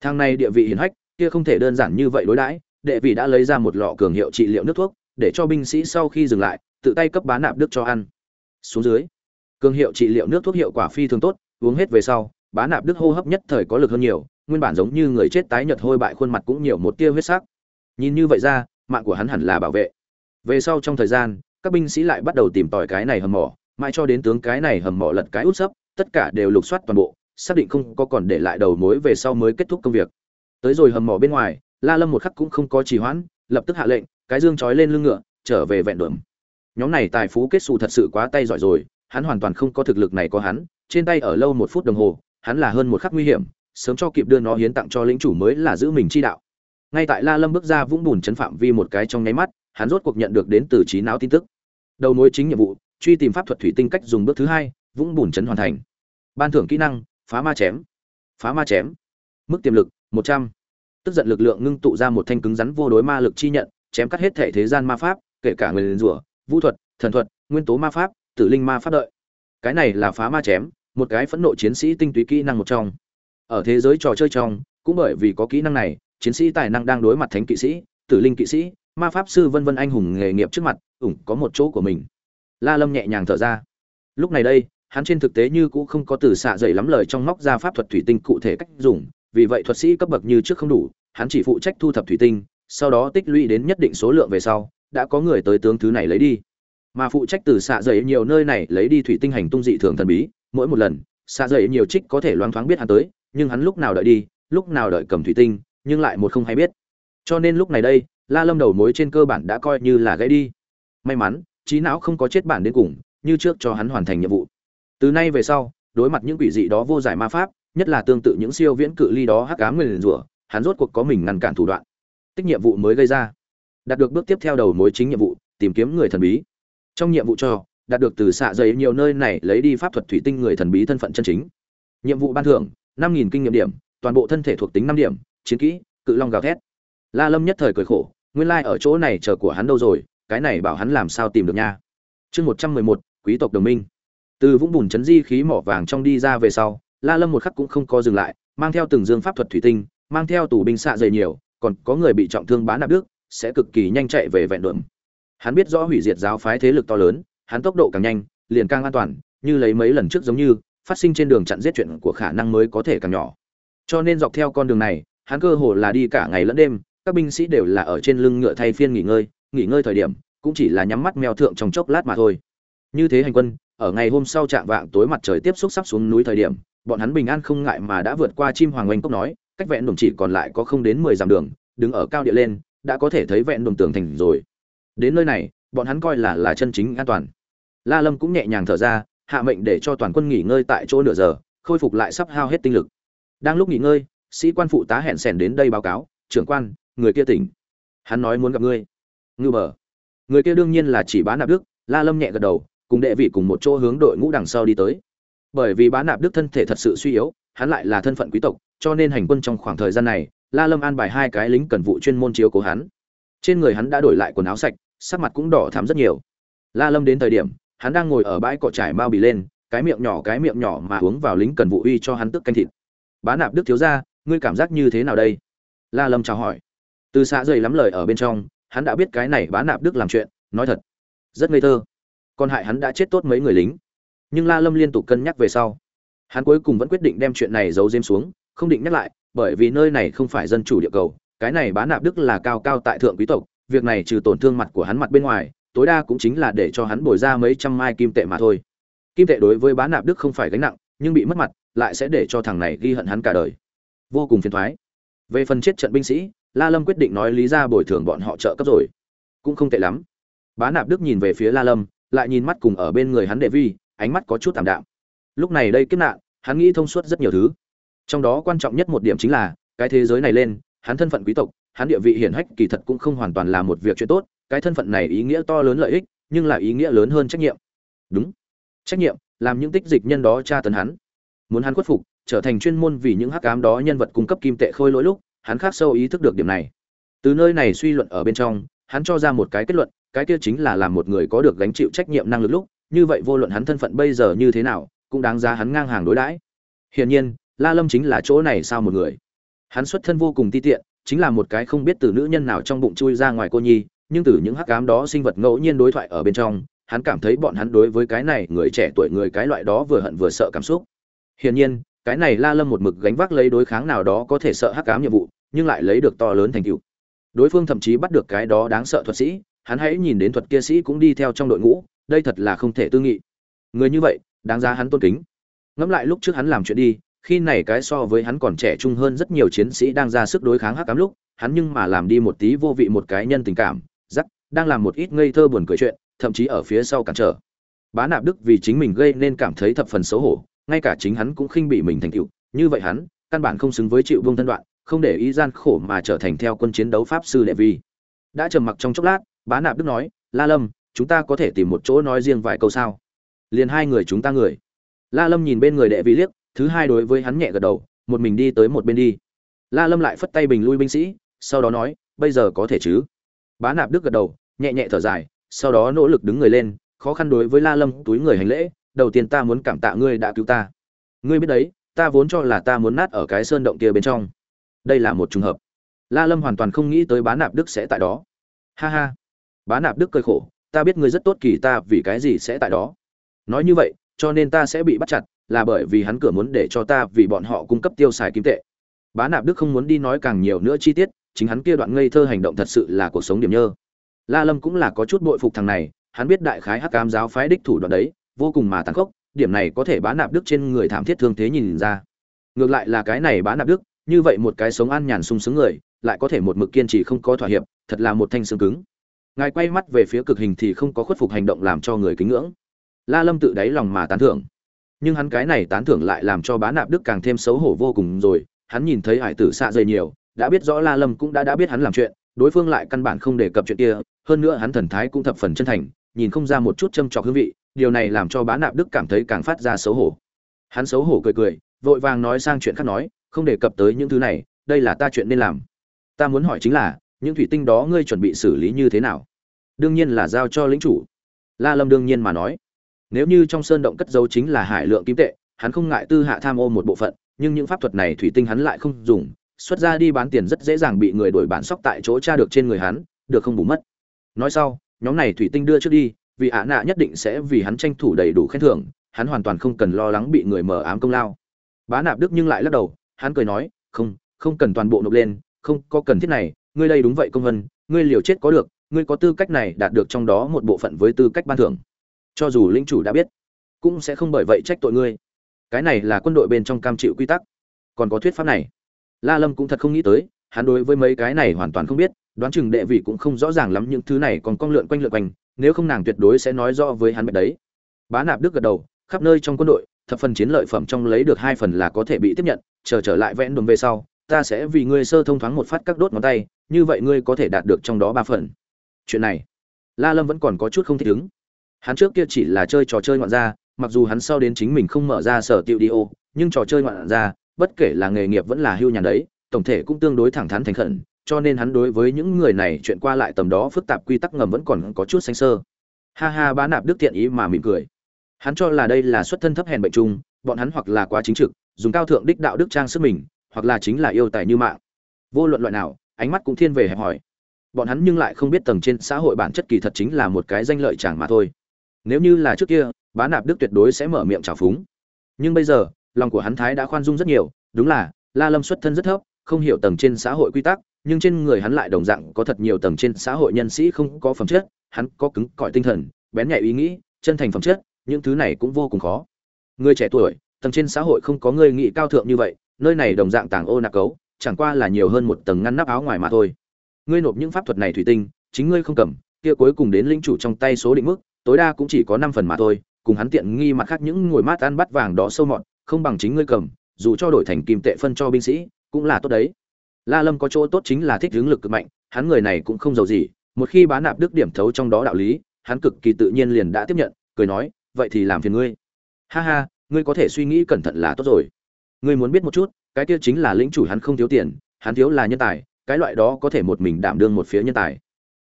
Thang này địa vị hiển hách, kia không thể đơn giản như vậy đối đãi, đệ vị đã lấy ra một lọ cường hiệu trị liệu nước thuốc, để cho binh sĩ sau khi dừng lại tự tay cấp bá nạp đức cho ăn. Xuống dưới, cường hiệu trị liệu nước thuốc hiệu quả phi thường tốt, uống hết về sau, bá nạp đức hô hấp nhất thời có lực hơn nhiều, nguyên bản giống như người chết tái nhợt hôi bại khuôn mặt cũng nhiều một tia huyết sắc. Nhìn như vậy ra, mạng của hắn hẳn là bảo vệ. Về sau trong thời gian, các binh sĩ lại bắt đầu tìm tòi cái này hầm mỏ, mãi cho đến tướng cái này hầm mỏ lật cái út sấp, tất cả đều lục soát toàn bộ, xác định không có còn để lại đầu mối về sau mới kết thúc công việc. Tới rồi hầm mỏ bên ngoài, la lâm một khắc cũng không có trì hoãn, lập tức hạ lệnh, cái dương trói lên lưng ngựa, trở về vẹn đuẩm nhóm này tài phú kết xù thật sự quá tay giỏi rồi, hắn hoàn toàn không có thực lực này có hắn, trên tay ở lâu một phút đồng hồ, hắn là hơn một khắc nguy hiểm, sớm cho kịp đưa nó hiến tặng cho lĩnh chủ mới là giữ mình chi đạo. Ngay tại la lâm bước ra vũng bùn chấn phạm vi một cái trong nháy mắt, hắn rốt cuộc nhận được đến từ trí não tin tức. Đầu mối chính nhiệm vụ, truy tìm pháp thuật thủy tinh cách dùng bước thứ hai, vũng bùn chấn hoàn thành. Ban thưởng kỹ năng, phá ma chém. Phá ma chém. Mức tiềm lực, một trăm. Tức giận lực lượng ngưng tụ ra một thanh cứng rắn vô đối ma lực chi nhận, chém cắt hết thể thế gian ma pháp, kể cả người liền rủa vũ thuật, thần thuật, nguyên tố ma pháp, tử linh ma pháp đợi. Cái này là phá ma chém, một cái phẫn nộ chiến sĩ tinh túy kỹ năng một trong. Ở thế giới trò chơi trong, cũng bởi vì có kỹ năng này, chiến sĩ tài năng đang đối mặt thánh kỵ sĩ, tử linh kỵ sĩ, ma pháp sư vân vân anh hùng nghề nghiệp trước mặt, ủng có một chỗ của mình. La lâm nhẹ nhàng thở ra. Lúc này đây, hắn trên thực tế như cũng không có từ xạ dày lắm lời trong móc ra pháp thuật thủy tinh cụ thể cách dùng, vì vậy thuật sĩ cấp bậc như trước không đủ, hắn chỉ phụ trách thu thập thủy tinh, sau đó tích lũy đến nhất định số lượng về sau đã có người tới tướng thứ này lấy đi. Mà phụ trách từ xạ dày nhiều nơi này lấy đi thủy tinh hành tung dị thường thần bí, mỗi một lần, xạ dày nhiều trích có thể loáng thoáng biết hắn tới, nhưng hắn lúc nào đợi đi, lúc nào đợi cầm thủy tinh, nhưng lại một không hay biết. Cho nên lúc này đây, la lâm đầu mối trên cơ bản đã coi như là gãy đi. May mắn, trí não không có chết bản đến cùng, như trước cho hắn hoàn thành nhiệm vụ. Từ nay về sau, đối mặt những quỷ dị đó vô giải ma pháp, nhất là tương tự những siêu viễn cự ly đó hắc ám người liền rủa, hắn rốt cuộc có mình ngăn cản thủ đoạn. Tích nhiệm vụ mới gây ra đạt được bước tiếp theo đầu mối chính nhiệm vụ, tìm kiếm người thần bí. Trong nhiệm vụ cho, đạt được từ xạ dày nhiều nơi này lấy đi pháp thuật thủy tinh người thần bí thân phận chân chính. Nhiệm vụ ban thưởng, năm nghìn kinh nghiệm điểm, toàn bộ thân thể thuộc tính năm điểm, chiến kỹ, cự long gào thét. La lâm nhất thời cười khổ, nguyên lai ở chỗ này chờ của hắn đâu rồi, cái này bảo hắn làm sao tìm được nha. Chương một trăm mười một, quý tộc đồng minh. Từ vũng bùn chấn di khí mỏ vàng trong đi ra về sau, la lâm một khắc cũng không có dừng lại, mang theo từng dương pháp thuật thủy tinh, mang theo tù binh xạ dày nhiều, còn có người bị trọng thương bán nạp đức sẽ cực kỳ nhanh chạy về vẹn đượm hắn biết rõ hủy diệt giáo phái thế lực to lớn, hắn tốc độ càng nhanh, liền càng an toàn, như lấy mấy lần trước giống như, phát sinh trên đường chặn giết chuyện của khả năng mới có thể càng nhỏ. Cho nên dọc theo con đường này, hắn cơ hồ là đi cả ngày lẫn đêm, các binh sĩ đều là ở trên lưng ngựa thay phiên nghỉ ngơi nghỉ ngơi thời điểm, cũng chỉ là nhắm mắt mèo thượng trong chốc lát mà thôi. Như thế hành quân, ở ngày hôm sau trạng vạng tối mặt trời tiếp xúc sắp xuống núi thời điểm, bọn hắn bình an không ngại mà đã vượt qua chim hoàng oanh cốc nói, cách vẹn đồng chỉ còn lại có không đến mười dặm đường, đứng ở cao địa lên đã có thể thấy vẹn đồn tường thành rồi. Đến nơi này, bọn hắn coi là là chân chính an toàn. La lâm cũng nhẹ nhàng thở ra, hạ mệnh để cho toàn quân nghỉ ngơi tại chỗ nửa giờ, khôi phục lại sắp hao hết tinh lực. Đang lúc nghỉ ngơi, sĩ quan phụ tá hẹn sẻn đến đây báo cáo, trưởng quan, người kia tỉnh. Hắn nói muốn gặp ngươi. Ngư bờ. Người kia đương nhiên là chỉ bán nạp đức, la lâm nhẹ gật đầu, cùng đệ vị cùng một chỗ hướng đội ngũ đằng sau đi tới. Bởi vì bán nạp đức thân thể thật sự suy yếu, hắn lại là thân phận quý tộc, cho nên hành quân trong khoảng thời gian này la lâm an bài hai cái lính cần vụ chuyên môn chiếu cố hắn. Trên người hắn đã đổi lại quần áo sạch, sắc mặt cũng đỏ thắm rất nhiều. La lâm đến thời điểm, hắn đang ngồi ở bãi cỏ trải mao bì lên, cái miệng nhỏ cái miệng nhỏ mà uống vào lính cần vụ uy cho hắn tức canh thịt. Bá nạp đức thiếu gia, ngươi cảm giác như thế nào đây? La lâm chào hỏi. Từ xã rời lắm lời ở bên trong, hắn đã biết cái này bá nạp đức làm chuyện, nói thật, rất ngây thơ. Còn hại hắn đã chết tốt mấy người lính. Nhưng la lâm liên tục cân nhắc về sau. Hắn cuối cùng vẫn quyết định đem chuyện này giấu diếm xuống, không định nhắc lại bởi vì nơi này không phải dân chủ địa cầu, cái này bá nạp đức là cao cao tại thượng quý tộc, việc này trừ tổn thương mặt của hắn mặt bên ngoài, tối đa cũng chính là để cho hắn bồi ra mấy trăm mai kim tệ mà thôi. Kim tệ đối với bá nạp đức không phải gánh nặng, nhưng bị mất mặt, lại sẽ để cho thằng này ghi hận hắn cả đời. Vô cùng phiền thoái. Về phần chết trận binh sĩ, la lâm quyết định nói lý ra bồi thường bọn họ trợ cấp rồi. Cũng không tệ lắm. Bá nạp đức nhìn về phía la lâm, lại nhìn mắt cùng ở bên người hắn đệ vi, ánh mắt có chút tạm đạm. Lúc này đây kiếp nạn, hắn nghĩ thông suốt rất nhiều thứ trong đó quan trọng nhất một điểm chính là, cái thế giới này lên, hắn thân phận quý tộc, hắn địa vị hiển hách kỳ thật cũng không hoàn toàn là một việc chuyện tốt, cái thân phận này ý nghĩa to lớn lợi ích, nhưng là ý nghĩa lớn hơn trách nhiệm. Đúng. Trách nhiệm, làm những tích dịch nhân đó tra tấn hắn. Muốn hắn khuất phục, trở thành chuyên môn vì những hắc ám đó nhân vật cung cấp kim tệ khôi lỗi lúc, hắn khác sâu ý thức được điểm này. Từ nơi này suy luận ở bên trong, hắn cho ra một cái kết luận, cái kia chính là làm một người có được gánh chịu trách nhiệm năng lực lúc, như vậy vô luận hắn thân phận bây giờ như thế nào, cũng đáng giá hắn ngang hàng đối đãi. Hiển nhiên la lâm chính là chỗ này sao một người? Hắn xuất thân vô cùng ti tiện, chính là một cái không biết từ nữ nhân nào trong bụng chui ra ngoài cô nhi, nhưng từ những hắc ám đó sinh vật ngẫu nhiên đối thoại ở bên trong, hắn cảm thấy bọn hắn đối với cái này người trẻ tuổi, người cái loại đó vừa hận vừa sợ cảm xúc. Hiển nhiên, cái này la lâm một mực gánh vác lấy đối kháng nào đó có thể sợ hắc ám nhiệm vụ, nhưng lại lấy được to lớn thành tựu. Đối phương thậm chí bắt được cái đó đáng sợ thuật sĩ, hắn hãy nhìn đến thuật kia sĩ cũng đi theo trong đội ngũ, đây thật là không thể tư nghị. Người như vậy, đáng giá hắn tôn kính. Ngẫm lại lúc trước hắn làm chuyện đi khi này cái so với hắn còn trẻ trung hơn rất nhiều chiến sĩ đang ra sức đối kháng hắc ám lúc hắn nhưng mà làm đi một tí vô vị một cái nhân tình cảm rắc, đang làm một ít ngây thơ buồn cười chuyện thậm chí ở phía sau cản trở. Bá nạp đức vì chính mình gây nên cảm thấy thập phần xấu hổ ngay cả chính hắn cũng khinh bị mình thành tựu. Như vậy hắn căn bản không xứng với chịu vương thân đoạn không để ý gian khổ mà trở thành theo quân chiến đấu pháp sư đệ vi. Đã trầm mặc trong chốc lát bá nạp đức nói la lâm chúng ta có thể tìm một chỗ nói riêng vài câu sao? Liền hai người chúng ta người. La lâm nhìn bên người đệ vi liếc thứ hai đối với hắn nhẹ gật đầu, một mình đi tới một bên đi. La lâm lại phất tay bình lui binh sĩ, sau đó nói, bây giờ có thể chứ? Bá nạp đức gật đầu, nhẹ nhẹ thở dài, sau đó nỗ lực đứng người lên, khó khăn đối với la lâm túi người hành lễ, đầu tiên ta muốn cảm tạ ngươi đã cứu ta. Ngươi biết đấy, ta vốn cho là ta muốn nát ở cái sơn động kia bên trong. Đây là một trùng hợp. La lâm hoàn toàn không nghĩ tới bá nạp đức sẽ tại đó. Ha ha. Bá nạp đức cười khổ, ta biết ngươi rất tốt kỳ ta, vì cái gì sẽ tại đó? Nói như vậy, cho nên ta sẽ bị bắt chặt là bởi vì hắn cửa muốn để cho ta vì bọn họ cung cấp tiêu xài kim tệ. Bá nạp đức không muốn đi nói càng nhiều nữa chi tiết, chính hắn kia đoạn ngây thơ hành động thật sự là cuộc sống điểm nhơ. La lâm cũng là có chút bội phục thằng này, hắn biết đại khái hắc cam giáo phái đích thủ đoạn đấy, vô cùng mà tàn khốc, điểm này có thể bá nạp đức trên người thảm thiết thương thế nhìn ra. Ngược lại là cái này bá nạp đức, như vậy một cái sống an nhàn sung sướng người, lại có thể một mực kiên trì không có thỏa hiệp, thật là một thanh xương cứng. Ngài quay mắt về phía cực hình thì không có khuất phục hành động làm cho người kính ngưỡng. La lâm tự đáy lòng mà tán thưởng nhưng hắn cái này tán thưởng lại làm cho bá nạp đức càng thêm xấu hổ vô cùng rồi. Hắn nhìn thấy hải tử xạ dày nhiều, đã biết rõ la lâm cũng đã đã biết hắn làm chuyện, đối phương lại căn bản không đề cập chuyện kia, hơn nữa hắn thần thái cũng thập phần chân thành, nhìn không ra một chút châm trọc hương vị, điều này làm cho bá nạp đức cảm thấy càng phát ra xấu hổ. Hắn xấu hổ cười cười, vội vàng nói sang chuyện khác nói, không đề cập tới những thứ này, đây là ta chuyện nên làm. Ta muốn hỏi chính là, những thủy tinh đó ngươi chuẩn bị xử lý như thế nào? Đương nhiên là giao cho lính chủ. La lâm đương nhiên mà nói nếu như trong sơn động cất dấu chính là hải lượng kim tệ, hắn không ngại tư hạ tham ô một bộ phận, nhưng những pháp thuật này thủy tinh hắn lại không dùng, xuất ra đi bán tiền rất dễ dàng bị người đổi bản sóc tại chỗ tra được trên người hắn, được không bù mất. Nói sau, nhóm này thủy tinh đưa trước đi, vì ạ nạ nhất định sẽ vì hắn tranh thủ đầy đủ khen thưởng, hắn hoàn toàn không cần lo lắng bị người mờ ám công lao. Bá nạp đức nhưng lại lắc đầu, hắn cười nói, không không cần toàn bộ nộp lên, không có cần thiết này, ngươi đây đúng vậy công vân, ngươi liều chết có được, ngươi có tư cách này đạt được trong đó một bộ phận với tư cách ban thưởng cho dù lĩnh chủ đã biết, cũng sẽ không bởi vậy trách tội ngươi. Cái này là quân đội bên trong cam chịu quy tắc. Còn có thuyết pháp này. La lâm cũng thật không nghĩ tới, hắn đối với mấy cái này hoàn toàn không biết, đoán chừng đệ vị cũng không rõ ràng lắm những thứ này còn con lượn quanh lượn quanh, nếu không nàng tuyệt đối sẽ nói rõ với hắn bạch đấy. Bá nạp đức gật đầu, khắp nơi trong quân đội, thập phần chiến lợi phẩm trong lấy được hai phần là có thể bị tiếp nhận, chờ trở lại vẽn đồn về sau, ta sẽ vì ngươi sơ thông thoáng một phát các đốt ngón tay, như vậy ngươi có thể đạt được trong đó ba phần. Chuyện này, la lâm vẫn còn có chút không thích ứng hắn trước kia chỉ là chơi trò chơi ngoạn gia, mặc dù hắn sau đến chính mình không mở ra sở tiệu đi ô nhưng trò chơi ngoạn gia, bất kể là nghề nghiệp vẫn là hưu nhàn đấy tổng thể cũng tương đối thẳng thắn thành khẩn cho nên hắn đối với những người này chuyện qua lại tầm đó phức tạp quy tắc ngầm vẫn còn có chút xanh sơ. Ha ha bá nạp đức thiện ý mà mỉm cười. Hắn cho là đây là xuất thân thấp hèn bệnh chung bọn hắn hoặc là quá chính trực dùng cao thượng đích đạo đức trang sức mình hoặc là chính là yêu tài như mạng. Vô luận loại nào ánh mắt cũng thiên về hẹp hỏi. Bọn hắn nhưng lại không biết tầng trên xã hội bản chất kỳ thật chính là một cái danh lợi chẳng mà thôi nếu như là trước kia, bá nạp đức tuyệt đối sẽ mở miệng trào phúng. Nhưng bây giờ, lòng của hắn thái đã khoan dung rất nhiều, đúng là, la lâm xuất thân rất thấp, không hiểu tầng trên xã hội quy tắc, nhưng trên người hắn lại đồng dạng có thật nhiều tầng trên xã hội nhân sĩ không có phẩm chất, hắn có cứng cỏi tinh thần, bén nhạy ý nghĩ, chân thành phẩm chất, những thứ này cũng vô cùng khó. Người trẻ tuổi, tầng trên xã hội không có người nghị cao thượng như vậy, nơi này đồng dạng tàng ô nạc cấu, chẳng qua là nhiều hơn một tầng ngăn nắp áo ngoài mà thôi. Ngươi nộp những pháp thuật này thủy tinh, chính ngươi không cầm, kia cuối cùng đến linh chủ trong tay số định mức tối đa cũng chỉ có năm phần mà thôi, cùng hắn tiện nghi mặt khác những ngồi mát ăn bắt vàng đó sâu mọt, không bằng chính ngươi cầm, dù cho đổi thành kim tệ phân cho binh sĩ, cũng là tốt đấy. La lâm có chỗ tốt chính là thích hướng lực cực mạnh, hắn người này cũng không giàu gì, một khi Bá nạp đức điểm thấu trong đó đạo lý, hắn cực kỳ tự nhiên liền đã tiếp nhận, cười nói, vậy thì làm phiền ngươi. Ha ha, ngươi có thể suy nghĩ cẩn thận là tốt rồi. Ngươi muốn biết một chút, cái kia chính là lĩnh chủ hắn không thiếu tiền, hắn thiếu là nhân tài, cái loại đó có thể một mình đảm đương một phía nhân tài.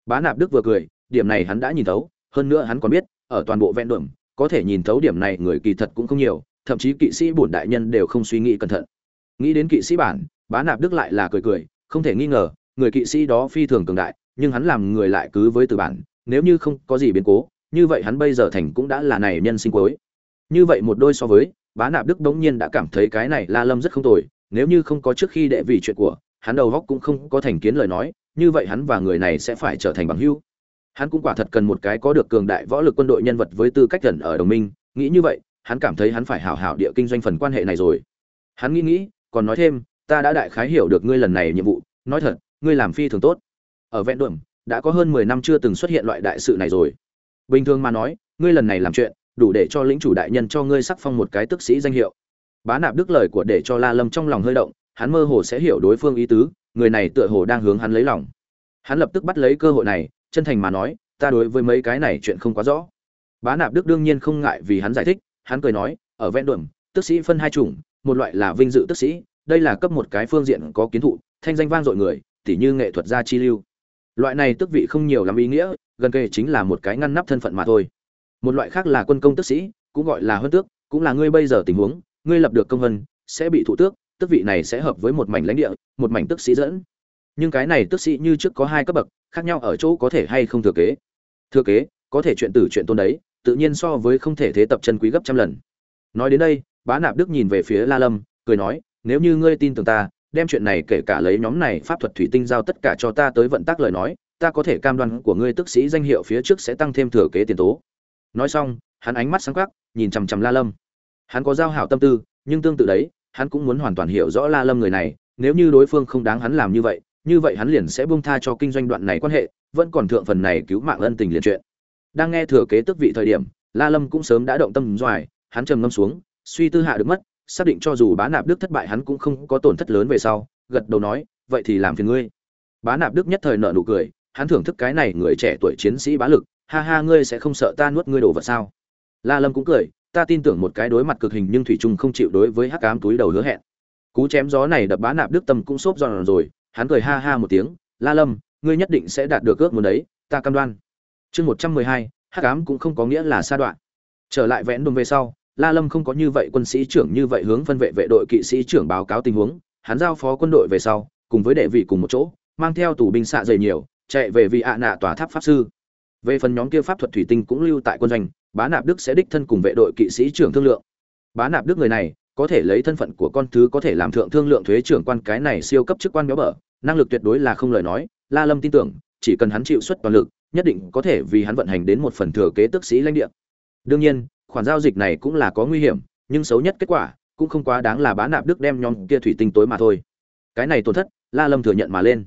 Bá nạp đức vừa cười, điểm này hắn đã nhìn thấu hơn nữa hắn còn biết, ở toàn bộ ven đường, có thể nhìn thấu điểm này người kỳ thật cũng không nhiều, thậm chí kỵ sĩ bổn đại nhân đều không suy nghĩ cẩn thận. Nghĩ đến kỵ sĩ bản, bá nạp đức lại là cười cười, không thể nghi ngờ, người kỵ sĩ đó phi thường cường đại, nhưng hắn làm người lại cứ với từ bản, nếu như không có gì biến cố, như vậy hắn bây giờ thành cũng đã là này nhân sinh cuối. Như vậy một đôi so với, bá nạp đức đống nhiên đã cảm thấy cái này la lâm rất không tồi, nếu như không có trước khi đệ vì chuyện của, hắn đầu góc cũng không có thành kiến lời nói, như vậy hắn và người này sẽ phải trở thành bằng hữu hắn cũng quả thật cần một cái có được cường đại võ lực quân đội nhân vật với tư cách gần ở đồng minh. Nghĩ như vậy, hắn cảm thấy hắn phải hảo hảo địa kinh doanh phần quan hệ này rồi. Hắn nghĩ nghĩ, còn nói thêm, ta đã đại khái hiểu được ngươi lần này nhiệm vụ. Nói thật, ngươi làm phi thường tốt. Ở vẹn đuộm đã có hơn mười năm chưa từng xuất hiện loại đại sự này rồi. Bình thường mà nói, ngươi lần này làm chuyện, đủ để cho lĩnh chủ đại nhân cho ngươi sắc phong một cái tức sĩ danh hiệu. Bá nạp đức lời của để cho la lâm trong lòng hơi động, hắn mơ hồ sẽ hiểu đối phương ý tứ, người này tựa hồ đang hướng hắn lấy lòng. Hắn lập tức bắt lấy cơ hội này chân thành mà nói, ta đối với mấy cái này chuyện không quá rõ. Bá nạp đức đương nhiên không ngại vì hắn giải thích, hắn cười nói, ở ven đuẩm tức sĩ phân hai chủng, một loại là vinh dự tức sĩ, đây là cấp một cái phương diện có kiến thụ, thanh danh vang dội người, tỉ như nghệ thuật gia chi lưu. Loại này tức vị không nhiều lắm ý nghĩa, gần kề chính là một cái ngăn nắp thân phận mà thôi. Một loại khác là quân công tức sĩ, cũng gọi là huân tước, cũng là ngươi bây giờ tình huống, ngươi lập được công vân, sẽ bị thụ tước tức vị này sẽ hợp với một mảnh lãnh địa, một mảnh tức sĩ dẫn nhưng cái này tức sĩ như trước có hai cấp bậc, khác nhau ở chỗ có thể hay không thừa kế. Thừa kế, có thể chuyện tử chuyện tôn đấy, tự nhiên so với không thể thế tập chân quý gấp trăm lần. Nói đến đây, bá nạp đức nhìn về phía la lâm, cười nói, nếu như ngươi tin tưởng ta, đem chuyện này kể cả lấy nhóm này pháp thuật thủy tinh giao tất cả cho ta tới vận tác lời nói, ta có thể cam đoan của ngươi tức sĩ danh hiệu phía trước sẽ tăng thêm thừa kế tiền tố. Nói xong, hắn ánh mắt sáng khắc nhìn chằm chằm la lâm. Hắn có giao hảo tâm tư, nhưng tương tự đấy, hắn cũng muốn hoàn toàn hiểu rõ la lâm người này, nếu như đối phương không đáng hắn làm như vậy như vậy hắn liền sẽ buông tha cho kinh doanh đoạn này quan hệ, vẫn còn thượng phần này cứu mạng ân tình liền chuyện. Đang nghe thừa kế tức vị thời điểm, la lâm cũng sớm đã động tâm doài, hắn trầm ngâm xuống, suy tư hạ được mất, xác định cho dù bá nạp đức thất bại hắn cũng không có tổn thất lớn về sau, gật đầu nói, vậy thì làm phiền ngươi. Bá nạp đức nhất thời nở nụ cười, hắn thưởng thức cái này người trẻ tuổi chiến sĩ bá lực, ha ha, ngươi sẽ không sợ ta nuốt ngươi đồ vật sao? La lâm cũng cười, ta tin tưởng một cái đối mặt cực hình nhưng thủy trung không chịu đối với hắc ám túi đầu hứa hẹn. Cú chém gió này đập bá nạp đức tâm cũng xốp giòn rồi hắn cười ha ha một tiếng, la lâm, ngươi nhất định sẽ đạt được ước muốn đấy, ta cam đoan. Chương một trăm mười hai, hắc ám cũng không có nghĩa là sa đoạn. Trở lại vẽn đồn về sau, la lâm không có như vậy quân sĩ trưởng như vậy hướng phân vệ vệ đội kỵ sĩ trưởng báo cáo tình huống, hắn giao phó quân đội về sau, cùng với đệ vị cùng một chỗ, mang theo tù binh xạ dày nhiều, chạy về vị ạ nạ tòa tháp pháp sư. Về phần nhóm kia pháp thuật thủy tinh cũng lưu tại quân doanh, bá nạp đức sẽ đích thân cùng vệ đội kỵ sĩ trưởng thương lượng. Bá nạp đức người này có thể lấy thân phận của con thứ có thể làm thượng thương lượng thuế trưởng quan cái này siêu cấp chức quan béo bở, năng lực tuyệt đối là không lời nói, la lâm tin tưởng, chỉ cần hắn chịu xuất toàn lực, nhất định có thể vì hắn vận hành đến một phần thừa kế tức sĩ lãnh địa. Đương nhiên, khoản giao dịch này cũng là có nguy hiểm, nhưng xấu nhất kết quả cũng không quá đáng là bá nạp đức đem nhóm kia thủy tinh tối mà thôi. Cái này tổn thất, la lâm thừa nhận mà lên.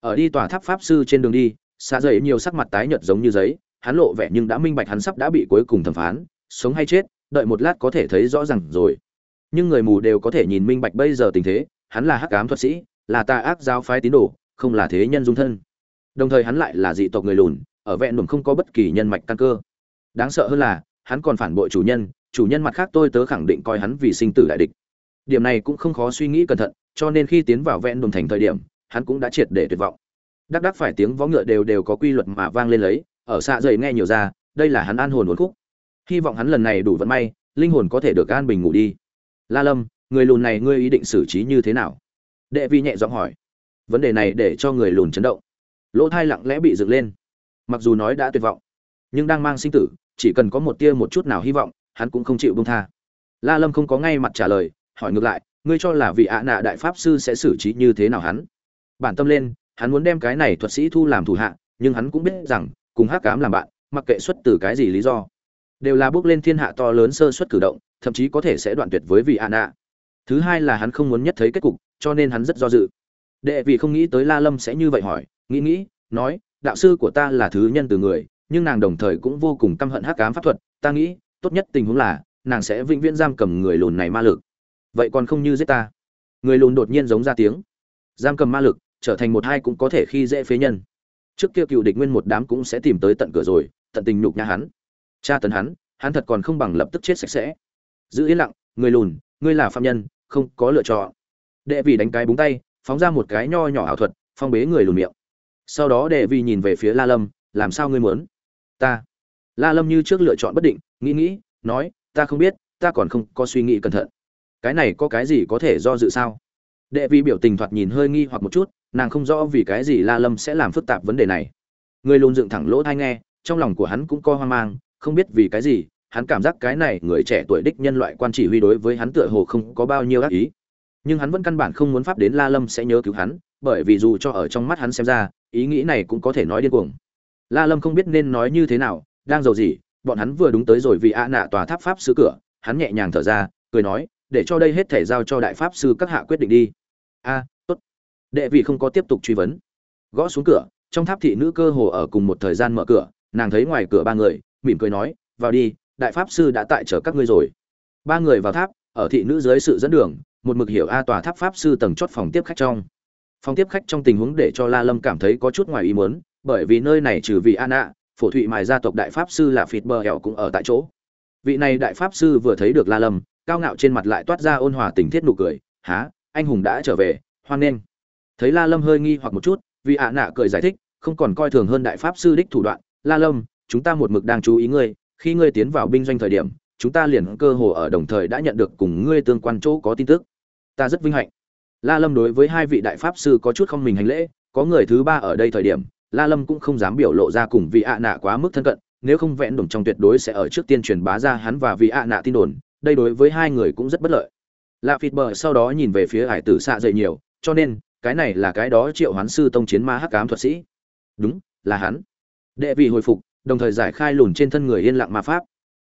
Ở đi tòa tháp pháp sư trên đường đi xa dậy nhiều sắc mặt tái nhợt giống như giấy, hắn lộ vẻ nhưng đã minh bạch hắn sắp đã bị cuối cùng thẩm phán, sống hay chết, đợi một lát có thể thấy rõ ràng rồi nhưng người mù đều có thể nhìn minh bạch bây giờ tình thế, hắn là hắc ám thuật sĩ, là tà ác giáo phái tín đồ, không là thế nhân dung thân. Đồng thời hắn lại là dị tộc người lùn, ở vẹn đùm không có bất kỳ nhân mạch căn cơ. Đáng sợ hơn là, hắn còn phản bội chủ nhân chủ nhân mặt khác tôi tớ khẳng định coi hắn vì sinh tử đại địch. Điểm này cũng không khó suy nghĩ cẩn thận, cho nên khi tiến vào vẹn đùm thành thời điểm, hắn cũng đã triệt để tuyệt vọng. Đắc đắc phải tiếng vó ngựa đều đều có quy luật mà vang lên lấy, ở xạ dày nghe nhiều ra, đây là hắn an hồn uốn khúc. Hy vọng hắn lần này đủ vận may, linh hồn có thể được an bình ngủ đi la lâm, người lùn này ngươi ý định xử trí như thế nào? Đệ vi nhẹ giọng hỏi. Vấn đề này để cho người lùn chấn động. Lỗ thai lặng lẽ bị dựng lên. Mặc dù nói đã tuyệt vọng, nhưng đang mang sinh tử, chỉ cần có một tia một chút nào hy vọng, hắn cũng không chịu buông tha. La lâm không có ngay mặt trả lời, hỏi ngược lại, ngươi cho là vị ạ nạ đại pháp sư sẽ xử trí như thế nào hắn? Bản tâm lên, hắn muốn đem cái này thuật sĩ thu làm thủ hạ, nhưng hắn cũng biết rằng, cùng hắc cám làm bạn, mặc kệ xuất từ cái gì lý do, đều là bước lên thiên hạ to lớn sơ suất cử động thậm chí có thể sẽ đoạn tuyệt với vị ạ nạ thứ hai là hắn không muốn nhất thấy kết cục, cho nên hắn rất do dự. Đệ vị không nghĩ tới la lâm sẽ như vậy hỏi, nghĩ nghĩ, nói, đạo sư của ta là thứ nhân từ người, nhưng nàng đồng thời cũng vô cùng căm hận hắc ám pháp thuật, ta nghĩ, tốt nhất tình huống là, nàng sẽ vĩnh viễn giam cầm người lùn này ma lực. Vậy còn không như giết ta? Người lùn đột nhiên giống ra tiếng. Giam cầm ma lực, trở thành một hai cũng có thể khi dễ phế nhân. Trước kia cựu địch nguyên một đám cũng sẽ tìm tới tận cửa rồi, tận tình nhục nhã hắn. Tra tấn hắn hắn thật còn không bằng lập tức chết sạch sẽ giữ yên lặng, người lùn, ngươi là phạm nhân, không có lựa chọn. Đệ vị đánh cái búng tay, phóng ra một cái nho nhỏ ảo thuật, phong bế người lùn miệng. Sau đó đệ vị nhìn về phía la lâm, làm sao ngươi muốn? Ta. La lâm như trước lựa chọn bất định, nghĩ nghĩ, nói, ta không biết, ta còn không có suy nghĩ cẩn thận. Cái này có cái gì có thể do dự sao? Đệ vị biểu tình thoạt nhìn hơi nghi hoặc một chút, nàng không rõ vì cái gì la lâm sẽ làm phức tạp vấn đề này. Người lùn dựng thẳng lỗ thai nghe, trong lòng của hắn cũng co hoang mang, không biết vì cái gì hắn cảm giác cái này người trẻ tuổi đích nhân loại quan chỉ huy đối với hắn tựa hồ không có bao nhiêu ác ý. Nhưng hắn vẫn căn bản không muốn pháp đến la lâm sẽ nhớ cứu hắn, bởi vì dù cho ở trong mắt hắn xem ra, ý nghĩ này cũng có thể nói điên cuồng. La lâm không biết nên nói như thế nào, đang giàu gì bọn hắn vừa đúng tới rồi vì a nạ tòa tháp pháp sư cửa, hắn nhẹ nhàng thở ra, cười nói, để cho đây hết thể giao cho đại pháp sư các hạ quyết định đi. A, tốt. Đệ vị không có tiếp tục truy vấn. Gõ xuống cửa, trong tháp thị nữ cơ hồ ở cùng một thời gian mở cửa, nàng thấy ngoài cửa ba người, mỉm cười nói, vào đi đại pháp sư đã tại chở các ngươi rồi. Ba người vào tháp, ở thị nữ dưới sự dẫn đường, một mực hiểu a tòa tháp pháp sư tầng chót phòng tiếp khách trong. Phòng tiếp khách trong tình huống để cho la lâm cảm thấy có chút ngoài ý muốn, bởi vì nơi này trừ vị an ạ phổ thụy mài gia tộc đại pháp sư là phịt bờ hẹo cũng ở tại chỗ. Vị này đại pháp sư vừa thấy được la lâm, cao ngạo trên mặt lại toát ra ôn hòa tình thiết nụ cười há anh hùng đã trở về, hoan nghênh. Thấy la lâm hơi nghi hoặc một chút, vị ạ nạ cười giải thích, không còn coi thường hơn đại pháp sư đích thủ đoạn. La lâm, chúng ta một mực đang chú ý ngươi khi ngươi tiến vào binh doanh thời điểm, chúng ta liền cơ hồ ở đồng thời đã nhận được cùng ngươi tương quan chỗ có tin tức. Ta rất vinh hạnh. La lâm đối với hai vị đại pháp sư có chút không mình hành lễ, có người thứ ba ở đây thời điểm, la lâm cũng không dám biểu lộ ra cùng vị ạ nạ quá mức thân cận, nếu không vẹn đồng trong tuyệt đối sẽ ở trước tiên truyền bá ra hắn và vị ạ nạ tin đồn, đây đối với hai người cũng rất bất lợi. Lạ phịt bờ sau đó nhìn về phía hải tử xạ dậy nhiều, cho nên, cái này là cái đó triệu hoán sư tông chiến ma hắc ám thuật sĩ. Đúng, là hắn. Đệ vị hồi phục đồng thời giải khai lùn trên thân người yên lặng ma pháp.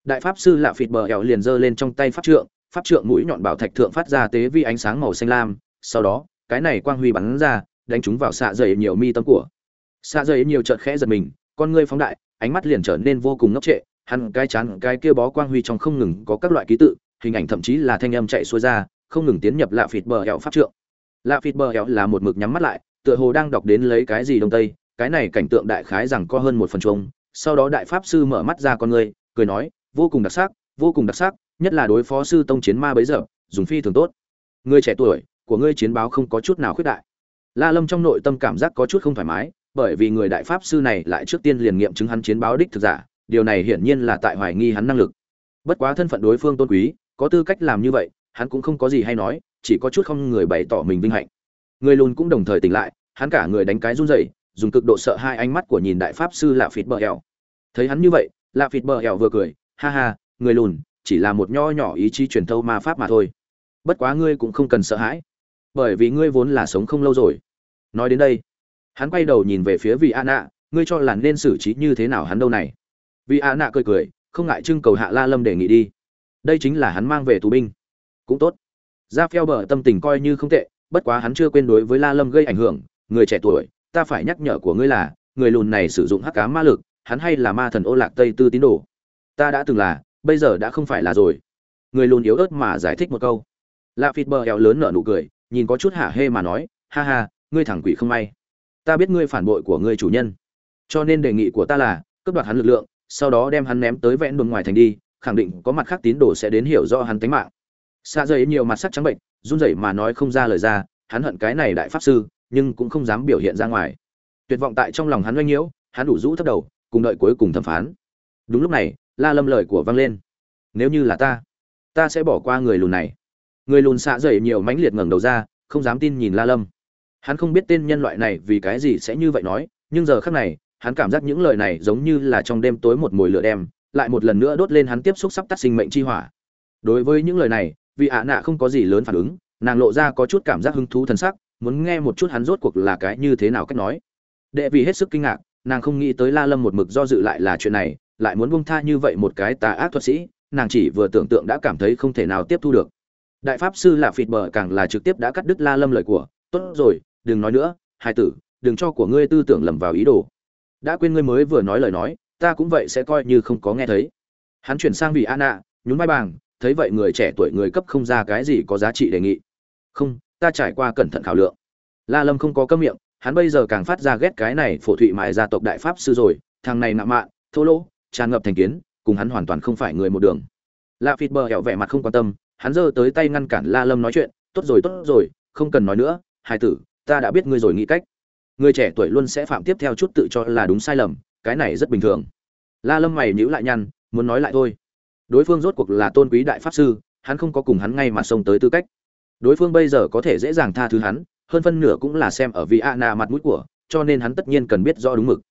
Đại pháp sư lạ phịt bờ ẻo liền giơ lên trong tay pháp trượng pháp trượng mũi nhọn bảo thạch thượng phát ra tế vi ánh sáng màu xanh lam, sau đó, cái này quang huy bắn ra, đánh chúng vào xạ dày nhiều mi tâm của. Xạ dày nhiều chợt khẽ giật mình, con ngươi phóng đại, ánh mắt liền trở nên vô cùng ngốc trệ, hắn cái chán, cái kia bó quang huy trong không ngừng có các loại ký tự, hình ảnh thậm chí là thanh âm chạy xuôi ra, không ngừng tiến nhập lạ phịt bờ ẻo pháp trượng. Lạ phịt bờ ẻo là một mực nhắm mắt lại, tựa hồ đang đọc đến lấy cái gì đông tây, cái này cảnh tượng đại khái rằng có hơn một phần chung sau đó đại pháp sư mở mắt ra con người, cười nói, vô cùng đặc sắc, vô cùng đặc sắc, nhất là đối phó sư tông chiến ma bấy giờ, dùng phi thường tốt. Người trẻ tuổi của ngươi chiến báo không có chút nào khuyết đại. La lâm trong nội tâm cảm giác có chút không thoải mái, bởi vì người đại pháp sư này lại trước tiên liền nghiệm chứng hắn chiến báo đích thực giả, điều này hiển nhiên là tại hoài nghi hắn năng lực. Bất quá thân phận đối phương tôn quý, có tư cách làm như vậy, hắn cũng không có gì hay nói, chỉ có chút không người bày tỏ mình vinh hạnh. Người lùn cũng đồng thời tỉnh lại, hắn cả người đánh cái run rẩy dùng cực độ sợ hai ánh mắt của nhìn đại pháp sư lạ phịt bờ hẹo thấy hắn như vậy, lạ phịt bờ hẹo vừa cười, ha ha, người lùn, chỉ là một nho nhỏ ý chí truyền thâu ma pháp mà thôi. Bất quá ngươi cũng không cần sợ hãi, bởi vì ngươi vốn là sống không lâu rồi. Nói đến đây, hắn quay đầu nhìn về phía vị a nạ, ngươi cho là nên xử trí như thế nào hắn đâu này? Vị a nạ cười cười, không ngại trưng cầu hạ la lâm đề nghị đi. Đây chính là hắn mang về tù binh. Cũng tốt. Ra phèo bờ tâm tình coi như không tệ, bất quá hắn chưa quên đối với la lâm gây ảnh hưởng, người trẻ tuổi ta phải nhắc nhở của ngươi là, người lùn này sử dụng hắc cá ma lực, hắn hay là ma thần ô lạc tây tư tín đồ. Ta đã từng là, bây giờ đã không phải là rồi. Người lùn yếu ớt mà giải thích một câu. Lạ phịt bờ hẹo lớn nở nụ cười, nhìn có chút hả hê mà nói, ha ha, ngươi thẳng quỷ không may. Ta biết ngươi phản bội của ngươi chủ nhân. Cho nên đề nghị của ta là, cướp đoạt hắn lực lượng, sau đó đem hắn ném tới vẽn đồn ngoài thành đi, khẳng định có mặt khác tín đồ sẽ đến hiểu rõ hắn tánh mạng. Xa rời nhiều mặt sắc trắng bệnh, run rẩy mà nói không ra lời ra, hắn hận cái này đại pháp sư nhưng cũng không dám biểu hiện ra ngoài. Tuyệt vọng tại trong lòng hắn oanh nhiễu, hắn đủ rũ thấp đầu, cùng đợi cuối cùng thẩm phán. Đúng lúc này, la lâm lời của vang lên. Nếu như là ta ta sẽ bỏ qua người lùn này. Người lùn xạ dậy nhiều mãnh liệt ngẩng đầu ra, không dám tin nhìn la lâm. Hắn không biết tên nhân loại này vì cái gì sẽ như vậy nói, nhưng giờ khắc này, hắn cảm giác những lời này giống như là trong đêm tối một mồi lửa đem, lại một lần nữa đốt lên hắn tiếp xúc sắp tắt sinh mệnh chi hỏa. Đối với những lời này, vị ạ nạ không có gì lớn phản ứng, nàng lộ ra có chút cảm giác hứng thú thần sắc muốn nghe một chút hắn rốt cuộc là cái như thế nào cách nói. Đệ vì hết sức kinh ngạc nàng không nghĩ tới la lâm một mực do dự lại là chuyện này lại muốn buông tha như vậy một cái tà ác thuật sĩ nàng chỉ vừa tưởng tượng đã cảm thấy không thể nào tiếp thu được. Đại pháp sư là phịt bờ càng là trực tiếp đã cắt đứt la lâm lời của tốt rồi đừng nói nữa hai tử đừng cho của ngươi tư tưởng lầm vào ý đồ. Đã quên ngươi mới vừa nói lời nói ta cũng vậy sẽ coi như không có nghe thấy. Hắn chuyển sang vị Anna, nhún vai bàng thấy vậy người trẻ tuổi người cấp không ra cái gì có giá trị đề nghị. Không ta trải qua cẩn thận khảo lượng. La lâm không có cấm miệng, hắn bây giờ càng phát ra ghét cái này phổ thụy mại gia tộc đại pháp sư rồi, thằng này nạ mạn, thô lỗ, tràn ngập thành kiến, cùng hắn hoàn toàn không phải người một đường. La phịt bờ hẹo vẻ mặt không quan tâm, hắn giơ tới tay ngăn cản la lâm nói chuyện, tốt rồi tốt rồi, không cần nói nữa hai tử, ta đã biết ngươi rồi nghĩ cách. Người trẻ tuổi luôn sẽ phạm tiếp theo chút tự cho là đúng sai lầm, cái này rất bình thường. La lâm mày nhíu lại nhăn, muốn nói lại thôi. Đối phương rốt cuộc là tôn quý đại pháp sư, hắn không có cùng hắn ngay mà xông tới tư cách đối phương bây giờ có thể dễ dàng tha thứ hắn, hơn phân nửa cũng là xem ở vị ạ nạ mặt mũi của, cho nên hắn tất nhiên cần biết rõ đúng mực.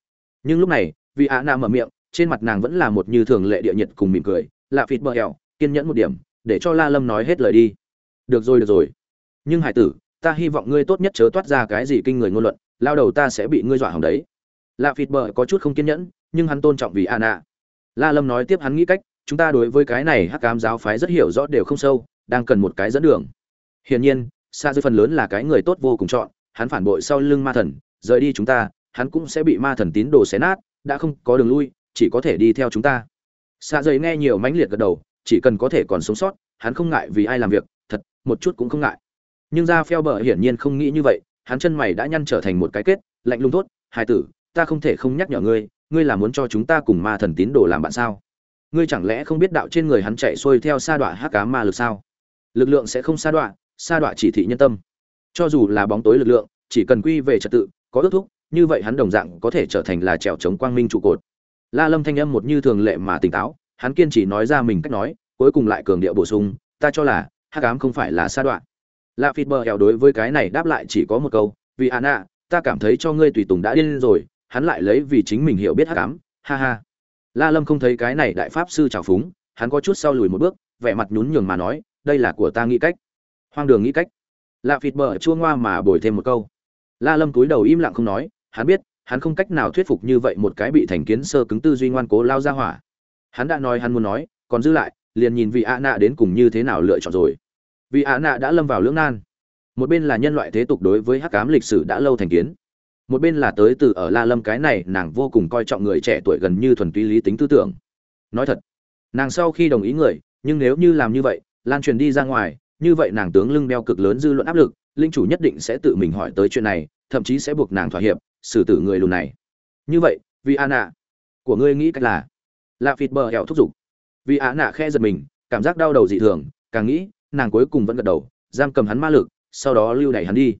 Nhưng lúc này vị ạ nạ mở miệng, trên mặt nàng vẫn là một như thường lệ địa nhiệt cùng mỉm cười, lạ phịt bờ hẹo, kiên nhẫn một điểm, để cho la lâm nói hết lời đi. Được rồi được rồi. Nhưng hải tử, ta hy vọng ngươi tốt nhất chớ toát ra cái gì kinh người ngôn luận, lao đầu ta sẽ bị ngươi dọa hỏng đấy. Lạ phịt bờ có chút không kiên nhẫn, nhưng hắn tôn trọng vì a nạ la lâm nói tiếp hắn nghĩ cách, chúng ta đối với cái này hắc cám giáo phái rất hiểu rõ đều không sâu, đang cần một cái dẫn đường hiển nhiên xa dưới phần lớn là cái người tốt vô cùng chọn, hắn phản bội sau lưng ma thần, rời đi chúng ta, hắn cũng sẽ bị ma thần tín đồ xé nát, đã không có đường lui, chỉ có thể đi theo chúng ta. Xa dày nghe nhiều mãnh liệt gật đầu, chỉ cần có thể còn sống sót, hắn không ngại vì ai làm việc, thật, một chút cũng không ngại. Nhưng ra phèo bờ hiển nhiên không nghĩ như vậy, hắn chân mày đã nhăn trở thành một cái kết, lạnh lùng thốt hai tử, ta không thể không nhắc nhở ngươi ngươi là muốn cho chúng ta cùng ma thần tín đồ làm bạn sao? Ngươi chẳng lẽ không biết đạo trên người hắn chạy xuôi theo sa đọa hắc cá ma lực sao? Lực lượng sẽ không sa đọa sa đọa chỉ thị nhân tâm. Cho dù là bóng tối lực lượng, chỉ cần quy về trật tự, có ước thúc, như vậy hắn đồng dạng có thể trở thành là trèo chống quang minh trụ cột. La lâm thanh âm một như thường lệ mà tỉnh táo, hắn kiên trì nói ra mình cách nói, cuối cùng lại cường điệu bổ sung, ta cho là hắc ám không phải là sa đoạn La phịt bờ hẻo đối với cái này đáp lại chỉ có một câu, vì anna, ta cảm thấy cho ngươi tùy tùng đã điên rồi, hắn lại lấy vì chính mình hiểu biết hắc ám. Ha ha. La lâm không thấy cái này đại pháp sư trào phúng, hắn có chút sau lùi một bước, vẻ mặt nhún nhường mà nói, đây là của ta nghĩ cách hoang đường nghĩ cách. Lạ phịt bờ chua ngoa mà bồi thêm một câu. La lâm cúi đầu im lặng không nói, hắn biết, hắn không cách nào thuyết phục như vậy một cái bị thành kiến sơ cứng tư duy ngoan cố lao ra hỏa. Hắn đã nói hắn muốn nói, còn giữ lại, liền nhìn vị ạ nạ đến cùng như thế nào lựa chọn rồi. Vị ạ nạ đã lâm vào lưỡng nan. Một bên là nhân loại thế tục đối với hắc cám lịch sử đã lâu thành kiến. Một bên là tới từ ở la lâm cái này nàng vô cùng coi trọng người trẻ tuổi gần như thuần túy lý tính tư tưởng. Nói thật, nàng sau khi đồng ý người, nhưng nếu như làm như vậy, lan truyền đi ra ngoài như vậy nàng tướng lưng đeo cực lớn dư luận áp lực, linh chủ nhất định sẽ tự mình hỏi tới chuyện này, thậm chí sẽ buộc nàng thỏa hiệp, xử tử người lùn này. Như vậy vì a nạ của ngươi nghĩ cách là? Là phịt bờ hẹo thúc giục. Vì a nạ khe giật mình, cảm giác đau đầu dị thường, càng nghĩ, nàng cuối cùng vẫn gật đầu, giam cầm hắn ma lực, sau đó lưu đẩy hắn đi.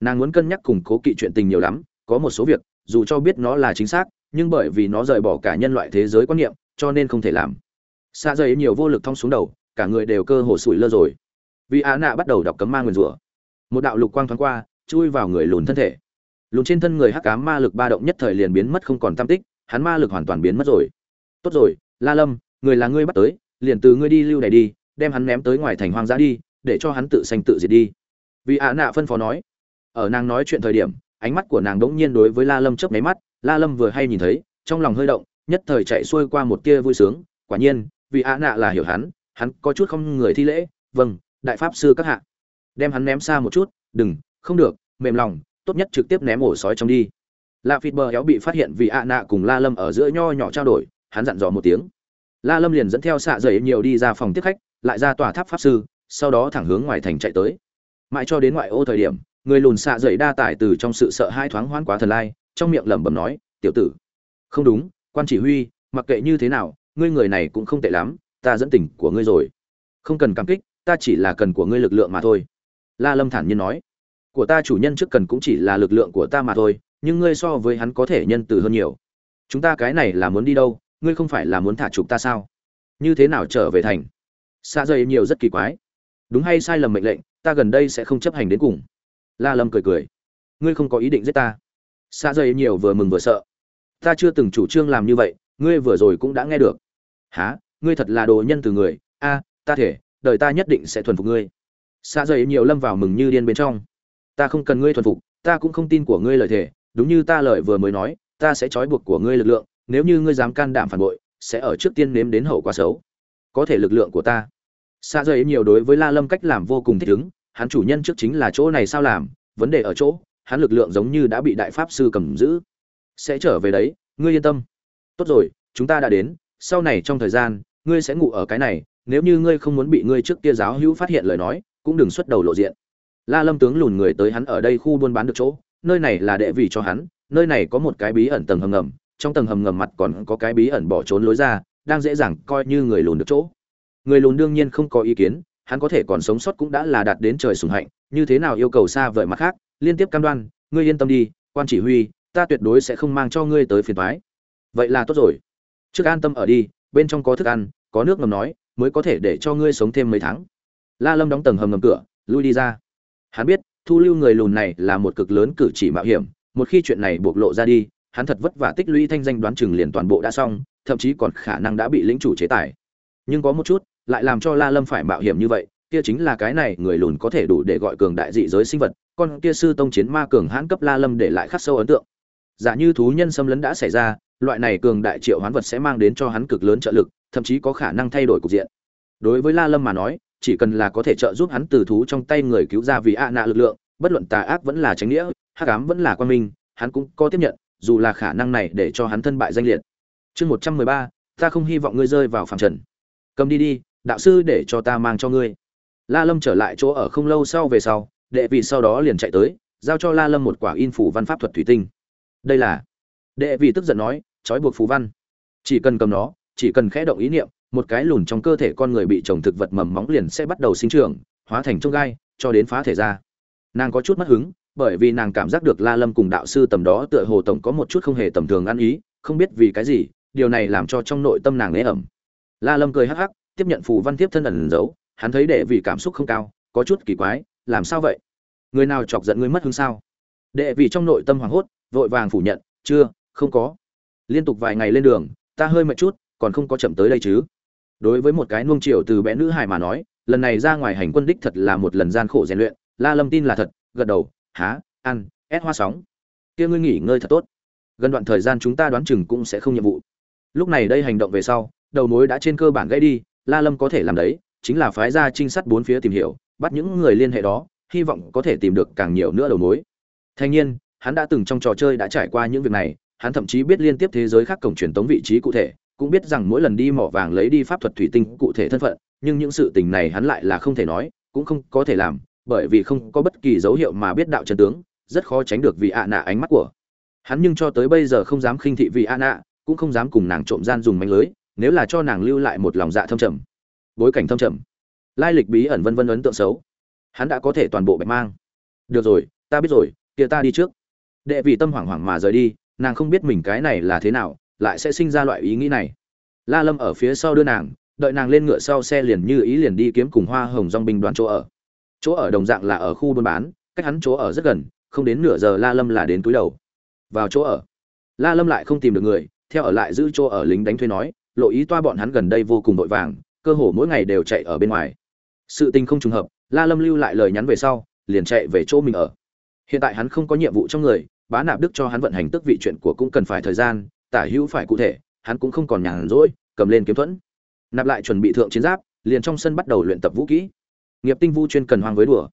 Nàng muốn cân nhắc cùng cố kỵ chuyện tình nhiều lắm, có một số việc, dù cho biết nó là chính xác, nhưng bởi vì nó rời bỏ cả nhân loại thế giới quan niệm, cho nên không thể làm. Xa rời nhiều vô lực thong xuống đầu, cả người đều cơ hồ sủi lơ rồi vì á nạ bắt đầu đọc cấm ma nguyền rủa. Một đạo lục quang thoáng qua, chui vào người lùn thân thể. Lùn trên thân người hắc cám ma lực ba động nhất thời liền biến mất không còn tam tích, hắn ma lực hoàn toàn biến mất rồi. Tốt rồi, la lâm, người là ngươi bắt tới, liền từ ngươi đi lưu này đi, đem hắn ném tới ngoài thành hoang dã đi, để cho hắn tự sanh tự diệt đi. Vì ạ nạ phân phó nói. Ở nàng nói chuyện thời điểm, ánh mắt của nàng đỗng nhiên đối với la lâm chớp máy mắt, la lâm vừa hay nhìn thấy, trong lòng hơi động, nhất thời chạy xuôi qua một tia vui sướng. Quả nhiên, vì ạ nạ là hiểu hắn hắn có chút không người thi lễ. Vâng đại pháp sư các hạ. Đem hắn ném xa một chút, đừng, không được, mềm lòng, tốt nhất trực tiếp ném ổ sói trong đi. Lạ phịt bờ héo bị phát hiện vì ạ nạ cùng la lâm ở giữa nho nhỏ trao đổi, hắn dặn dò một tiếng. La lâm liền dẫn theo xạ dày nhiều đi ra phòng tiếp khách, lại ra tòa tháp pháp sư, sau đó thẳng hướng ngoài thành chạy tới. Mãi cho đến ngoại ô thời điểm, người lùn xạ dày đa tải từ trong sự sợ hai thoáng hoan quá thần lai, trong miệng lẩm bẩm nói, tiểu tử, không đúng, quan chỉ huy, mặc kệ như thế nào, ngươi người này cũng không tệ lắm, ta dẫn tình của ngươi rồi. Không cần cảm kích ta chỉ là cần của ngươi lực lượng mà thôi. La lâm thản nhiên nói, của ta chủ nhân trước cần cũng chỉ là lực lượng của ta mà thôi, nhưng ngươi so với hắn có thể nhân từ hơn nhiều. Chúng ta cái này là muốn đi đâu, ngươi không phải là muốn thả trục ta sao? Như thế nào trở về thành? Xa rời nhiều rất kỳ quái. Đúng hay sai lầm mệnh lệnh, ta gần đây sẽ không chấp hành đến cùng. La lâm cười cười. Ngươi không có ý định giết ta. Xa rời nhiều vừa mừng vừa sợ. Ta chưa từng chủ trương làm như vậy, ngươi vừa rồi cũng đã nghe được. Há ngươi thật là đồ nhân từ người. A, ta thể đời ta nhất định sẽ thuần phục ngươi. Xa dây nhiều lâm vào mừng như điên bên trong. Ta không cần ngươi thuần phục, ta cũng không tin của ngươi lời thể đúng như ta lời vừa mới nói, ta sẽ trói buộc của ngươi lực lượng, nếu như ngươi dám can đảm phản bội, sẽ ở trước tiên nếm đến hậu quả xấu. Có thể lực lượng của ta. Xa dây nhiều đối với la lâm cách làm vô cùng thích ứng, hắn chủ nhân trước chính là chỗ này sao làm, vấn đề ở chỗ, hắn lực lượng giống như đã bị đại pháp sư cầm giữ. Sẽ trở về đấy, ngươi yên tâm. Tốt rồi, chúng ta đã đến, sau này trong thời gian, ngươi sẽ ngủ ở cái này nếu như ngươi không muốn bị ngươi trước kia giáo hữu phát hiện lời nói, cũng đừng xuất đầu lộ diện. La lâm tướng lùn người tới hắn ở đây khu buôn bán được chỗ, nơi này là đệ vị cho hắn, nơi này có một cái bí ẩn tầng hầm ngầm, trong tầng hầm ngầm mặt còn có cái bí ẩn bỏ trốn lối ra, đang dễ dàng coi như người lùn được chỗ. Người lùn đương nhiên không có ý kiến, hắn có thể còn sống sót cũng đã là đạt đến trời sùng hạnh, như thế nào yêu cầu xa vời mặt khác, liên tiếp cam đoan, ngươi yên tâm đi, quan chỉ huy, ta tuyệt đối sẽ không mang cho ngươi tới phiền toái. Vậy là tốt rồi. Trước an tâm ở đi, bên trong có thức ăn, có nước ngầm nói mới có thể để cho ngươi sống thêm mấy tháng. La lâm đóng tầng hầm ngầm cửa, lui đi ra. Hắn biết, thu lưu người lùn này là một cực lớn cử chỉ mạo hiểm, một khi chuyện này bộc lộ ra đi, hắn thật vất vả tích lũy thanh danh đoán chừng liền toàn bộ đã xong, thậm chí còn khả năng đã bị lĩnh chủ chế tài. Nhưng có một chút, lại làm cho la lâm phải mạo hiểm như vậy, kia chính là cái này người lùn có thể đủ để gọi cường đại dị giới sinh vật, con kia sư tông chiến ma cường hãn cấp la lâm để lại khắc sâu ấn tượng. Giả như thú nhân xâm lấn đã xảy ra loại này cường đại triệu hoán vật sẽ mang đến cho hắn cực lớn trợ lực, thậm chí có khả năng thay đổi cục diện. Đối với la lâm mà nói, chỉ cần là có thể trợ giúp hắn từ thú trong tay người cứu ra vì ạ nạ lực lượng, bất luận tà ác vẫn là tránh nghĩa, hắc ám vẫn là quan minh, hắn cũng có tiếp nhận, dù là khả năng này để cho hắn thân bại danh liệt. Chương một trăm mười ba, ta không hy vọng ngươi rơi vào phạm trần. Cầm đi đi, đạo sư để cho ta mang cho ngươi. La lâm trở lại chỗ ở không lâu sau về sau, đệ vị sau đó liền chạy tới, giao cho la lâm một quả in phủ văn pháp thuật thủy tinh. Đây là, đệ vị tức giận nói trói buộc phù văn. Chỉ cần cầm nó, chỉ cần khẽ động ý niệm, một cái lùn trong cơ thể con người bị trồng thực vật mầm móng liền sẽ bắt đầu sinh trưởng, hóa thành trông gai, cho đến phá thể ra. Nàng có chút mất hứng, bởi vì nàng cảm giác được la lâm cùng đạo sư tầm đó tựa hồ tổng có một chút không hề tầm thường ăn ý, không biết vì cái gì, điều này làm cho trong nội tâm nàng ế ẩm. La lâm cười hắc hắc, tiếp nhận phù văn tiếp thân ẩn giấu, hắn thấy đệ vì cảm xúc không cao, có chút kỳ quái, làm sao vậy? Người nào chọc giận ngươi mất hứng sao? Đệ vì trong nội tâm hoảng hốt, vội vàng phủ nhận, chưa, không có liên tục vài ngày lên đường, ta hơi mệt chút, còn không có chậm tới đây chứ. Đối với một cái nuông chiều từ bé nữ hài mà nói, lần này ra ngoài hành quân đích thật là một lần gian khổ rèn luyện, la lâm tin là thật, gật đầu há ăn, ép hoa sóng. Kia ngươi nghỉ ngơi thật tốt. Gần đoạn thời gian chúng ta đoán chừng cũng sẽ không nhiệm vụ. Lúc này đây hành động về sau, đầu mối đã trên cơ bản gãy đi, la lâm có thể làm đấy, chính là phái ra trinh sát bốn phía tìm hiểu, bắt những người liên hệ đó, hy vọng có thể tìm được càng nhiều nữa đầu mối. Thanh nhiên, hắn đã từng trong trò chơi đã trải qua những việc này hắn thậm chí biết liên tiếp thế giới khác cổng truyền tống vị trí cụ thể, cũng biết rằng mỗi lần đi mỏ vàng lấy đi pháp thuật thủy tinh cụ thể thân phận, nhưng những sự tình này hắn lại là không thể nói, cũng không có thể làm, bởi vì không có bất kỳ dấu hiệu mà biết đạo chân tướng, rất khó tránh được vì ạ nạ ánh mắt của hắn. Nhưng cho tới bây giờ không dám khinh thị vì ạ nạ, cũng không dám cùng nàng trộm gian dùng mánh lưới, nếu là cho nàng lưu lại một lòng dạ thâm trầm, bối cảnh thâm trầm, lai lịch bí ẩn vân vân ấn tượng xấu, hắn đã có thể toàn bộ bạch mang. Được rồi, ta biết rồi, kia ta đi trước. Đệ vị tâm hoảng hoảng mà rời đi nàng không biết mình cái này là thế nào, lại sẽ sinh ra loại ý nghĩ này. La lâm ở phía sau đưa nàng, đợi nàng lên ngựa sau xe liền như ý liền đi kiếm cùng hoa hồng dong binh đoàn chỗ ở. Chỗ ở đồng dạng là ở khu buôn bán, cách hắn chỗ ở rất gần, không đến nửa giờ la lâm là đến túi đầu. Vào chỗ ở, la lâm lại không tìm được người, theo ở lại giữ chỗ ở lính đánh thuê nói, lộ ý toa bọn hắn gần đây vô cùng vội vàng, cơ hồ mỗi ngày đều chạy ở bên ngoài. Sự tình không trùng hợp, la lâm lưu lại lời nhắn về sau, liền chạy về chỗ mình ở. Hiện tại hắn không có nhiệm vụ trong người bá nạp đức cho hắn vận hành tức vị chuyện của cũng cần phải thời gian, tả hữu phải cụ thể, hắn cũng không còn nhàn rỗi, cầm lên kiếm thuẫn. Nạp lại chuẩn bị thượng chiến giáp, liền trong sân bắt đầu luyện tập vũ kỹ. Nghiệp tinh vu chuyên cần hoang với đùa.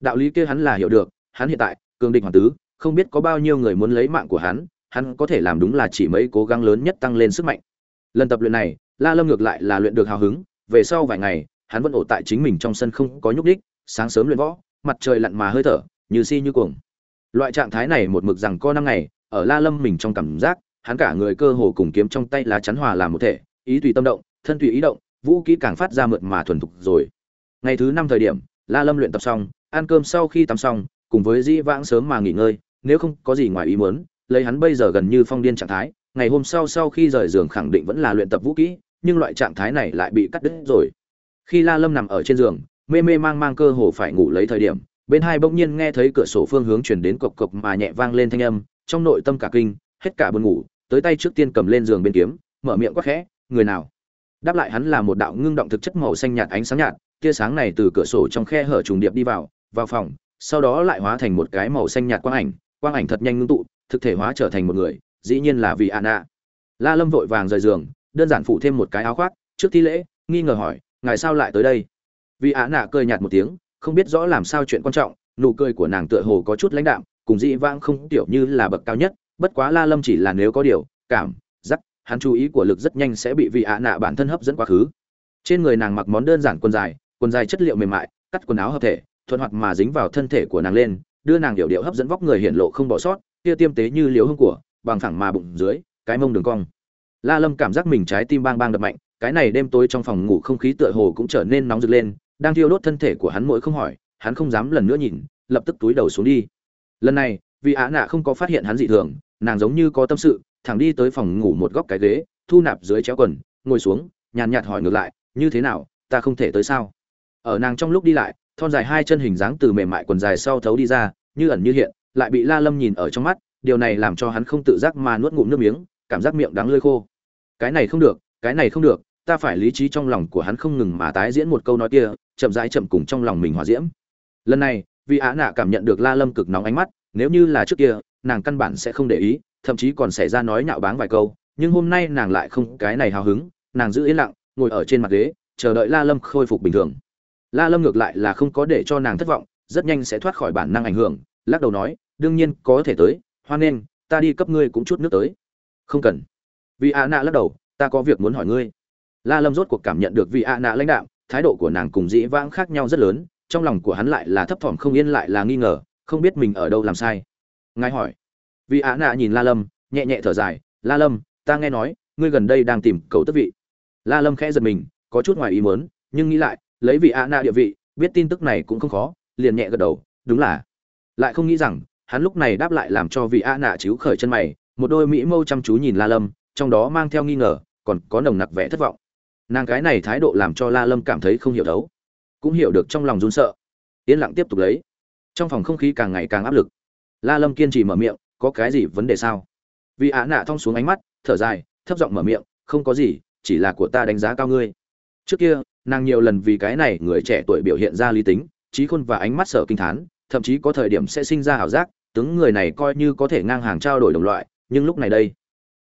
Đạo lý kia hắn là hiểu được, hắn hiện tại, cường địch hoàng tứ, không biết có bao nhiêu người muốn lấy mạng của hắn hắn có thể làm đúng là chỉ mấy cố gắng lớn nhất tăng lên sức mạnh. Lần tập luyện này, la lâm ngược lại là luyện được hào hứng, về sau vài ngày, hắn vẫn ổ tại chính mình trong sân không có nhúc đích sáng sớm luyện võ, mặt trời lặn mà hơi thở, như si như cuồng loại trạng thái này một mực rằng co năm ngày, ở la lâm mình trong cảm giác, hắn cả người cơ hồ cùng kiếm trong tay lá chắn hòa làm một thể, ý tùy tâm động, thân tùy ý động, vũ kỹ càng phát ra mượt mà thuần thục rồi. Ngày thứ năm thời điểm, la lâm luyện tập xong, ăn cơm sau khi tắm xong, cùng với dĩ vãng sớm mà nghỉ ngơi, nếu không có gì ngoài ý muốn, lấy hắn bây giờ gần như phong điên trạng thái, ngày hôm sau sau khi rời giường khẳng định vẫn là luyện tập vũ kỹ nhưng loại trạng thái này lại bị cắt đứt rồi. Khi la lâm nằm ở trên giường, mê mê mang mang cơ hồ phải ngủ lấy thời điểm bên hai bỗng nhiên nghe thấy cửa sổ phương hướng chuyển đến cộc cộc mà nhẹ vang lên thanh âm trong nội tâm cả kinh hết cả buồn ngủ tới tay trước tiên cầm lên giường bên kiếm mở miệng quát khẽ người nào đáp lại hắn là một đạo ngưng động thực chất màu xanh nhạt ánh sáng nhạt tia sáng này từ cửa sổ trong khe hở trùng điệp đi vào vào phòng sau đó lại hóa thành một cái màu xanh nhạt quang ảnh quang ảnh thật nhanh ngưng tụ thực thể hóa trở thành một người dĩ nhiên là vì Anna. La Lâm vội vàng rời giường, đơn giản phụ thêm một cái áo khoác, trước thi lễ, nghi ngờ hỏi, ngài sao lại tới đây? Vì Anna cười nhạt một tiếng, không biết rõ làm sao chuyện quan trọng, nụ cười của nàng tựa hồ có chút lãnh đạm, cùng dị vãng không tiểu như là bậc cao nhất, bất quá La Lâm chỉ là nếu có điều, cảm, giác, hắn chú ý của lực rất nhanh sẽ bị vị Anna bản thân hấp dẫn quá khứ. Trên người nàng mặc món đơn giản quần dài, quần dài chất liệu mềm mại, cắt quần áo hợp thể, thuận hoạt mà dính vào thân thể của nàng lên, đưa nàng điệu điệu hấp dẫn vóc người hiện lộ không bỏ sót, kia tiêm tế như liều hương của, bằng phẳng mà bụng dưới, cái mông đường cong. La Lâm cảm giác mình trái tim bang bang đập mạnh, cái này đêm tối trong phòng ngủ không khí tựa hồ cũng trở nên nóng rực lên, đang thiêu đốt thân thể của hắn mỗi không hỏi, hắn không dám lần nữa nhìn, lập tức túi đầu xuống đi. Lần này, vì Á Nạ không có phát hiện hắn dị thường, nàng giống như có tâm sự, thẳng đi tới phòng ngủ một góc cái ghế, thu nạp dưới chéo quần, ngồi xuống, nhàn nhạt hỏi ngược lại, như thế nào, ta không thể tới sao? Ở nàng trong lúc đi lại, thon dài hai chân hình dáng từ mềm mại quần dài sau thấu đi ra, như ẩn như hiện, lại bị La Lâm nhìn ở trong mắt, điều này làm cho hắn không tự giác mà nuốt ngụm nước miếng cảm giác miệng đắng lơi khô cái này không được cái này không được ta phải lý trí trong lòng của hắn không ngừng mà tái diễn một câu nói kia, chậm rãi chậm cùng trong lòng mình hòa diễm. Lần này, vì á nạ cảm nhận được la lâm cực nóng ánh mắt, nếu như là trước kia, nàng căn bản sẽ không để ý, thậm chí còn xảy ra nói nhạo báng vài câu, nhưng hôm nay nàng lại không cái này hào hứng, nàng giữ yên lặng, ngồi ở trên mặt ghế, chờ đợi la lâm khôi phục bình thường. La lâm ngược lại là không có để cho nàng thất vọng, rất nhanh sẽ thoát khỏi bản năng ảnh hưởng, lắc đầu nói, đương nhiên, có thể tới, hoan nghênh, ta đi cấp ngươi cũng chút nước tới. Không cần. Vì Á nạ lắc đầu, ta có việc muốn hỏi ngươi la lâm rốt cuộc cảm nhận được vị a nạ lãnh đạo, thái độ của nàng cùng dĩ vãng khác nhau rất lớn, trong lòng của hắn lại là thấp thỏm không yên lại là nghi ngờ, không biết mình ở đâu làm sai. Ngài hỏi. Vị a nạ nhìn la lâm, nhẹ nhẹ thở dài, la lâm, ta nghe nói, ngươi gần đây đang tìm cầu tất vị. La lâm khẽ giật mình, có chút ngoài ý muốn, nhưng nghĩ lại, lấy vị a nạ địa vị, biết tin tức này cũng không khó, liền nhẹ gật đầu, đúng là. Lại không nghĩ rằng, hắn lúc này đáp lại làm cho vị a nạ chiếu khởi chân mày, một đôi mỹ mâu chăm chú nhìn la lâm, trong đó mang theo nghi ngờ, còn có nồng nặc vẻ thất vọng nàng cái này thái độ làm cho la lâm cảm thấy không hiểu thấu cũng hiểu được trong lòng run sợ. Yên lặng tiếp tục lấy. Trong phòng không khí càng ngày càng áp lực. La lâm kiên trì mở miệng, có cái gì vấn đề sao? Vì á nạ thong xuống ánh mắt, thở dài, thấp giọng mở miệng, không có gì, chỉ là của ta đánh giá cao ngươi. Trước kia, nàng nhiều lần vì cái này người trẻ tuổi biểu hiện ra lý tính trí khôn và ánh mắt sở kinh thán, thậm chí có thời điểm sẽ sinh ra ảo giác, tướng người này coi như có thể ngang hàng trao đổi đồng loại, nhưng lúc này đây,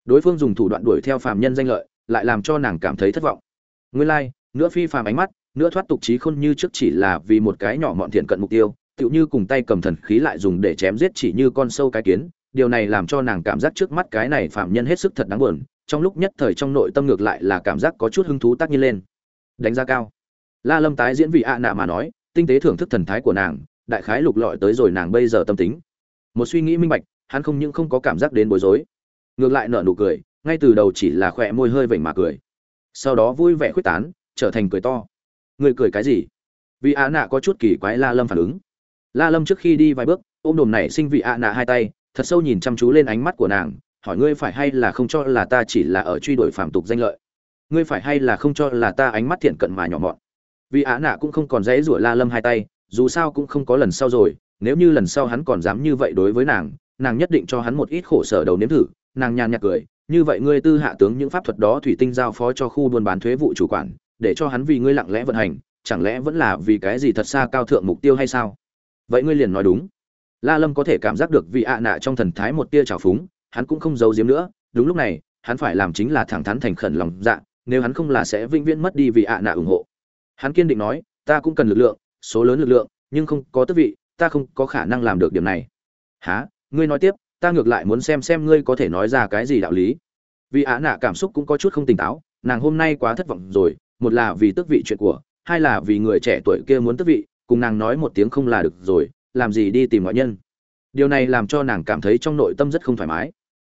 đối phương dùng thủ đoạn đuổi theo phàm nhân danh lợi, lại làm cho nàng cảm thấy thất vọng nguyên lai、like, nữa phi phàm ánh mắt nữa thoát tục trí khôn như trước chỉ là vì một cái nhỏ mọn thiện cận mục tiêu tựu như cùng tay cầm thần khí lại dùng để chém giết chỉ như con sâu cái kiến. Điều này làm cho nàng cảm giác trước mắt cái này phạm nhân hết sức thật đáng buồn trong lúc nhất thời trong nội tâm ngược lại là cảm giác có chút hứng thú tác nhiên lên. Đánh giá cao. La lâm tái diễn vị ạ nạ mà nói tinh tế thưởng thức thần thái của nàng đại khái lục lọi tới rồi nàng bây giờ tâm tính. Một suy nghĩ minh bạch hắn không những không có cảm giác đến bối rối ngược lại nở nụ cười ngay từ đầu chỉ là khỏe môi hơi vểnh mà cười sau đó vui vẻ khuyết tán, trở thành cười to. Người cười cái gì? Vì ạ nạ có chút kỳ quái la lâm phản ứng. La lâm trước khi đi vài bước, ôm đồm này sinh vị ạ nạ hai tay, thật sâu nhìn chăm chú lên ánh mắt của nàng, hỏi ngươi phải hay là không cho là ta chỉ là ở truy đuổi phạm tục danh lợi? Ngươi phải hay là không cho là ta ánh mắt thiện cận mà nhỏ mọn? Vì ạ nạ cũng không còn dễ rủa la lâm hai tay, dù sao cũng không có lần sau rồi, nếu như lần sau hắn còn dám như vậy đối với nàng nàng nhất định cho hắn một ít khổ sở đầu nếm thử, nàng nhàn nhạt cười như vậy ngươi tư hạ tướng những pháp thuật đó thủy tinh giao phó cho khu buôn bán thuế vụ chủ quản, để cho hắn vì ngươi lặng lẽ vận hành, chẳng lẽ vẫn là vì cái gì thật xa cao thượng mục tiêu hay sao? Vậy ngươi liền nói đúng. La lâm có thể cảm giác được vị ạ nạ trong thần thái một tia trào phúng, hắn cũng không giấu giếm nữa. Đúng lúc này, hắn phải làm chính là thẳng thắn thành khẩn lòng dạ nếu hắn không là sẽ vĩnh viễn mất đi vì ạ nạ ủng hộ. Hắn kiên định nói, ta cũng cần lực lượng, số lớn lực lượng, nhưng không có tước vị, ta không có khả năng làm được điểm này. Há ngươi nói tiếp ta ngược lại muốn xem xem ngươi có thể nói ra cái gì đạo lý. Vì á nạ cảm xúc cũng có chút không tỉnh táo nàng hôm nay quá thất vọng rồi một là vì tước vị chuyện của hai là vì người trẻ tuổi kia muốn tước vị cùng nàng nói một tiếng không là được rồi làm gì đi tìm ngoại nhân. Điều này làm cho nàng cảm thấy trong nội tâm rất không thoải mái.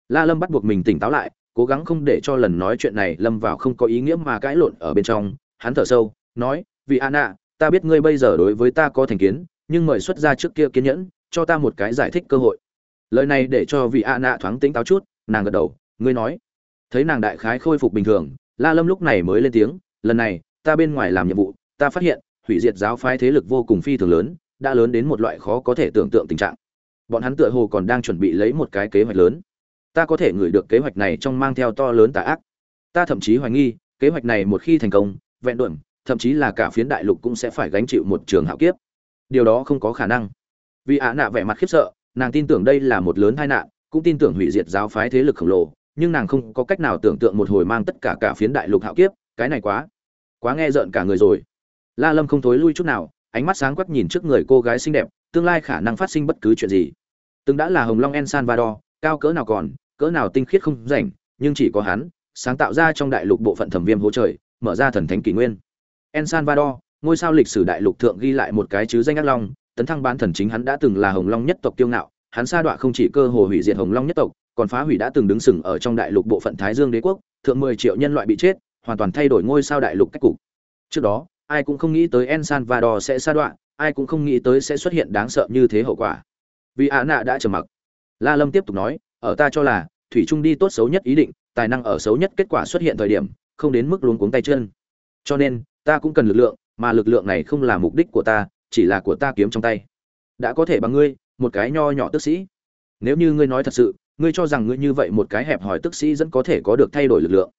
La lâm bắt buộc mình tỉnh táo lại cố gắng không để cho lần nói chuyện này lâm vào không có ý nghĩa mà cãi lộn ở bên trong. Hắn thở sâu nói vì Anna, ta biết ngươi bây giờ đối với ta có thành kiến nhưng mời xuất ra trước kia kiên nhẫn cho ta một cái giải thích cơ hội lời này để cho vị Anna thoáng tính táo chút, nàng gật đầu, ngươi nói. Thấy nàng đại khái khôi phục bình thường, la lâm lúc này mới lên tiếng, lần này, ta bên ngoài làm nhiệm vụ, ta phát hiện, hủy diệt giáo phái thế lực vô cùng phi thường lớn, đã lớn đến một loại khó có thể tưởng tượng tình trạng. Bọn hắn tựa hồ còn đang chuẩn bị lấy một cái kế hoạch lớn. Ta có thể ngửi được kế hoạch này trong mang theo to lớn tà ác. Ta thậm chí hoài nghi, kế hoạch này một khi thành công, vẹn đuẩn thậm chí là cả phiến đại lục cũng sẽ phải gánh chịu một trường hạo kiếp. Điều đó không có khả năng. Vì ạ nạ vẻ mặt khiếp sợ nàng tin tưởng đây là một lớn tai nạn, cũng tin tưởng hủy diệt giáo phái thế lực khổng lồ, nhưng nàng không có cách nào tưởng tượng một hồi mang tất cả cả phiến đại lục hạo kiếp, cái này quá quá nghe rợn cả người rồi. La lâm không thối lui chút nào, ánh mắt sáng quắc nhìn trước người cô gái xinh đẹp, tương lai khả năng phát sinh bất cứ chuyện gì. Từng đã là hồng long el salvador cao cỡ nào còn, cỡ nào tinh khiết không rảnh, nhưng chỉ có hắn, sáng tạo ra trong đại lục bộ phận thẩm viêm hố trời, mở ra thần thánh kỷ nguyên. El salvador ngôi sao lịch sử đại lục thượng ghi lại một cái chứ danh ác long tấn thăng bán thần chính hắn đã từng là hồng long nhất tộc tiêu ngạo hắn sa đọa không chỉ cơ hồ hủy diệt hồng long nhất tộc còn phá hủy đã từng đứng sừng ở trong đại lục bộ phận thái dương đế quốc thượng mười triệu nhân loại bị chết hoàn toàn thay đổi ngôi sao đại lục cách cục trước đó ai cũng không nghĩ tới Ensan và Đò sẽ sa đọa ai cũng không nghĩ tới sẽ xuất hiện đáng sợ như thế hậu quả. Vì Á nạ đã trầm mặc. La Lâm tiếp tục nói, ở ta cho là, thủy trung đi tốt xấu nhất ý định, tài năng ở xấu nhất kết quả xuất hiện thời điểm, không đến mức luống cuống tay chân. Cho nên, ta cũng cần lực lượng, mà lực lượng này không là mục đích của ta, chỉ là của ta kiếm trong tay. Đã có thể bằng ngươi, một cái nho nhỏ tức sĩ. Nếu như ngươi nói thật sự, ngươi cho rằng ngươi như vậy một cái hẹp hòi tức sĩ vẫn có thể có được thay đổi lực lượng.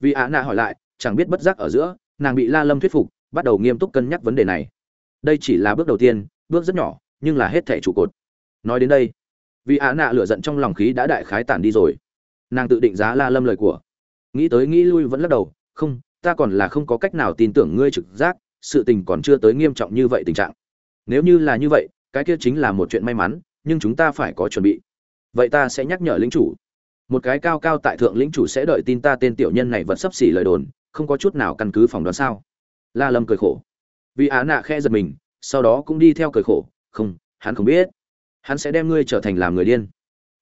Vì Á nạ hỏi lại, chẳng biết bất giác ở giữa, nàng bị La Lâm thuyết phục, bắt đầu nghiêm túc cân nhắc vấn đề này đây chỉ là bước đầu tiên bước rất nhỏ nhưng là hết thẻ trụ cột nói đến đây vì á nạ lửa giận trong lòng khí đã đại khái tản đi rồi nàng tự định giá la lâm lời của nghĩ tới nghĩ lui vẫn lắc đầu không ta còn là không có cách nào tin tưởng ngươi trực giác sự tình còn chưa tới nghiêm trọng như vậy tình trạng nếu như là như vậy, cái kia chính là một chuyện may mắn, nhưng chúng ta phải có chuẩn bị. Vậy ta sẽ nhắc nhở lĩnh chủ. Một cái cao cao tại thượng lĩnh chủ sẽ đợi tin ta tên tiểu nhân này vẫn sắp xỉ lời đồn, không có chút nào căn cứ phỏng đoán sao? La lâm cười khổ. Vì á nạ khe giật mình, sau đó cũng đi theo cười khổ. Không, hắn không biết. Hắn sẽ đem ngươi trở thành làm người điên.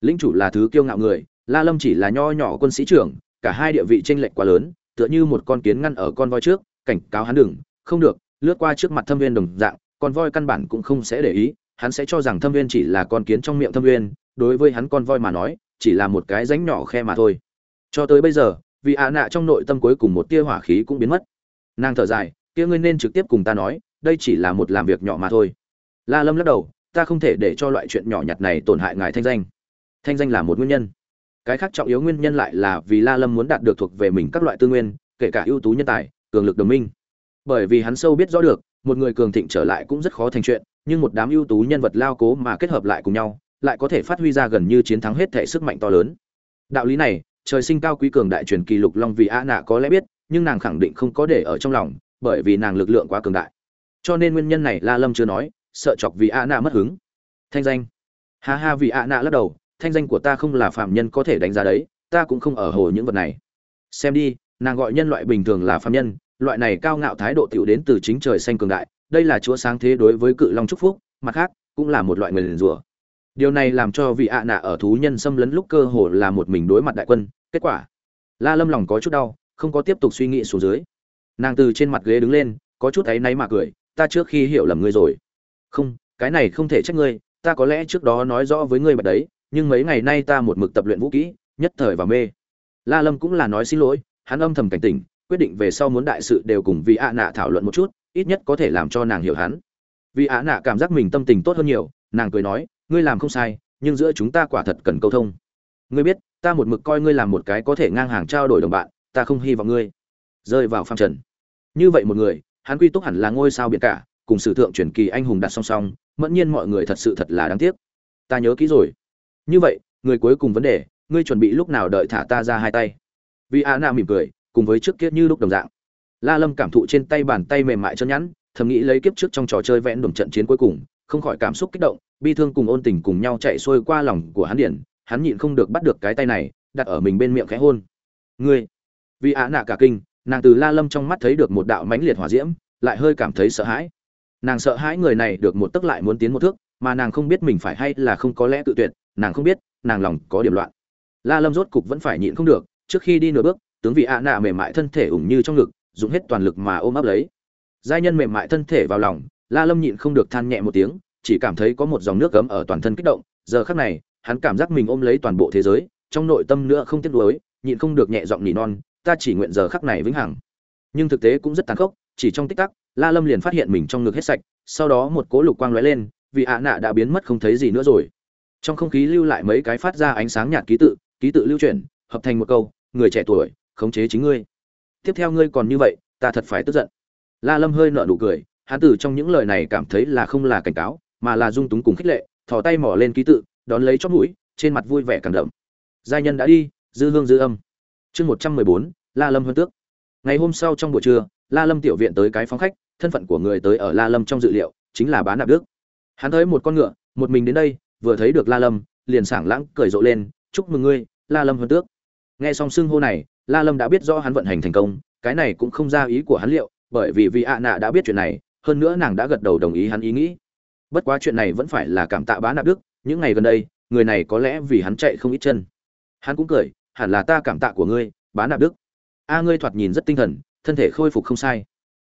Lĩnh chủ là thứ kiêu ngạo người, la lâm chỉ là nho nhỏ quân sĩ trưởng, cả hai địa vị tranh lệch quá lớn, tựa như một con kiến ngăn ở con voi trước, cảnh cáo hắn đừng, không được, lướt qua trước mặt thâm viên đồng dạng con voi căn bản cũng không sẽ để ý, hắn sẽ cho rằng thâm viên chỉ là con kiến trong miệng thâm viên, đối với hắn con voi mà nói, chỉ là một cái rãnh nhỏ khe mà thôi. Cho tới bây giờ, vì ạ nạ trong nội tâm cuối cùng một tia hỏa khí cũng biến mất. Nàng thở dài, kia ngươi nên trực tiếp cùng ta nói, đây chỉ là một làm việc nhỏ mà thôi. La lâm lắc đầu, ta không thể để cho loại chuyện nhỏ nhặt này tổn hại ngài thanh danh. Thanh danh là một nguyên nhân. Cái khác trọng yếu nguyên nhân lại là vì la lâm muốn đạt được thuộc về mình các loại tư nguyên, kể cả ưu tú nhân tài, cường lực đồng minh. Bởi vì hắn sâu biết rõ được một người cường thịnh trở lại cũng rất khó thành chuyện, nhưng một đám ưu tú nhân vật lao cố mà kết hợp lại cùng nhau, lại có thể phát huy ra gần như chiến thắng hết thể sức mạnh to lớn. Đạo lý này, trời sinh cao quý cường đại truyền kỳ lục long vì a nạ có lẽ biết, nhưng nàng khẳng định không có để ở trong lòng, bởi vì nàng lực lượng quá cường đại. Cho nên nguyên nhân này la lâm chưa nói, sợ chọc vì a nạ mất hứng. Thanh danh. Ha ha, vì a nạ lắc đầu, thanh danh của ta không là phạm nhân có thể đánh giá đấy, ta cũng không ở hồ những vật này. Xem đi, nàng gọi nhân loại bình thường là phạm nhân loại này cao ngạo thái độ tiểu đến từ chính trời xanh cường đại, đây là chúa sáng thế đối với cự long chúc phúc, mặt khác, cũng là một loại người liền rủa. Điều này làm cho vị ạ nạ ở thú nhân xâm lấn lúc cơ hồ là một mình đối mặt đại quân, kết quả, la lâm lòng có chút đau, không có tiếp tục suy nghĩ xuống dưới. Nàng từ trên mặt ghế đứng lên, có chút thấy náy mà cười, ta trước khi hiểu lầm ngươi rồi. Không, cái này không thể trách ngươi, ta có lẽ trước đó nói rõ với ngươi mà đấy, nhưng mấy ngày nay ta một mực tập luyện vũ kỹ, nhất thời và mê. La lâm cũng là nói xin lỗi, hắn âm thầm cảnh tỉnh quyết định về sau muốn đại sự đều cùng vì ạ nạ thảo luận một chút, ít nhất có thể làm cho nàng hiểu hắn. Vì ạ nạ cảm giác mình tâm tình tốt hơn nhiều, nàng cười nói, ngươi làm không sai, nhưng giữa chúng ta quả thật cần câu thông. Ngươi biết, ta một mực coi ngươi làm một cái có thể ngang hàng trao đổi đồng bạn, ta không hy vọng ngươi rơi vào phong trần. Như vậy một người, hắn quy túc hẳn là ngôi sao biển cả, cùng sử thượng truyền kỳ anh hùng đặt song song, mẫn nhiên mọi người thật sự thật là đáng tiếc. Ta nhớ kỹ rồi. Như vậy, người cuối cùng vấn đề, ngươi chuẩn bị lúc nào đợi thả ta ra hai tay? Vì a na mỉm cười cùng với trước kia như lúc đồng dạng. La lâm cảm thụ trên tay bàn tay mềm mại chân nhẵn, thầm nghĩ lấy kiếp trước trong trò chơi vẽn đồng trận chiến cuối cùng, không khỏi cảm xúc kích động, bi thương cùng ôn tình cùng nhau chạy xuôi qua lòng của hắn điển hắn nhịn không được bắt được cái tay này, đặt ở mình bên miệng khẽ hôn. Ngươi! Vì á nạ cả kinh, nàng từ la lâm trong mắt thấy được một đạo mãnh liệt hỏa diễm, lại hơi cảm thấy sợ hãi. Nàng sợ hãi người này được một tức lại muốn tiến một thước, mà nàng không biết mình phải hay là không có lẽ tự tuyệt, nàng không biết, nàng lòng có điểm loạn. La lâm rốt cục vẫn phải nhịn không được, trước khi đi nửa bước tướng vị ạ nạ mềm mại thân thể ủng như trong ngực, dùng hết toàn lực mà ôm ấp lấy. Giai nhân mềm mại thân thể vào lòng, la lâm nhịn không được than nhẹ một tiếng, chỉ cảm thấy có một dòng nước cấm ở toàn thân kích động. Giờ khắc này, hắn cảm giác mình ôm lấy toàn bộ thế giới, trong nội tâm nữa không tiếc nuối, nhịn không được nhẹ giọng nỉ non, ta chỉ nguyện giờ khắc này vĩnh hằng. Nhưng thực tế cũng rất tàn khốc, chỉ trong tích tắc, la lâm liền phát hiện mình trong ngực hết sạch, sau đó một cỗ lục quang lóe lên, vì ạ nạ đã biến mất không thấy gì nữa rồi. Trong không khí lưu lại mấy cái phát ra ánh sáng nhạt ký tự ký tự lưu chuyển hợp thành một câu, người trẻ tuổi khống chế chính ngươi. Tiếp theo ngươi còn như vậy, ta thật phải tức giận. La lâm hơi nở nụ cười, hắn từ trong những lời này cảm thấy là không là cảnh cáo, mà là dung túng cùng khích lệ, thò tay mỏ lên ký tự, đón lấy chót mũi, trên mặt vui vẻ cảm động giai nhân đã đi, dư hương dư âm. Chương một trăm mười bốn, la lâm hơn tước. Ngày hôm sau trong buổi trưa, la lâm tiểu viện tới cái phóng khách, thân phận của người tới ở la lâm trong dự liệu, chính là bán nạp đức. Hắn thấy một con ngựa, một mình đến đây, vừa thấy được la lâm, liền sảng lãng cười rộ lên, chúc mừng ngươi, la lâm hơn tước. Nghe xong xưng hô này la lâm đã biết rõ hắn vận hành thành công, cái này cũng không ra ý của hắn liệu, bởi vì vị ạ nạ đã biết chuyện này, hơn nữa nàng đã gật đầu đồng ý hắn ý nghĩ. Bất quá chuyện này vẫn phải là cảm tạ bá nạp đức, những ngày gần đây, người này có lẽ vì hắn chạy không ít chân. Hắn cũng cười, hẳn là ta cảm tạ của ngươi, bá nạp đức. A ngươi thoạt nhìn rất tinh thần, thân thể khôi phục không sai.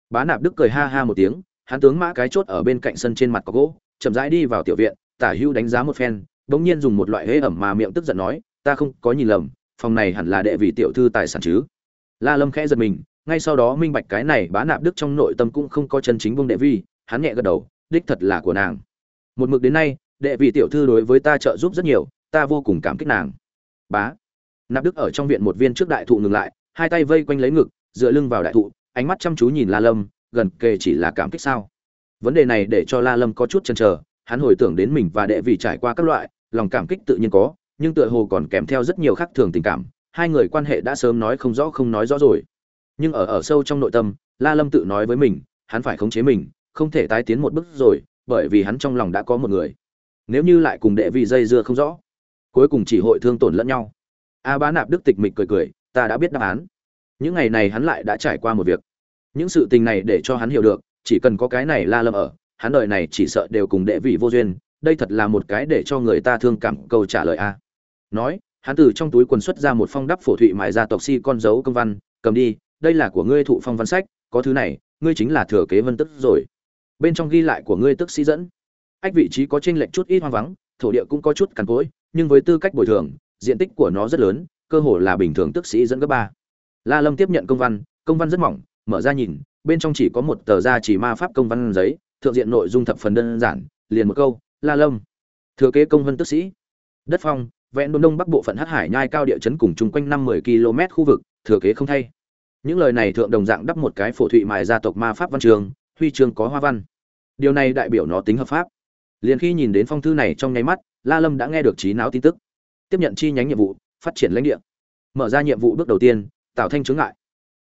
Bá nạp đức cười ha ha một tiếng, hắn tướng mã cái chốt ở bên cạnh sân trên mặt có gỗ, chậm rãi đi vào tiểu viện, tả hưu đánh giá một phen, bỗng nhiên dùng một loại hế ẩm mà miệng tức giận nói, ta không có nhìn lầm phòng này hẳn là đệ vị tiểu thư tài sản chứ? La lâm khẽ giật mình, ngay sau đó minh bạch cái này bá nạp đức trong nội tâm cũng không có chân chính vương đệ vi, hắn nhẹ gật đầu, đích thật là của nàng. Một mực đến nay, đệ vị tiểu thư đối với ta trợ giúp rất nhiều, ta vô cùng cảm kích nàng. Bá. Nạp đức ở trong viện một viên trước đại thụ ngừng lại, hai tay vây quanh lấy ngực, dựa lưng vào đại thụ, ánh mắt chăm chú nhìn la lâm, gần kề chỉ là cảm kích sao? Vấn đề này để cho la lâm có chút chần chờ, hắn hồi tưởng đến mình và đệ vị trải qua các loại, lòng cảm kích tự nhiên có nhưng tựa hồ còn kèm theo rất nhiều khác thường tình cảm, hai người quan hệ đã sớm nói không rõ không nói rõ rồi. Nhưng ở ở sâu trong nội tâm, la lâm tự nói với mình, hắn phải khống chế mình, không thể tái tiến một bước rồi, bởi vì hắn trong lòng đã có một người. Nếu như lại cùng đệ vị dây dưa không rõ, cuối cùng chỉ hội thương tổn lẫn nhau. A bá nạp đức tịch mịch cười cười, ta đã biết đáp án. Những ngày này hắn lại đã trải qua một việc. Những sự tình này để cho hắn hiểu được, chỉ cần có cái này la lâm ở, hắn đời này chỉ sợ đều cùng đệ vị vô duyên đây thật là một cái để cho người ta thương cảm câu trả lời a. Nói, hắn từ trong túi quần xuất ra một phong đắp phổ thụy mại gia tộc si con dấu công văn, cầm đi, đây là của ngươi thụ phong văn sách, có thứ này, ngươi chính là thừa kế vân tức rồi. Bên trong ghi lại của ngươi tức sĩ dẫn. Ách vị trí có trên lệch chút ít hoang vắng, thổ địa cũng có chút cằn cỗi, nhưng với tư cách bồi thường, diện tích của nó rất lớn, cơ hồ là bình thường tức sĩ dẫn cấp ba. La lâm tiếp nhận công văn công văn rất mỏng, mở ra nhìn, bên trong chỉ có một tờ da chỉ ma pháp công văn giấy, thượng diện nội dung thập phần đơn giản, liền một câu la lâm. Thừa kế công văn tức sĩ. Đất phong, vẹn đồn đông bắc bộ phận hắc hải nhai cao địa chấn cùng chung quanh năm 10 km khu vực, thừa kế không thay. Những lời này thượng đồng dạng đắp một cái phổ thụy mài gia tộc ma pháp văn trường, huy chương có hoa văn. Điều này đại biểu nó tính hợp pháp. Liền khi nhìn đến phong thư này trong nháy mắt, la lâm đã nghe được trí não tin tức. Tiếp nhận chi nhánh nhiệm vụ, phát triển lãnh địa. Mở ra nhiệm vụ bước đầu tiên tạo thanh chướng ngại.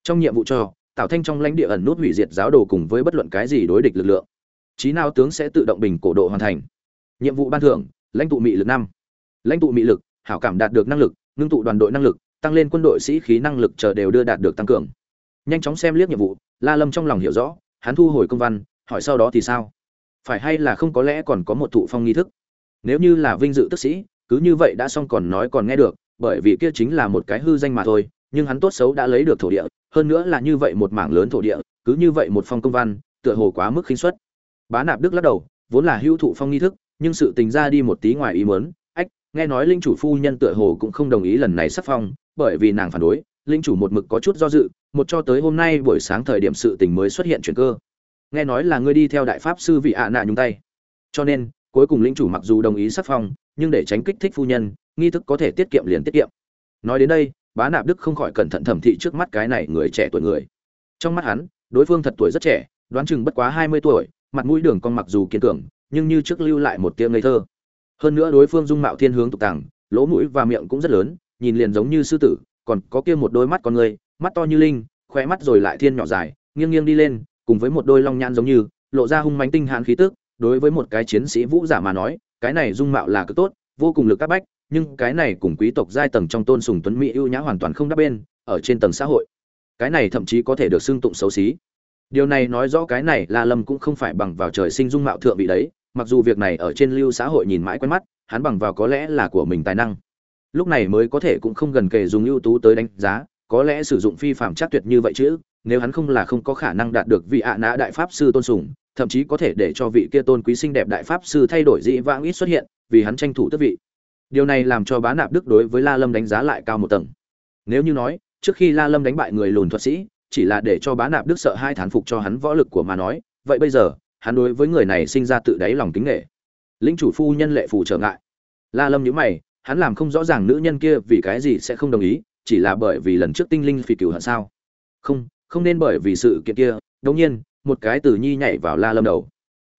Trong nhiệm vụ cho tạo thanh trong lãnh địa ẩn nút hủy diệt giáo đồ cùng với bất luận cái gì đối địch lực lượng. Trí não tướng sẽ tự động bình cổ độ hoàn thành nhiệm vụ ban thưởng, lãnh tụ mị lực năm. Lãnh tụ mị lực, hảo cảm đạt được năng lực, ngưng tụ đoàn đội năng lực, tăng lên quân đội sĩ khí năng lực chờ đều đưa đạt được tăng cường. Nhanh chóng xem liếc nhiệm vụ, la lâm trong lòng hiểu rõ, hắn thu hồi công văn, hỏi sau đó thì sao? Phải hay là không có lẽ còn có một thụ phong nghi thức? Nếu như là vinh dự tức sĩ, cứ như vậy đã xong còn nói còn nghe được, bởi vì kia chính là một cái hư danh mà thôi, nhưng hắn tốt xấu đã lấy được thổ địa, hơn nữa là như vậy một mảng lớn thổ địa, cứ như vậy một phong công văn, tựa hồ quá mức khinh suất. Bá nạp đức lắc đầu, vốn là hữu thụ phong nghi thức nhưng sự tình ra đi một tí ngoài ý muốn. Ách, nghe nói linh chủ phu nhân tựa hồ cũng không đồng ý lần này sắp phong, bởi vì nàng phản đối, linh chủ một mực có chút do dự, một cho tới hôm nay buổi sáng thời điểm sự tình mới xuất hiện chuyện cơ. Nghe nói là ngươi đi theo đại pháp sư vị ạ à nạ nhúng tay. Cho nên, cuối cùng linh chủ mặc dù đồng ý sắp phong, nhưng để tránh kích thích phu nhân, nghi thức có thể tiết kiệm liền tiết kiệm. Nói đến đây, bá nạp đức không khỏi cẩn thận thẩm thị trước mắt cái này người trẻ tuổi người. Trong mắt hắn, đối phương thật tuổi rất trẻ, đoán chừng bất quá hai mươi tuổi, mặt mũi đường con mặc dù kiên cường nhưng như trước lưu lại một tia ngây thơ. Hơn nữa đối phương dung mạo thiên hướng tục tàng lỗ mũi và miệng cũng rất lớn, nhìn liền giống như sư tử, còn có kia một đôi mắt con người, mắt to như linh, khóe mắt rồi lại thiên nhỏ dài, nghiêng nghiêng đi lên, cùng với một đôi long nhãn giống như, lộ ra hung mãnh tinh hãn khí tức, đối với một cái chiến sĩ vũ giả mà nói, cái này dung mạo là cực tốt, vô cùng lực các bách, nhưng cái này cùng quý tộc giai tầng trong tôn sùng tuấn mỹ ưu nhã hoàn toàn không đáp bên, ở trên tầng xã hội. Cái này thậm chí có thể được xưng tụng xấu xí. Điều này nói rõ cái này la lâm cũng không phải bằng vào trời sinh dung mạo thượng vị đấy mặc dù việc này ở trên lưu xã hội nhìn mãi quen mắt, hắn bằng vào có lẽ là của mình tài năng. Lúc này mới có thể cũng không gần kề dùng ưu tú tới đánh giá, có lẽ sử dụng phi phạm chắc tuyệt như vậy chứ, nếu hắn không là không có khả năng đạt được vị ạ nã đại pháp sư tôn sùng, thậm chí có thể để cho vị kia tôn quý sinh đẹp đại pháp sư thay đổi dĩ vãng ít xuất hiện, vì hắn tranh thủ tước vị. Điều này làm cho bá nạp đức đối với la lâm đánh giá lại cao một tầng. Nếu như nói, trước khi la lâm đánh bại người lùn thuật sĩ, chỉ là để cho bá nạp đức sợ hai thán phục cho hắn võ lực của mà nói, vậy bây giờ hắn đối với người này sinh ra tự đáy lòng kính nghệ. Lĩnh chủ phu nhân lệ phù trở ngại. La lâm nhíu mày, hắn làm không rõ ràng nữ nhân kia vì cái gì sẽ không đồng ý, chỉ là bởi vì lần trước tinh linh phi cửu hận sao? Không không nên bởi vì sự kiện kia, đống nhiên, một cái từ nhi nhảy vào la lâm đầu.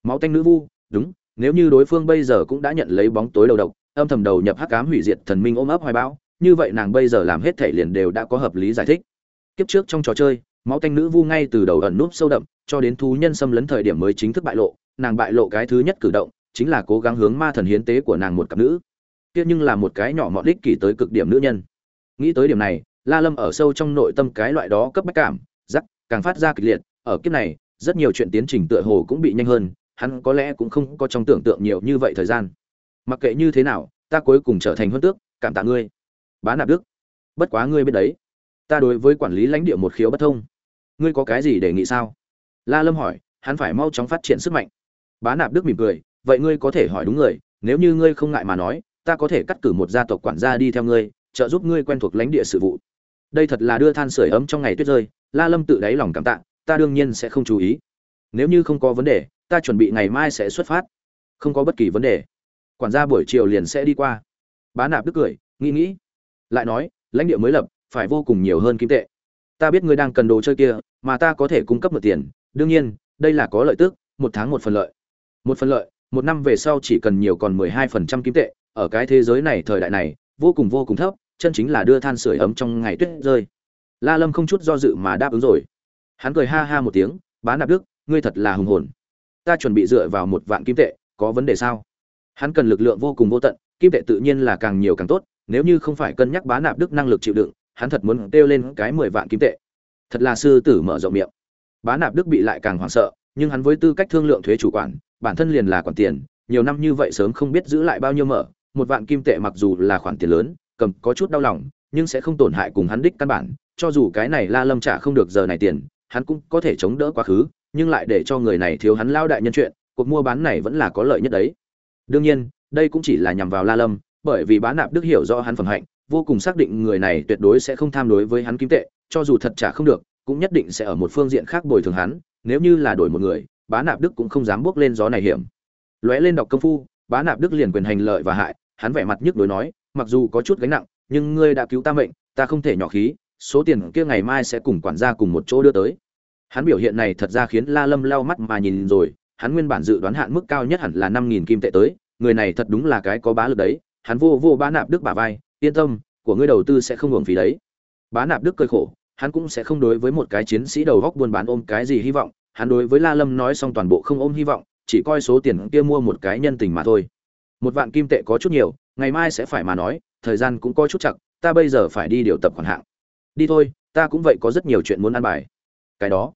Máu tanh nữ vu, đúng, nếu như đối phương bây giờ cũng đã nhận lấy bóng tối đầu độc, âm thầm đầu nhập hắc ám hủy diệt thần minh ôm ấp hoài bão, như vậy nàng bây giờ làm hết thể liền đều đã có hợp lý giải thích. Kiếp trước trong trò chơi máu tanh nữ vu ngay từ đầu ẩn núp sâu đậm, cho đến thú nhân xâm lấn thời điểm mới chính thức bại lộ, nàng bại lộ cái thứ nhất cử động, chính là cố gắng hướng ma thần hiến tế của nàng một cặp nữ. Kia nhưng là một cái nhỏ mọn đích kỷ tới cực điểm nữ nhân. Nghĩ tới điểm này, la lâm ở sâu trong nội tâm cái loại đó cấp bách cảm giắc càng phát ra kịch liệt, ở kiếp này, rất nhiều chuyện tiến trình tựa hồ cũng bị nhanh hơn, hắn có lẽ cũng không có trong tưởng tượng nhiều như vậy thời gian. Mặc kệ như thế nào, ta cuối cùng trở thành huân tước, cảm tạ ngươi. Bá nạp đức. Bất quá ngươi biết đấy ta đối với quản lý lãnh địa một khiếu bất thông. Ngươi có cái gì đề nghị sao? La lâm hỏi, hắn phải mau chóng phát triển sức mạnh. Bá nạp đức mỉm cười, vậy ngươi có thể hỏi đúng người, nếu như ngươi không ngại mà nói, ta có thể cắt cử một gia tộc quản gia đi theo ngươi, trợ giúp ngươi quen thuộc lãnh địa sự vụ. Đây thật là đưa than sửa ấm trong ngày tuyết rơi, la lâm tự đáy lòng cảm tạ, ta đương nhiên sẽ không chú ý. Nếu như không có vấn đề, ta chuẩn bị ngày mai sẽ xuất phát. Không có bất kỳ vấn đề. Quản gia buổi chiều liền sẽ đi qua. Bá nạp đức cười, nghĩ nghĩ. Lại nói, lãnh địa mới lập phải vô cùng nhiều hơn kim tệ. Ta biết ngươi đang cần đồ chơi kia, mà ta có thể cung cấp một tiền. Đương nhiên, đây là có lợi tức, một tháng một phần lợi. Một phần lợi, một năm về sau chỉ cần nhiều còn mười hai phần trăm kim tệ. Ở cái thế giới này thời đại này, vô cùng vô cùng thấp, chân chính là đưa than sửa ấm trong ngày tuyết rơi. La lâm không chút do dự mà đáp ứng rồi. Hắn cười ha ha một tiếng, bá nạp đức, ngươi thật là hùng hồn. Ta chuẩn bị dựa vào một vạn kim tệ, có vấn đề sao? Hắn cần lực lượng vô cùng vô tận, kim tệ tự nhiên là càng nhiều càng tốt, nếu như không phải cân nhắc bá nạp đức năng lực chịu đựng hắn thật muốn kêu lên cái mười vạn kim tệ. Thật là sư tử mở rộng miệng. Bá nạp đức bị lại càng hoảng sợ, nhưng hắn với tư cách thương lượng thuế chủ quản, bản thân liền là quản tiền, nhiều năm như vậy sớm không biết giữ lại bao nhiêu mở, một vạn kim tệ mặc dù là khoản tiền lớn, cầm có chút đau lòng, nhưng sẽ không tổn hại cùng hắn đích căn bản, cho dù cái này la lâm trả không được giờ này tiền, hắn cũng có thể chống đỡ quá khứ, nhưng lại để cho người này thiếu hắn lao đại nhân chuyện, cuộc mua bán này vẫn là có lợi nhất đấy. Đương nhiên, đây cũng chỉ là nhằm vào la lâm, bởi vì bá nạp đức hiểu rõ hắn phẩm hạnh vô cùng xác định người này tuyệt đối sẽ không tham đối với hắn kim tệ, cho dù thật trả không được, cũng nhất định sẽ ở một phương diện khác bồi thường hắn, nếu như là đổi một người, bá nạp đức cũng không dám bước lên gió này hiểm. Lóe lên đọc công phu, bá nạp đức liền quyền hành lợi và hại, hắn vẻ mặt nhức đối nói, mặc dù có chút gánh nặng, nhưng ngươi đã cứu ta mệnh, ta không thể nhỏ khí, số tiền kia ngày mai sẽ cùng quản gia cùng một chỗ đưa tới. Hắn biểu hiện này thật ra khiến la lâm lau mắt mà nhìn rồi, hắn nguyên bản dự đoán hạn mức cao nhất hẳn là năm nghìn kim tệ tới, người này thật đúng là cái có bá lực đấy, hắn vô vô bá nạp đức bả vai yên tâm, của ngươi đầu tư sẽ không hưởng phí đấy. Bá nạp đức cười khổ, hắn cũng sẽ không đối với một cái chiến sĩ đầu góc buôn bán ôm cái gì hy vọng, hắn đối với la lâm nói xong toàn bộ không ôm hy vọng, chỉ coi số tiền kia mua một cái nhân tình mà thôi. Một vạn kim tệ có chút nhiều, ngày mai sẽ phải mà nói, thời gian cũng có chút chặt ta bây giờ phải đi điều tập khoản hạng. Đi thôi, ta cũng vậy có rất nhiều chuyện muốn ăn bài. Cái đó.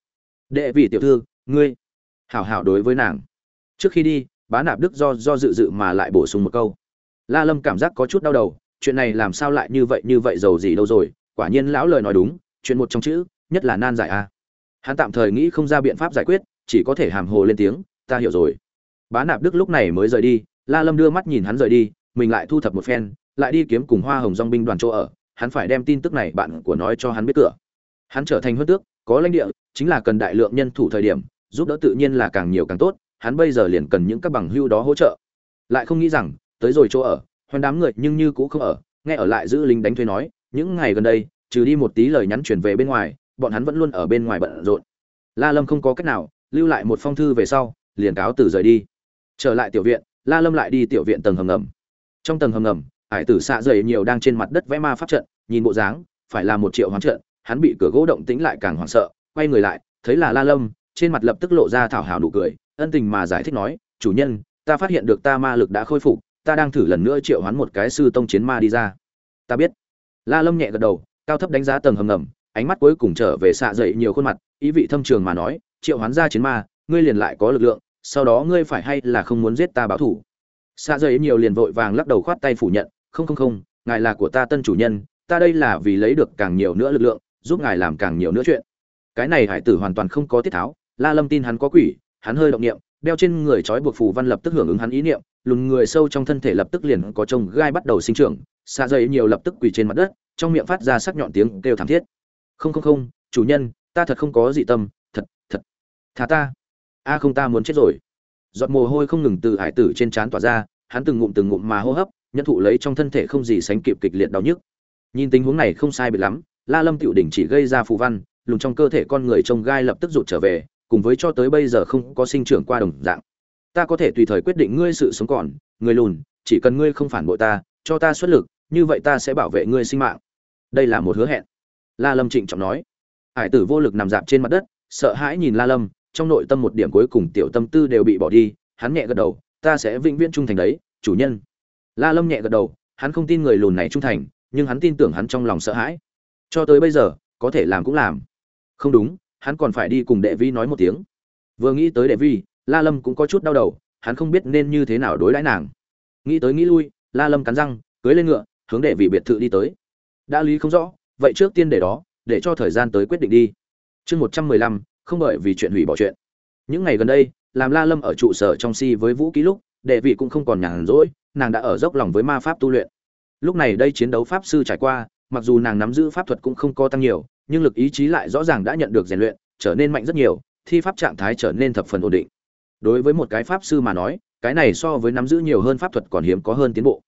Đệ vị tiểu thư, ngươi. Hảo hảo đối với nàng. Trước khi đi, bá nạp đức do do dự dự mà lại bổ sung một câu. La lâm cảm giác có chút đau đầu chuyện này làm sao lại như vậy như vậy giàu gì đâu rồi? Quả nhiên lão lời nói đúng, chuyện một trong chữ, nhất là nan giải a. Hắn tạm thời nghĩ không ra biện pháp giải quyết, chỉ có thể hàm hồ lên tiếng, ta hiểu rồi. Bá nạp đức lúc này mới rời đi, la lâm đưa mắt nhìn hắn rời đi, mình lại thu thập một phen, lại đi kiếm cùng hoa hồng dong binh đoàn chỗ ở, hắn phải đem tin tức này bạn của nói cho hắn biết cửa. Hắn trở thành huân tước, có lãnh địa, chính là cần đại lượng nhân thủ thời điểm, giúp đỡ tự nhiên là càng nhiều càng tốt, hắn bây giờ liền cần những các bằng hưu đó hỗ trợ. Lại không nghĩ rằng, tới rồi chỗ ở hoan đám người nhưng như cũng không ở, nghe ở lại giữ lính đánh thuê nói, những ngày gần đây, trừ đi một tí lời nhắn chuyển về bên ngoài, bọn hắn vẫn luôn ở bên ngoài bận rộn. La lâm không có cách nào, lưu lại một phong thư về sau, liền cáo từ rời đi. Trở lại tiểu viện, la lâm lại đi tiểu viện tầng hầm ngầm. Trong tầng hầm ngầm, hải tử xạ dày nhiều đang trên mặt đất vẽ ma pháp trận, nhìn bộ dáng, phải là một triệu hoán trận, hắn bị cửa gỗ động tĩnh lại càng hoảng sợ, quay người lại, thấy là la lâm, trên mặt lập tức lộ ra thảo hào nụ cười, ân tình mà giải thích nói, chủ nhân, ta phát hiện được ta ma lực đã khôi phục ta đang thử lần nữa triệu hoán một cái sư tông chiến ma đi ra. Ta biết. La lâm nhẹ gật đầu, cao thấp đánh giá tầng hầm ngầm, ánh mắt cuối cùng trở về xạ dậy nhiều khuôn mặt, ý vị thâm trường mà nói, triệu hoán ra chiến ma, ngươi liền lại có lực lượng, sau đó ngươi phải hay là không muốn giết ta báo thủ. Xạ dậy nhiều liền vội vàng lắc đầu khoát tay phủ nhận, không không không, ngài là của ta tân chủ nhân, ta đây là vì lấy được càng nhiều nữa lực lượng, giúp ngài làm càng nhiều nữa chuyện. Cái này hải tử hoàn toàn không có tiết tháo, la lâm tin hắn có quỷ, hắn hơi động niệm đeo trên người trói buộc phù văn lập tức hưởng ứng hắn ý niệm, lùn người sâu trong thân thể lập tức liền có trông gai bắt đầu sinh trưởng xa dây nhiều lập tức quỳ trên mặt đất, trong miệng phát ra sắc nhọn tiếng kêu thảm thiết. Không không không, chủ nhân, ta thật không có dị tâm, thật thật thà ta. A, không, ta muốn chết rồi. Giọt mồ hôi không ngừng từ hải tử trên trán tỏa ra, hắn từng ngụm từng ngụm mà hô hấp nhân thụ lấy trong thân thể không gì sánh kịp kịch liệt đau nhức. Nhìn tình huống này không sai biệt lắm, la lâm tiểu đỉnh chỉ gây ra phù văn, lùn trong cơ thể con người trông gai lập tức rụt trở về cùng với cho tới bây giờ không có sinh trưởng qua đồng dạng. Ta có thể tùy thời quyết định ngươi sự sống còn người lùn, chỉ cần ngươi không phản bội ta, cho ta xuất lực, như vậy ta sẽ bảo vệ ngươi sinh mạng. Đây là một hứa hẹn. La lâm trịnh trọng nói. Hải tử vô lực nằm dạp trên mặt đất, sợ hãi nhìn la lâm, trong nội tâm một điểm cuối cùng tiểu tâm tư đều bị bỏ đi, hắn nhẹ gật đầu, ta sẽ vĩnh viễn trung thành đấy, chủ nhân. La lâm nhẹ gật đầu, hắn không tin người lùn này trung thành, nhưng hắn tin tưởng hắn trong lòng sợ hãi. Cho tới bây giờ, có thể làm cũng làm. Không đúng hắn còn phải đi cùng đệ vi nói một tiếng. Vừa nghĩ tới đệ vi, la lâm cũng có chút đau đầu, hắn không biết nên như thế nào đối đãi nàng. Nghĩ tới nghĩ lui, la lâm cắn răng, cưới lên ngựa, hướng đệ vị biệt thự đi tới. Đã lý không rõ, vậy trước tiên để đó, để cho thời gian tới quyết định đi. Chương một trăm mười lăm, không bởi vì chuyện hủy bỏ chuyện. Những ngày gần đây, làm la lâm ở trụ sở trong si với vũ ký lúc, đệ vị cũng không còn nhàn rỗi, nàng đã ở dốc lòng với ma pháp tu luyện. Lúc này đây chiến đấu pháp sư trải qua, mặc dù nàng nắm giữ pháp thuật cũng không co tăng nhiều nhưng lực ý chí lại rõ ràng đã nhận được rèn luyện, trở nên mạnh rất nhiều, thi pháp trạng thái trở nên thập phần ổn định. Đối với một cái pháp sư mà nói, cái này so với nắm giữ nhiều hơn pháp thuật còn hiếm có hơn tiến bộ.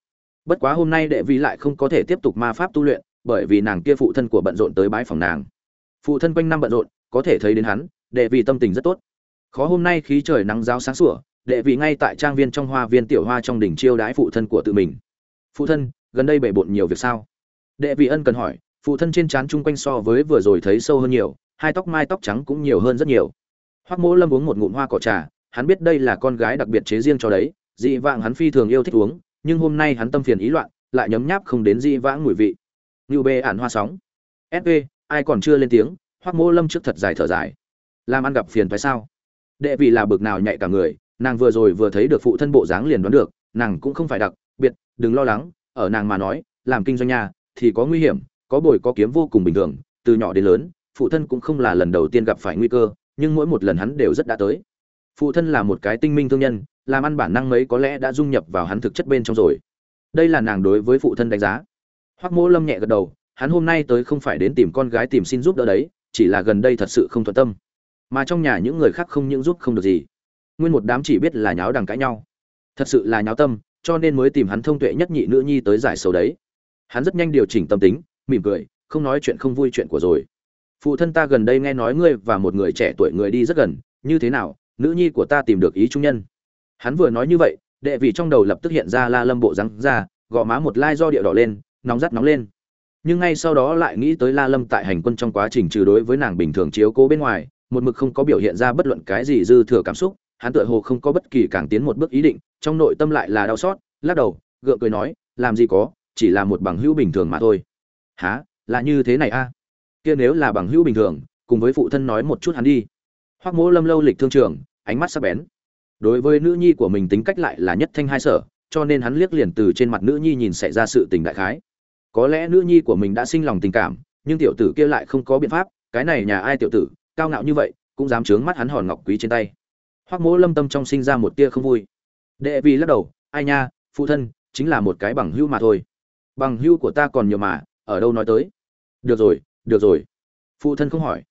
Bất quá hôm nay đệ vi lại không có thể tiếp tục ma pháp tu luyện, bởi vì nàng kia phụ thân của bận rộn tới bái phòng nàng. Phụ thân quanh năm bận rộn, có thể thấy đến hắn, đệ vi tâm tình rất tốt. Khó hôm nay khí trời nắng giáo sáng sủa, đệ vị ngay tại trang viên trong hoa viên tiểu hoa trong đỉnh chiêu đái phụ thân của tự mình. Phụ thân, gần đây bể bộn nhiều việc sao? Đệ vị ân cần hỏi phụ thân trên trán chung quanh so với vừa rồi thấy sâu hơn nhiều, hai tóc mai tóc trắng cũng nhiều hơn rất nhiều. Hoắc mỗ lâm uống một ngụm hoa cỏ trà, hắn biết đây là con gái đặc biệt chế riêng cho đấy, dị vãng hắn phi thường yêu thích uống, nhưng hôm nay hắn tâm phiền ý loạn, lại nhấm nháp không đến dị vãng mùi vị. Như bê ản hoa sóng. Sp ai còn chưa lên tiếng, hoắc mỗ lâm trước thật dài thở dài. Làm ăn gặp phiền phải sao? Đệ vị là bực nào nhạy cả người, nàng vừa rồi vừa thấy được phụ thân bộ dáng liền đoán được, nàng cũng không phải đặc, biệt, đừng lo lắng, ở nàng mà nói, làm kinh doanh nhà, thì có nguy hiểm có bồi có kiếm vô cùng bình thường, từ nhỏ đến lớn, phụ thân cũng không là lần đầu tiên gặp phải nguy cơ, nhưng mỗi một lần hắn đều rất đã tới. Phụ thân là một cái tinh minh thương nhân, làm ăn bản năng mấy có lẽ đã dung nhập vào hắn thực chất bên trong rồi. Đây là nàng đối với phụ thân đánh giá. Hoắc mỗ lâm nhẹ gật đầu, hắn hôm nay tới không phải đến tìm con gái tìm xin giúp đỡ đấy, chỉ là gần đây thật sự không thuận tâm. Mà trong nhà những người khác không những giúp không được gì. Nguyên một đám chỉ biết là nháo đằng cãi nhau. Thật sự là nháo tâm, cho nên mới tìm hắn thông tuệ nhất nhị nữ nhi tới giải sầu đấy. Hắn rất nhanh điều chỉnh tâm tính mỉm cười, không nói chuyện không vui chuyện của rồi. Phụ thân ta gần đây nghe nói ngươi và một người trẻ tuổi người đi rất gần, như thế nào? Nữ nhi của ta tìm được ý trung nhân. Hắn vừa nói như vậy, đệ vị trong đầu lập tức hiện ra la lâm bộ rắn ra gò má một lai do địa đỏ lên, nóng rắt nóng lên. Nhưng ngay sau đó lại nghĩ tới la lâm tại hành quân trong quá trình trừ đối với nàng bình thường chiếu cố bên ngoài, một mực không có biểu hiện ra bất luận cái gì dư thừa cảm xúc, hắn tựa hồ không có bất kỳ càng tiến một bước ý định, trong nội tâm lại là đau xót, lắc đầu, gượng cười nói, làm gì có, chỉ là một bằng hữu bình thường mà thôi há là như thế này a? À? kia nếu là bằng hữu bình thường, cùng với phụ thân nói một chút hắn đi. Hoắc mỗ lâm lâu lịch thương trường, ánh mắt sắc bén. Đối với nữ nhi của mình tính cách lại là nhất thanh hai sở, cho nên hắn liếc liền từ trên mặt nữ nhi nhìn xảy ra sự tình đại khái. Có lẽ nữ nhi của mình đã sinh lòng tình cảm, nhưng tiểu tử kia lại không có biện pháp, cái này nhà ai tiểu tử, cao ngạo như vậy, cũng dám trướng mắt hắn hòn ngọc quý trên tay. Hoắc mỗ lâm tâm trong sinh ra một tia không vui. Đệ vì lắc đầu, ai nha, phụ thân, chính là một cái bằng hưu mà thôi. Bằng hưu của ta còn nhiều mà ở đâu nói tới? Được rồi được rồi. Phụ thân không hỏi.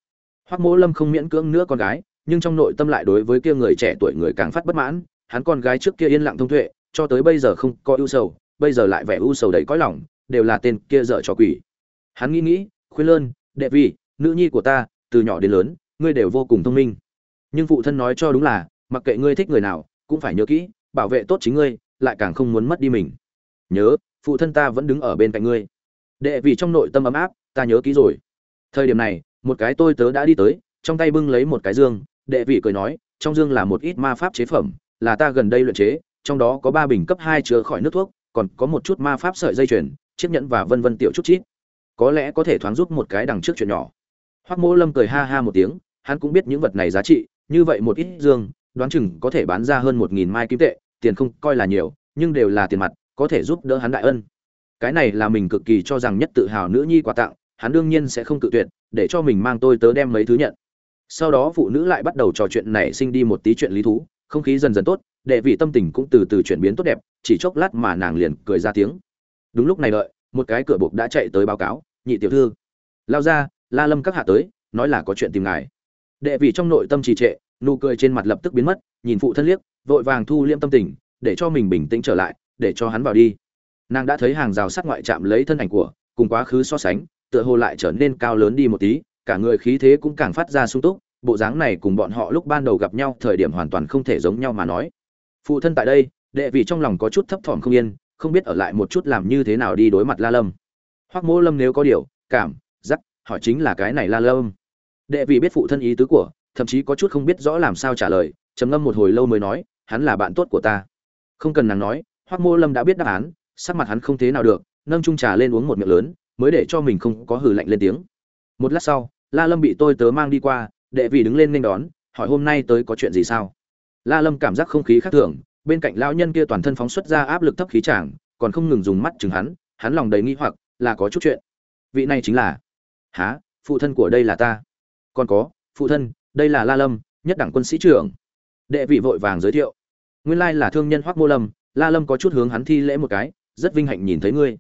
Hoắc mỗ lâm không miễn cưỡng nữa con gái, nhưng trong nội tâm lại đối với kia người trẻ tuổi người càng phát bất mãn. Hắn con gái trước kia yên lặng thông tuệ, cho tới bây giờ không có ưu sầu, bây giờ lại vẻ ưu sầu đầy cõi lòng, đều là tên kia dở trò quỷ. Hắn nghĩ nghĩ, khuyên lơn, đệ vi nữ nhi của ta, từ nhỏ đến lớn, ngươi đều vô cùng thông minh. Nhưng phụ thân nói cho đúng là, mặc kệ ngươi thích người nào, cũng phải nhớ kỹ, bảo vệ tốt chính ngươi, lại càng không muốn mất đi mình. Nhớ, phụ thân ta vẫn đứng ở bên cạnh ngươi đệ vì trong nội tâm ấm áp, ta nhớ kỹ rồi. Thời điểm này, một cái tôi tớ đã đi tới, trong tay bưng lấy một cái dương, đệ vị cười nói, trong dương là một ít ma pháp chế phẩm, là ta gần đây luyện chế, trong đó có ba bình cấp hai chứa khỏi nước thuốc, còn có một chút ma pháp sợi dây chuyền, chiếc nhẫn và vân vân tiểu chút chít. Có lẽ có thể thoáng giúp một cái đằng trước chuyện nhỏ. Hoắc mỗ lâm cười ha ha một tiếng, hắn cũng biết những vật này giá trị, như vậy một ít dương, đoán chừng có thể bán ra hơn một nghìn mai kim tệ, tiền không coi là nhiều, nhưng đều là tiền mặt, có thể giúp đỡ hắn đại ân cái này là mình cực kỳ cho rằng nhất tự hào nữ nhi quà tặng, hắn đương nhiên sẽ không cự tuyệt, để cho mình mang tôi tớ đem mấy thứ nhận. Sau đó phụ nữ lại bắt đầu trò chuyện này sinh đi một tí chuyện lý thú, không khí dần dần tốt, đệ vị tâm tình cũng từ từ chuyển biến tốt đẹp, chỉ chốc lát mà nàng liền cười ra tiếng. Đúng lúc này đợi, một cái cửa buộc đã chạy tới báo cáo, nhị tiểu thư. Lao ra, la lâm các hạ tới, nói là có chuyện tìm ngài. Đệ vị trong nội tâm trì trệ, nụ cười trên mặt lập tức biến mất, nhìn phụ thân liếc, vội vàng thu liêm tâm tình, để cho mình bình tĩnh trở lại, để cho hắn vào đi nàng đã thấy hàng rào sắt ngoại chạm lấy thân ảnh của, cùng quá khứ so sánh, tựa hồ lại trở nên cao lớn đi một tí, cả người khí thế cũng càng phát ra sung túc, bộ dáng này cùng bọn họ lúc ban đầu gặp nhau thời điểm hoàn toàn không thể giống nhau mà nói. Phụ thân tại đây, đệ vị trong lòng có chút thấp thỏm không yên, không biết ở lại một chút làm như thế nào đi đối mặt la lâm. Hoắc mỗ lâm nếu có điều, cảm, giác, hỏi chính là cái này la lâm. Đệ vị biết phụ thân ý tứ của, thậm chí có chút không biết rõ làm sao trả lời, trầm ngâm một hồi lâu mới nói, hắn là bạn tốt của ta. Không cần nàng nói, hoắc mô lâm đã biết đáp án sắc mặt hắn không thế nào được, nâng chung trà lên uống một miệng lớn, mới để cho mình không có hừ lạnh lên tiếng. Một lát sau, la lâm bị tôi tớ mang đi qua, đệ vị đứng lên nên đón, hỏi hôm nay tới có chuyện gì sao? La lâm cảm giác không khí khác thường, bên cạnh lão nhân kia toàn thân phóng xuất ra áp lực thấp khí tràng còn không ngừng dùng mắt chừng hắn hắn lòng đầy nghi hoặc, là có chút chuyện. Vị này chính là há phụ thân của đây là ta? Còn có, phụ thân, đây là la lâm, nhất đẳng quân sĩ trưởng. Đệ vị vội vàng giới thiệu. Nguyên lai là thương nhân hoắc mô lâm, la lâm có chút hướng hắn thi lễ một cái rất vinh hạnh nhìn thấy ngươi.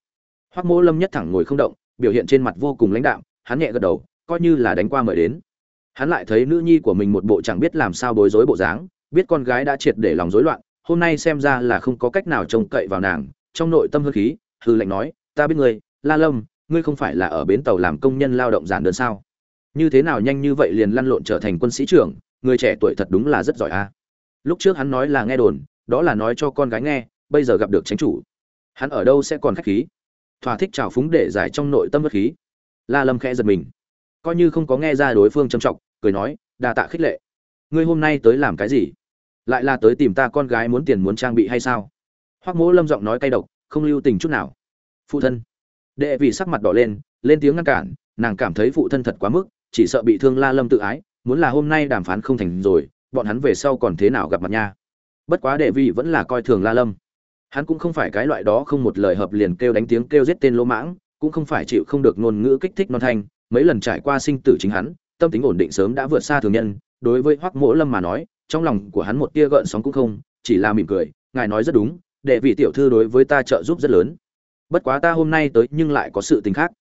Hoắc mô lâm nhất thẳng ngồi không động, biểu hiện trên mặt vô cùng lãnh đạm, hắn nhẹ gật đầu, coi như là đánh qua mời đến. Hắn lại thấy nữ nhi của mình một bộ chẳng biết làm sao bối rối bộ dáng, biết con gái đã triệt để lòng rối loạn, hôm nay xem ra là không có cách nào trông cậy vào nàng, trong nội tâm hư khí, hư lệnh nói, ta biết ngươi, la lâm, ngươi không phải là ở bến tàu làm công nhân lao động giản đơn sao? Như thế nào nhanh như vậy liền lăn lộn trở thành quân sĩ trưởng, người trẻ tuổi thật đúng là rất giỏi a. Lúc trước hắn nói là nghe đồn, đó là nói cho con gái nghe, bây giờ gặp được chánh chủ hắn ở đâu sẽ còn khách khí? Thỏa thích trào phúng để giải trong nội tâm bất khí. La lâm khẽ giật mình. Coi như không có nghe ra đối phương trầm trọng, cười nói, đa tạ khích lệ. Ngươi hôm nay tới làm cái gì? Lại là tới tìm ta con gái muốn tiền muốn trang bị hay sao? Hoắc mỗ lâm giọng nói cay độc, không lưu tình chút nào. Phụ thân. Đệ vì sắc mặt đỏ lên lên tiếng ngăn cản, nàng cảm thấy phụ thân thật quá mức, chỉ sợ bị thương la lâm tự ái, muốn là hôm nay đàm phán không thành rồi, bọn hắn về sau còn thế nào gặp mặt nha. Bất quá đệ vị vẫn là coi thường la lâm hắn cũng không phải cái loại đó không một lời hợp liền kêu đánh tiếng kêu giết tên lỗ mãng, cũng không phải chịu không được ngôn ngữ kích thích non thanh. Mấy lần trải qua sinh tử chính hắn, tâm tính ổn định sớm đã vượt xa thường nhân. Đối với hoắc mỗ lâm mà nói, trong lòng của hắn một tia gợn sóng cũng không, chỉ là mỉm cười, ngài nói rất đúng, đệ vị tiểu thư đối với ta trợ giúp rất lớn. Bất quá ta hôm nay tới nhưng lại có sự tình khác.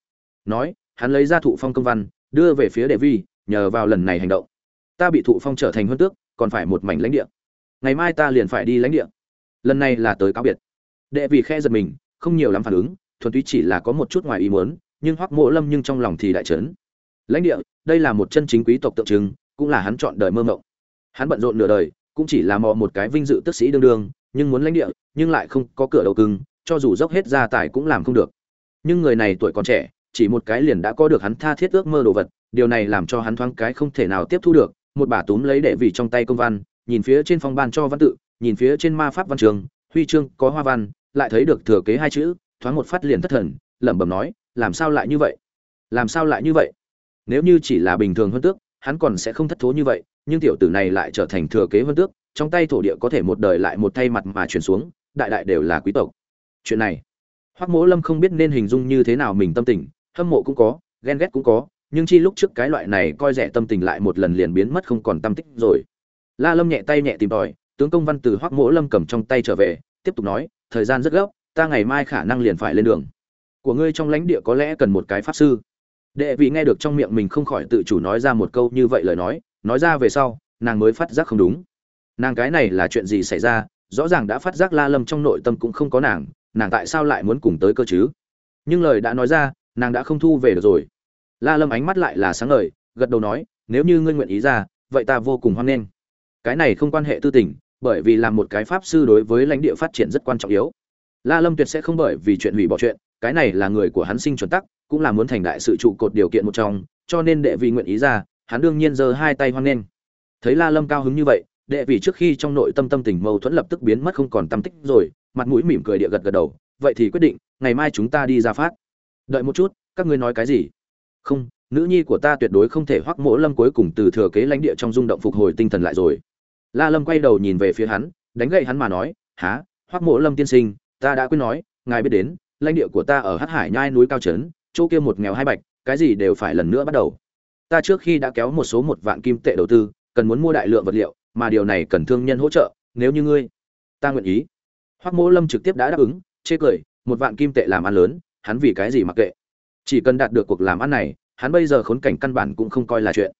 Nói, hắn lấy ra thụ phong công văn, đưa về phía đệ vi, nhờ vào lần này hành động. Ta bị thụ phong trở thành huân tước, còn phải một mảnh lãnh địa. Ngày mai ta liền phải đi lãnh địa lần này là tới cáo biệt. Đệ vì khe giật mình, không nhiều lắm phản ứng, thuần túy chỉ là có một chút ngoài ý muốn, nhưng hoắc mộ lâm nhưng trong lòng thì đại trấn lãnh địa, đây là một chân chính quý tộc tượng trưng, cũng là hắn chọn đời mơ mộng. Hắn bận rộn nửa đời, cũng chỉ là mò một cái vinh dự tức sĩ đương đương, nhưng muốn lãnh địa, nhưng lại không có cửa đầu cưng cho dù dốc hết gia tài cũng làm không được. Nhưng người này tuổi còn trẻ, chỉ một cái liền đã có được hắn tha thiết ước mơ đồ vật, điều này làm cho hắn thoáng cái không thể nào tiếp thu được, một bà túm lấy đệ vị trong tay công văn, nhìn phía trên phong ban cho văn tự nhìn phía trên ma pháp văn trường, huy chương có hoa văn, lại thấy được thừa kế hai chữ, thoáng một phát liền thất thần, lẩm bẩm nói, làm sao lại như vậy? Làm sao lại như vậy? Nếu như chỉ là bình thường hơn tước, hắn còn sẽ không thất thố như vậy, nhưng tiểu tử này lại trở thành thừa kế hơn tước, trong tay thổ địa có thể một đời lại một thay mặt mà chuyển xuống, đại đại đều là quý tộc. Chuyện này, hoắc mỗ lâm không biết nên hình dung như thế nào mình tâm tình, hâm mộ cũng có, ghen ghét cũng có, nhưng chi lúc trước cái loại này coi rẻ tâm tình lại một lần liền biến mất không còn tâm tích rồi. La lâm nhẹ tay nhẹ tìm tòi tướng công văn từ hoắc mỗ lâm cầm trong tay trở về, tiếp tục nói, thời gian rất gấp, ta ngày mai khả năng liền phải lên đường. Của ngươi trong lãnh địa có lẽ cần một cái pháp sư. Đệ vị nghe được trong miệng mình không khỏi tự chủ nói ra một câu như vậy lời nói nói ra về sau, nàng mới phát giác không đúng. Nàng cái này là chuyện gì xảy ra, rõ ràng đã phát giác la lâm trong nội tâm cũng không có nàng nàng tại sao lại muốn cùng tới cơ chứ? Nhưng lời đã nói ra, nàng đã không thu về được rồi. La lâm ánh mắt lại là sáng ngời, gật đầu nói, nếu như ngươi nguyện ý ra, vậy ta vô cùng hoan nghênh. Cái này không quan hệ tư tình bởi vì làm một cái pháp sư đối với lãnh địa phát triển rất quan trọng yếu. La lâm tuyệt sẽ không bởi vì chuyện hủy bỏ chuyện, cái này là người của hắn sinh chuẩn tắc, cũng là muốn thành đại sự trụ cột điều kiện một trong, cho nên đệ vị nguyện ý ra, hắn đương nhiên giơ hai tay hoan nghênh. Thấy la lâm cao hứng như vậy, đệ vị trước khi trong nội tâm tâm tình mâu thuẫn lập tức biến mất không còn tâm tích rồi, mặt mũi mỉm cười địa gật gật đầu, vậy thì quyết định, ngày mai chúng ta đi ra phát. Đợi một chút, các ngươi nói cái gì? Không, nữ nhi của ta tuyệt đối không thể hoắc mỗ lâm cuối cùng từ thừa kế lãnh địa trong rung động phục hồi tinh thần lại rồi la lâm quay đầu nhìn về phía hắn, đánh gậy hắn mà nói há hoắc Mộ lâm tiên sinh, ta đã quên nói, ngài biết đến, lãnh địa của ta ở hắc hải nhai núi cao trấn, chỗ kia một nghèo hai bạch, cái gì đều phải lần nữa bắt đầu. Ta trước khi đã kéo một số một vạn kim tệ đầu tư, cần muốn mua đại lượng vật liệu, mà điều này cần thương nhân hỗ trợ, nếu như ngươi, ta nguyện ý. Hoắc Mộ lâm trực tiếp đã đáp ứng, chê cười, một vạn kim tệ làm ăn lớn, hắn vì cái gì mặc kệ? Chỉ cần đạt được cuộc làm ăn này, hắn bây giờ khốn cảnh căn bản cũng không coi là chuyện.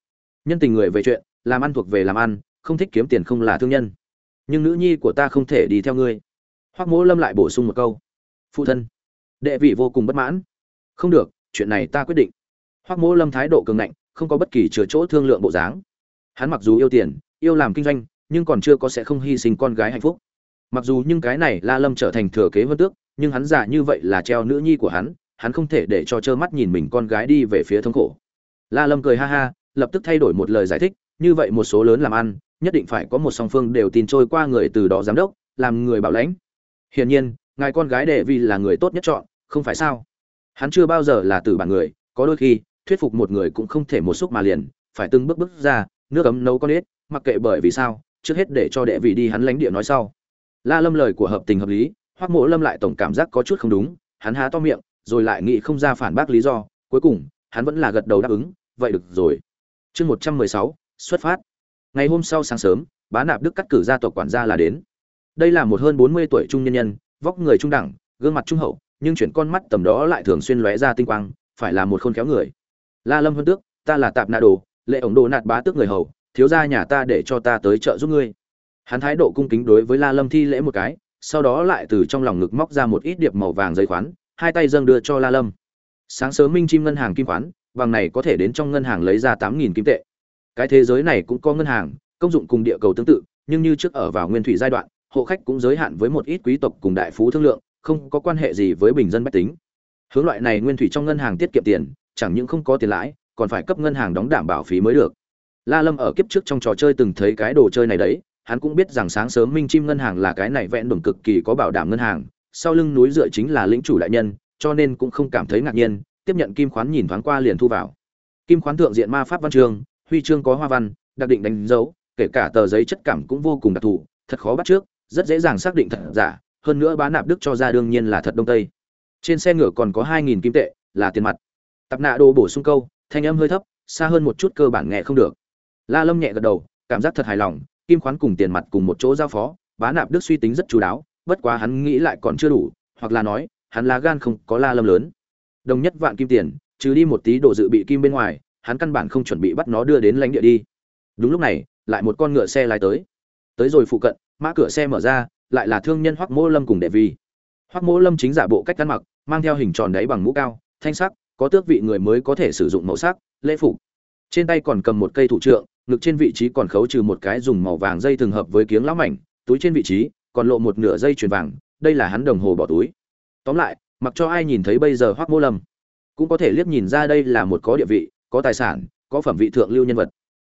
Nhân tình người về chuyện, làm ăn thuộc về làm ăn không thích kiếm tiền không là thương nhân. Nhưng nữ nhi của ta không thể đi theo ngươi. Hoắc mỗ lâm lại bổ sung một câu. Phụ thân, đệ vị vô cùng bất mãn. Không được, chuyện này ta quyết định. Hoắc mỗ lâm thái độ cường ngạnh, không có bất kỳ chừa chỗ thương lượng bộ dáng. Hắn mặc dù yêu tiền, yêu làm kinh doanh, nhưng còn chưa có sẽ không hy sinh con gái hạnh phúc. Mặc dù nhưng cái này la lâm trở thành thừa kế vân tước, nhưng hắn giả như vậy là treo nữ nhi của hắn hắn không thể để cho trơ mắt nhìn mình con gái đi về phía thống khổ. La lâm cười ha ha, lập tức thay đổi một lời giải thích, như vậy một số lớn làm ăn nhất định phải có một song phương đều tin trôi qua người từ đó giám đốc, làm người bảo lãnh. Hiển nhiên, ngài con gái đệ vi là người tốt nhất chọn, không phải sao? Hắn chưa bao giờ là từ bản người, có đôi khi, thuyết phục một người cũng không thể một xúc mà liền, phải từng bước bước ra, nước ấm nấu con ếch, mặc kệ bởi vì sao, trước hết để cho đệ vị đi hắn lánh địa nói sau. La lâm lời của hợp tình hợp lý, hoắc mộ lâm lại tổng cảm giác có chút không đúng, hắn há to miệng, rồi lại nghĩ không ra phản bác lý do, cuối cùng, hắn vẫn là gật đầu đáp ứng, vậy được rồi. Chương một trăm mười sáu, xuất phát ngày hôm sau sáng sớm, bá nạp đức cắt cử gia tộc quản gia là đến. Đây là một hơn bốn mươi tuổi trung nhân nhân, vóc người trung đẳng, gương mặt trung hậu, nhưng chuyển con mắt tầm đó lại thường xuyên lóe ra tinh quang, phải là một khôn khéo người. La lâm hơn tước, ta là tạp nạ đồ, lệ ổng đồ nạt bá tước người hầu, thiếu gia nhà ta để cho ta tới trợ giúp ngươi. Hắn thái độ cung kính đối với la lâm thi lễ một cái, sau đó lại từ trong lòng ngực móc ra một ít điệp màu vàng giấy khoán, hai tay dâng đưa cho la lâm. Sáng sớm minh chim ngân hàng kim khoán, vàng này có thể đến trong ngân hàng lấy ra tám nghìn kim tệ cái thế giới này cũng có ngân hàng, công dụng cùng địa cầu tương tự, nhưng như trước ở vào nguyên thủy giai đoạn, hộ khách cũng giới hạn với một ít quý tộc cùng đại phú thương lượng, không có quan hệ gì với bình dân bách tính. Hướng loại này nguyên thủy trong ngân hàng tiết kiệm tiền, chẳng những không có tiền lãi, còn phải cấp ngân hàng đóng đảm bảo phí mới được. La lâm ở kiếp trước trong trò chơi từng thấy cái đồ chơi này đấy, hắn cũng biết rằng sáng sớm minh chim ngân hàng là cái này vẹn đồn cực kỳ có bảo đảm ngân hàng, sau lưng núi dựa chính là lĩnh chủ đại nhân, cho nên cũng không cảm thấy ngạc nhiên, tiếp nhận kim khoán nhìn thoáng qua liền thu vào. Kim khoán thượng diện ma pháp văn chương huy chương có hoa văn, đặc định đánh dấu, kể cả tờ giấy chất cảm cũng vô cùng đặc thù, thật khó bắt trước, rất dễ dàng xác định thật giả, hơn nữa bán nạp đức cho ra đương nhiên là thật đông tây. Trên xe ngựa còn có hai nghìn kim tệ, là tiền mặt. Tập nạ đồ bổ sung câu, thanh âm hơi thấp, xa hơn một chút cơ bản nghe không được. La lâm nhẹ gật đầu, cảm giác thật hài lòng, kim khoán cùng tiền mặt cùng một chỗ giao phó, bá nạp đức suy tính rất chú đáo, bất quá hắn nghĩ lại còn chưa đủ, hoặc là nói, hắn lá gan không có la lâm lớn. Đồng nhất vạn kim tiền, trừ đi một tí đồ dự bị kim bên ngoài hắn căn bản không chuẩn bị bắt nó đưa đến lãnh địa đi. Đúng lúc này, lại một con ngựa xe lái tới. Tới rồi phụ cận, mã cửa xe mở ra, lại là thương nhân hoắc mỗ lâm cùng đệ vi. Hoắc mỗ lâm chính giả bộ cách ăn mặc, mang theo hình tròn đáy bằng mũ cao, thanh sắc, có tước vị người mới có thể sử dụng màu sắc, lễ phục. Trên tay còn cầm một cây thủ trượng, ngực trên vị trí còn khấu trừ một cái dùng màu vàng dây thường hợp với kiếng lão mảnh, túi trên vị trí còn lộ một nửa dây chuyền vàng, đây là hắn đồng hồ bỏ túi. Tóm lại, mặc cho ai nhìn thấy bây giờ hoắc mỗ lâm, cũng có thể liếc nhìn ra đây là một có địa vị có tài sản, có phẩm vị thượng lưu nhân vật.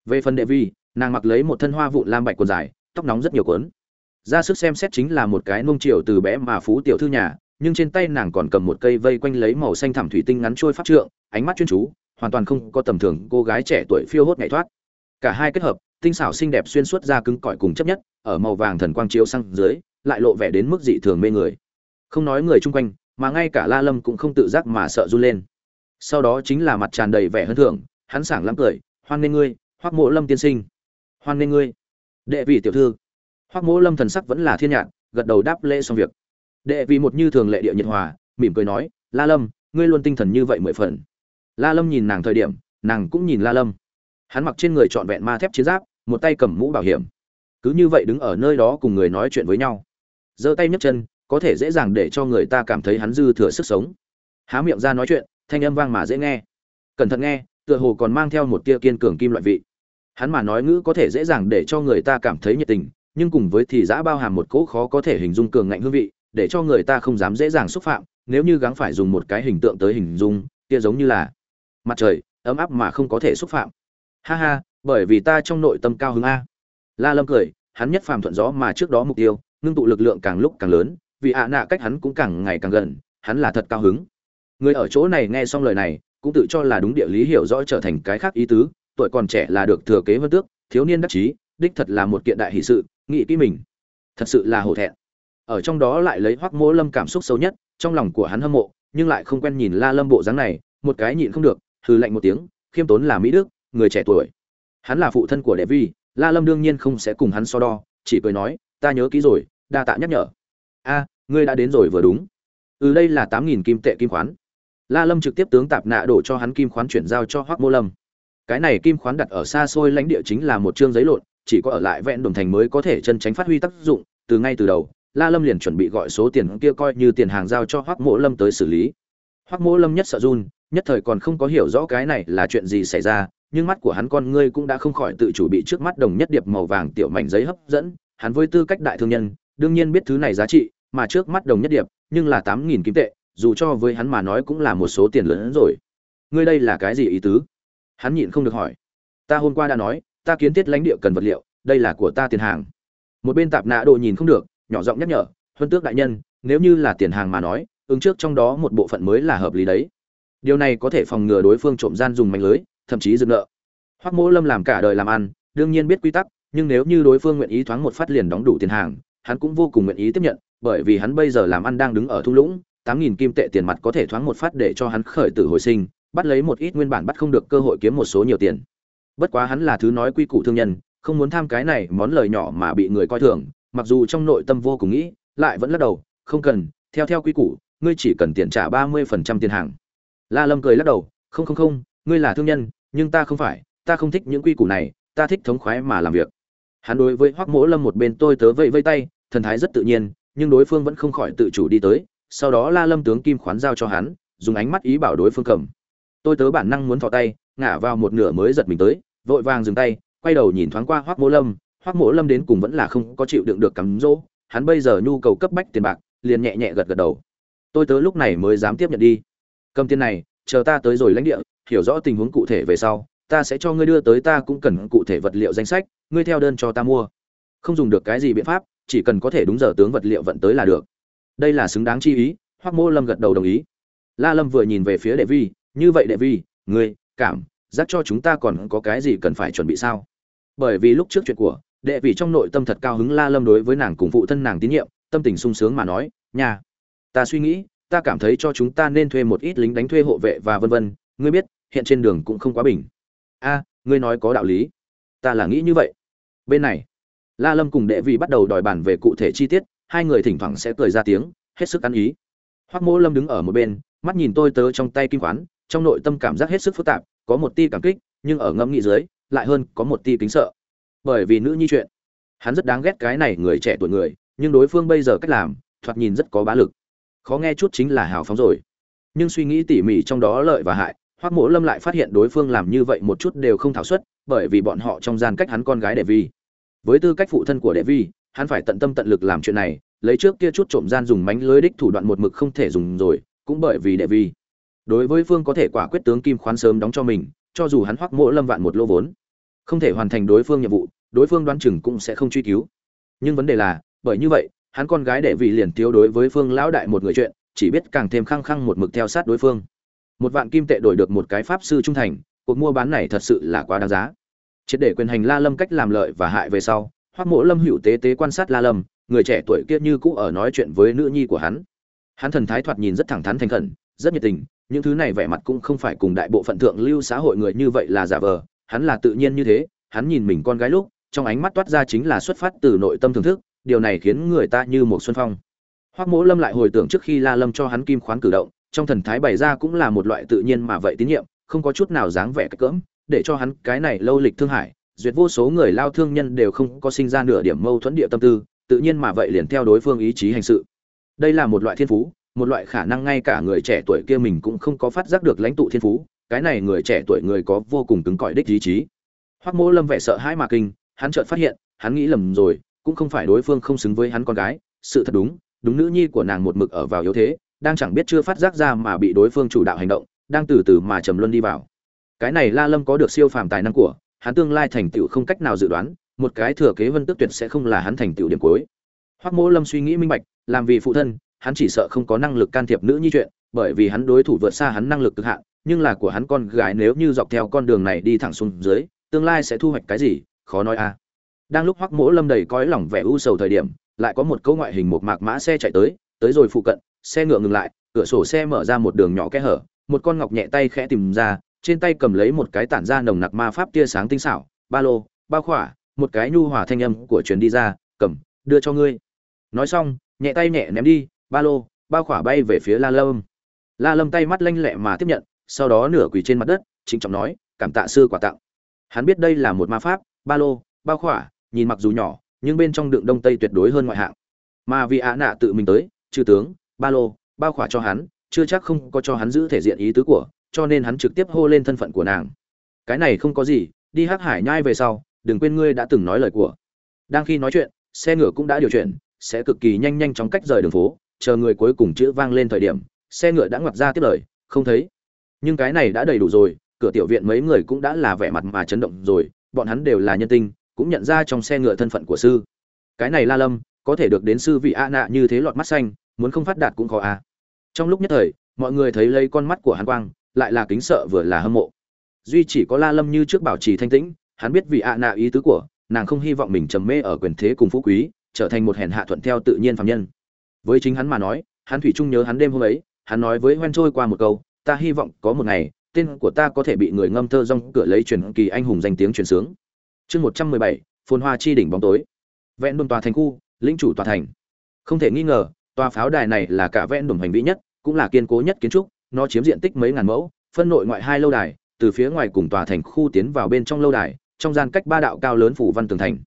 Về phần đệ vi, nàng mặc lấy một thân hoa vụ lam bạch quần dài, tóc nóng rất nhiều cuốn. Ra sức xem xét chính là một cái nung chiều từ bé mà phú tiểu thư nhà, nhưng trên tay nàng còn cầm một cây vây quanh lấy màu xanh thảm thủy tinh ngắn trôi pháp trượng, ánh mắt chuyên chú, hoàn toàn không có tầm thường, cô gái trẻ tuổi phiêu hốt nhảy thoát. Cả hai kết hợp, tinh xảo xinh đẹp xuyên suốt ra cứng cỏi cùng chấp nhất, ở màu vàng thần quang chiếu sang dưới, lại lộ vẻ đến mức dị thường mê người. Không nói người chung quanh, mà ngay cả la lâm cũng không tự giác mà sợ run lên sau đó chính là mặt tràn đầy vẻ hơn thường hắn sảng lắm cười, hoan nghê ngươi hoác mộ lâm tiên sinh. Hoan nghê ngươi. Đệ vị tiểu thư. Hoác mộ lâm thần sắc vẫn là thiên nhạc gật đầu đáp lễ xong việc. Đệ vị một như thường lệ địa nhiệt hòa, mỉm cười nói, la lâm, ngươi luôn tinh thần như vậy mười phần. La lâm nhìn nàng thời điểm, nàng cũng nhìn la lâm. Hắn mặc trên người trọn vẹn ma thép chiến giáp, một tay cầm mũ bảo hiểm. Cứ như vậy đứng ở nơi đó cùng người nói chuyện với nhau. Giơ tay nhấc chân, có thể dễ dàng để cho người ta cảm thấy hắn dư thừa sức sống. Há miệng ra nói chuyện thanh âm vang mà dễ nghe. Cẩn thận nghe, tựa hồ còn mang theo một tia kiên cường kim loại vị. Hắn mà nói ngữ có thể dễ dàng để cho người ta cảm thấy nhiệt tình, nhưng cùng với thì giã bao hàm một cỗ khó có thể hình dung cường ngạnh hương vị, để cho người ta không dám dễ dàng xúc phạm, nếu như gắng phải dùng một cái hình tượng tới hình dung, kia giống như là mặt trời, ấm áp mà không có thể xúc phạm. Ha ha, bởi vì ta trong nội tâm cao hứng a. La lâm cười, hắn nhất phàm thuận gió mà trước đó mục tiêu, ngưng tụ lực lượng càng lúc càng lớn, vì ạ nạ cách hắn cũng càng ngày càng gần, hắn là thật cao hứng người ở chỗ này nghe xong lời này, cũng tự cho là đúng địa lý hiểu rõ trở thành cái khác ý tứ, tuổi còn trẻ là được thừa kế vân tước, thiếu niên đắc chí, đích thật là một kiện đại hỷ sự, nghĩ kỹ mình. Thật sự là hổ thẹn. Ở trong đó lại lấy hoắc mỗ lâm cảm xúc sâu nhất, trong lòng của hắn hâm mộ, nhưng lại không quen nhìn la lâm bộ dáng này, một cái nhịn không được, hừ lạnh một tiếng, khiêm tốn là mỹ đức, người trẻ tuổi. Hắn là phụ thân của đệ vi, la lâm đương nhiên không sẽ cùng hắn so đo, chỉ cười nói, ta nhớ kỹ rồi, đa tạ nhắc nhở. A, ngươi đã đến rồi vừa đúng. Ừ đây là tám nghìn kim tệ kim khoán la lâm trực tiếp tướng tạp nạ đổ cho hắn kim khoán chuyển giao cho hoắc mô lâm. Cái này kim khoán đặt ở xa xôi lãnh địa chính là một chương giấy lộn, chỉ có ở lại vẹn đồng thành mới có thể chân tránh phát huy tác dụng, từ ngay từ đầu, la lâm liền chuẩn bị gọi số tiền kia coi như tiền hàng giao cho hoắc mỗ lâm tới xử lý. Hoắc mỗ lâm nhất sợ run, nhất thời còn không có hiểu rõ cái này là chuyện gì xảy ra, nhưng mắt của hắn con ngươi cũng đã không khỏi tự chủ bị trước mắt đồng nhất điệp màu vàng tiểu mảnh giấy hấp dẫn, hắn với tư cách đại thương nhân, đương nhiên biết thứ này giá trị, mà trước mắt đồng nhất điệp, nhưng là tám nghìn kim tệ dù cho với hắn mà nói cũng là một số tiền lớn hơn rồi. Ngươi đây là cái gì ý tứ? Hắn nhịn không được hỏi. Ta hôm qua đã nói, ta kiến thiết lãnh địa cần vật liệu, đây là của ta tiền hàng. Một bên tạp nạ đồ nhìn không được, nhỏ giọng nhắc nhở, huân tước đại nhân, nếu như là tiền hàng mà nói, ứng trước trong đó một bộ phận mới là hợp lý đấy. Điều này có thể phòng ngừa đối phương trộm gian dùng manh lưới, thậm chí dừng nợ. Hoắc mỗ lâm làm cả đời làm ăn, đương nhiên biết quy tắc, nhưng nếu như đối phương nguyện ý thoáng một phát liền đóng đủ tiền hàng, hắn cũng vô cùng nguyện ý tiếp nhận, bởi vì hắn bây giờ làm ăn đang đứng ở thung lũng tám nghìn kim tệ tiền mặt có thể thoáng một phát để cho hắn khởi tử hồi sinh, bắt lấy một ít nguyên bản bắt không được cơ hội kiếm một số nhiều tiền. Bất quá hắn là thứ nói quy củ thương nhân, không muốn tham cái này món lời nhỏ mà bị người coi thường, mặc dù trong nội tâm vô cùng nghĩ, lại vẫn lắc đầu, không cần, theo theo quy củ, ngươi chỉ cần tiền trả ba mươi phần trăm tiền hàng. La lâm cười lắc đầu, không không không, ngươi là thương nhân, nhưng ta không phải, ta không thích những quy củ này, ta thích thống khoái mà làm việc. Hắn đối với hoắc mỗ lâm một bên tôi tớ vẫy vây tay, thần thái rất tự nhiên, nhưng đối phương vẫn không khỏi tự chủ đi tới sau đó la lâm tướng kim khoán giao cho hắn, dùng ánh mắt ý bảo đối phương cầm. Tôi tớ bản năng muốn thò tay, ngả vào một nửa mới giật mình tới, vội vàng dừng tay, quay đầu nhìn thoáng qua hoắc mỗ lâm. Hoắc mỗ lâm đến cùng vẫn là không có chịu đựng được cắm dỗ, hắn bây giờ nhu cầu cấp bách tiền bạc, liền nhẹ nhẹ gật gật đầu. Tôi tớ lúc này mới dám tiếp nhận đi. Cầm tiền này, chờ ta tới rồi lãnh địa, hiểu rõ tình huống cụ thể về sau, ta sẽ cho ngươi đưa tới ta cũng cần cụ thể vật liệu danh sách, ngươi theo đơn cho ta mua. Không dùng được cái gì biện pháp, chỉ cần có thể đúng giờ tướng vật liệu vận tới là được đây là xứng đáng chi ý, hoắc mô lâm gật đầu đồng ý. La lâm vừa nhìn về phía đệ vi, như vậy đệ vi, ngươi, cảm giác cho chúng ta còn có cái gì cần phải chuẩn bị sao? Bởi vì lúc trước chuyện của đệ vị trong nội tâm thật cao hứng, la lâm đối với nàng cùng phụ thân nàng tín nhiệm, tâm tình sung sướng mà nói nhà ta suy nghĩ, ta cảm thấy cho chúng ta nên thuê một ít lính đánh thuê hộ vệ và vân vân, ngươi biết, hiện trên đường cũng không quá bình. A, ngươi nói có đạo lý. Ta là nghĩ như vậy. Bên này, la lâm cùng đệ vị bắt đầu đòi bàn về cụ thể chi tiết hai người thỉnh thoảng sẽ cười ra tiếng hết sức ăn ý. Hoắc mỗ lâm đứng ở một bên mắt nhìn tôi tớ trong tay kim quán, trong nội tâm cảm giác hết sức phức tạp có một tia cảm kích nhưng ở ngâm nghĩ dưới lại hơn có một tia kính sợ. Bởi vì nữ nhi chuyện hắn rất đáng ghét cái này người trẻ tuổi người nhưng đối phương bây giờ cách làm thoạt nhìn rất có bá lực. Khó nghe chút chính là hào phóng rồi. Nhưng suy nghĩ tỉ mỉ trong đó lợi và hại hoắc mỗ lâm lại phát hiện đối phương làm như vậy một chút đều không thảo suất bởi vì bọn họ trong gian cách hắn con gái đệ vi. Với tư cách phụ thân của đệ vi hắn phải tận tâm tận lực làm chuyện này, lấy trước kia chút trộm gian dùng mánh lưới đích thủ đoạn một mực không thể dùng rồi, cũng bởi vì đệ vi. Đối với phương có thể quả quyết tướng kim khoán sớm đóng cho mình, cho dù hắn hoắc mỗ lâm vạn một lô vốn, không thể hoàn thành đối phương nhiệm vụ, đối phương đoán chừng cũng sẽ không truy cứu. Nhưng vấn đề là, bởi như vậy, hắn con gái đệ vị liền thiếu đối với phương lão đại một người chuyện, chỉ biết càng thêm khăng khăng một mực theo sát đối phương. Một vạn kim tệ đổi được một cái pháp sư trung thành, cuộc mua bán này thật sự là quá đáng giá. Triệt để quyền hành la lâm cách làm lợi và hại về sau hoắc mỗ lâm hữu tế tế quan sát la lâm, người trẻ tuổi kia như cũ ở nói chuyện với nữ nhi của hắn. Hắn thần thái thoạt nhìn rất thẳng thắn thành khẩn, rất nhiệt tình, những thứ này vẻ mặt cũng không phải cùng đại bộ phận thượng lưu xã hội người như vậy là giả vờ, hắn là tự nhiên như thế, hắn nhìn mình con gái lúc, trong ánh mắt toát ra chính là xuất phát từ nội tâm thưởng thức, điều này khiến người ta như một xuân phong. Hoắc mỗ lâm lại hồi tưởng trước khi la lâm cho hắn kim khoán cử động, trong thần thái bày ra cũng là một loại tự nhiên mà vậy tín nhiệm, không có chút nào dáng vẻ cách cỡm để cho hắn cái này lâu lịch thương hải duyệt vô số người lao thương nhân đều không có sinh ra nửa điểm mâu thuẫn địa tâm tư, tự nhiên mà vậy liền theo đối phương ý chí hành sự. Đây là một loại thiên phú, một loại khả năng ngay cả người trẻ tuổi kia mình cũng không có phát giác được lãnh tụ thiên phú, cái này người trẻ tuổi người có vô cùng cứng cỏi đích ý chí. Hoắc mỗ lâm vẻ sợ hãi mà kinh, hắn chợt phát hiện, hắn nghĩ lầm rồi, cũng không phải đối phương không xứng với hắn con gái, sự thật đúng đúng nữ nhi của nàng một mực ở vào yếu thế, đang chẳng biết chưa phát giác ra mà bị đối phương chủ đạo hành động, đang từ từ mà trầm luân đi vào. Cái này la lâm có được siêu phàm tài năng của hắn tương lai thành tựu không cách nào dự đoán, một cái thừa kế vân tước tuyệt sẽ không là hắn thành tựu điểm cuối hoắc mỗ lâm suy nghĩ minh bạch, làm vì phụ thân, hắn chỉ sợ không có năng lực can thiệp nữ nhi chuyện, bởi vì hắn đối thủ vượt xa hắn năng lực cực hạn, nhưng là của hắn con gái nếu như dọc theo con đường này đi thẳng xuống dưới, tương lai sẽ thu hoạch cái gì, khó nói a à. đang lúc hoắc mỗ lâm đầy cõi lòng vẻ u sầu thời điểm, lại có một câu ngoại hình một mạc mã xe chạy tới tới rồi phụ cận, xe ngựa ngừng lại, cửa sổ xe mở ra một đường nhỏ kẽ hở, một con ngọc nhẹ tay khẽ tìm ra trên tay cầm lấy một cái tản ra nồng nặc ma pháp tia sáng tinh xảo, ba lô bao khỏa, một cái nhu hòa thanh âm của truyền đi ra, cầm, đưa cho ngươi. Nói xong, nhẹ tay nhẹ ném đi, ba lô bao khỏa bay về phía la lâm. La lâm tay mắt lanh lẹ mà tiếp nhận, sau đó nửa quỳ trên mặt đất, trịnh trọng nói, cảm tạ sư quả tặng. Hắn biết đây là một ma pháp, ba lô bao khỏa, nhìn mặc dù nhỏ, nhưng bên trong đựng đông tây tuyệt đối hơn ngoại hạng. Mà vì ạ nạ tự mình tới chư tướng, ba lô bao khỏa cho hắn, chưa chắc không có cho hắn giữ thể diện ý tứ của cho nên hắn trực tiếp hô lên thân phận của nàng. Cái này không có gì, đi hắc hải nhai về sau, đừng quên ngươi đã từng nói lời của. Đang khi nói chuyện, xe ngựa cũng đã điều chuyển, sẽ cực kỳ nhanh nhanh chóng cách rời đường phố, chờ người cuối cùng chữ vang lên thời điểm, xe ngựa đã ngoặt ra tiếp lời, không thấy. Nhưng cái này đã đầy đủ rồi, cửa tiểu viện mấy người cũng đã là vẻ mặt mà chấn động rồi, bọn hắn đều là nhân tinh, cũng nhận ra trong xe ngựa thân phận của sư. Cái này la lâm, có thể được đến sư vị a nạ như thế lọt mắt xanh, muốn không phát đạt cũng khó a trong lúc nhất thời, mọi người thấy lấy con mắt của hắn quang lại là kính sợ vừa là hâm mộ. Duy chỉ có la lâm như trước bảo trì thanh tĩnh, hắn biết vì a nạ ý tứ của, nàng không hy vọng mình trầm mê ở quyền thế cùng phú quý, trở thành một hèn hạ thuận theo tự nhiên phạm nhân. Với chính hắn mà nói, hắn thủy chung nhớ hắn đêm hôm ấy, hắn nói với hoen trôi qua một câu, ta hy vọng có một ngày, tên của ta có thể bị người ngâm thơ rong cửa lấy truyền kỳ anh hùng danh tiếng truyền sướng. Chương một trăm mười bảy, phồn hoa chi đỉnh bóng tối. Vẹn đồn tòa thành khu, lĩnh chủ tòa thành. Không thể nghi ngờ, tòa pháo đài này là cả vẹn đồn hành vĩ nhất, cũng là kiên cố nhất kiến trúc nó chiếm diện tích mấy ngàn mẫu, phân nội ngoại hai lâu đài, từ phía ngoài cùng tòa thành khu tiến vào bên trong lâu đài, trong gian cách ba đạo cao lớn phủ văn tường thành.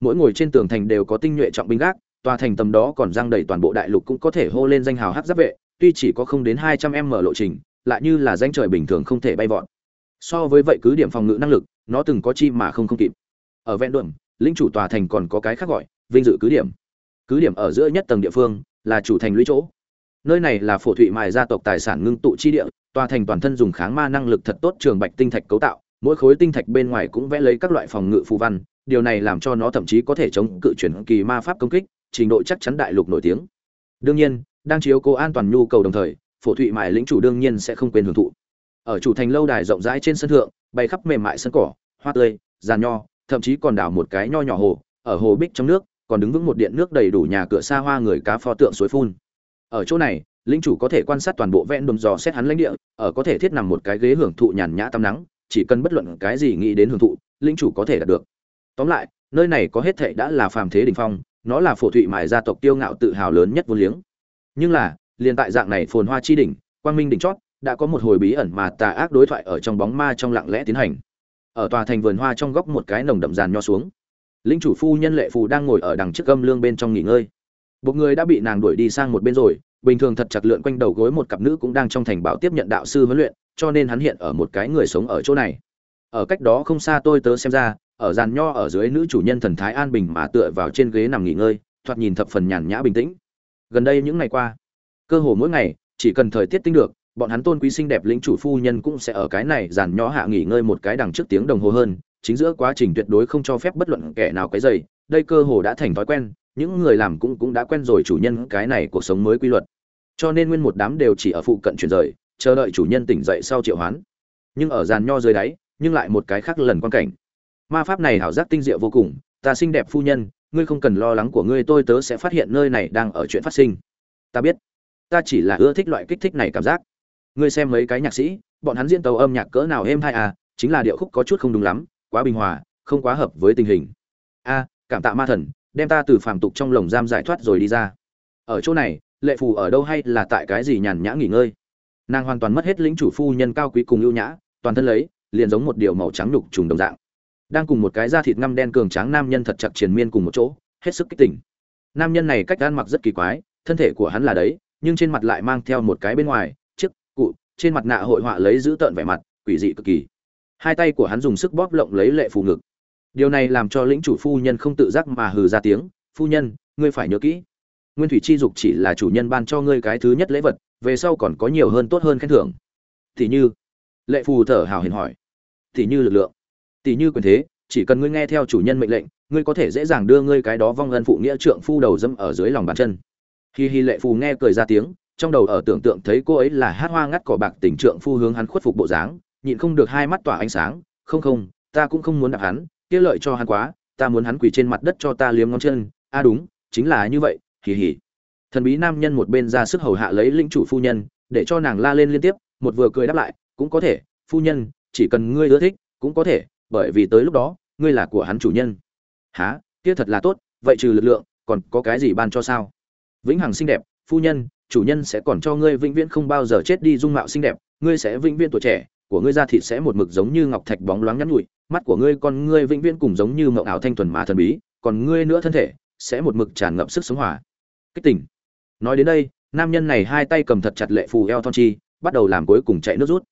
Mỗi ngồi trên tường thành đều có tinh nhuệ trọng binh gác, tòa thành tầm đó còn răng đầy toàn bộ đại lục cũng có thể hô lên danh hào hắc giáp vệ, tuy chỉ có không đến hai trăm m lộ trình, lại như là danh trời bình thường không thể bay vọt. So với vậy cứ điểm phòng ngự năng lực, nó từng có chi mà không không kịp. Ở ven đường, lĩnh chủ tòa thành còn có cái khác gọi, vinh dự cứ điểm. Cứ điểm ở giữa nhất tầng địa phương là chủ thành lũy chỗ nơi này là phổ thụy mài gia tộc tài sản ngưng tụ chi địa, tòa thành toàn thân dùng kháng ma năng lực thật tốt trường bạch tinh thạch cấu tạo, mỗi khối tinh thạch bên ngoài cũng vẽ lấy các loại phòng ngự phù văn, điều này làm cho nó thậm chí có thể chống cự chuyển kỳ ma pháp công kích, trình độ chắc chắn đại lục nổi tiếng. Đương nhiên, đang chiếu cố an toàn nhu cầu đồng thời, phổ thụy mại lĩnh chủ đương nhiên sẽ không quên hưởng thụ. Ở chủ thành lâu đài rộng rãi trên sân thượng bay khắp mềm mại sân cỏ, hoa tươi, giàn nho, thậm chí còn đào một cái nho nhỏ hồ, ở hồ bích trong nước, còn đứng vững một điện nước đầy đủ nhà cửa xa hoa người cá pho tượng suối phun ở chỗ này linh chủ có thể quan sát toàn bộ vẹn đồn dò xét hắn lãnh địa, ở có thể thiết nằm một cái ghế hưởng thụ nhàn nhã tắm nắng, chỉ cần bất luận cái gì nghĩ đến hưởng thụ linh chủ có thể đạt được. Tóm lại, nơi này có hết thệ đã là phàm thế đỉnh phong, nó là phổ thụy mại gia tộc tiêu ngạo tự hào lớn nhất vô liếng. Nhưng là, liền tại dạng này phồn hoa chi đỉnh, quang minh đỉnh chót, đã có một hồi bí ẩn mà tà ác đối thoại ở trong bóng ma trong lặng lẽ tiến hành. Ở tòa thành vườn hoa trong góc một cái nồng đậm giàn nho xuống. Linh chủ phu nhân lệ phù đang ngồi ở đằng trước gâm lương bên trong nghỉ ngơi một người đã bị nàng đuổi đi sang một bên rồi, bình thường thật chặt lượn quanh đầu gối một cặp nữ cũng đang trong thành bảo tiếp nhận đạo sư huấn luyện, cho nên hắn hiện ở một cái người sống ở chỗ này. Ở cách đó không xa tôi tớ xem ra, ở giàn nho ở dưới nữ chủ nhân thần thái an bình mà tựa vào trên ghế nằm nghỉ ngơi, thoạt nhìn thập phần nhàn nhã bình tĩnh. Gần đây những ngày qua, cơ hồ mỗi ngày, chỉ cần thời tiết tinh được, bọn hắn tôn quý xinh đẹp lĩnh chủ phu nhân cũng sẽ ở cái này giàn nho hạ nghỉ ngơi một cái đằng trước tiếng đồng hồ hơn, chính giữa quá trình tuyệt đối không cho phép bất luận kẻ nào cái dày đây cơ hồ đã thành thói quen những người làm cũng cũng đã quen rồi chủ nhân cái này cuộc sống mới quy luật. Cho nên nguyên một đám đều chỉ ở phụ cận chuyển rời, chờ đợi chủ nhân tỉnh dậy sau triệu hoán. Nhưng ở giàn nho dưới đáy, nhưng lại một cái khác lần quan cảnh. Ma pháp này hảo giác tinh diệu vô cùng, ta xinh đẹp phu nhân, ngươi không cần lo lắng của ngươi, tôi tớ sẽ phát hiện nơi này đang ở chuyện phát sinh. Ta biết. Ta chỉ là ưa thích loại kích thích này cảm giác. Ngươi xem mấy cái nhạc sĩ, bọn hắn diễn tấu âm nhạc cỡ nào êm hay à chính là điệu khúc có chút không đúng lắm, quá bình hòa, không quá hợp với tình hình. A, cảm tạ ma thần đem ta từ phàm tục trong lồng giam giải thoát rồi đi ra. Ở chỗ này, lệ phù ở đâu hay là tại cái gì nhàn nhã nghỉ ngơi? Nàng hoàn toàn mất hết lĩnh chủ phu nhân cao quý cùng ưu nhã, toàn thân lấy, liền giống một điều màu trắng đục trùng đồng dạng. Đang cùng một cái da thịt ngăm đen cường tráng nam nhân thật chặt triền miên cùng một chỗ, hết sức kích tỉnh nam nhân này cách ăn mặc rất kỳ quái, thân thể của hắn là đấy, nhưng trên mặt lại mang theo một cái bên ngoài, chiếc, cụ, trên mặt nạ hội họa lấy giữ tợn vẻ mặt, quỷ dị cực kỳ. Hai tay của hắn dùng sức bóp lộng lấy lệ phù ngực điều này làm cho lĩnh chủ phu nhân không tự giác mà hừ ra tiếng, phu nhân, ngươi phải nhớ kỹ, nguyên thủy chi dục chỉ là chủ nhân ban cho ngươi cái thứ nhất lễ vật, về sau còn có nhiều hơn tốt hơn khen thưởng. Thì như, lệ phù thở hào hiền hỏi, thì như lực lượng tỷ như quyền thế, chỉ cần ngươi nghe theo chủ nhân mệnh lệnh, ngươi có thể dễ dàng đưa ngươi cái đó vong ân phụ nghĩa trượng phu đầu dâm ở dưới lòng bàn chân. Khi hi, lệ phù nghe cười ra tiếng, trong đầu ở tưởng tượng thấy cô ấy là hát hoa ngắt cỏ bạc tình trượng phu hướng hắn khuất phục bộ dáng, nhịn không được hai mắt tỏa ánh sáng, không không, ta cũng không muốn đạp hắn kia lợi cho hắn quá, ta muốn hắn quỳ trên mặt đất cho ta liếm ngón chân. A đúng, chính là như vậy, hì hì. Thần bí nam nhân một bên ra sức hầu hạ lấy linh chủ phu nhân, để cho nàng la lên liên tiếp, một vừa cười đáp lại, cũng có thể, phu nhân, chỉ cần ngươi ưa thích, cũng có thể, bởi vì tới lúc đó, ngươi là của hắn chủ nhân. Há kia thật là tốt, vậy trừ lực lượng, còn có cái gì ban cho sao? Vĩnh hằng xinh đẹp, phu nhân, chủ nhân sẽ còn cho ngươi vĩnh viễn không bao giờ chết đi dung mạo xinh đẹp, ngươi sẽ vĩnh viễn tuổi trẻ của ngươi da thịt sẽ một mực giống như ngọc thạch bóng loáng nhắn nhụi, mắt của ngươi con ngươi vĩnh viễn cùng giống như mộng ảo thanh thuần mà thần bí, còn ngươi nữa thân thể sẽ một mực tràn ngập sức sống hỏa kích tỉnh nói đến đây, nam nhân này hai tay cầm thật chặt lệ phù eo thon chi, bắt đầu làm cuối cùng chạy nước rút.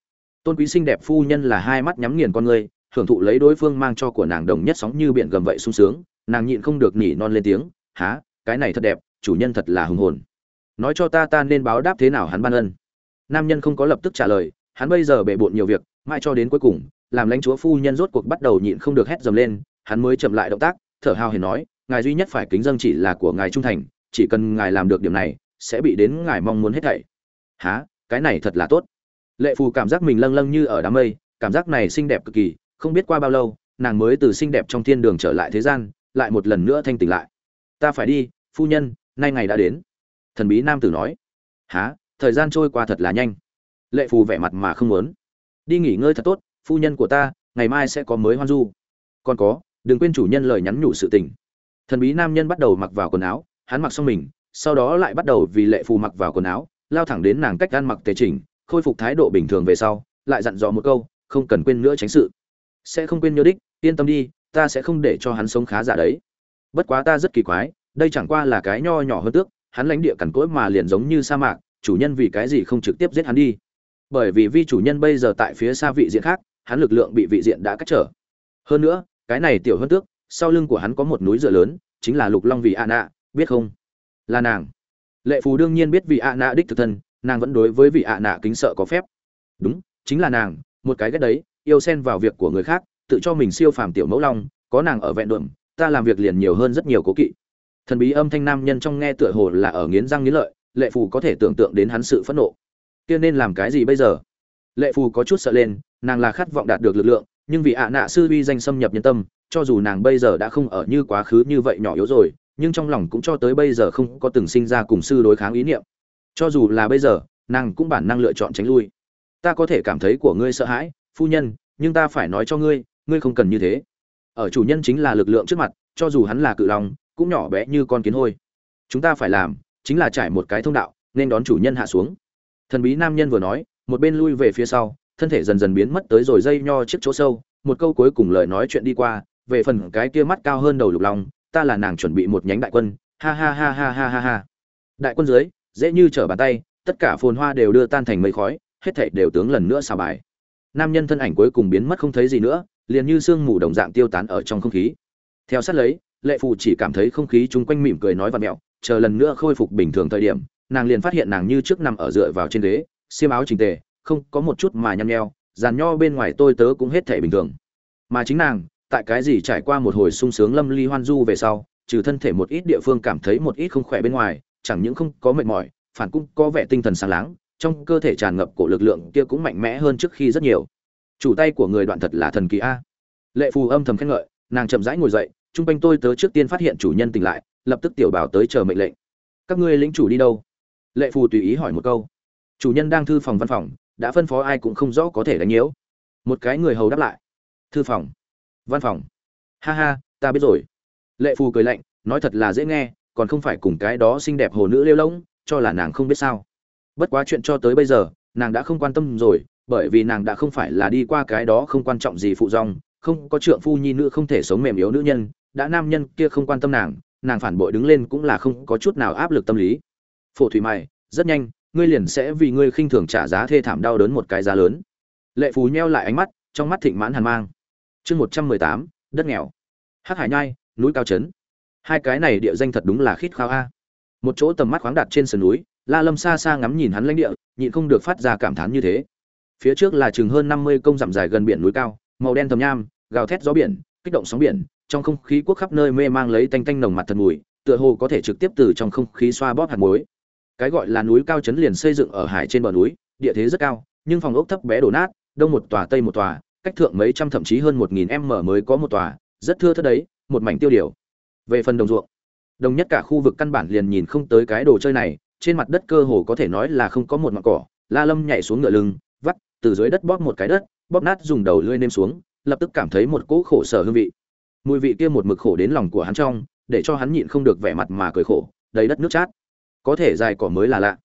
Tôn quý xinh đẹp phu nhân là hai mắt nhắm nghiền con ngươi, hưởng thụ lấy đối phương mang cho của nàng đồng nhất sóng như biển gầm vậy sung sướng, nàng nhịn không được nỉ non lên tiếng há cái này thật đẹp, chủ nhân thật là hùng hồn. Nói cho ta ta nên báo đáp thế nào hắn ban ân. Nam nhân không có lập tức trả lời hắn bây giờ bể bộn nhiều việc, mãi cho đến cuối cùng, làm lãnh chúa phu nhân rốt cuộc bắt đầu nhịn không được hét dầm lên, hắn mới chậm lại động tác, thở hào hiền nói, ngài duy nhất phải kính dân chỉ là của ngài trung thành, chỉ cần ngài làm được điểm này, sẽ bị đến ngài mong muốn hết thảy. Há cái này thật là tốt. Lệ phù cảm giác mình lâng lâng như ở đám mây, cảm giác này xinh đẹp cực kỳ, không biết qua bao lâu, nàng mới từ xinh đẹp trong thiên đường trở lại thế gian, lại một lần nữa thanh tỉnh lại. Ta phải đi, phu nhân, nay ngày đã đến. Thần bí nam tử nói. Há thời gian trôi qua thật là nhanh lệ phù vẻ mặt mà không muốn. Đi nghỉ ngơi thật tốt, phu nhân của ta, ngày mai sẽ có mới hoan du. Còn có, đừng quên chủ nhân lời nhắn nhủ sự tình. Thần bí nam nhân bắt đầu mặc vào quần áo, hắn mặc xong mình, sau đó lại bắt đầu vì lệ phù mặc vào quần áo, lao thẳng đến nàng cách ăn mặc tề chỉnh khôi phục thái độ bình thường về sau, lại dặn dò một câu, không cần quên nữa tránh sự. Sẽ không quên nhớ đích, yên tâm đi, ta sẽ không để cho hắn sống khá giả đấy. Bất quá ta rất kỳ quái, đây chẳng qua là cái nho nhỏ hơn tước, hắn lãnh địa cằn cỗi mà liền giống như sa mạc, chủ nhân vì cái gì không trực tiếp giết hắn đi? Bởi vì vi chủ nhân bây giờ tại phía xa vị diện khác, hắn lực lượng bị vị diện đã cách trở. Hơn nữa, cái này tiểu hơn tước, sau lưng của hắn có một núi dựa lớn, chính là lục long vì a nạ, biết không? Là nàng. Lệ phù đương nhiên biết vị a nạ đích thực thân, nàng vẫn đối với vị a nạ kính sợ có phép. Đúng, chính là nàng, một cái ghét đấy, yêu xen vào việc của người khác, tự cho mình siêu phàm tiểu mẫu long, có nàng ở vẹn đượm, ta làm việc liền nhiều hơn rất nhiều cố kỵ. Thần bí âm thanh nam nhân trong nghe tựa hồ là ở nghiến răng nghiến lợi, lệ phù có thể tưởng tượng đến hắn sự phẫn nộ kia nên làm cái gì bây giờ? Lệ phù có chút sợ lên, nàng là khát vọng đạt được lực lượng, nhưng vì ạ nạ sư uy danh xâm nhập nhân tâm, cho dù nàng bây giờ đã không ở như quá khứ như vậy nhỏ yếu rồi, nhưng trong lòng cũng cho tới bây giờ không có từng sinh ra cùng sư đối kháng ý niệm. Cho dù là bây giờ, nàng cũng bản năng lựa chọn tránh lui. Ta có thể cảm thấy của ngươi sợ hãi, phu nhân, nhưng ta phải nói cho ngươi ngươi không cần như thế. Ở chủ nhân chính là lực lượng trước mặt, cho dù hắn là cự long, cũng nhỏ bé như con kiến hôi. Chúng ta phải làm, chính là trải một cái thông đạo, nên đón chủ nhân hạ xuống thần bí nam nhân vừa nói, một bên lui về phía sau, thân thể dần dần biến mất tới rồi dây nho chiếc chỗ sâu, một câu cuối cùng lời nói chuyện đi qua, về phần cái kia mắt cao hơn đầu lục long, ta là nàng chuẩn bị một nhánh đại quân, ha ha ha ha ha ha ha. Đại quân dưới, dễ như trở bàn tay, tất cả phồn hoa đều đưa tan thành mây khói, hết thảy đều tướng lần nữa xào bài. Nam nhân thân ảnh cuối cùng biến mất không thấy gì nữa, liền như sương mù đồng dạng tiêu tán ở trong không khí. Theo sát lấy, lệ phù chỉ cảm thấy không khí chung quanh mỉm cười nói và mẹo, chờ lần nữa khôi phục bình thường thời điểm nàng liền phát hiện nàng như trước nằm ở dựa vào trên ghế, xiêm áo chỉnh tề, không có một chút mà nhăn nheo dàn nho bên ngoài tôi tớ cũng hết thể bình thường. Mà chính nàng, tại cái gì trải qua một hồi sung sướng lâm ly hoan du về sau, trừ thân thể một ít địa phương cảm thấy một ít không khỏe bên ngoài, chẳng những không có mệt mỏi, phản cũng có vẻ tinh thần sáng láng, trong cơ thể tràn ngập cổ lực lượng kia cũng mạnh mẽ hơn trước khi rất nhiều. Chủ tay của người đoạn thật là thần kỳ a. Lệ phù âm thầm khen ngợi, nàng chậm rãi ngồi dậy, chung quanh tôi tớ trước tiên phát hiện chủ nhân tỉnh lại, lập tức tiểu bảo tới chờ mệnh lệnh. Các ngươi lính chủ đi đâu? Lệ phù tùy ý hỏi một câu. Chủ nhân đang thư phòng văn phòng đã phân phó ai cũng không rõ có thể đánh nhiễu. Một cái người hầu đáp lại. Thư phòng. Văn phòng. Ha ha ta biết rồi. Lệ phù cười lạnh nói thật là dễ nghe còn không phải cùng cái đó xinh đẹp hồ nữ lêu lỗng, cho là nàng không biết sao. Bất quá chuyện cho tới bây giờ nàng đã không quan tâm rồi bởi vì nàng đã không phải là đi qua cái đó không quan trọng gì phụ dòng không có trượng phu nhi nữ không thể sống mềm yếu nữ nhân đã nam nhân kia không quan tâm nàng nàng phản bội đứng lên cũng là không có chút nào áp lực tâm lý phổ thủy mày rất nhanh, ngươi liền sẽ vì ngươi khinh thường trả giá thê thảm đau đớn một cái giá lớn. Lệ phú nheo lại ánh mắt, trong mắt thịnh mãn hàn mang. Chương một trăm mười tám, đất nghèo. Hắc hải nhai, núi cao trấn. Hai cái này địa danh thật đúng là khít khao a. Một chỗ tầm mắt khoáng đặt trên sườn núi, la lâm xa xa ngắm nhìn hắn lãnh địa, nhịn không được phát ra cảm thán như thế. Phía trước là chừng hơn năm mươi công dặm dài gần biển núi cao, màu đen thầm nham, gào thét gió biển, kích động sóng biển, trong không khí quốc khắp nơi mê mang lấy tanh tanh nồng mặt thần mùi, tựa hồ có thể trực tiếp từ trong không khí xoa bóp hạt muối cái gọi là núi cao chấn liền xây dựng ở hải trên bờ núi, địa thế rất cao, nhưng phòng ốc thấp bé đổ nát, đông một tòa tây một tòa, cách thượng mấy trăm thậm chí hơn một nghìn m mới có một tòa, rất thưa thớt đấy, một mảnh tiêu điều. Về phần đồng ruộng, đồng nhất cả khu vực căn bản liền nhìn không tới cái đồ chơi này, trên mặt đất cơ hồ có thể nói là không có một mặt cỏ, la lâm nhảy xuống ngựa lưng, vắt, từ dưới đất bóp một cái đất, bóp nát dùng đầu lưỡi nêm xuống, lập tức cảm thấy một cỗ khổ sở hương vị. Mùi vị kia một mực khổ đến lòng của hắn trong, để cho hắn nhịn không được vẻ mặt mà cười khổ, đầy đất nước chát có thể dài cỏ mới là lạ.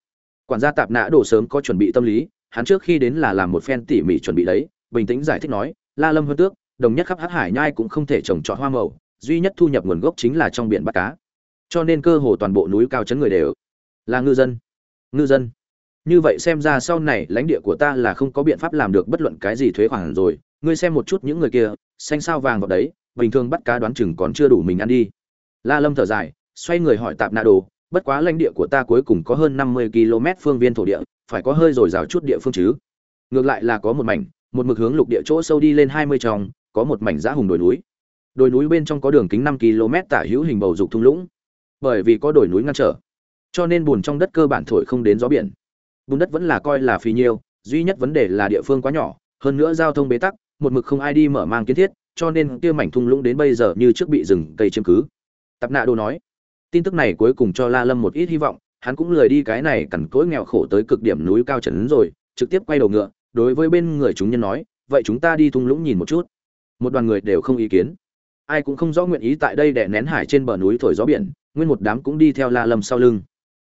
Quản gia tạp nã đồ sớm có chuẩn bị tâm lý, hắn trước khi đến là làm một phen tỉ mỉ chuẩn bị đấy, bình tĩnh giải thích nói, la lâm hơn tước, đồng nhất khắp hát hải nhai cũng không thể trồng trọt hoa màu, duy nhất thu nhập nguồn gốc chính là trong biển bắt cá. Cho nên cơ hồ toàn bộ núi cao chấn người đều là ngư dân. Ngư dân. Như vậy xem ra sau này lãnh địa của ta là không có biện pháp làm được bất luận cái gì thuế khoản rồi. Ngươi xem một chút những người kia, xanh sao vàng vào đấy, bình thường bắt cá đoán chừng còn chưa đủ mình ăn đi. La lâm thở dài, xoay người hỏi tạp nạ đồ bất quá lãnh địa của ta cuối cùng có hơn năm mươi km phương viên thổ địa, phải có hơi rồi rào chút địa phương chứ. Ngược lại là có một mảnh, một mực hướng lục địa chỗ sâu đi lên hai mươi trong có một mảnh giã hùng đồi núi. Đồi núi bên trong có đường kính năm km tả hữu hình bầu dục thung lũng. Bởi vì có đồi núi ngăn trở, cho nên bùn trong đất cơ bản thổi không đến gió biển. Bùn đất vẫn là coi là phì nhiêu, duy nhất vấn đề là địa phương quá nhỏ, hơn nữa giao thông bế tắc, một mực không ai đi mở mang kiến thiết, cho nên kia mảnh thung lũng đến bây giờ như trước bị rừng cây chiếm cứ. Tập nạ đồ nói tin tức này cuối cùng cho la lâm một ít hy vọng, hắn cũng lười đi cái này cằn cỗi nghèo khổ tới cực điểm núi cao trần rồi, trực tiếp quay đầu ngựa, đối với bên người chúng nhân nói, vậy chúng ta đi thung lũng nhìn một chút. Một đoàn người đều không ý kiến. Ai cũng không rõ nguyện ý tại đây để nén hải trên bờ núi thổi gió biển, nguyên một đám cũng đi theo la lâm sau lưng.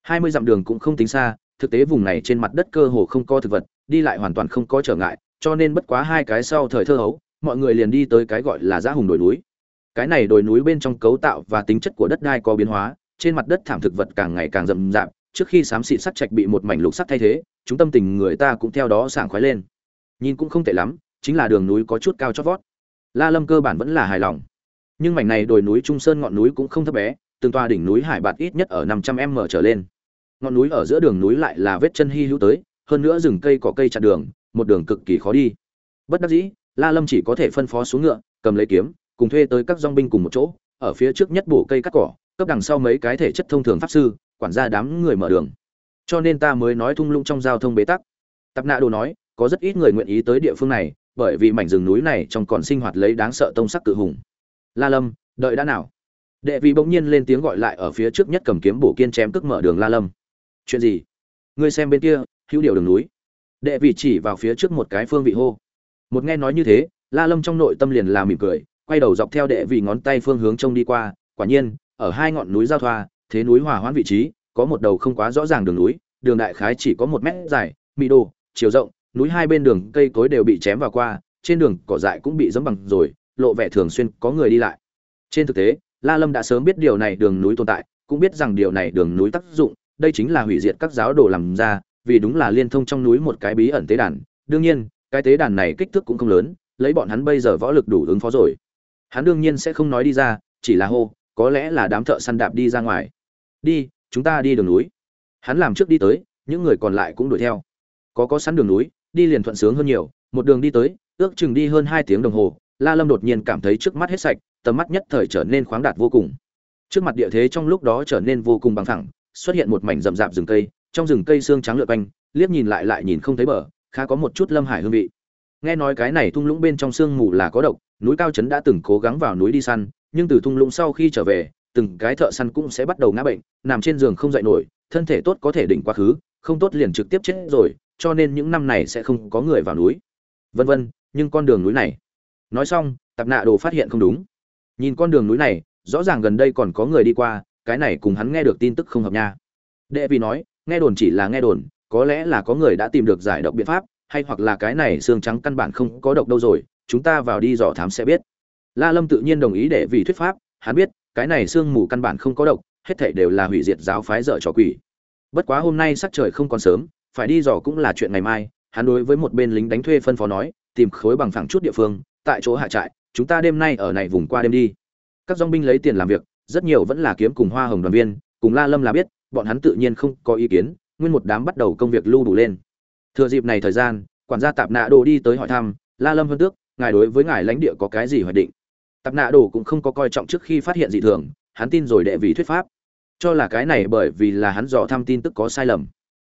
Hai mươi dặm đường cũng không tính xa, thực tế vùng này trên mặt đất cơ hồ không có thực vật, đi lại hoàn toàn không có trở ngại, cho nên bất quá hai cái sau thời thơ hấu, mọi người liền đi tới cái gọi là giã hùng đồi núi cái này đồi núi bên trong cấu tạo và tính chất của đất đai có biến hóa, trên mặt đất thảm thực vật càng ngày càng rậm rạp, trước khi xám xịt sắt trạch bị một mảnh lục sắt thay thế, chúng tâm tình người ta cũng theo đó sảng khoái lên. Nhìn cũng không tệ lắm, chính là đường núi có chút cao chót vót. La lâm cơ bản vẫn là hài lòng. Nhưng mảnh này đồi núi trung sơn ngọn núi cũng không thấp bé, từng toa đỉnh núi hải bạt ít nhất ở năm trăm m trở lên. Ngọn núi ở giữa đường núi lại là vết chân hy hữu tới, hơn nữa rừng cây cỏ cây chặn đường, một đường cực kỳ khó đi. Bất đắc dĩ, la lâm chỉ có thể phân phó xuống ngựa, cầm lấy kiếm cùng thuê tới các dong binh cùng một chỗ, ở phía trước nhất bổ cây cắt cỏ, cấp đằng sau mấy cái thể chất thông thường pháp sư, quản gia đám người mở đường. Cho nên ta mới nói thung lũng trong giao thông bế tắc. Tập nạ đồ nói, có rất ít người nguyện ý tới địa phương này, bởi vì mảnh rừng núi này trong còn sinh hoạt lấy đáng sợ tông sắc cự hùng. La lâm, đợi đã nào? Đệ vị bỗng nhiên lên tiếng gọi lại ở phía trước nhất cầm kiếm bổ kiên chém tức mở đường la lâm. Chuyện gì? Ngươi xem bên kia, hữu điều đường núi. Đệ vị chỉ vào phía trước một cái phương vị hô. Một nghe nói như thế, la lâm trong nội tâm liền là mỉm cười quay đầu dọc theo đệ vị ngón tay phương hướng trông đi qua, quả nhiên, ở hai ngọn núi giao thoa, thế núi hòa hoãn vị trí, có một đầu không quá rõ ràng đường núi, đường đại khái chỉ có một mét dài mỹ đồ, chiều rộng, núi hai bên đường cây cối đều bị chém vào qua, trên đường cỏ dại cũng bị dẫm bằng rồi, lộ vẻ thường xuyên, có người đi lại. Trên thực tế, la lâm đã sớm biết điều này đường núi tồn tại, cũng biết rằng điều này đường núi tác dụng, đây chính là hủy diệt các giáo đồ làm ra, vì đúng là liên thông trong núi một cái bí ẩn tế đàn. Đương nhiên, cái tế đàn này kích thước cũng không lớn, lấy bọn hắn bây giờ võ lực đủ ứng phó rồi hắn đương nhiên sẽ không nói đi ra, chỉ là hô, có lẽ là đám thợ săn đạp đi ra ngoài. Đi, chúng ta đi đường núi. Hắn làm trước đi tới, những người còn lại cũng đuổi theo. Có có sẵn đường núi, đi liền thuận sướng hơn nhiều, một đường đi tới, ước chừng đi hơn hai tiếng đồng hồ, la lâm đột nhiên cảm thấy trước mắt hết sạch, tầm mắt nhất thời trở nên khoáng đạt vô cùng. Trước mặt địa thế trong lúc đó trở nên vô cùng bằng thẳng xuất hiện một mảnh rậm rạp rừng cây, trong rừng cây xương trắng lượn quanh, liếc nhìn lại lại nhìn không thấy bờ, khá có một chút lâm hải hương vị. Nghe nói cái này thung lũng bên trong sương mù là có độc núi cao trấn đã từng cố gắng vào núi đi săn, nhưng từ thung lũng sau khi trở về, từng cái thợ săn cũng sẽ bắt đầu ngã bệnh, nằm trên giường không dậy nổi, thân thể tốt có thể đỉnh quá khứ, không tốt liền trực tiếp chết rồi, cho nên những năm này sẽ không có người vào núi. Vân vân, nhưng con đường núi này. Nói xong, tạp nạ đồ phát hiện không đúng. Nhìn con đường núi này, rõ ràng gần đây còn có người đi qua, cái này cùng hắn nghe được tin tức không hợp nha. Đệ vì nói, nghe đồn chỉ là nghe đồn, có lẽ là có người đã tìm được giải độc biện pháp hay hoặc là cái này xương trắng căn bản không có độc đâu rồi, chúng ta vào đi dò thám sẽ biết. La lâm tự nhiên đồng ý để vì thuyết pháp, hắn biết, cái này xương mù căn bản không có độc, hết thảy đều là hủy diệt giáo phái dở trò quỷ. Bất quá hôm nay sắc trời không còn sớm, phải đi dò cũng là chuyện ngày mai, hắn đối với một bên lính đánh thuê phân phó nói, tìm khối bằng phẳng chút địa phương, tại chỗ hạ trại, chúng ta đêm nay ở này vùng qua đêm đi. Các dong binh lấy tiền làm việc, rất nhiều vẫn là kiếm cùng hoa hồng đoàn viên, cùng la lâm là biết, bọn hắn tự nhiên không có ý kiến, nguyên một đám bắt đầu công việc lưu đủ lên thừa dịp này thời gian, quản gia tạp nạ đồ đi tới hỏi thăm, la lâm vân tước, ngài đối với ngài lãnh địa có cái gì hoạch định? Tạp nạ đồ cũng không có coi trọng trước khi phát hiện dị thường, hắn tin rồi đệ vì thuyết pháp. Cho là cái này bởi vì là hắn dò thăm tin tức có sai lầm.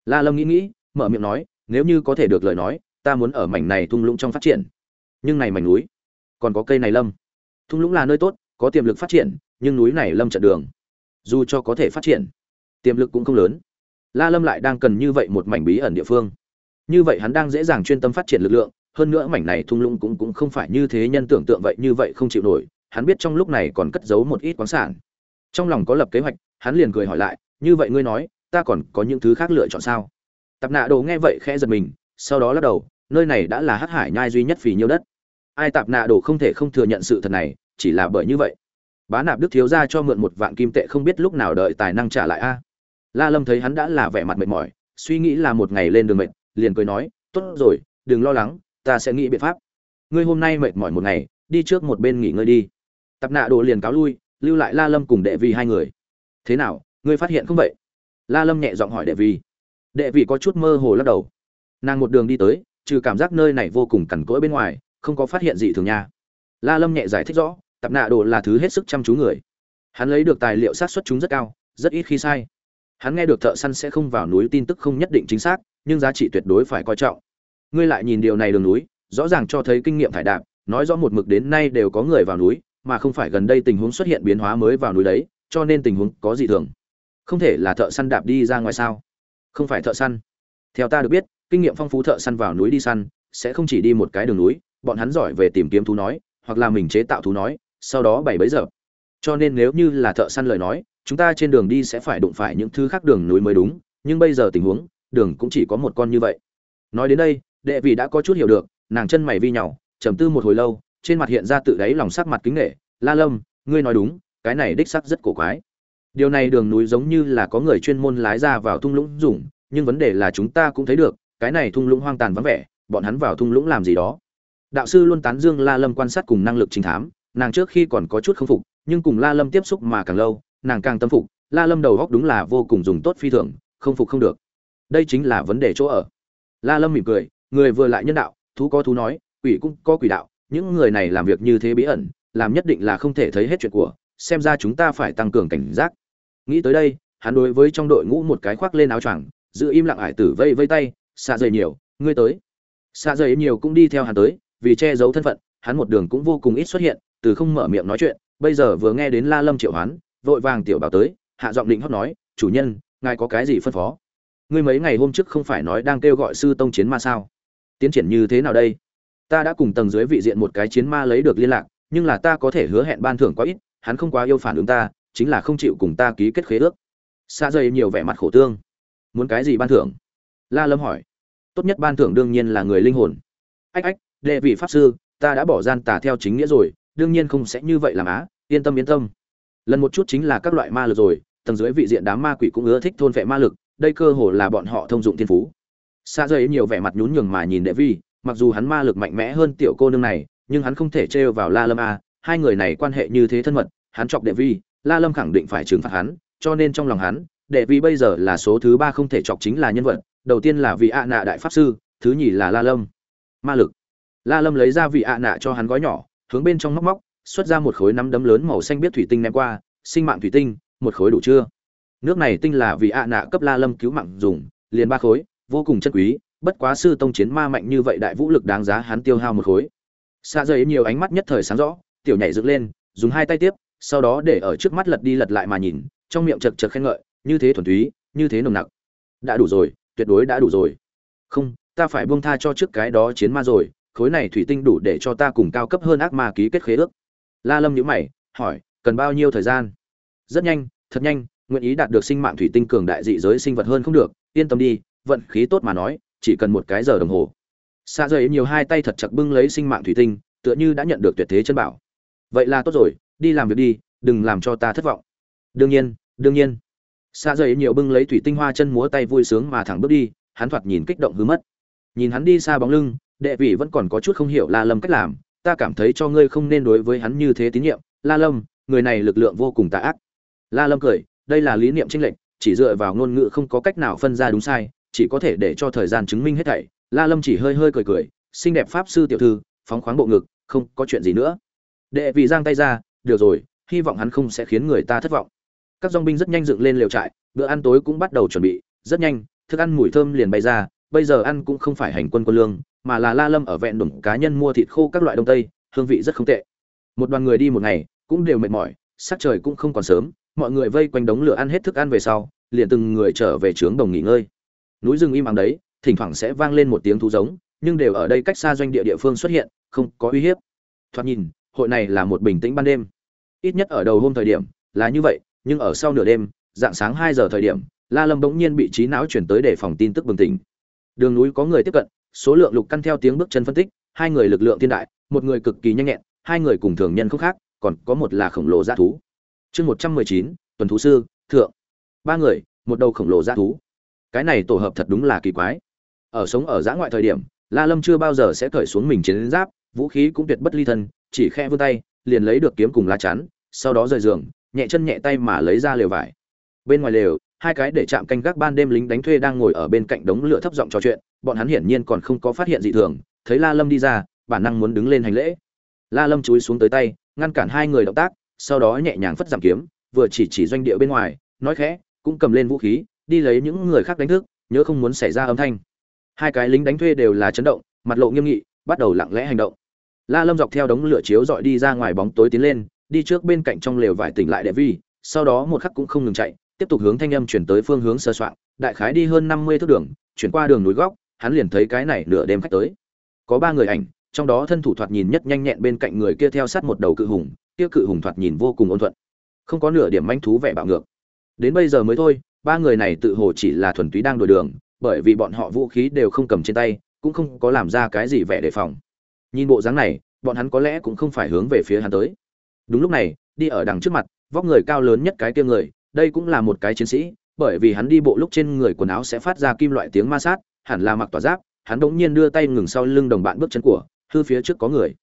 La lâm nghĩ nghĩ, mở miệng nói, nếu như có thể được lời nói, ta muốn ở mảnh này thung lũng trong phát triển. Nhưng này mảnh núi, còn có cây này lâm. Thung lũng là nơi tốt, có tiềm lực phát triển, nhưng núi này lâm chặn đường. Dù cho có thể phát triển, tiềm lực cũng không lớn. La lâm lại đang cần như vậy một mảnh bí ẩn địa phương như vậy hắn đang dễ dàng chuyên tâm phát triển lực lượng, hơn nữa mảnh này thung lũng cũng cũng không phải như thế nhân tưởng tượng vậy, như vậy không chịu nổi. Hắn biết trong lúc này còn cất giấu một ít khoáng sản. Trong lòng có lập kế hoạch, hắn liền cười hỏi lại, như vậy ngươi nói, ta còn có những thứ khác lựa chọn sao? Tạp nạ đồ nghe vậy khẽ giật mình, sau đó lắc đầu, nơi này đã là hắc hải nhai duy nhất vì nhiêu đất. Ai tạp nạ đồ không thể không thừa nhận sự thật này, chỉ là bởi như vậy. Bá nạp đức thiếu ra cho mượn một vạn kim tệ không biết lúc nào đợi tài năng trả lại a. La lâm thấy hắn đã là vẻ mặt mệt mỏi, suy nghĩ là một ngày lên đường mệt liền cười nói, tốt rồi, đừng lo lắng, ta sẽ nghĩ biện pháp. Ngươi hôm nay mệt mỏi một ngày, đi trước một bên nghỉ ngơi đi. Tập nạ đồ liền cáo lui, lưu lại la lâm cùng đệ vi hai người. Thế nào, ngươi phát hiện không vậy? La lâm nhẹ giọng hỏi đệ vi đệ vi có chút mơ hồ lắc đầu. Nàng một đường đi tới, trừ cảm giác nơi này vô cùng cằn cỗi bên ngoài, không có phát hiện gì thường nha. La lâm nhẹ giải thích rõ, tập nạ đồ là thứ hết sức chăm chú người. Hắn lấy được tài liệu sát xuất chúng rất cao, rất ít khi sai. Hắn nghe được thợ săn sẽ không vào núi tin tức không nhất định chính xác nhưng giá trị tuyệt đối phải coi trọng. Ngươi lại nhìn điều này đường núi, rõ ràng cho thấy kinh nghiệm thải đạp, nói rõ một mực đến nay đều có người vào núi, mà không phải gần đây tình huống xuất hiện biến hóa mới vào núi đấy, cho nên tình huống có gì thường. Không thể là thợ săn đạp đi ra ngoài sao? Không phải thợ săn. Theo ta được biết, kinh nghiệm phong phú thợ săn vào núi đi săn, sẽ không chỉ đi một cái đường núi, bọn hắn giỏi về tìm kiếm thú nói, hoặc là mình chế tạo thú nói, sau đó bảy bấy giờ. Cho nên nếu như là thợ săn lời nói, chúng ta trên đường đi sẽ phải đụng phải những thứ khác đường núi mới đúng, nhưng bây giờ tình huống đường cũng chỉ có một con như vậy. Nói đến đây, đệ vị đã có chút hiểu được, nàng chân mày vi nhỏ trầm tư một hồi lâu, trên mặt hiện ra tự đáy lòng sắc mặt kính nghệ la lâm, ngươi nói đúng, cái này đích sắc rất cổ quái. Điều này đường núi giống như là có người chuyên môn lái ra vào thung lũng dùng, nhưng vấn đề là chúng ta cũng thấy được, cái này thung lũng hoang tàn vắng vẻ, bọn hắn vào thung lũng làm gì đó. Đạo sư luôn tán dương la lâm quan sát cùng năng lực trình thám, nàng trước khi còn có chút không phục, nhưng cùng la lâm tiếp xúc mà càng lâu, nàng càng tâm phục. La lâm đầu góc đúng là vô cùng dùng tốt phi thường, không phục không được đây chính là vấn đề chỗ ở. La lâm mỉm cười, người vừa lại nhân đạo, thú có thú nói, quỷ cũng có quỷ đạo, những người này làm việc như thế bí ẩn, làm nhất định là không thể thấy hết chuyện của, xem ra chúng ta phải tăng cường cảnh giác. Nghĩ tới đây, hắn đối với trong đội ngũ một cái khoác lên áo choàng, giữ im lặng ải tử vây vây tay, xạ dày nhiều, ngươi tới. Xạ dày nhiều cũng đi theo hắn tới, vì che giấu thân phận, hắn một đường cũng vô cùng ít xuất hiện, từ không mở miệng nói chuyện, bây giờ vừa nghe đến la lâm triệu hoán, vội vàng tiểu bảo tới, hạ giọng định hót nói, chủ nhân, ngài có cái gì phân phó? Ngươi mấy ngày hôm trước không phải nói đang kêu gọi sư tông chiến ma sao? Tiến triển như thế nào đây? Ta đã cùng tầng dưới vị diện một cái chiến ma lấy được liên lạc, nhưng là ta có thể hứa hẹn ban thưởng quá ít, hắn không quá yêu phản ứng ta, chính là không chịu cùng ta ký kết khế ước. Xa dây nhiều vẻ mặt khổ tương. Muốn cái gì ban thưởng? La lâm hỏi. Tốt nhất ban thưởng đương nhiên là người linh hồn. Ách ách, đệ vị pháp sư, ta đã bỏ gian tà theo chính nghĩa rồi, đương nhiên không sẽ như vậy làm á, yên tâm yên tâm. Lần một chút chính là các loại ma lực rồi, tầng dưới vị diện đám ma quỷ cũng ưa thích thôn vệ ma lực đây cơ hồ là bọn họ thông dụng thiên phú. Xa dây nhiều vẻ mặt nhún nhường mà nhìn đệ vi, mặc dù hắn ma lực mạnh mẽ hơn tiểu cô nương này, nhưng hắn không thể trêu vào la lâm a, hai người này quan hệ như thế thân mật, hắn chọc đệ vi, la lâm khẳng định phải trừng phạt hắn, cho nên trong lòng hắn, đệ vi bây giờ là số thứ ba không thể chọc chính là nhân vật, đầu tiên là vị ạ nạ đại pháp sư, thứ nhì là la lâm. Ma lực. La lâm lấy ra vị ạ nạ cho hắn gói nhỏ, hướng bên trong móc móc, xuất ra một khối nắm đấm lớn màu xanh biết thủy tinh ném qua, sinh mạng thủy tinh, một khối đủ chưa? Nước này tinh là vì ạ nạ cấp la lâm cứu mạng dùng, liền ba khối, vô cùng chân quý, bất quá sư tông chiến ma mạnh như vậy đại vũ lực đáng giá hắn tiêu hao một khối. Xa rời nhiều ánh mắt nhất thời sáng rõ, tiểu nhảy dựng lên, dùng hai tay tiếp, sau đó để ở trước mắt lật đi lật lại mà nhìn, trong miệng chật chật khen ngợi, như thế thuần túy, như thế nồng nặc. Đã đủ rồi, tuyệt đối đã đủ rồi. Không, ta phải buông tha cho trước cái đó chiến ma rồi, khối này thủy tinh đủ để cho ta cùng cao cấp hơn ác ma ký kết khế ước. La lâm nhíu mày, hỏi, cần bao nhiêu thời gian? Rất nhanh, thật nhanh nguyện ý đạt được sinh mạng thủy tinh cường đại dị giới sinh vật hơn không được, yên tâm đi, vận khí tốt mà nói, chỉ cần một cái giờ đồng hồ. Xa dậy nhiều hai tay thật chặt bưng lấy sinh mạng thủy tinh, tựa như đã nhận được tuyệt thế chân bảo. Vậy là tốt rồi, đi làm việc đi, đừng làm cho ta thất vọng. Đương nhiên đương nhiên. Xa dậy nhiều bưng lấy thủy tinh hoa chân múa tay vui sướng mà thẳng bước đi, hắn thoạt nhìn kích động hứa mất. Nhìn hắn đi xa bóng lưng, đệ vị vẫn còn có chút không hiểu la lâm cách làm, ta cảm thấy cho ngươi không nên đối với hắn như thế tín nhiệm. La lâm, người này lực lượng vô cùng tà ác. La lâm cười đây là lý niệm tranh lệch, chỉ dựa vào ngôn ngữ không có cách nào phân ra đúng sai, chỉ có thể để cho thời gian chứng minh hết thảy. La lâm chỉ hơi hơi cười cười, xinh đẹp pháp sư tiểu thư, phóng khoáng bộ ngực, không có chuyện gì nữa. Đệ vị giang tay ra, được rồi, hy vọng hắn không sẽ khiến người ta thất vọng. Các dong binh rất nhanh dựng lên lều trại, bữa ăn tối cũng bắt đầu chuẩn bị, rất nhanh, thức ăn mùi thơm liền bay ra, bây giờ ăn cũng không phải hành quân quân lương, mà là la lâm ở vẹn đủng cá nhân mua thịt khô các loại đông tây, hương vị rất không tệ. Một đoàn người đi một ngày, cũng đều mệt mỏi, sắc trời cũng không còn sớm mọi người vây quanh đống lửa ăn hết thức ăn về sau, liền từng người trở về trướng đồng nghỉ ngơi. Núi rừng im ắng đấy, thỉnh thoảng sẽ vang lên một tiếng thú giống, nhưng đều ở đây cách xa doanh địa địa phương xuất hiện, không có uy hiếp. Thoạt nhìn, hội này là một bình tĩnh ban đêm. Ít nhất ở đầu hôm thời điểm là như vậy, nhưng ở sau nửa đêm, dạng sáng hai giờ thời điểm, la lâm bỗng nhiên bị trí não chuyển tới để phòng tin tức bừng tỉnh. Đường núi có người tiếp cận, số lượng lục căn theo tiếng bước chân phân tích, hai người lực lượng thiên đại, một người cực kỳ nhanh nhẹn, hai người cùng thường nhân không khác, còn có một là khổng lồ dã thú chương một trăm mười chín, tuần thú sư, thượng. Ba người, một đầu khổng lồ g thú. Cái này tổ hợp thật đúng là kỳ quái. Ở sống ở giã ngoại thời điểm, la lâm chưa bao giờ sẽ cởi xuống mình chiến giáp, vũ khí cũng tuyệt bất ly thân, chỉ khe vươn tay, liền lấy được kiếm cùng lá chắn, sau đó rời giường, nhẹ chân nhẹ tay mà lấy ra lều vải. Bên ngoài lều, hai cái để chạm canh gác ban đêm lính đánh thuê đang ngồi ở bên cạnh đống lửa thấp giọng trò chuyện, bọn hắn hiển nhiên còn không có phát hiện dị thường, thấy la lâm đi ra, bản năng muốn đứng lên hành lễ. La lâm chúi xuống tới tay, ngăn cản hai người động tác sau đó nhẹ nhàng phất giảm kiếm, vừa chỉ chỉ doanh địa bên ngoài, nói khẽ, cũng cầm lên vũ khí, đi lấy những người khác đánh thức, nhớ không muốn xảy ra âm thanh. Hai cái lính đánh thuê đều là chấn động, mặt lộ nghiêm nghị, bắt đầu lặng lẽ hành động. La lâm dọc theo đống lửa chiếu dọi đi ra ngoài bóng tối tiến lên, đi trước bên cạnh trong lều vải tỉnh lại đệ vi, sau đó một khắc cũng không ngừng chạy, tiếp tục hướng thanh âm chuyển tới phương hướng sơ soạn, đại khái đi hơn năm mươi thước đường, chuyển qua đường núi góc, hắn liền thấy cái này nửa đêm khách tới. Có ba người ảnh, trong đó thân thủ thoạt nhìn nhất nhanh nhẹn bên cạnh người kia theo sát một đầu cự hùng kia cự hùng thoạt nhìn vô cùng ôn thuận. Không có nửa điểm manh thú vẻ bạo ngược. Đến bây giờ mới thôi, ba người này tự hồ chỉ là thuần túy đang đổi đường, bởi vì bọn họ vũ khí đều không cầm trên tay, cũng không có làm ra cái gì vẻ đề phòng. Nhìn bộ dáng này, bọn hắn có lẽ cũng không phải hướng về phía hắn tới. Đúng lúc này, đi ở đằng trước mặt, vóc người cao lớn nhất cái kia người, đây cũng là một cái chiến sĩ, bởi vì hắn đi bộ lúc trên người quần áo sẽ phát ra kim loại tiếng ma sát, hẳn là mặc tỏa giáp, hắn đ ỗ n g nhiên đưa tay ngừng sau lưng đồng bạn bước chân của, hư phía trước có người.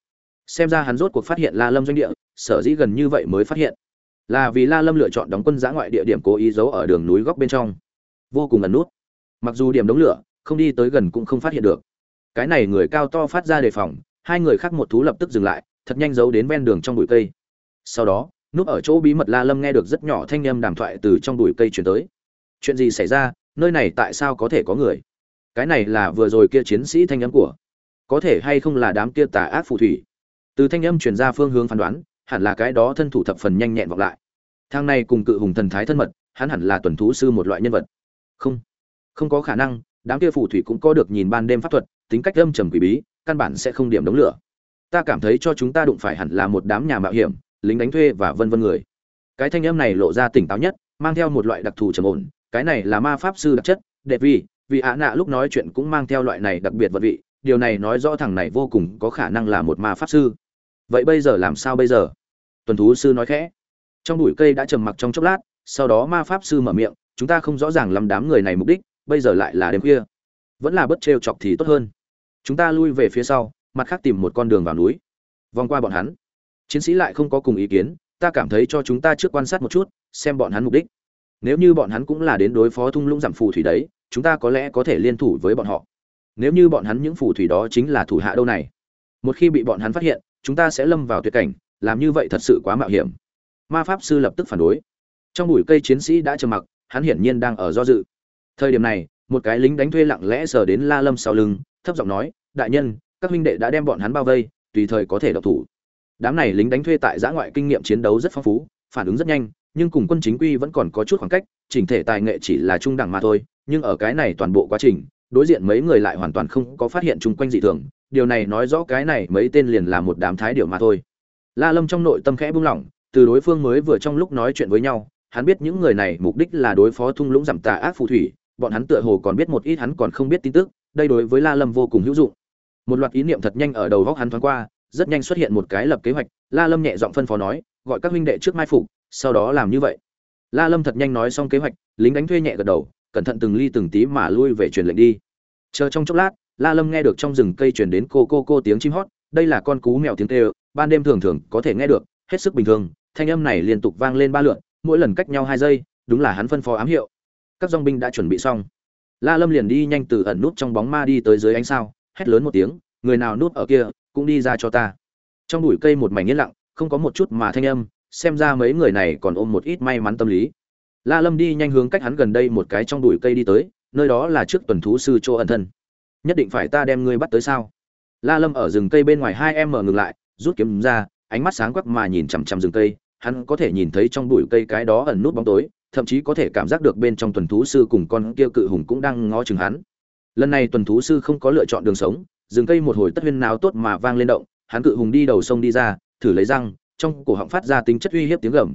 Xem ra hắn rốt cuộc phát hiện la lâm doanh địa sở dĩ gần như vậy mới phát hiện. Là vì la lâm lựa chọn đóng quân giã ngoại địa điểm cố ý giấu ở đường núi góc bên trong. Vô cùng ẩn nút. Mặc dù điểm đống lửa, không đi tới gần cũng không phát hiện được. Cái này người cao to phát ra đề phòng, hai người khác một thú lập tức dừng lại, thật nhanh giấu đến ven đường trong bụi cây. Sau đó, núp ở chỗ bí mật la lâm nghe được rất nhỏ thanh âm đàm thoại từ trong bụi cây chuyển tới. Chuyện gì xảy ra? Nơi này tại sao có thể có người? Cái này là vừa rồi kia chiến sĩ thanh âm của. Có thể hay không là đám kia tà ác phù thủy? Từ thanh âm truyền ra phương hướng phán đoán hẳn là cái đó thân thủ thập phần nhanh nhẹn vọng lại. Thang này cùng cự hùng thần thái thân mật, hắn hẳn là tuần thú sư một loại nhân vật. Không không có khả năng, đám kia phù thủy cũng có được nhìn ban đêm pháp thuật, tính cách âm trầm quỷ bí, căn bản sẽ không điểm đống lửa. Ta cảm thấy cho chúng ta đụng phải hẳn là một đám nhà mạo hiểm, lính đánh thuê và vân vân người. Cái thanh âm này lộ ra tỉnh táo nhất, mang theo một loại đặc thù trầm ổn, cái này là ma pháp sư đặc chất đẹp vì vì ạ nạ lúc nói chuyện cũng mang theo loại này đặc biệt vật vị, điều này nói rõ thằng này vô cùng có khả năng là một ma pháp sư. Vậy bây giờ làm sao bây giờ? Tuần thú sư nói khẽ. Trong bụi cây đã trầm mặc trong chốc lát, sau đó ma pháp sư mở miệng, chúng ta không rõ ràng lắm đám người này mục đích, bây giờ lại là đêm khuya. Vẫn là bất trêu chọc thì tốt hơn. Chúng ta lui về phía sau, mặt khác tìm một con đường vào núi. Vòng qua bọn hắn. Chiến sĩ lại không có cùng ý kiến, ta cảm thấy cho chúng ta trước quan sát một chút, xem bọn hắn mục đích. Nếu như bọn hắn cũng là đến đối phó thung lũng giảm phù thủy đấy, chúng ta có lẽ có thể liên thủ với bọn họ. Nếu như bọn hắn những phù thủy đó chính là thủ hạ đâu này. Một khi bị bọn hắn phát hiện, chúng ta sẽ lâm vào tuyệt cảnh làm như vậy thật sự quá mạo hiểm. Ma pháp sư lập tức phản đối. Trong bụi cây chiến sĩ đã trầm mặc, hắn hiển nhiên đang ở do dự. Thời điểm này, một cái lính đánh thuê lặng lẽ sờ đến la lâm sau lưng, thấp giọng nói, đại nhân, các huynh đệ đã đem bọn hắn bao vây, tùy thời có thể độc thủ. Đám này lính đánh thuê tại giã ngoại kinh nghiệm chiến đấu rất phong phú, phản ứng rất nhanh, nhưng cùng quân chính quy vẫn còn có chút khoảng cách, chỉnh thể tài nghệ chỉ là trung đẳng mà thôi, nhưng ở cái này toàn bộ quá trình, đối diện mấy người lại hoàn toàn không có phát hiện chung quanh dị thường. Điều này nói rõ cái này mấy tên liền là một đám thái điều mà thôi la lâm trong nội tâm khẽ buông lỏng, từ đối phương mới vừa trong lúc nói chuyện với nhau, hắn biết những người này mục đích là đối phó thung lũng giảm tà ác phù thủy, bọn hắn tựa hồ còn biết một ít hắn còn không biết tin tức, đây đối với la lâm vô cùng hữu dụng. Một loạt ý niệm thật nhanh ở đầu óc hắn thoáng qua, rất nhanh xuất hiện một cái lập kế hoạch, la lâm nhẹ giọng phân phó nói, gọi các huynh đệ trước mai phục, sau đó làm như vậy. La lâm thật nhanh nói xong kế hoạch, lính đánh thuê nhẹ gật đầu, cẩn thận từng ly từng tí mà lui về truyền lệnh đi. Chờ trong chốc lát, la lâm nghe được trong rừng cây truyền đến cô cô cô tiếng chim hót, đây là con cú mèo tiếng kêu ban đêm thường thường có thể nghe được, hết sức bình thường, thanh âm này liên tục vang lên ba lượt mỗi lần cách nhau hai giây, đúng là hắn phân phó ám hiệu. Các dòng binh đã chuẩn bị xong. La lâm liền đi nhanh từ ẩn nút trong bóng ma đi tới dưới ánh sao, hét lớn một tiếng, người nào núp ở kia, cũng đi ra cho ta. Trong bụi cây một mảnh yên lặng, không có một chút mà thanh âm, xem ra mấy người này còn ôm một ít may mắn tâm lý. La lâm đi nhanh hướng cách hắn gần đây một cái trong bụi cây đi tới, nơi đó là trước tuần thú sư chỗ ẩn thân. Nhất định phải ta đem ngươi bắt tới sao? La lâm ở rừng cây bên ngoài hai em mở ngừng lại rút kiếm ra, ánh mắt sáng quắc mà nhìn chằm chằm rừng cây, hắn có thể nhìn thấy trong bụi cây cái đó ẩn nút bóng tối, thậm chí có thể cảm giác được bên trong tuần thú sư cùng con kia cự hùng cũng đang ngó chừng hắn. Lần này tuần thú sư không có lựa chọn đường sống, rừng cây một hồi tất huyên náo tốt mà vang lên động, hắn cự hùng đi đầu sông đi ra, thử lấy răng, trong cổ họng phát ra tính chất uy hiếp tiếng gầm.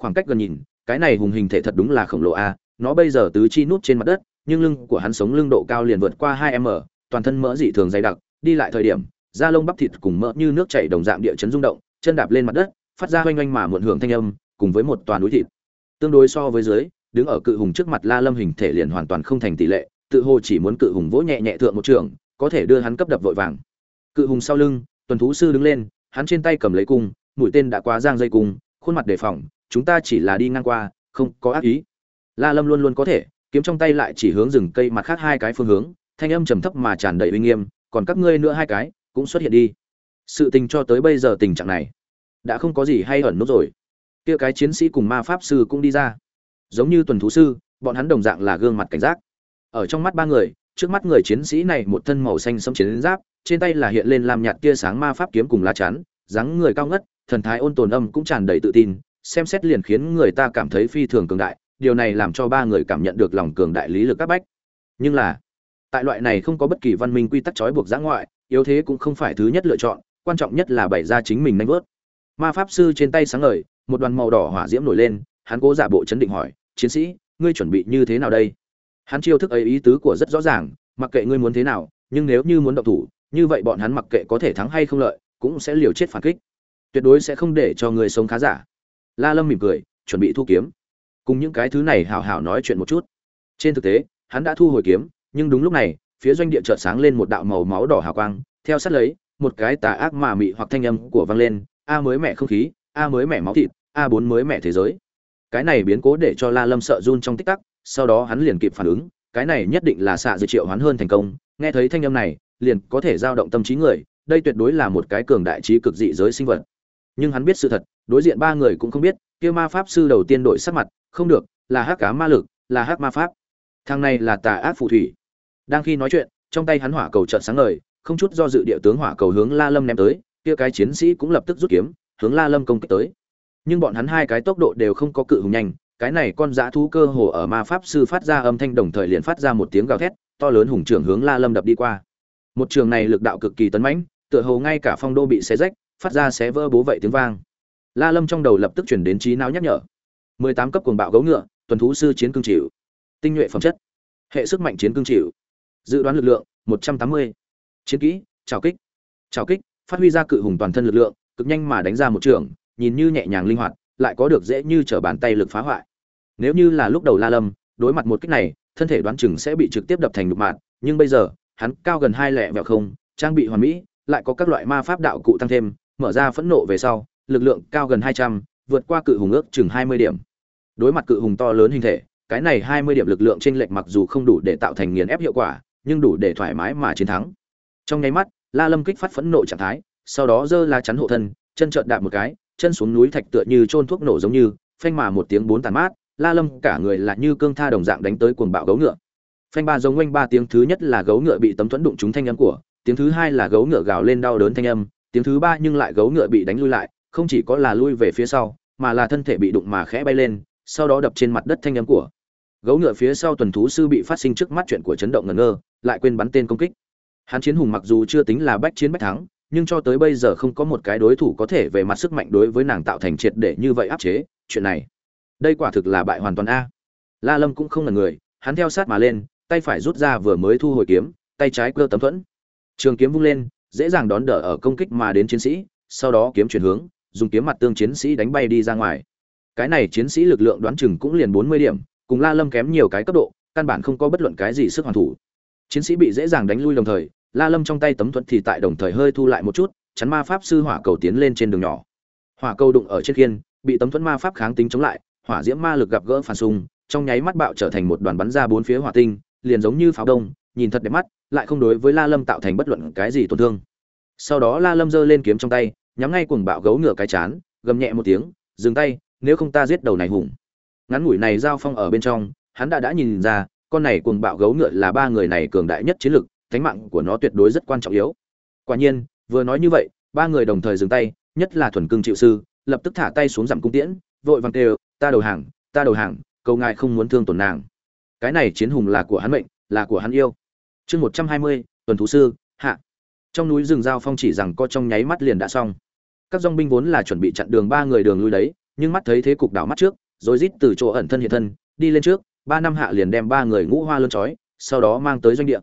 Khoảng cách gần nhìn, cái này hùng hình thể thật đúng là khổng lồ a, nó bây giờ tứ chi nút trên mặt đất, nhưng lưng của hắn sống lưng độ cao liền vượt qua hai m, toàn thân mỡ dị thường dày đặc, đi lại thời điểm da lông bắp thịt cùng mỡ như nước chảy đồng dạng địa chấn rung động, chân đạp lên mặt đất, phát ra hoanh hoanh mà muộn hưởng thanh âm, cùng với một toàn núi thịt. Tương đối so với dưới, đứng ở cự hùng trước mặt la lâm hình thể liền hoàn toàn không thành tỷ lệ, tự hồ chỉ muốn cự hùng vỗ nhẹ nhẹ thượng một trường, có thể đưa hắn cấp đập vội vàng. Cự hùng sau lưng, tuần thú sư đứng lên, hắn trên tay cầm lấy cung, mũi tên đã quá giang dây cung, khuôn mặt đề phòng, chúng ta chỉ là đi ngang qua, không có ác ý. La lâm luôn luôn có thể, kiếm trong tay lại chỉ hướng rừng cây mặt khác hai cái phương hướng, thanh âm trầm thấp mà tràn đầy uy nghiêm, còn các ngươi nữa hai cái cũng xuất hiện đi. Sự tình cho tới bây giờ tình trạng này, đã không có gì hay ẩn nút rồi. Kia cái chiến sĩ cùng ma pháp sư cũng đi ra. Giống như tuần thú sư, bọn hắn đồng dạng là gương mặt cảnh giác. Ở trong mắt ba người, trước mắt người chiến sĩ này một thân màu xanh sẫm chiến giáp, trên tay là hiện lên làm nhạt tia sáng ma pháp kiếm cùng lá chắn, dáng người cao ngất, thần thái ôn tồn âm cũng tràn đầy tự tin, xem xét liền khiến người ta cảm thấy phi thường cường đại, điều này làm cho ba người cảm nhận được lòng cường đại lý lực các bách. Nhưng là, tại loại này không có bất kỳ văn minh quy tắc trói buộc giã ngoại yếu thế cũng không phải thứ nhất lựa chọn, quan trọng nhất là bày ra chính mình nanh vớt ma pháp sư trên tay sáng ngời, một đoàn màu đỏ hỏa diễm nổi lên, hắn cố giả bộ chấn định hỏi, chiến sĩ, ngươi chuẩn bị như thế nào đây? Hắn chiêu thức ấy ý tứ của rất rõ ràng, mặc kệ ngươi muốn thế nào, nhưng nếu như muốn động thủ, như vậy bọn hắn mặc kệ có thể thắng hay không lợi, cũng sẽ liều chết phản kích. Tuyệt đối sẽ không để cho người sống khá giả. La lâm mỉm cười, chuẩn bị thu kiếm. Cùng những cái thứ này hảo hảo nói chuyện một chút. Trên thực tế, hắn đã thu hồi kiếm, nhưng đúng lúc này phía doanh địa chợt sáng lên một đạo màu máu đỏ hào quang, theo sát lấy, một cái tà ác mà mị hoặc thanh âm của vang lên, a mới mẹ không khí, a mới mẹ máu thịt, a bốn mới mẹ thế giới. Cái này biến cố để cho la lâm sợ run trong tích tắc, sau đó hắn liền kịp phản ứng, cái này nhất định là xạ dự triệu hoán hơn thành công. Nghe thấy thanh âm này, liền có thể giao động tâm trí người, đây tuyệt đối là một cái cường đại trí cực dị giới sinh vật. Nhưng hắn biết sự thật, đối diện ba người cũng không biết, kia ma pháp sư đầu tiên đổi sắc mặt, không được, là hắc cá ma lực, là hắc ma pháp. Thằng này là tà ác phù thủy đang khi nói chuyện, trong tay hắn hỏa cầu trợn sáng ngời, không chút do dự địa tướng hỏa cầu hướng la lâm ném tới, kia cái chiến sĩ cũng lập tức rút kiếm, hướng la lâm công kích tới. Nhưng bọn hắn hai cái tốc độ đều không có cự hùng nhanh, cái này con dã thú cơ hồ ở ma pháp sư phát ra âm thanh đồng thời liền phát ra một tiếng gào thét, to lớn hùng trưởng hướng la lâm đập đi qua. Một trường này lực đạo cực kỳ tấn mãnh, tựa hồ ngay cả phong đô bị xé rách, phát ra xé vỡ bố vậy tiếng vang. La lâm trong đầu lập tức chuyển đến trí não nhắc nhở. Mười tám cấp cuồng bạo gấu ngựa, tuần thú sư chiến cương chịu. Tinh nhuệ phẩm chất. Hệ sức mạnh chiến cương chịu dự đoán lực lượng, một trăm tám mươi. Chiến kỹ trào kích. Trào kích, phát huy ra cự hùng toàn thân lực lượng, cực nhanh mà đánh ra một trường, nhìn như nhẹ nhàng linh hoạt, lại có được dễ như trở bàn tay lực phá hoại. Nếu như là lúc đầu la lâm, đối mặt một kích này, thân thể đoán chừng sẽ bị trực tiếp đập thành đục mạng nhưng bây giờ, hắn cao gần hai lẻ vẹo không, trang bị hoàn mỹ, lại có các loại ma pháp đạo cụ tăng thêm, mở ra phẫn nộ về sau, lực lượng cao gần hai trăm, vượt qua cự hùng ước chừng hai mươi điểm. Đối mặt cự hùng to lớn hình thể, cái này hai mươi điểm lực lượng trên lệch mặc dù không đủ để tạo thành nghiền ép hiệu quả nhưng đủ để thoải mái mà chiến thắng. Trong nháy mắt, la lâm kích phát phẫn nộ trạng thái, sau đó giơ la chắn hộ thân, chân trợn đạp một cái, chân xuống núi thạch tựa như trôn thuốc nổ giống như, phanh mà một tiếng bốn tàn mát, la lâm cả người là như cương tha đồng dạng đánh tới cuồng bạo gấu ngựa. Phanh ba giống quanh ba tiếng thứ nhất là gấu ngựa bị tấm thuẫn đụng trúng thanh âm của, tiếng thứ hai là gấu ngựa gào lên đau đớn thanh âm, tiếng thứ ba nhưng lại gấu ngựa bị đánh lui lại, không chỉ có là lui về phía sau, mà là thân thể bị đụng mà khẽ bay lên, sau đó đập trên mặt đất thanh âm của gấu ngựa phía sau tuần thú sư bị phát sinh trước mắt chuyện của chấn động ngẩn ngơ, lại quên bắn tên công kích. Hắn chiến hùng mặc dù chưa tính là bách chiến bách thắng, nhưng cho tới bây giờ không có một cái đối thủ có thể về mặt sức mạnh đối với nàng tạo thành triệt để như vậy áp chế, chuyện này, đây quả thực là bại hoàn toàn a. La lâm cũng không là người, hắn theo sát mà lên, tay phải rút ra vừa mới thu hồi kiếm, tay trái cơ tấm thuẫn. Trường kiếm vung lên, dễ dàng đón đỡ ở công kích mà đến chiến sĩ, sau đó kiếm chuyển hướng, dùng kiếm mặt tương chiến sĩ đánh bay đi ra ngoài. Cái này chiến sĩ lực lượng đoán chừng cũng liền bốn mươi điểm cùng la lâm kém nhiều cái cấp độ, căn bản không có bất luận cái gì sức hoàn thủ. Chiến sĩ bị dễ dàng đánh lui đồng thời, la lâm trong tay tấm thuẫn thì tại đồng thời hơi thu lại một chút, chắn ma pháp sư hỏa cầu tiến lên trên đường nhỏ. Hỏa cầu đụng ở trên khiên, bị tấm thuẫn ma pháp kháng tính chống lại, hỏa diễm ma lực gặp gỡ phản xung, trong nháy mắt bạo trở thành một đoàn bắn ra bốn phía hỏa tinh, liền giống như pháo đông, nhìn thật đẹp mắt, lại không đối với la lâm tạo thành bất luận cái gì tổn thương. Sau đó la lâm giơ lên kiếm trong tay, nhắm ngay cuồng bạo gấu ngựa cái chán, gầm nhẹ một tiếng, dừng tay, nếu không ta giết đầu này hùng ngắn ngủi này giao phong ở bên trong, hắn đã đã nhìn ra, con này cuồng bạo gấu ngựa là ba người này cường đại nhất chiến lực, thánh mạng của nó tuyệt đối rất quan trọng yếu. Quả nhiên, vừa nói như vậy, ba người đồng thời dừng tay, nhất là thuần cương chịu sư, lập tức thả tay xuống giảm cung tiễn, vội vàng kêu, ta đầu hàng, ta đầu hàng, cầu ngài không muốn thương tổn nàng. Cái này chiến hùng là của hắn mệnh, là của hắn yêu. Chương một trăm hai mươi, tuần thú sư, hạ. Trong núi rừng giao phong chỉ rằng có trong nháy mắt liền đã xong. Các dong binh vốn là chuẩn bị chặn đường ba người đường lui đấy, nhưng mắt thấy thế cục đảo mắt trước rồi rít từ chỗ ẩn thân hiện thân đi lên trước ba năm hạ liền đem ba người ngũ hoa lơn chói, sau đó mang tới doanh địa.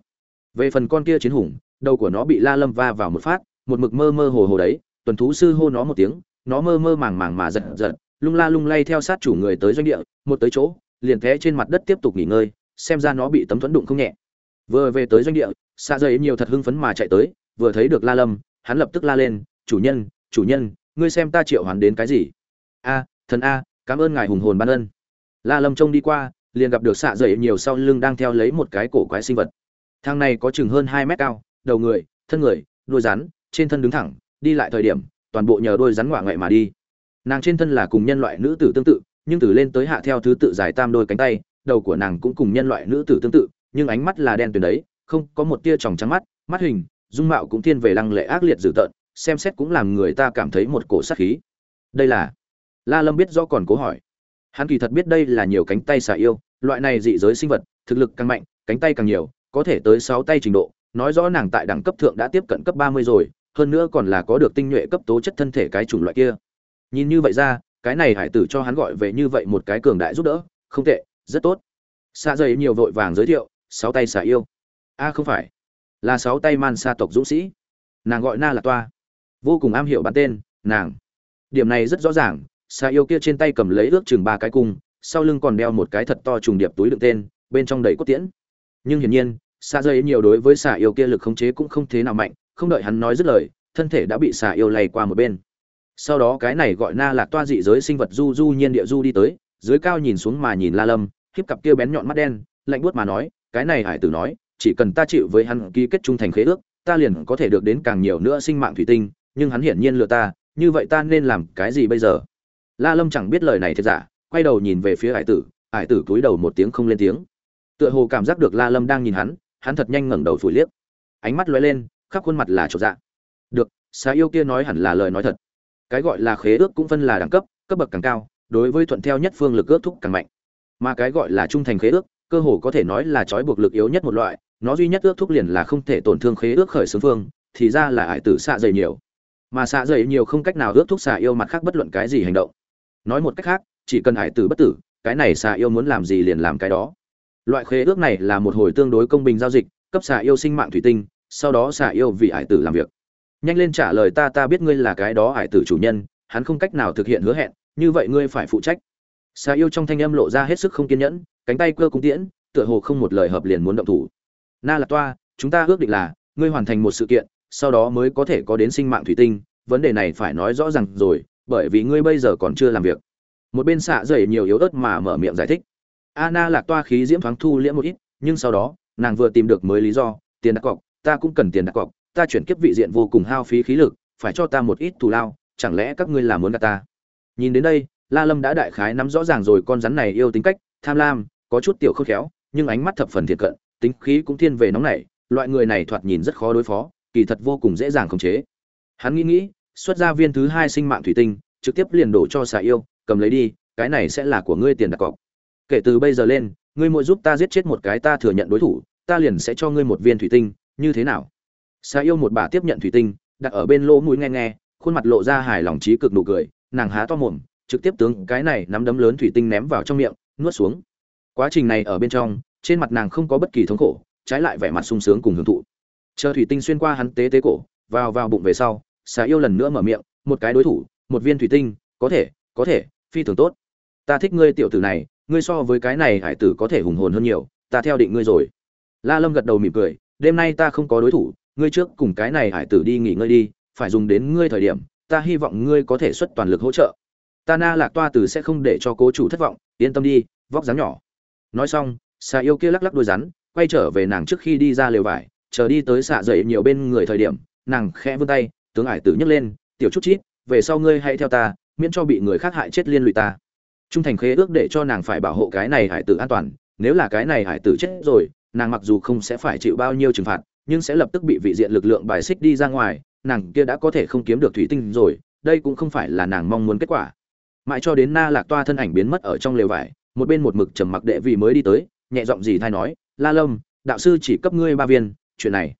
Về phần con kia chiến hùng đầu của nó bị la lâm va vào một phát một mực mơ mơ hồ hồ đấy tuần thú sư hô nó một tiếng nó mơ mơ màng màng mà giật giật lung la lung lay theo sát chủ người tới doanh địa một tới chỗ liền té trên mặt đất tiếp tục nghỉ ngơi xem ra nó bị tấm thuẫn đụng không nhẹ. Vừa về tới doanh địa xa dây nhiều thật hưng phấn mà chạy tới vừa thấy được la lâm hắn lập tức la lên chủ nhân chủ nhân ngươi xem ta triệu hoán đến cái gì? A thần a cảm ơn ngài hùng hồn ban ân. La lâm trông đi qua, liền gặp được xạ dậy nhiều sau lưng đang theo lấy một cái cổ quái sinh vật. Thang này có chừng hơn hai mét cao, đầu người, thân người, đuôi rắn, trên thân đứng thẳng, đi lại thời điểm, toàn bộ nhờ đôi rắn ngoạ ngoại mà đi. Nàng trên thân là cùng nhân loại nữ tử tương tự, nhưng từ lên tới hạ theo thứ tự dài tam đôi cánh tay, đầu của nàng cũng cùng nhân loại nữ tử tương tự, nhưng ánh mắt là đen tuyền đấy, không có một tia tròng trắng mắt mắt hình, dung mạo cũng thiên về lăng lệ ác liệt dữ tợn, xem xét cũng làm người ta cảm thấy một cổ sát khí. Đây là la lâm biết do còn cố hỏi. Hắn kỳ thật biết đây là nhiều cánh tay xà yêu, loại này dị giới sinh vật, thực lực càng mạnh, cánh tay càng nhiều, có thể tới sáu tay trình độ, nói rõ nàng tại đẳng cấp thượng đã tiếp cận cấp ba mươi rồi, hơn nữa còn là có được tinh nhuệ cấp tố chất thân thể cái chủng loại kia. Nhìn như vậy ra, cái này hải tử cho hắn gọi về như vậy một cái cường đại giúp đỡ, không tệ, rất tốt. Xa dày nhiều vội vàng giới thiệu, sáu tay xà yêu. A, không phải. Là sáu tay man sa tộc dũng sĩ. Nàng gọi na là toa. Vô cùng am hiểu bản tên, nàng. Điểm này rất rõ ràng xà yêu kia trên tay cầm lấy ước chừng ba cái cung, sau lưng còn đeo một cái thật to trùng điệp túi đựng tên, bên trong đầy cốt tiễn. Nhưng hiển nhiên xà dây nhiều đối với xà yêu kia lực khống chế cũng không thế nào mạnh, không đợi hắn nói dứt lời, thân thể đã bị xà yêu lay qua một bên. Sau đó cái này gọi na lạc toa dị giới sinh vật du du nhiên địa du đi tới, dưới cao nhìn xuống mà nhìn la lâm khiếp cặp kia bén nhọn mắt đen, lạnh buốt mà nói, cái này hải tử nói, chỉ cần ta chịu với hắn ký kết trung thành khế ước, ta liền có thể được đến càng nhiều nữa sinh mạng thủy tinh, nhưng hắn hiển nhiên lừa ta, như vậy ta nên làm cái gì bây giờ? La lâm chẳng biết lời này thật giả, quay đầu nhìn về phía hải tử hải tử cúi đầu một tiếng không lên tiếng. Tựa hồ cảm giác được la lâm đang nhìn hắn hắn thật nhanh ngẩng đầu phủi liếc. Ánh mắt lóe lên, khắp khuôn mặt là chột dạ. Được xà yêu kia nói hẳn là lời nói thật. Cái gọi là khế ước cũng phân là đẳng cấp cấp bậc càng cao, đối với thuận theo nhất phương lực ước thúc càng mạnh. Mà cái gọi là trung thành khế ước, cơ hồ có thể nói là trói buộc lực yếu nhất một loại, nó duy nhất ước thúc liền là không thể tổn thương khế ước khởi xướng phương, thì ra là hải tử xạ dày nhiều. Mà xạ dày nhiều không cách nào ước thúc xạ yêu mặt khác bất luận cái gì hành động nói một cách khác, chỉ cần hải tử bất tử, cái này xạ yêu muốn làm gì liền làm cái đó. Loại khế ước này là một hồi tương đối công bình giao dịch, cấp xạ yêu sinh mạng thủy tinh, sau đó xạ yêu vì hải tử làm việc. Nhanh lên trả lời ta ta biết ngươi là cái đó hải tử chủ nhân, hắn không cách nào thực hiện hứa hẹn, như vậy ngươi phải phụ trách. Xà yêu trong thanh âm lộ ra hết sức không kiên nhẫn, cánh tay cơ cung tiễn, tựa hồ không một lời hợp liền muốn động thủ. Na là toa, chúng ta ước định là, ngươi hoàn thành một sự kiện, sau đó mới có thể có đến sinh mạng thủy tinh, vấn đề này phải nói rõ ràng rồi bởi vì ngươi bây giờ còn chưa làm việc. Một bên xạ dày nhiều yếu ớt mà mở miệng giải thích. Anna lạc toa khí diễm thoáng thu liễm một ít, nhưng sau đó, nàng vừa tìm được mới lý do, tiền đặt cọc, ta cũng cần tiền đặt cọc, ta chuyển kiếp vị diện vô cùng hao phí khí lực, phải cho ta một ít thù lao, chẳng lẽ các ngươi là muốn gạt ta? Nhìn đến đây, la lâm đã đại khái nắm rõ ràng rồi con rắn này yêu tính cách, tham lam, có chút tiểu khôn khéo, nhưng ánh mắt thập phần thiệt cận, tính khí cũng thiên về nóng nảy, loại người này thoạt nhìn rất khó đối phó, kỳ thật vô cùng dễ dàng khống chế. Hắn nghĩ nghĩ xuất ra viên thứ hai sinh mạng thủy tinh, trực tiếp liền đổ cho xà yêu, cầm lấy đi, cái này sẽ là của ngươi tiền đặt cọc. Kể từ bây giờ lên, ngươi mỗi giúp ta giết chết một cái ta thừa nhận đối thủ, ta liền sẽ cho ngươi một viên thủy tinh, như thế nào? Xà yêu một bà tiếp nhận thủy tinh, đặt ở bên lỗ mũi nghe nghe, khuôn mặt lộ ra hài lòng trí cực nụ cười, nàng há to mồm, trực tiếp tướng cái này nắm đấm lớn thủy tinh ném vào trong miệng, nuốt xuống. Quá trình này ở bên trong, trên mặt nàng không có bất kỳ thống khổ, trái lại vẻ mặt sung sướng cùng hưởng thụ. Chờ thủy tinh xuyên qua hắn tế tế cổ, vào vào bụng về sau xà yêu lần nữa mở miệng, một cái đối thủ, một viên thủy tinh, có thể có thể, phi thường tốt. Ta thích ngươi tiểu tử này, ngươi so với cái này hải tử có thể hùng hồn hơn nhiều, ta theo định ngươi rồi. La lâm gật đầu mỉm cười, đêm nay ta không có đối thủ, ngươi trước cùng cái này hải tử đi nghỉ ngơi đi, phải dùng đến ngươi thời điểm, ta hy vọng ngươi có thể xuất toàn lực hỗ trợ. Ta na lạc toa tử sẽ không để cho cố chủ thất vọng, yên tâm đi, vóc dáng nhỏ. Nói xong, xà yêu kia lắc lắc đôi rắn, quay trở về nàng trước khi đi ra lều vải, chờ đi tới xạ dậy nhiều bên người thời điểm, nàng khẽ vươn tay tướng ải tử nhấc lên, tiểu chút chít, về sau ngươi hãy theo ta, miễn cho bị người khác hại chết liên lụy ta. Trung thành khế ước để cho nàng phải bảo hộ cái này hải tử an toàn, nếu là cái này hải tử chết rồi, nàng mặc dù không sẽ phải chịu bao nhiêu trừng phạt, nhưng sẽ lập tức bị vị diện lực lượng bài xích đi ra ngoài, nàng kia đã có thể không kiếm được thủy tinh rồi, đây cũng không phải là nàng mong muốn kết quả. Mãi cho đến na lạc toa thân ảnh biến mất ở trong lều vải, một bên một mực trầm mặc đệ vì mới đi tới, nhẹ giọng gì thay nói, la lâm, đạo sư chỉ cấp ngươi ba viên, chuyện này.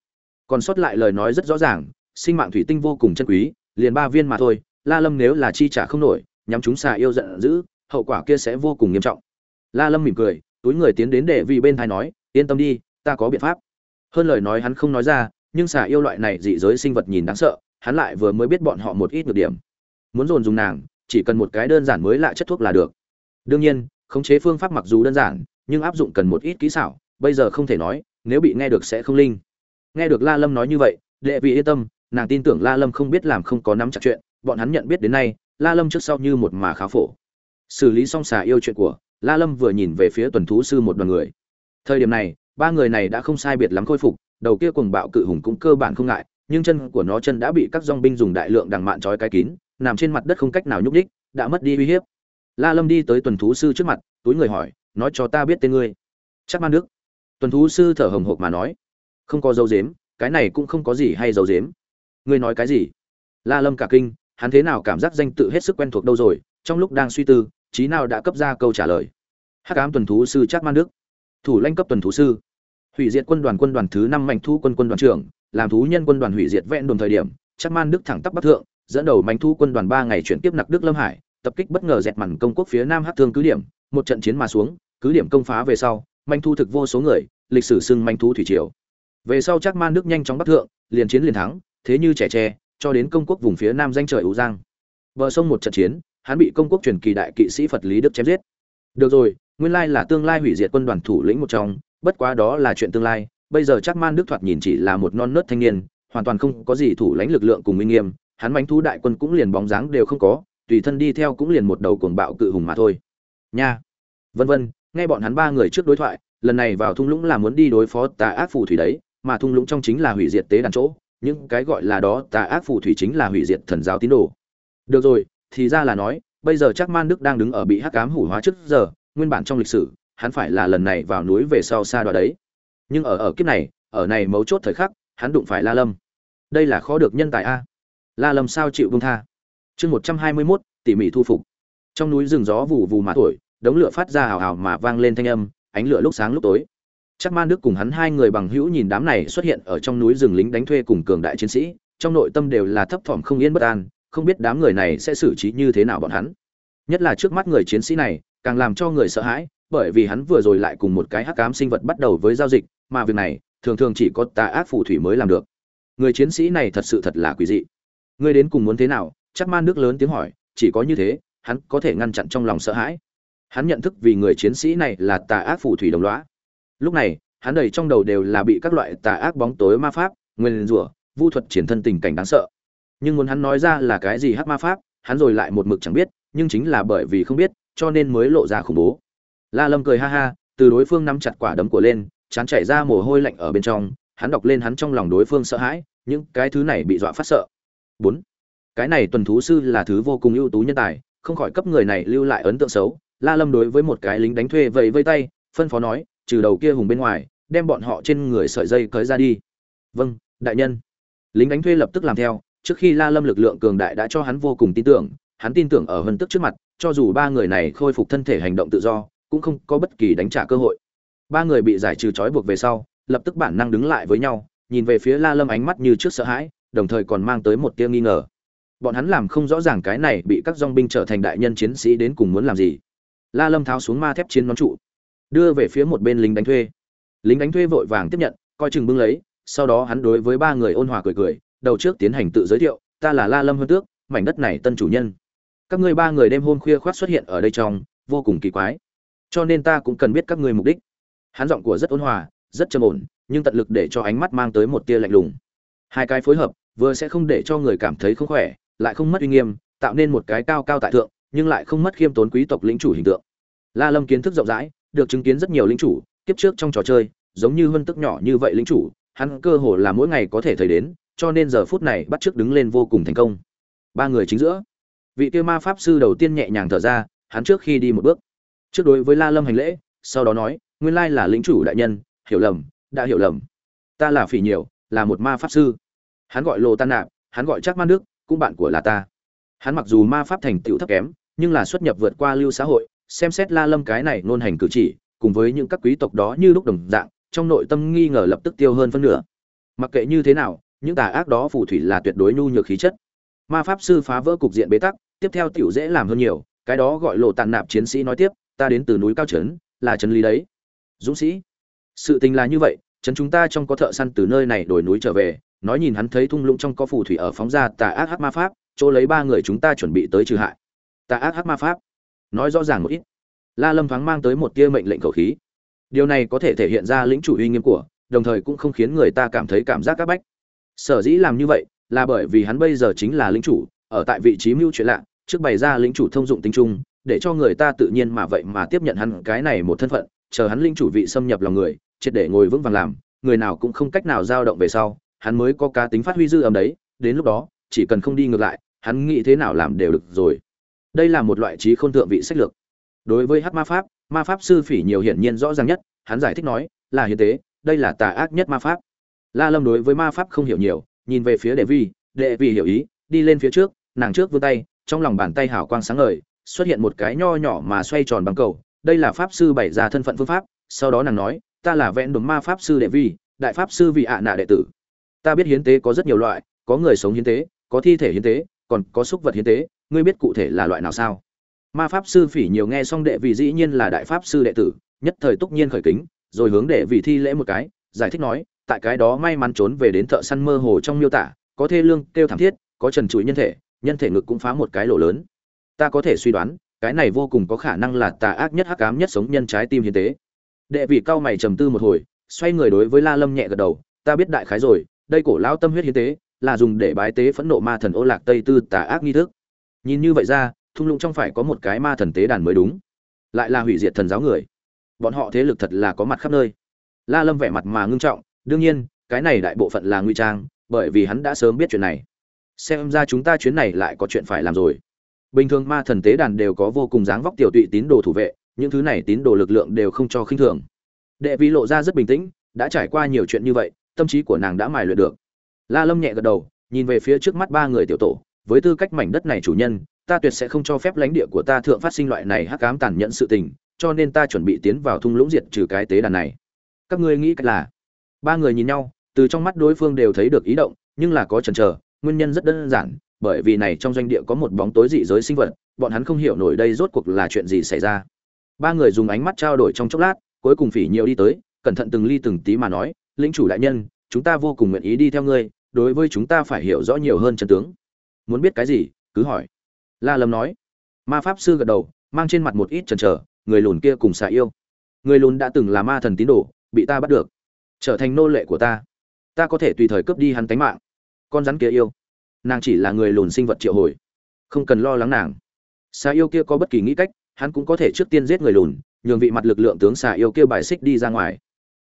Còn sót lại lời nói rất rõ ràng sinh mạng thủy tinh vô cùng chân quý, liền ba viên mà thôi, la lâm nếu là chi trả không nổi, nhắm chúng xà yêu giận dữ, hậu quả kia sẽ vô cùng nghiêm trọng. La lâm mỉm cười, túi người tiến đến để vì bên thai nói, yên tâm đi, ta có biện pháp. Hơn lời nói hắn không nói ra, nhưng xà yêu loại này dị giới sinh vật nhìn đáng sợ, hắn lại vừa mới biết bọn họ một ít nhược điểm. Muốn dồn dùng nàng, chỉ cần một cái đơn giản mới lạ chất thuốc là được. Đương nhiên, khống chế phương pháp mặc dù đơn giản, nhưng áp dụng cần một ít kỹ xảo, bây giờ không thể nói, nếu bị nghe được sẽ không linh. Nghe được la lâm nói như vậy, đệ vị yên tâm nàng tin tưởng la lâm không biết làm không có nắm chặt chuyện, bọn hắn nhận biết đến nay, la lâm trước sau như một mà khá phổ. Xử lý xong xà yêu chuyện của, la lâm vừa nhìn về phía tuần thú sư một đoàn người. Thời điểm này, ba người này đã không sai biệt lắm khôi phục, đầu kia cùng bạo cự hùng cũng cơ bản không ngại, nhưng chân của nó chân đã bị các dòng binh dùng đại lượng đằng mạn trói cái kín, nằm trên mặt đất không cách nào nhúc nhích, đã mất đi uy hiếp. La lâm đi tới tuần thú sư trước mặt, túi người hỏi, nói cho ta biết tên ngươi. Chắc man đức. Tuần thú sư thở hồng hộc mà nói, không có dấu dếm cái này cũng không có gì hay dấu dếm ngươi nói cái gì? La lâm cả kinh, hắn thế nào cảm giác danh tự hết sức quen thuộc đâu rồi, trong lúc đang suy tư trí nào đã cấp ra câu trả lời. Hắc ám tuần thú sư chắc man đức. Thủ lãnh cấp tuần thú sư. Hủy diệt quân đoàn quân đoàn thứ năm mạnh thu quân quân đoàn trưởng, làm thú nhân quân đoàn hủy diệt vẹn đồn thời điểm chắc man đức thẳng tắp bắc thượng, dẫn đầu mạnh thu quân đoàn ba ngày chuyển tiếp nặc đức lâm hải, tập kích bất ngờ dẹt mằn công quốc phía nam hát thương cứ điểm, một trận chiến mà xuống, cứ điểm công phá về sau manh thu thực vô số người, lịch sử xưng manh thu thủy triều. Về sau chắc man đức nhanh chóng bắc thượng, liền chiến liền thắng thế như trẻ tre, cho đến công quốc vùng phía nam danh trời ủ giang. Bờ sông một trận chiến, hắn bị công quốc truyền kỳ đại kỵ sĩ phật lý đức chém giết. Được rồi, nguyên lai là tương lai hủy diệt quân đoàn thủ lĩnh một trong, bất quá đó là chuyện tương lai, bây giờ chắc man đức thoạt nhìn chỉ là một non nớt thanh niên, hoàn toàn không có gì thủ lãnh lực lượng cùng minh nghiêm, hắn bánh thú đại quân cũng liền bóng dáng đều không có, tùy thân đi theo cũng liền một đầu cuồng bạo cự hùng mà thôi. Nha. Vân vân, nghe bọn hắn ba người trước đối thoại, lần này vào thung lũng là muốn đi đối phó tà ác phù thủy đấy, mà thung lũng trong chính là hủy diệt tế đàn chỗ những cái gọi là đó tà ác phù thủy chính là hủy diệt thần giáo tín đồ. Được rồi thì ra là nói bây giờ chắc man đức đang đứng ở bị hắc cám hủ hóa trước giờ nguyên bản trong lịch sử hắn phải là lần này vào núi về sau xa đoạn đấy. Nhưng ở ở kiếp này ở này mấu chốt thời khắc hắn đụng phải la lâm. Đây là khó được nhân tài a. La lâm sao chịu buông tha? Chương một trăm hai mươi 121, tỉ mỉ thu phục. Trong núi rừng gió vù vù mà thổi đống lửa phát ra hào hào mà vang lên thanh âm ánh lửa lúc sáng lúc tối chắc man đức cùng hắn hai người bằng hữu nhìn đám này xuất hiện ở trong núi rừng lính đánh thuê cùng cường đại chiến sĩ, trong nội tâm đều là thấp thỏm không yên bất an, không biết đám người này sẽ xử trí như thế nào bọn hắn. Nhất là trước mắt người chiến sĩ này, càng làm cho người sợ hãi, bởi vì hắn vừa rồi lại cùng một cái hắc ám sinh vật bắt đầu với giao dịch, mà việc này, thường thường chỉ có tà ác phù thủy mới làm được. Người chiến sĩ này thật sự thật là quỷ dị. Ngươi đến cùng muốn thế nào? Chắc man nước lớn tiếng hỏi, chỉ có như thế, hắn có thể ngăn chặn trong lòng sợ hãi. Hắn nhận thức vì người chiến sĩ này là tà ác phù thủy đồng lõa lúc này, hắn đầy trong đầu đều là bị các loại tà ác bóng tối ma pháp, nguyên rủa, vu thuật triển thân tình cảnh đáng sợ. Nhưng muốn hắn nói ra là cái gì hát ma pháp, hắn rồi lại một mực chẳng biết, nhưng chính là bởi vì không biết, cho nên mới lộ ra khủng bố. La lâm cười ha ha, từ đối phương nắm chặt quả đấm của lên, chán chảy ra mồ hôi lạnh ở bên trong, hắn đọc lên hắn trong lòng đối phương sợ hãi, những cái thứ này bị dọa phát sợ. Bốn, cái này tuần thú sư là thứ vô cùng ưu tú nhân tài, không khỏi cấp người này lưu lại ấn tượng xấu. La lâm đối với một cái lính đánh thuê vẫy vây tay, phân phó nói trừ đầu kia hùng bên ngoài, đem bọn họ trên người sợi dây cởi ra đi. Vâng đại nhân. Lính đánh thuê lập tức làm theo, trước khi la lâm lực lượng cường đại đã cho hắn vô cùng tin tưởng, hắn tin tưởng ở hân tức trước mặt, cho dù ba người này khôi phục thân thể hành động tự do, cũng không có bất kỳ đánh trả cơ hội. Ba người bị giải trừ trói buộc về sau, lập tức bản năng đứng lại với nhau, nhìn về phía la lâm ánh mắt như trước sợ hãi, đồng thời còn mang tới một tia nghi ngờ. Bọn hắn làm không rõ ràng cái này bị các dong binh trở thành đại nhân chiến sĩ đến cùng muốn làm gì. La lâm tháo xuống ma thép chiến nón trụ đưa về phía một bên lính đánh thuê. Lính đánh thuê vội vàng tiếp nhận, coi chừng bưng lấy, sau đó hắn đối với ba người ôn hòa cười cười, đầu trước tiến hành tự giới thiệu, ta là la lâm hơn tước, mảnh đất này tân chủ nhân. Các ngươi ba người đêm hôm khuya khoát xuất hiện ở đây trong, vô cùng kỳ quái. Cho nên ta cũng cần biết các ngươi mục đích. Hắn giọng của rất ôn hòa, rất trầm ổn, nhưng tận lực để cho ánh mắt mang tới một tia lạnh lùng. Hai cái phối hợp, vừa sẽ không để cho người cảm thấy không khỏe, lại không mất uy nghiêm, tạo nên một cái cao cao tại thượng, nhưng lại không mất khiêm tốn quý tộc lĩnh chủ hình tượng. La lâm kiến thức rộng rãi được chứng kiến rất nhiều lĩnh chủ, kiếp trước trong trò chơi, giống như vân tức nhỏ như vậy lĩnh chủ, hắn cơ hồ là mỗi ngày có thể thấy đến, cho nên giờ phút này bắt trước đứng lên vô cùng thành công. Ba người chính giữa, vị kia ma pháp sư đầu tiên nhẹ nhàng thở ra, hắn trước khi đi một bước. Trước đối với la lâm hành lễ, sau đó nói, nguyên lai là lính chủ đại nhân, hiểu lầm, đã hiểu lầm. Ta là phỉ nhiều, là một ma pháp sư. Hắn gọi lô tan nạp, hắn gọi chắc man đức, cũng bạn của là ta. Hắn mặc dù ma pháp thành tựu thấp kém, nhưng là xuất nhập vượt qua lưu xã hội xem xét la lâm cái này nôn hành cử chỉ, cùng với những các quý tộc đó như lúc đồng dạng, trong nội tâm nghi ngờ lập tức tiêu hơn phân nửa. Mặc kệ như thế nào, những tà ác đó phù thủy là tuyệt đối nhu nhược khí chất. Ma pháp sư phá vỡ cục diện bế tắc, tiếp theo tiểu dễ làm hơn nhiều, cái đó gọi lộ tàn nạp chiến sĩ nói tiếp, ta đến từ núi cao trấn, là trấn lý đấy. Dũng sĩ, sự tình là như vậy trấn chúng ta trong có thợ săn từ nơi này đổi núi trở về, nói nhìn hắn thấy thung lũng trong có phù thủy ở phóng ra tà ác hắc ma pháp, chỗ lấy ba người chúng ta chuẩn bị tới trừ hại. Tà ác hắc ma pháp nói rõ ràng một ít. La lâm thoáng mang tới một tia mệnh lệnh khẩu khí. Điều này có thể thể hiện ra lĩnh chủ uy nghiêm của, đồng thời cũng không khiến người ta cảm thấy cảm giác các bách. Sở dĩ làm như vậy là bởi vì hắn bây giờ chính là lĩnh chủ, ở tại vị trí mưu chuyện lạ, trước bày ra lĩnh chủ thông dụng tính chung, để cho người ta tự nhiên mà vậy mà tiếp nhận hắn cái này một thân phận, chờ hắn lĩnh chủ vị xâm nhập lòng người, triệt để ngồi vững vàng làm, người nào cũng không cách nào dao động về sau, hắn mới có cá tính phát huy dư âm đấy, đến lúc đó, chỉ cần không đi ngược lại, hắn nghĩ thế nào làm đều được rồi đây là một loại trí khôn thượng vị sách lược. Đối với hát ma pháp ma pháp sư phỉ nhiều hiển nhiên rõ ràng nhất, hắn giải thích nói, là hiến tế, đây là tà ác nhất ma pháp. La lâm đối với ma pháp không hiểu nhiều, nhìn về phía đệ vi đệ vi hiểu ý, đi lên phía trước, nàng trước vươn tay, trong lòng bàn tay hào quang sáng ngời, xuất hiện một cái nho nhỏ mà xoay tròn bằng cầu, đây là pháp sư bày ra thân phận phương pháp, sau đó nàng nói, ta là vẽn đồn ma pháp sư đệ vi, đại pháp sư vị ạ nạ đệ tử. Ta biết hiến tế có rất nhiều loại, có người sống hiến tế, có thi thể hiến tế, còn có súc vật hiến tế ngươi biết cụ thể là loại nào sao? Ma pháp sư phỉ nhiều nghe xong đệ vị dĩ nhiên là đại pháp sư đệ tử, nhất thời túc nhiên khởi kính, rồi hướng đệ vị thi lễ một cái, giải thích nói, tại cái đó may mắn trốn về đến thợ săn mơ hồ trong miêu tả, có thê lương, kêu thảm thiết, có trần trụi nhân thể nhân thể ngực cũng phá một cái lỗ lớn. Ta có thể suy đoán, cái này vô cùng có khả năng là tà ác nhất hắc ám nhất sống nhân trái tim hiến tế. Đệ vị cao mày trầm tư một hồi, xoay người đối với la lâm nhẹ gật đầu, ta biết đại khái rồi, đây cổ lão tâm huyết hiến tế, là dùng để bái tế phẫn nộ ma thần ô lạc tây tư tà ác nghi thức nhìn như vậy ra, thung lũng trong phải có một cái ma thần tế đàn mới đúng. Lại là hủy diệt thần giáo người. Bọn họ thế lực thật là có mặt khắp nơi. La lâm vẻ mặt mà ngưng trọng, đương nhiên, cái này đại bộ phận là nguy trang, bởi vì hắn đã sớm biết chuyện này. Xem ra chúng ta chuyến này lại có chuyện phải làm rồi. Bình thường ma thần tế đàn đều có vô cùng dáng vóc tiểu tụy tín đồ thủ vệ, những thứ này tín đồ lực lượng đều không cho khinh thường. Đệ vi lộ ra rất bình tĩnh, đã trải qua nhiều chuyện như vậy, tâm trí của nàng đã mài luyện được. La lâm nhẹ gật đầu, nhìn về phía trước mắt ba người tiểu tổ với tư cách mảnh đất này chủ nhân, ta tuyệt sẽ không cho phép lãnh địa của ta thượng phát sinh loại này hắc ám tàn nhẫn sự tình, cho nên ta chuẩn bị tiến vào thung lũng diệt trừ cái tế đàn này. Các ngươi nghĩ cách là? Ba người nhìn nhau, từ trong mắt đối phương đều thấy được ý động, nhưng là có chần chờ, nguyên nhân rất đơn giản, bởi vì này trong doanh địa có một bóng tối dị giới sinh vật, bọn hắn không hiểu nổi đây rốt cuộc là chuyện gì xảy ra. Ba người dùng ánh mắt trao đổi trong chốc lát, cuối cùng phỉ nhiều đi tới, cẩn thận từng ly từng tí mà nói, lĩnh chủ đại nhân, chúng ta vô cùng nguyện ý đi theo ngươi, đối với chúng ta phải hiểu rõ nhiều hơn chân tướng muốn biết cái gì, cứ hỏi. La lâm nói. Ma pháp sư gật đầu, mang trên mặt một ít chần chờ, người lùn kia cùng xạ yêu. Người lùn đã từng là ma thần tín đồ, bị ta bắt được. Trở thành nô lệ của ta. Ta có thể tùy thời cướp đi hắn tánh mạng. Con rắn kia yêu. Nàng chỉ là người lùn sinh vật triệu hồi. Không cần lo lắng nàng. Xà yêu kia có bất kỳ nghĩ cách, hắn cũng có thể trước tiên giết người lùn, nhường vị mặt lực lượng tướng xà yêu kia bài xích đi ra ngoài.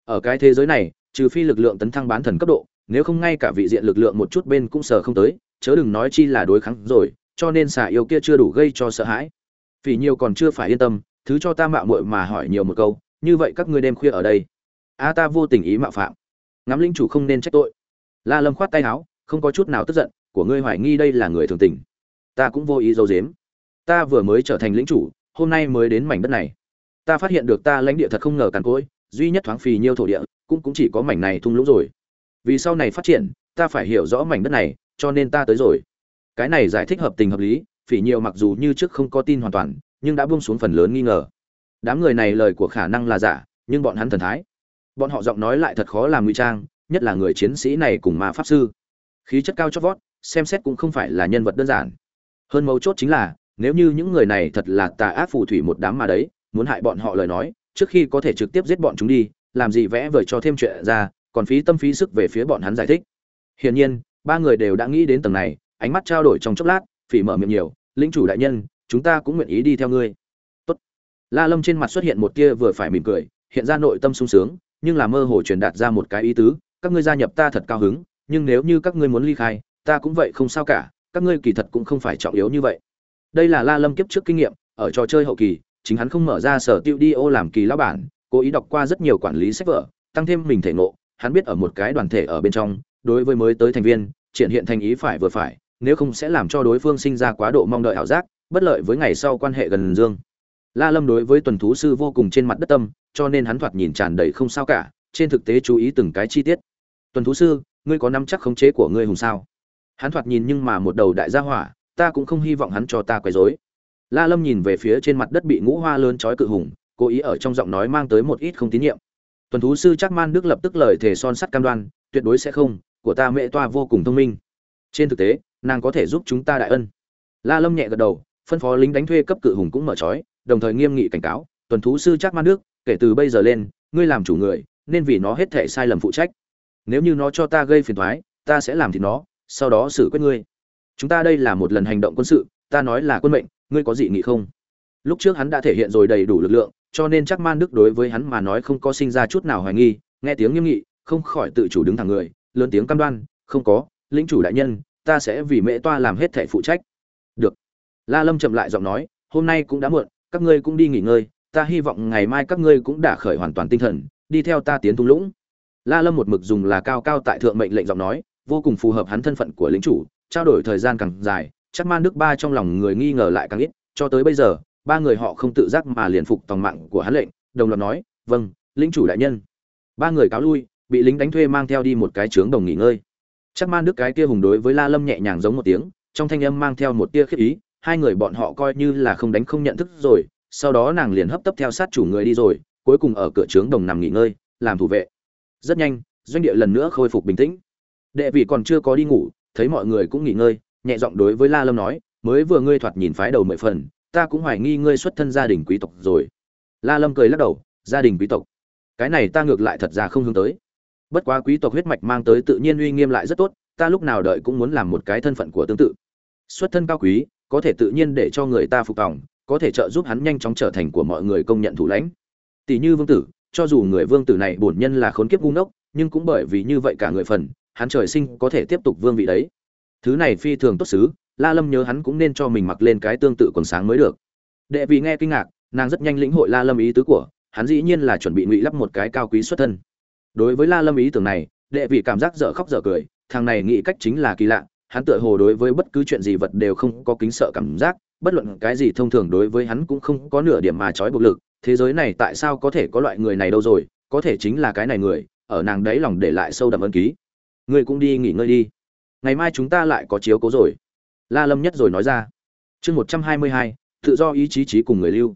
Ở cái thế giới này, trừ phi lực lượng tấn thăng bán thần cấp độ, nếu không ngay cả vị diện lực lượng một chút bên cũng sờ không tới chớ đừng nói chi là đối kháng rồi, cho nên xà yêu kia chưa đủ gây cho sợ hãi. Vì nhiều còn chưa phải yên tâm, thứ cho ta mạo muội mà hỏi nhiều một câu, như vậy các ngươi đêm khuya ở đây. A ta vô tình ý mạo phạm. Ngắm linh chủ không nên trách tội. La lâm khoát tay áo, không có chút nào tức giận, của ngươi hoài nghi đây là người thường tình. Ta cũng vô ý dâu dếm ta vừa mới trở thành lĩnh chủ, hôm nay mới đến mảnh đất này. Ta phát hiện được ta lãnh địa thật không ngờ càn cối duy nhất thoáng phì nhiêu thổ địa, cũng cũng chỉ có mảnh này thung lũng rồi. Vì sau này phát triển, ta phải hiểu rõ mảnh đất này cho nên ta tới rồi. Cái này giải thích hợp tình hợp lý, phỉ nhiều mặc dù như trước không có tin hoàn toàn, nhưng đã buông xuống phần lớn nghi ngờ. Đám người này lời của khả năng là giả, nhưng bọn hắn thần thái. Bọn họ giọng nói lại thật khó làm ngụy trang, nhất là người chiến sĩ này cùng ma pháp sư. Khí chất cao chót vót, xem xét cũng không phải là nhân vật đơn giản. Hơn mấu chốt chính là, nếu như những người này thật là tà ác phù thủy một đám mà đấy, muốn hại bọn họ lời nói, trước khi có thể trực tiếp giết bọn chúng đi, làm gì vẽ vời cho thêm chuyện ra, còn phí tâm phí sức về phía bọn hắn giải thích. Hiển nhiên ba người đều đã nghĩ đến tầng này, ánh mắt trao đổi trong chốc lát, phỉ mở miệng nhiều linh chủ đại nhân, chúng ta cũng nguyện ý đi theo ngươi Tốt. la lâm trên mặt xuất hiện một tia vừa phải mỉm cười, hiện ra nội tâm sung sướng, nhưng là mơ hồ truyền đạt ra một cái ý tứ, các ngươi gia nhập ta thật cao hứng, nhưng nếu như các ngươi muốn ly khai, ta cũng vậy không sao cả, các ngươi kỳ thật cũng không phải trọng yếu như vậy đây là la lâm kiếp trước kinh nghiệm, ở trò chơi hậu kỳ, chính hắn không mở ra sở tiêu đi ô làm kỳ lão bản, cố ý đọc qua rất nhiều quản lý sách vở, tăng thêm mình thể ngộ, hắn biết ở một cái đoàn thể ở bên trong đối với mới tới thành viên, triển hiện thành ý phải vừa phải, nếu không sẽ làm cho đối phương sinh ra quá độ mong đợi ảo giác, bất lợi với ngày sau quan hệ gần dương. La lâm đối với tuần thú sư vô cùng trên mặt đất tâm, cho nên hắn thoạt nhìn tràn đầy không sao cả, trên thực tế chú ý từng cái chi tiết. Tuần thú sư, ngươi có nắm chắc khống chế của ngươi hùng sao? Hắn thoạt nhìn nhưng mà một đầu đại gia hỏa, ta cũng không hy vọng hắn cho ta quấy rối. La lâm nhìn về phía trên mặt đất bị ngũ hoa lớn trói cự hùng, cố ý ở trong giọng nói mang tới một ít không tín nhiệm. Tuần thú sư chắc man đức lập tức lời thề son sắt cam đoan, tuyệt đối sẽ không của ta mẹ toa vô cùng thông minh. Trên thực tế, nàng có thể giúp chúng ta đại ân. La lâm nhẹ gật đầu, phân phó lính đánh thuê cấp cự hùng cũng mở trói, đồng thời nghiêm nghị cảnh cáo, tuần thú sư chắc man đức kể từ bây giờ lên, ngươi làm chủ người, nên vì nó hết thể sai lầm phụ trách. Nếu như nó cho ta gây phiền thoái ta sẽ làm thì nó, sau đó xử quyết ngươi. Chúng ta đây là một lần hành động quân sự, ta nói là quân mệnh, ngươi có gì nghị không? Lúc trước hắn đã thể hiện rồi đầy đủ lực lượng, cho nên chắc man đức đối với hắn mà nói không có sinh ra chút nào hoài nghi, nghe tiếng nghiêm nghị, không khỏi tự chủ đứng thẳng người lớn tiếng cam đoan, không có, lĩnh chủ đại nhân, ta sẽ vì mẹ toa làm hết thể phụ trách. Được. La lâm chậm lại giọng nói, hôm nay cũng đã muộn, các ngươi cũng đi nghỉ ngơi, ta hy vọng ngày mai các ngươi cũng đã khởi hoàn toàn tinh thần, đi theo ta tiến thung lũng. La lâm một mực dùng là cao cao tại thượng mệnh lệnh giọng nói, vô cùng phù hợp hắn thân phận của lính chủ, trao đổi thời gian càng dài, chắc man đức ba trong lòng người nghi ngờ lại càng ít, cho tới bây giờ, ba người họ không tự giác mà liền phục tòng mạng của hắn lệnh, đồng loạt nói vâng lính chủ đại nhân. Ba người cáo lui bị lính đánh thuê mang theo đi một cái trướng đồng nghỉ ngơi. Chắc man đức cái kia hùng đối với la lâm nhẹ nhàng giống một tiếng, trong thanh âm mang theo một tia khiếp ý, hai người bọn họ coi như là không đánh không nhận thức rồi, sau đó nàng liền hấp tấp theo sát chủ người đi rồi, cuối cùng ở cửa trướng đồng nằm nghỉ ngơi, làm thủ vệ. Rất nhanh, doanh địa lần nữa khôi phục bình tĩnh. Đệ vị còn chưa có đi ngủ, thấy mọi người cũng nghỉ ngơi, nhẹ giọng đối với la lâm nói, mới vừa ngươi thoạt nhìn phái đầu mười phần, ta cũng hoài nghi ngươi xuất thân gia đình quý tộc rồi. La lâm cười lắc đầu, gia đình quý tộc? Cái này ta ngược lại thật ra không hướng tới bất quá quý tộc huyết mạch mang tới tự nhiên uy nghiêm lại rất tốt, ta lúc nào đợi cũng muốn làm một cái thân phận của tương tự. Xuất thân cao quý, có thể tự nhiên để cho người ta phục tòng, có thể trợ giúp hắn nhanh chóng trở thành của mọi người công nhận thủ lãnh. Tỷ như vương tử, cho dù người vương tử này bổn nhân là khốn kiếp ngu ngốc, nhưng cũng bởi vì như vậy cả người phần, hắn trời sinh có thể tiếp tục vương vị đấy. Thứ này phi thường tốt xứ, la lâm nhớ hắn cũng nên cho mình mặc lên cái tương tự quần sáng mới được. Đệ vị nghe kinh ngạc, nàng rất nhanh lĩnh hội la lâm ý tứ của, hắn dĩ nhiên là chuẩn bị ngụy lắp một cái cao quý xuất thân đối với la lâm ý tưởng này, đệ vị cảm giác dở khóc dở cười, thằng này nghĩ cách chính là kỳ lạ, hắn tựa hồ đối với bất cứ chuyện gì vật đều không có kính sợ cảm giác, bất luận cái gì thông thường đối với hắn cũng không có nửa điểm mà trói buộc lực, thế giới này tại sao có thể có loại người này đâu rồi, có thể chính là cái này người, ở nàng đấy lòng để lại sâu đậm ân ký. Ngươi cũng đi nghỉ ngơi đi. Ngày mai chúng ta lại có chiếu cố rồi. La lâm nhất rồi nói ra. Chương một trăm hai mươi hai, tự do ý chí trí cùng người lưu.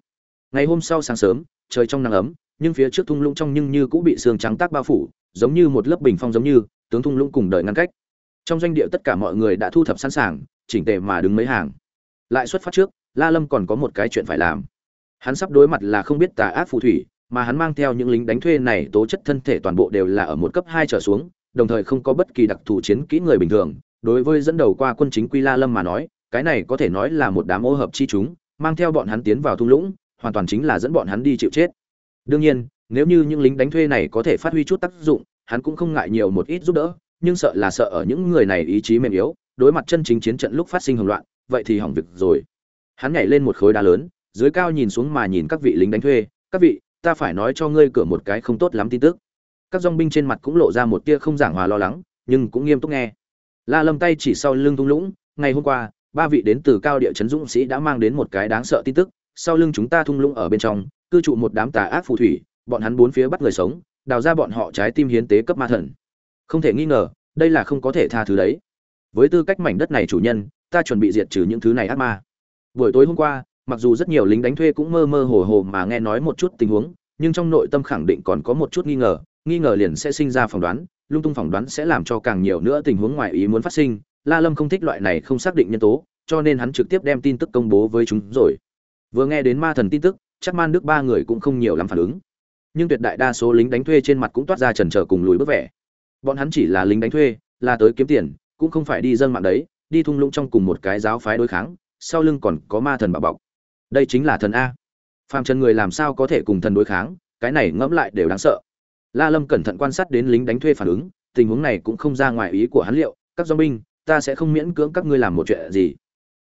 Ngày hôm sau sáng sớm, trời trong nắng ấm nhưng phía trước thung lũng trong nhưng như cũng bị sương trắng tác bao phủ, giống như một lớp bình phong giống như, tướng thung lũng cùng đợi ngăn cách. Trong doanh địa tất cả mọi người đã thu thập sẵn sàng, chỉnh tề mà đứng mấy hàng. Lại xuất phát trước, la lâm còn có một cái chuyện phải làm. Hắn sắp đối mặt là không biết tà ác phù thủy, mà hắn mang theo những lính đánh thuê này tố chất thân thể toàn bộ đều là ở một cấp hai trở xuống, đồng thời không có bất kỳ đặc thù chiến kỹ người bình thường. Đối với dẫn đầu qua quân chính quy la lâm mà nói, cái này có thể nói là một đám ô hợp chi chúng, mang theo bọn hắn tiến vào thung lũng, hoàn toàn chính là dẫn bọn hắn đi chịu chết đương nhiên, nếu như những lính đánh thuê này có thể phát huy chút tác dụng, hắn cũng không ngại nhiều một ít giúp đỡ, nhưng sợ là sợ ở những người này ý chí mềm yếu, đối mặt chân chính chiến trận lúc phát sinh hỗn loạn, vậy thì hỏng việc rồi. Hắn nhảy lên một khối đá lớn, dưới cao nhìn xuống mà nhìn các vị lính đánh thuê, các vị, ta phải nói cho ngươi cửa một cái không tốt lắm tin tức. Các dong binh trên mặt cũng lộ ra một tia không giảng hòa lo lắng, nhưng cũng nghiêm túc nghe. La lâm tay chỉ sau lưng thung lũng, ngày hôm qua, ba vị đến từ cao địa chấn dũng sĩ đã mang đến một cái đáng sợ tin tức, sau lưng chúng ta thung lũng ở bên trong cư trụ một đám tà ác phù thủy, bọn hắn bốn phía bắt người sống, đào ra bọn họ trái tim hiến tế cấp ma thần. Không thể nghi ngờ, đây là không có thể tha thứ đấy. Với tư cách mảnh đất này chủ nhân, ta chuẩn bị diệt trừ những thứ này ác ma. Buổi tối hôm qua, mặc dù rất nhiều lính đánh thuê cũng mơ mơ hồ hồ mà nghe nói một chút tình huống, nhưng trong nội tâm khẳng định còn có một chút nghi ngờ nghi ngờ liền sẽ sinh ra phỏng đoán, lung tung phỏng đoán sẽ làm cho càng nhiều nữa tình huống ngoài ý muốn phát sinh. La lâm không thích loại này không xác định nhân tố, cho nên hắn trực tiếp đem tin tức công bố với chúng rồi. Vừa nghe đến ma thần tin tức chắc man đức ba người cũng không nhiều lắm phản ứng. Nhưng tuyệt đại đa số lính đánh thuê trên mặt cũng toát ra trần trở cùng lùi bước vẻ. Bọn hắn chỉ là lính đánh thuê, là tới kiếm tiền, cũng không phải đi dân mạng đấy, đi thung lũng trong cùng một cái giáo phái đối kháng, sau lưng còn có ma thần bảo bọc. Đây chính là thần a. Phàm trần người làm sao có thể cùng thần đối kháng, cái này ngẫm lại đều đáng sợ. La lâm cẩn thận quan sát đến lính đánh thuê phản ứng, tình huống này cũng không ra ngoài ý của hắn liệu, các do binh, ta sẽ không miễn cưỡng các ngươi làm một chuyện gì.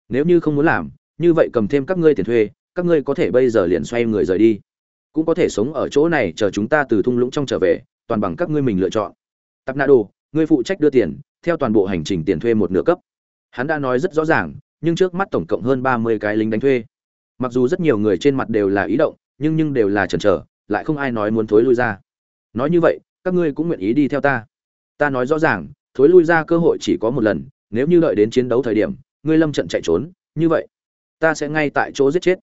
Nếu như không muốn làm, như vậy cầm thêm các ngươi tiền thuê các ngươi có thể bây giờ liền xoay người rời đi. Cũng có thể sống ở chỗ này chờ chúng ta từ thung lũng trong trở về, toàn bằng các ngươi mình lựa chọn. Tạp nạ đồ, ngươi phụ trách đưa tiền, theo toàn bộ hành trình tiền thuê một nửa cấp. Hắn đã nói rất rõ ràng, nhưng trước mắt tổng cộng hơn ba mươi cái lính đánh thuê. Mặc dù rất nhiều người trên mặt đều là ý động, nhưng nhưng đều là chần chờ, lại không ai nói muốn thối lui ra. Nói như vậy, các ngươi cũng nguyện ý đi theo ta. Ta nói rõ ràng, thối lui ra cơ hội chỉ có một lần, nếu như đợi đến chiến đấu thời điểm, ngươi lâm trận chạy trốn, như vậy, ta sẽ ngay tại chỗ giết chết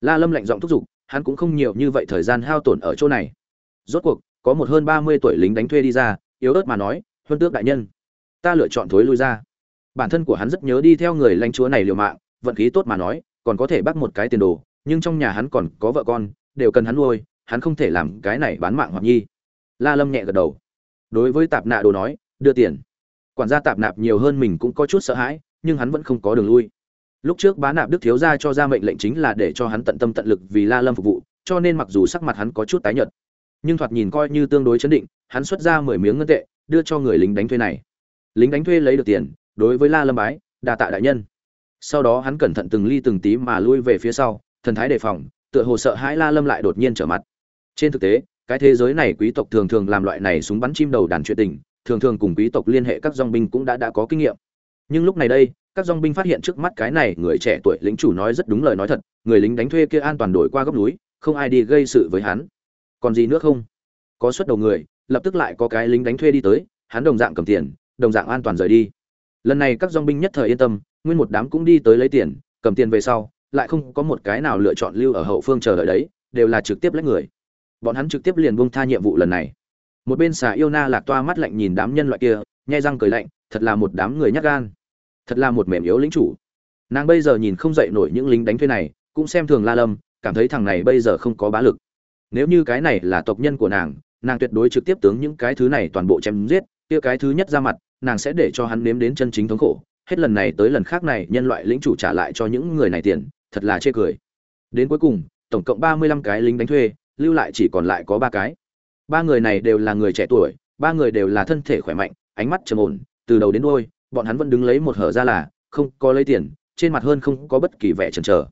la lâm lạnh giọng thúc giục, hắn cũng không nhiều như vậy thời gian hao tổn ở chỗ này. Rốt cuộc, có một hơn ba mươi tuổi lính đánh thuê đi ra, yếu ớt mà nói, huân tước đại nhân, ta lựa chọn thối lui ra. Bản thân của hắn rất nhớ đi theo người lãnh chúa này liều mạng, vận khí tốt mà nói, còn có thể bắt một cái tiền đồ, nhưng trong nhà hắn còn có vợ con, đều cần hắn nuôi, hắn không thể làm cái này bán mạng hoặc nhi. La lâm nhẹ gật đầu. Đối với tạp nạ đồ nói, đưa tiền. Quản gia tạp nạp nhiều hơn mình cũng có chút sợ hãi, nhưng hắn vẫn không có đường lui lúc trước bá nạp đức thiếu gia cho ra mệnh lệnh chính là để cho hắn tận tâm tận lực vì la lâm phục vụ, cho nên mặc dù sắc mặt hắn có chút tái nhợt, nhưng thoạt nhìn coi như tương đối chấn định, hắn xuất ra mười miếng ngân tệ, đưa cho người lính đánh thuê này. Lính đánh thuê lấy được tiền, đối với la lâm bái đa tạ đại nhân. Sau đó hắn cẩn thận từng ly từng tí mà lui về phía sau, thần thái đề phòng, tựa hồ sợ hãi la lâm lại đột nhiên trở mặt. Trên thực tế, cái thế giới này quý tộc thường thường làm loại này súng bắn chim đầu đàn chuyện tình, thường thường cùng quý tộc liên hệ các dòng binh cũng đã đã có kinh nghiệm. Nhưng lúc này đây các dòng binh phát hiện trước mắt cái này người trẻ tuổi lính chủ nói rất đúng lời nói thật, người lính đánh thuê kia an toàn đổi qua góc núi, không ai đi gây sự với hắn. Còn gì nữa không? Có suất đầu người, lập tức lại có cái lính đánh thuê đi tới, hắn đồng dạng cầm tiền, đồng dạng an toàn rời đi. Lần này các dòng binh nhất thời yên tâm, nguyên một đám cũng đi tới lấy tiền, cầm tiền về sau, lại không có một cái nào lựa chọn lưu ở hậu phương chờ đợi đấy, đều là trực tiếp lấy người. Bọn hắn trực tiếp liền buông tha nhiệm vụ lần này. Một bên xà yêu na lạc toa mắt lạnh nhìn đám nhân loại kia, nhai răng cười lạnh, thật là một đám người nhát gan thật là một mềm yếu lính chủ. Nàng bây giờ nhìn không dậy nổi những lính đánh thuê này, cũng xem thường la lâm, cảm thấy thằng này bây giờ không có bá lực. Nếu như cái này là tộc nhân của nàng nàng tuyệt đối trực tiếp tướng những cái thứ này toàn bộ chém giết, kia cái thứ nhất ra mặt, nàng sẽ để cho hắn nếm đến chân chính thống khổ. Hết lần này tới lần khác này, nhân loại lính chủ trả lại cho những người này tiền, thật là chê cười. Đến cuối cùng, tổng cộng ba mươi lăm cái lính đánh thuê, lưu lại chỉ còn lại có ba cái. Ba người này đều là người trẻ tuổi, ba người đều là thân thể khỏe mạnh, ánh mắt trầm ổn, từ đầu đến đôi bọn hắn vẫn đứng lấy một hở ra là, không có lấy tiền, trên mặt hơn không có bất kỳ vẻ chần chờ.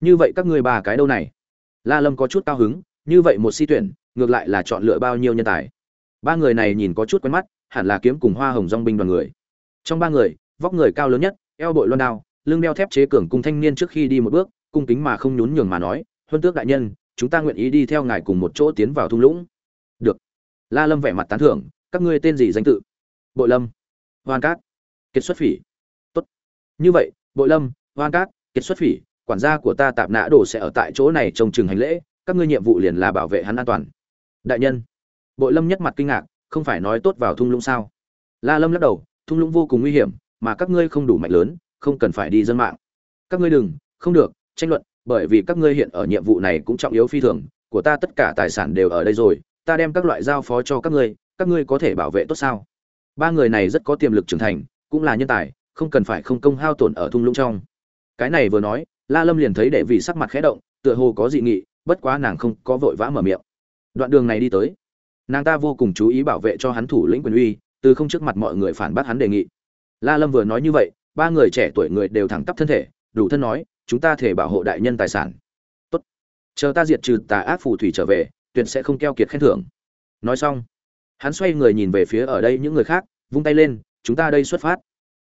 Như vậy các ngươi ba cái đâu này? La lâm có chút cao hứng, như vậy một si tuyển, ngược lại là chọn lựa bao nhiêu nhân tài? Ba người này nhìn có chút quen mắt, hẳn là kiếm cùng hoa hồng dong binh đoàn người. Trong ba người, vóc người cao lớn nhất, eo bội loan đao, lưng đeo thép chế cường cung thanh niên trước khi đi một bước, cung kính mà không nhún nhường mà nói, huân tước đại nhân, chúng ta nguyện ý đi theo ngài cùng một chỗ tiến vào thung lũng. Được. La lâm vẻ mặt tán thưởng, các ngươi tên gì danh tự? Bội lâm. Hoan cát kiệt xuất phỉ. Tốt. Như vậy, bội lâm, hoan cát, kiệt xuất phỉ, quản gia của ta tạp nã đồ sẽ ở tại chỗ này trông chừng hành lễ, các ngươi nhiệm vụ liền là bảo vệ hắn an toàn. Đại nhân. Bội lâm nhất mặt kinh ngạc, không phải nói tốt vào thung lũng sao? La lâm lắc đầu, thung lũng vô cùng nguy hiểm, mà các ngươi không đủ mạnh lớn, không cần phải đi dân mạng. Các ngươi đừng, không được, tranh luận, bởi vì các ngươi hiện ở nhiệm vụ này cũng trọng yếu phi thường, của ta tất cả tài sản đều ở đây rồi, ta đem các loại giao phó cho các ngươi các ngươi có thể bảo vệ tốt sao? Ba người này rất có tiềm lực trưởng thành cũng là nhân tài, không cần phải không công hao tổn ở thung lũng trong. Cái này vừa nói, la lâm liền thấy đệ vị sắc mặt khẽ động, tựa hồ có dị nghị, bất quá nàng không có vội vã mở miệng. Đoạn đường này đi tới, nàng ta vô cùng chú ý bảo vệ cho hắn thủ lĩnh quyền uy, từ không trước mặt mọi người phản bác hắn đề nghị. La lâm vừa nói như vậy, ba người trẻ tuổi người đều thẳng tắp thân thể, đủ thân nói, chúng ta thể bảo hộ đại nhân tài sản. Tốt, chờ ta diệt trừ tà ác phù thủy trở về, tuyệt sẽ không keo kiệt khen thưởng. Nói xong, hắn xoay người nhìn về phía ở đây những người khác, vung tay lên chúng ta đây xuất phát.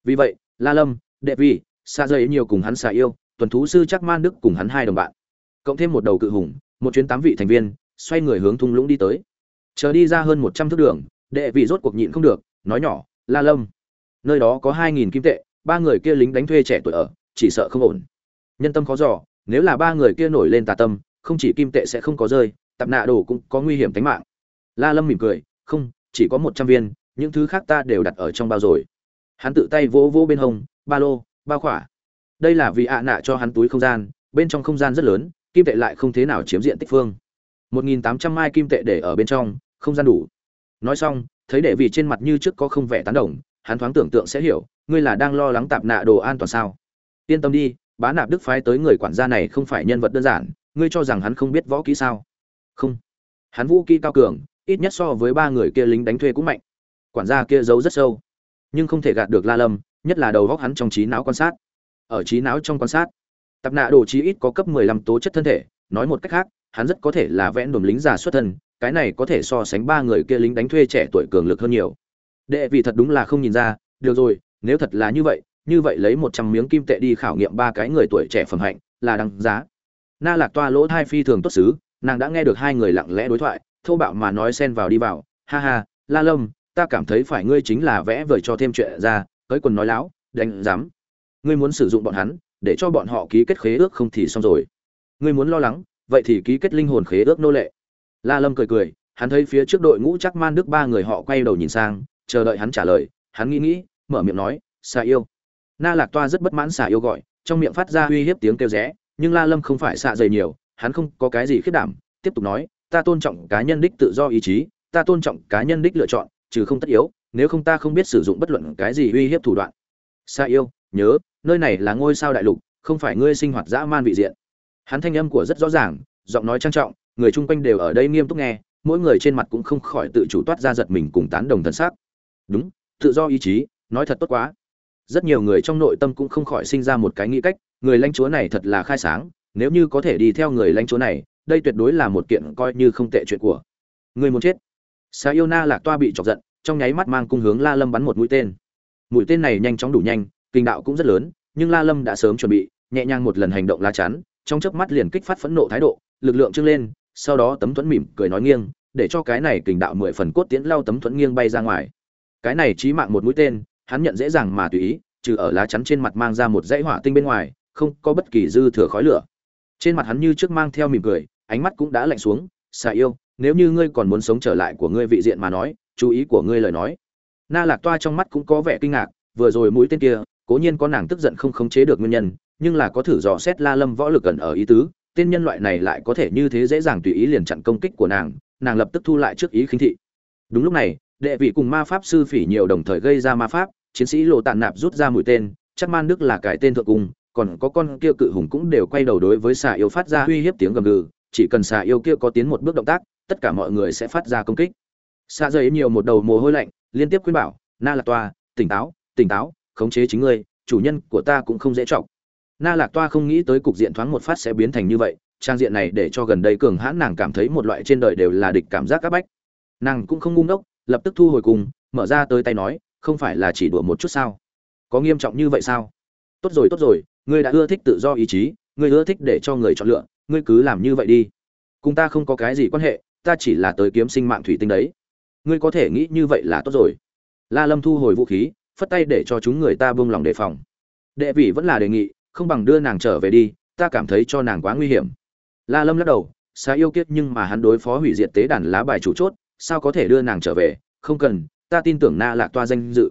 Vì vậy, la lâm, đệ vi xa rời nhiều cùng hắn xà yêu, tuần thú sư chắc man đức cùng hắn hai đồng bạn. Cộng thêm một đầu cự hùng, một chuyến tám vị thành viên, xoay người hướng thung lũng đi tới. Chờ đi ra hơn một trăm thước đường, đệ vị rốt cuộc nhịn không được, nói nhỏ, la lâm, nơi đó có hai nghìn kim tệ, ba người kia lính đánh thuê trẻ tuổi ở, chỉ sợ không ổn. Nhân tâm khó dò, nếu là ba người kia nổi lên tà tâm, không chỉ kim tệ sẽ không có rơi tập nạ đồ cũng có nguy hiểm tính mạng. La lâm mỉm cười, không, chỉ có một trăm viên những thứ khác ta đều đặt ở trong bao rồi. Hắn tự tay vỗ vỗ bên hông, ba lô bao khỏa. Đây là vì ạ nạ cho hắn túi không gian, bên trong không gian rất lớn, kim tệ lại không thế nào chiếm diện tích phương. Một nghìn tám trăm mai kim tệ để ở bên trong, không gian đủ. Nói xong, thấy đệ vị trên mặt như trước có không vẻ tán đồng, hắn thoáng tưởng tượng sẽ hiểu, ngươi là đang lo lắng tạp nạ đồ an toàn sao. Yên tâm đi, bá nạp đức phái tới người quản gia này không phải nhân vật đơn giản, ngươi cho rằng hắn không biết võ kỹ sao? Không. Hắn vũ kỹ cao cường, ít nhất so với ba người kia lính đánh thuê cũng mạnh quản gia kia giấu rất sâu. Nhưng không thể gạt được la lâm, nhất là đầu góc hắn trong trí não quan sát. Ở trí não trong quan sát, tập nạ đồ chí ít có cấp 15 tố chất thân thể, nói một cách khác, hắn rất có thể là vẽ đồn lính già xuất thân, cái này có thể so sánh ba người kia lính đánh thuê trẻ tuổi cường lực hơn nhiều. Đệ vì thật đúng là không nhìn ra, được rồi, nếu thật là như vậy như vậy lấy một trăm miếng kim tệ đi khảo nghiệm ba cái người tuổi trẻ phẩm hạnh, là đăng giá. Na lạc toa lỗ thai phi thường tốt xứ, nàng đã nghe được hai người lặng lẽ đối thoại, thô bạo mà nói xen vào đi vào, ha ha, la lâm ta cảm thấy phải ngươi chính là vẽ vời cho thêm chuyện ra, tới quần nói láo, đánh dám ngươi muốn sử dụng bọn hắn, để cho bọn họ ký kết khế ước không thì xong rồi. Ngươi muốn lo lắng, vậy thì ký kết linh hồn khế ước nô lệ. La lâm cười cười, hắn thấy phía trước đội ngũ chắc man đức ba người họ quay đầu nhìn sang, chờ đợi hắn trả lời, hắn nghĩ nghĩ, mở miệng nói, xà yêu. Na lạc toa rất bất mãn xà yêu gọi, trong miệng phát ra uy hiếp tiếng kêu rẽ, nhưng la lâm không phải xạ dày nhiều, hắn không có cái gì khiết đảm, tiếp tục nói, ta tôn trọng cá nhân đích tự do ý chí, ta tôn trọng cá nhân đích lựa chọn trừ không tất yếu, nếu không ta không biết sử dụng bất luận cái gì uy hiếp thủ đoạn. Sa yêu, nhớ, nơi này là ngôi sao đại lục, không phải ngươi sinh hoạt dã man vị diện. Hắn thanh âm của rất rõ ràng, giọng nói trang trọng, người chung quanh đều ở đây nghiêm túc nghe, mỗi người trên mặt cũng không khỏi tự chủ toát ra giật mình cùng tán đồng thân xác đúng, tự do ý chí, nói thật tốt quá. Rất nhiều người trong nội tâm cũng không khỏi sinh ra một cái nghĩ cách, người lãnh chúa này thật là khai sáng, nếu như có thể đi theo người lãnh chúa này, đây tuyệt đối là một kiện coi như không tệ chuyện của người muốn chết sa yêu na lạc toa bị chọc giận, trong nháy mắt mang cung hướng la lâm bắn một mũi tên. Mũi tên này nhanh chóng đủ nhanh, kinh đạo cũng rất lớn, nhưng la lâm đã sớm chuẩn bị, nhẹ nhàng một lần hành động lá chắn, trong chớp mắt liền kích phát phẫn nộ thái độ, lực lượng trưng lên, sau đó tấm thuẫn mỉm cười nói nghiêng, để cho cái này kình đạo mười phần cốt tiến lao tấm thuẫn nghiêng bay ra ngoài. Cái này chí mạng một mũi tên, hắn nhận dễ dàng mà tùy ý, trừ ở lá chắn trên mặt mang ra một dãy hỏa tinh bên ngoài, không có bất kỳ dư thừa khói lửa. Trên mặt hắn như trước mang theo mỉm cười, ánh mắt cũng đã lạnh xuống, xà yêu nếu như ngươi còn muốn sống trở lại của ngươi vị diện mà nói, chú ý của ngươi lời nói. Na lạc toa trong mắt cũng có vẻ kinh ngạc, vừa rồi mũi tên kia, cố nhiên có nàng tức giận không khống chế được nguyên nhân, nhưng là có thử dò xét la lâm võ lực gần ở ý tứ, tên nhân loại này lại có thể như thế dễ dàng tùy ý liền chặn công kích của nàng nàng lập tức thu lại trước ý khinh thị. Đúng lúc này, đệ vị cùng ma pháp sư phỉ nhiều đồng thời gây ra ma pháp, chiến sĩ lộ tàn nạp rút ra mũi tên, chắc man đức là cái tên thượng cung, còn có con kia cự hùng cũng đều quay đầu đối với xà yêu phát ra uy hiếp tiếng gầm gừ, chỉ cần xà yêu kia có tiến một bước động tác tất cả mọi người sẽ phát ra công kích. Sa dày nhiều một đầu mồ hôi lạnh, liên tiếp khuyên bảo, na lạc toa, tỉnh táo tỉnh táo, khống chế chính ngươi, chủ nhân của ta cũng không dễ trọng na lạc toa không nghĩ tới cục diện thoáng một phát sẽ biến thành như vậy, trang diện này để cho gần đây cường hãn nàng cảm thấy một loại trên đời đều là địch cảm giác các bách. Nàng cũng không ngu ngốc, lập tức thu hồi cùng, mở ra tới tay nói, không phải là chỉ đùa một chút sao? Có nghiêm trọng như vậy sao? Tốt rồi tốt rồi, ngươi đã ưa thích tự do ý chí, ngươi ưa thích để cho người chọn lựa, ngươi cứ làm như vậy đi. Cùng ta không có cái gì quan hệ ta chỉ là tới kiếm sinh mạng thủy tinh đấy. Ngươi có thể nghĩ như vậy là tốt rồi. La lâm thu hồi vũ khí, phất tay để cho chúng người ta buông lòng đề phòng. Đệ vị vẫn là đề nghị, không bằng đưa nàng trở về đi, ta cảm thấy cho nàng quá nguy hiểm. La lâm lắc đầu, xá yêu kiết nhưng mà hắn đối phó hủy diệt tế đàn lá bài chủ chốt, sao có thể đưa nàng trở về? Không cần, ta tin tưởng na lạc toa danh dự.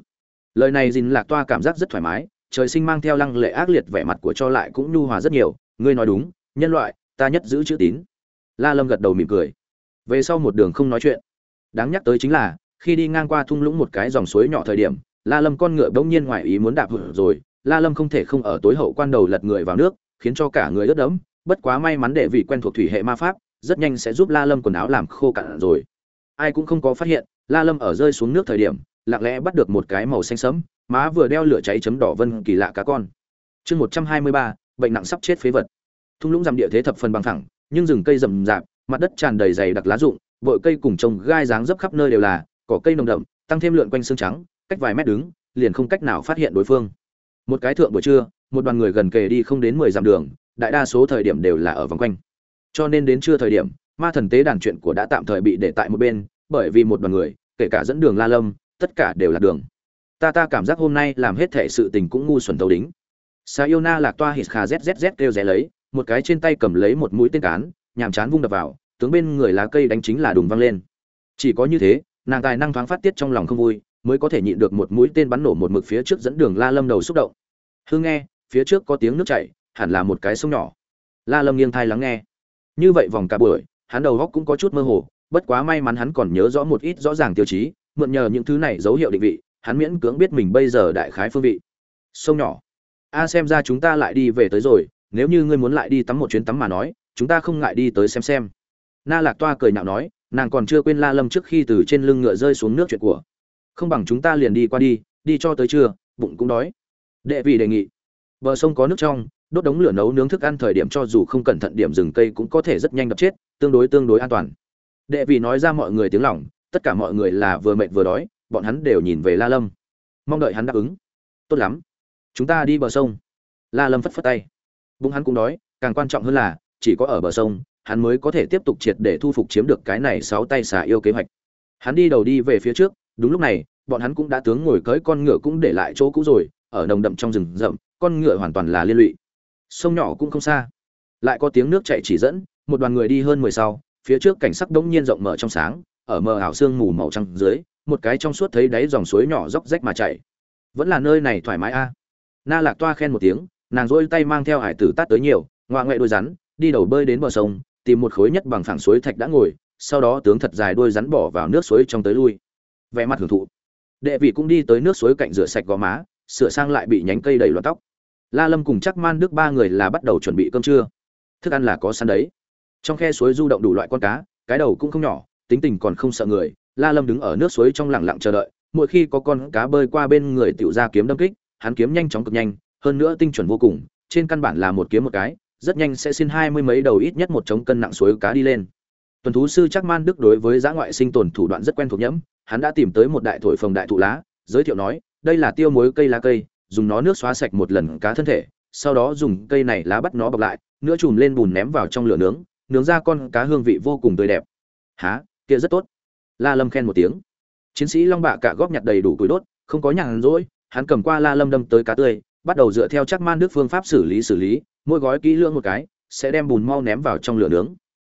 Lời này dìn lạc toa cảm giác rất thoải mái, trời sinh mang theo lăng lệ ác liệt vẻ mặt của cho lại cũng nhu hòa rất nhiều. Ngươi nói đúng, nhân loại, ta nhất giữ chữ tín. La lâm gật đầu mỉm cười về sau một đường không nói chuyện. Đáng nhắc tới chính là, khi đi ngang qua thung lũng một cái dòng suối nhỏ thời điểm, la lâm con ngựa bỗng nhiên ngoài ý muốn đạp hụt rồi, la lâm không thể không ở tối hậu quan đầu lật người vào nước, khiến cho cả người ướt đẫm, bất quá may mắn để vì quen thuộc thủy hệ ma pháp, rất nhanh sẽ giúp la lâm quần áo làm khô cạn rồi. Ai cũng không có phát hiện, la lâm ở rơi xuống nước thời điểm, lặng lẽ bắt được một cái màu xanh sẫm, má vừa đeo lửa cháy chấm đỏ vân kỳ lạ cá con. Chương một trăm hai mươi ba, bệnh nặng sắp chết phế vật. Thung lũng giảm địa thế thập phần bằng thẳng, nhưng rừng cây rậm rạp mặt đất tràn đầy dày đặc lá rụng, bụi cây cùng trồng gai dáng dấp khắp nơi đều là, cỏ cây nồng đậm, tăng thêm lượn quanh xương trắng, cách vài mét đứng, liền không cách nào phát hiện đối phương. Một cái thượng buổi trưa, một đoàn người gần kề đi không đến mười dặm đường, đại đa số thời điểm đều là ở vòng quanh. Cho nên đến trưa thời điểm, ma thần tế đàn chuyện của đã tạm thời bị để tại một bên, bởi vì một đoàn người, kể cả dẫn đường la lâm, tất cả đều là đường. Ta ta cảm giác hôm nay làm hết thể sự tình cũng ngu xuẩn tấu đính. Sa yêu na lạc toa hít khà zzz kêu rẽ lấy, một cái trên tay cầm lấy một mũi tên cán nhàm chán vung đập vào, tướng bên người lá cây đánh chính là đùng văng lên. Chỉ có như thế, nàng tài năng thoáng phát tiết trong lòng không vui, mới có thể nhịn được một mũi tên bắn nổ một mực phía trước dẫn đường la lâm đầu xúc động. Hương nghe, phía trước có tiếng nước chảy, hẳn là một cái sông nhỏ. La lâm nghiêng thai lắng nghe. Như vậy vòng cả buổi, hắn đầu góc cũng có chút mơ hồ, bất quá may mắn hắn còn nhớ rõ một ít rõ ràng tiêu chí, mượn nhờ những thứ này dấu hiệu định vị, hắn miễn cưỡng biết mình bây giờ đại khái phương vị. Sông nhỏ. A xem ra chúng ta lại đi về tới rồi, nếu như ngươi muốn lại đi tắm một chuyến tắm mà nói chúng ta không ngại đi tới xem xem. Na lạc toa cười nhạo nói, nàng còn chưa quên la lâm trước khi từ trên lưng ngựa rơi xuống nước chuyện của. Không bằng chúng ta liền đi qua đi đi cho tới trưa, bụng cũng đói. Đệ vị đề nghị. Bờ sông có nước trong, đốt đống lửa nấu nướng thức ăn thời điểm cho dù không cẩn thận điểm rừng cây cũng có thể rất nhanh đập chết, tương đối tương đối an toàn. Đệ vị nói ra mọi người tiếng lỏng tất cả mọi người là vừa mệt vừa đói, bọn hắn đều nhìn về la lâm. Mong đợi hắn đáp ứng. Tốt lắm. Chúng ta đi bờ sông. La lâm phất phất tay. Bụng hắn cũng đói, càng quan trọng hơn là chỉ có ở bờ sông, hắn mới có thể tiếp tục triệt để thu phục chiếm được cái này sáu tay xà yêu kế hoạch. Hắn đi đầu đi về phía trước, đúng lúc này, bọn hắn cũng đã tướng ngồi cưỡi con ngựa cũng để lại chỗ cũ rồi, ở nồng đậm trong rừng rậm, con ngựa hoàn toàn là liên lụy. Sông nhỏ cũng không xa. Lại có tiếng nước chảy chỉ dẫn, một đoàn người đi hơn mười sau, phía trước cảnh sắc đông nhiên rộng mở trong sáng, ở mờ ảo sương mù màu trắng dưới, một cái trong suốt thấy đáy dòng suối nhỏ róc rách mà chảy vẫn là nơi này thoải mái a. Na lạc toa khen một tiếng, nàng dỗi tay mang theo hải tử tát tới nhiều, ngoạ ngoại đôi rắn đi đầu bơi đến bờ sông, tìm một khối nhất bằng phẳng suối thạch đã ngồi, sau đó tướng thật dài đôi rắn bỏ vào nước suối trong tới lui. Vẻ mặt hưởng thụ. Đệ vị cũng đi tới nước suối cạnh rửa sạch gò má, sửa sang lại bị nhánh cây đầy loạn tóc. La lâm cùng chắc man đức ba người là bắt đầu chuẩn bị cơm trưa. Thức ăn là có sẵn đấy. Trong khe suối du động đủ loại con cá, cái đầu cũng không nhỏ, tính tình còn không sợ người. La lâm đứng ở nước suối trong lặng lặng chờ đợi, mỗi khi có con cá bơi qua bên người tiểu ra kiếm đâm kích, hắn kiếm nhanh chóng cực nhanh, hơn nữa tinh chuẩn vô cùng, trên căn bản là một kiếm một cái rất nhanh sẽ xin hai mươi mấy đầu ít nhất một chống cân nặng suối cá đi lên. Tuần thú sư chắc man đức đối với giã ngoại sinh tồn thủ đoạn rất quen thuộc nhẫm, hắn đã tìm tới một đại thổi phồng đại thụ lá, giới thiệu nói, đây là tiêu muối cây lá cây, dùng nó nước xóa sạch một lần cá thân thể, sau đó dùng cây này lá bắt nó bọc lại, nữa chùm lên bùn ném vào trong lửa nướng nướng ra con cá hương vị vô cùng tươi đẹp. Há kia rất tốt. La lâm khen một tiếng. Chiến sĩ long bạ cả góp nhặt đầy đủ củi đốt, không có nhàn rỗi, hắn cầm qua la lâm đâm tới cá tươi bắt đầu dựa theo chắc man đức phương pháp xử lý xử lý, mỗi gói kỹ lưỡng một cái, sẽ đem bùn mau ném vào trong lửa nướng.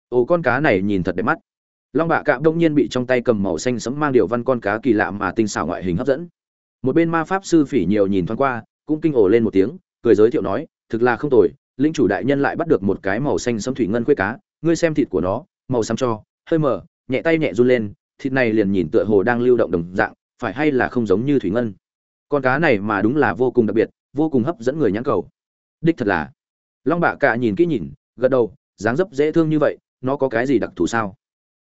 Ồ, con cá này nhìn thật đẹp mắt. Long bạ cạm đông nhiên bị trong tay cầm màu xanh sẫm mang điệu văn con cá kỳ lạ mà tinh xảo ngoại hình hấp dẫn. Một bên ma pháp sư phỉ nhiều nhìn thoáng qua, cũng kinh ổ lên một tiếng, cười giới thiệu nói, thực là không tồi, linh chủ đại nhân lại bắt được một cái màu xanh sẫm thủy ngân khuê cá, ngươi xem thịt của nó, màu xám cho, hơi mờ, nhẹ tay nhẹ run lên, thịt này liền nhìn tựa hồ đang lưu động đồng dạng, phải hay là không giống như thủy ngân. Con cá này mà đúng là vô cùng đặc biệt vô cùng hấp dẫn người nhãn cầu. Đích thật là. Long bạ cả nhìn kỹ nhìn, gật đầu, dáng dấp dễ thương như vậy, nó có cái gì đặc thù sao?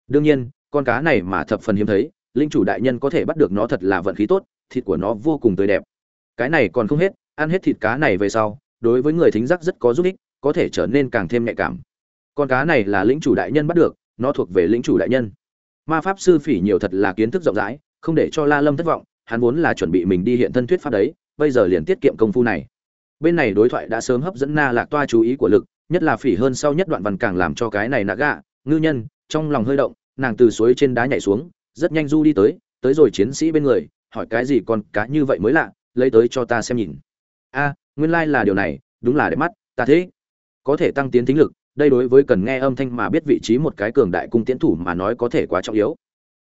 Đương nhiên, con cá này mà thập phần hiếm thấy, linh chủ đại nhân có thể bắt được nó thật là vận khí tốt, thịt của nó vô cùng tươi đẹp. Cái này còn không hết, ăn hết thịt cá này về sau, đối với người thính giác rất có giúp ích, có thể trở nên càng thêm nhạy cảm. Con cá này là lĩnh chủ đại nhân bắt được, nó thuộc về lĩnh chủ đại nhân. Ma pháp sư phỉ nhiều thật là kiến thức rộng rãi, không để cho la lâm thất vọng, hắn vốn là chuẩn bị mình đi hiện thân thuyết pháp đấy bây giờ liền tiết kiệm công phu này. Bên này đối thoại đã sớm hấp dẫn na lạc toa chú ý của lực, nhất là phỉ hơn sau nhất đoạn văn càng làm cho cái này nạ gạ, ngư nhân, trong lòng hơi động, nàng từ suối trên đá nhảy xuống, rất nhanh du đi tới tới rồi chiến sĩ bên người, hỏi cái gì con cá như vậy mới lạ, lấy tới cho ta xem nhìn. A, nguyên lai là điều này, đúng là đẹp mắt, ta thế. Có thể tăng tiến tính lực, đây đối với cần nghe âm thanh mà biết vị trí một cái cường đại cung tiễn thủ mà nói có thể quá trọng yếu.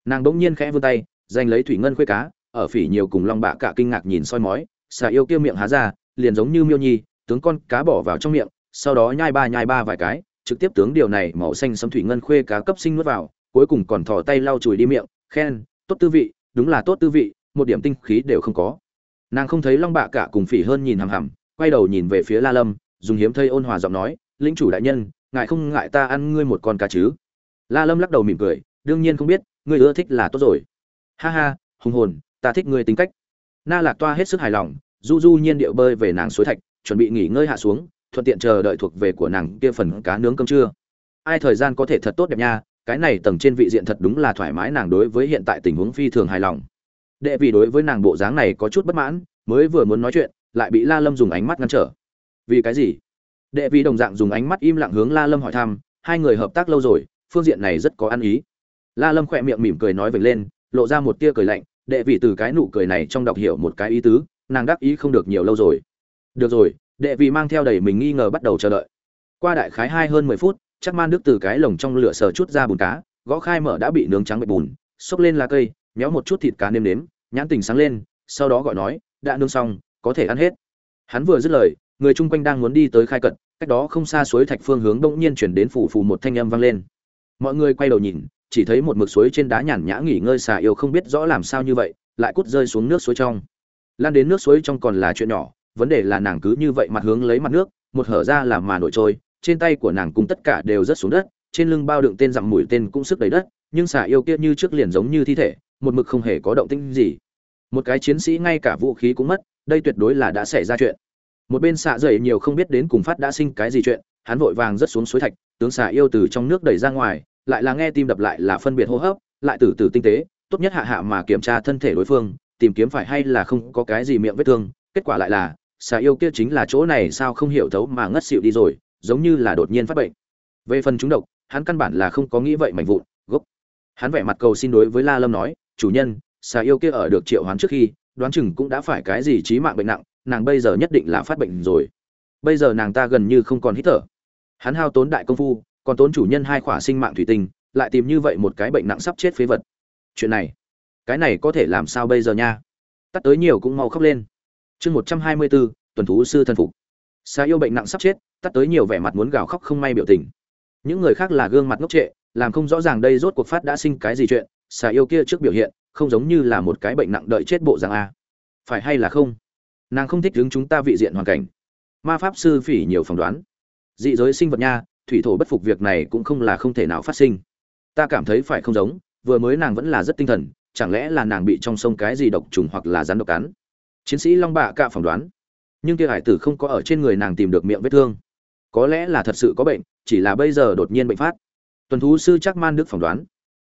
Nàng bỗng nhiên khẽ vươn tay, giành lấy thủy ngân khuê cá, ở phỉ nhiều cùng long bạ cả kinh ngạc nhìn soi mói xà yêu kia miệng há ra, liền giống như miêu nhi, tướng con cá bỏ vào trong miệng, sau đó nhai ba nhai ba vài cái, trực tiếp tướng điều này màu xanh sấm thủy ngân khuê cá cấp sinh nuốt vào, cuối cùng còn thò tay lau chùi đi miệng, khen, tốt tư vị, đúng là tốt tư vị, một điểm tinh khí đều không có. Nàng không thấy long bạ cả cùng phỉ hơn nhìn hằm hằm, quay đầu nhìn về phía la lâm, dùng hiếm thây ôn hòa giọng nói, lĩnh chủ đại nhân, ngài không ngại ta ăn ngươi một con cá chứ? La lâm lắc đầu mỉm cười, đương nhiên không biết, ngươi ưa thích là tốt rồi. Ha ha, hùng hồn, ta thích ngươi tính cách na lạc toa hết sức hài lòng, du du nhiên điệu bơi về nàng suối thạch, chuẩn bị nghỉ ngơi hạ xuống, thuận tiện chờ đợi thuộc về của nàng kia phần cá nướng cơm trưa. Ai thời gian có thể thật tốt đẹp nha, cái này tầng trên vị diện thật đúng là thoải mái nàng đối với hiện tại tình huống phi thường hài lòng. Đệ vì đối với nàng bộ dáng này có chút bất mãn, mới vừa muốn nói chuyện, lại bị la lâm dùng ánh mắt ngăn trở. Vì cái gì? Đệ vì đồng dạng dùng ánh mắt im lặng hướng la lâm hỏi thăm, hai người hợp tác lâu rồi, phương diện này rất có ăn ý. La lâm khỏe miệng mỉm cười nói vểnh lên, lộ ra một tia cười lạnh đệ vị từ cái nụ cười này trong đọc hiểu một cái ý tứ, nàng đắc ý không được nhiều lâu rồi. Được rồi, đệ vị mang theo đầy mình nghi ngờ bắt đầu chờ đợi. Qua đại khái hai hơn mười phút, chắc man đức từ cái lồng trong lửa sờ chút ra bùn cá, gõ khai mở đã bị nướng trắng bạch bùn, xốc lên lá cây, méo một chút thịt cá nêm nếm, nhãn tình sáng lên, sau đó gọi nói, đã nướng xong, có thể ăn hết. Hắn vừa dứt lời, người chung quanh đang muốn đi tới khai cận cách đó không xa suối thạch phương hướng bỗng nhiên chuyển đến phủ phủ một thanh âm vang lên. Mọi người quay đầu nhìn chỉ thấy một mực suối trên đá nhàn nhã nghỉ ngơi xà yêu không biết rõ làm sao như vậy, lại cút rơi xuống nước suối trong. Lan đến nước suối trong còn là chuyện nhỏ, vấn đề là nàng cứ như vậy mặt hướng lấy mặt nước, một hở ra là mà nổi trôi, trên tay của nàng cùng tất cả đều rớt xuống đất, trên lưng bao đựng tên dặm mũi tên cũng sức đầy đất, nhưng xà yêu kia như trước liền giống như thi thể, một mực không hề có động tĩnh gì. Một cái chiến sĩ ngay cả vũ khí cũng mất, đây tuyệt đối là đã xảy ra chuyện. Một bên xạ dậy nhiều không biết đến cùng phát đã sinh cái gì chuyện, hắn vội vàng rất xuống suối thạch, tướng xà yêu từ trong nước đẩy ra ngoài lại là nghe tim đập lại là phân biệt hô hấp, lại từ từ tinh tế, tốt nhất hạ hạ mà kiểm tra thân thể đối phương, tìm kiếm phải hay là không có cái gì miệng vết thương, kết quả lại là, xà yêu kia chính là chỗ này sao không hiểu thấu mà ngất xỉu đi rồi, giống như là đột nhiên phát bệnh. Về phần chúng độc, hắn căn bản là không có nghĩ vậy mạnh vụn, gốc. Hắn vẻ mặt cầu xin đối với la lâm nói, chủ nhân, xà yêu kia ở được triệu hoán trước khi, đoán chừng cũng đã phải cái gì trí mạng bệnh nặng, nàng bây giờ nhất định là phát bệnh rồi. Bây giờ nàng ta gần như không còn hít thở. Hắn hao tốn đại công phu còn tốn chủ nhân hai khỏa sinh mạng thủy tinh, lại tìm như vậy một cái bệnh nặng sắp chết phế vật. Chuyện này, cái này có thể làm sao bây giờ nha? Tắt tới nhiều cũng mau khóc lên. Chương một trăm hai mươi bốn, tuần thú sư thân phục. Xa yêu bệnh nặng sắp chết, tắt tới nhiều vẻ mặt muốn gào khóc không may biểu tình. Những người khác là gương mặt ngốc trệ, làm không rõ ràng đây rốt cuộc phát đã sinh cái gì chuyện xà yêu kia trước biểu hiện, không giống như là một cái bệnh nặng đợi chết bộ dạng a. Phải hay là không? Nàng không thích đứng chúng ta vị diện hoàn cảnh. Ma pháp sư phỉ nhiều phỏng đoán. Dị giới sinh vật nha thủy thổ bất phục việc này cũng không là không thể nào phát sinh. Ta cảm thấy phải không giống, vừa mới nàng vẫn là rất tinh thần, chẳng lẽ là nàng bị trong sông cái gì độc trùng hoặc là rắn độc cắn? Chiến sĩ long bạ cạ phỏng đoán. Nhưng kia hải tử không có ở trên người nàng tìm được miệng vết thương. Có lẽ là thật sự có bệnh, chỉ là bây giờ đột nhiên bệnh phát. Tuần thú sư chắc man đức phỏng đoán.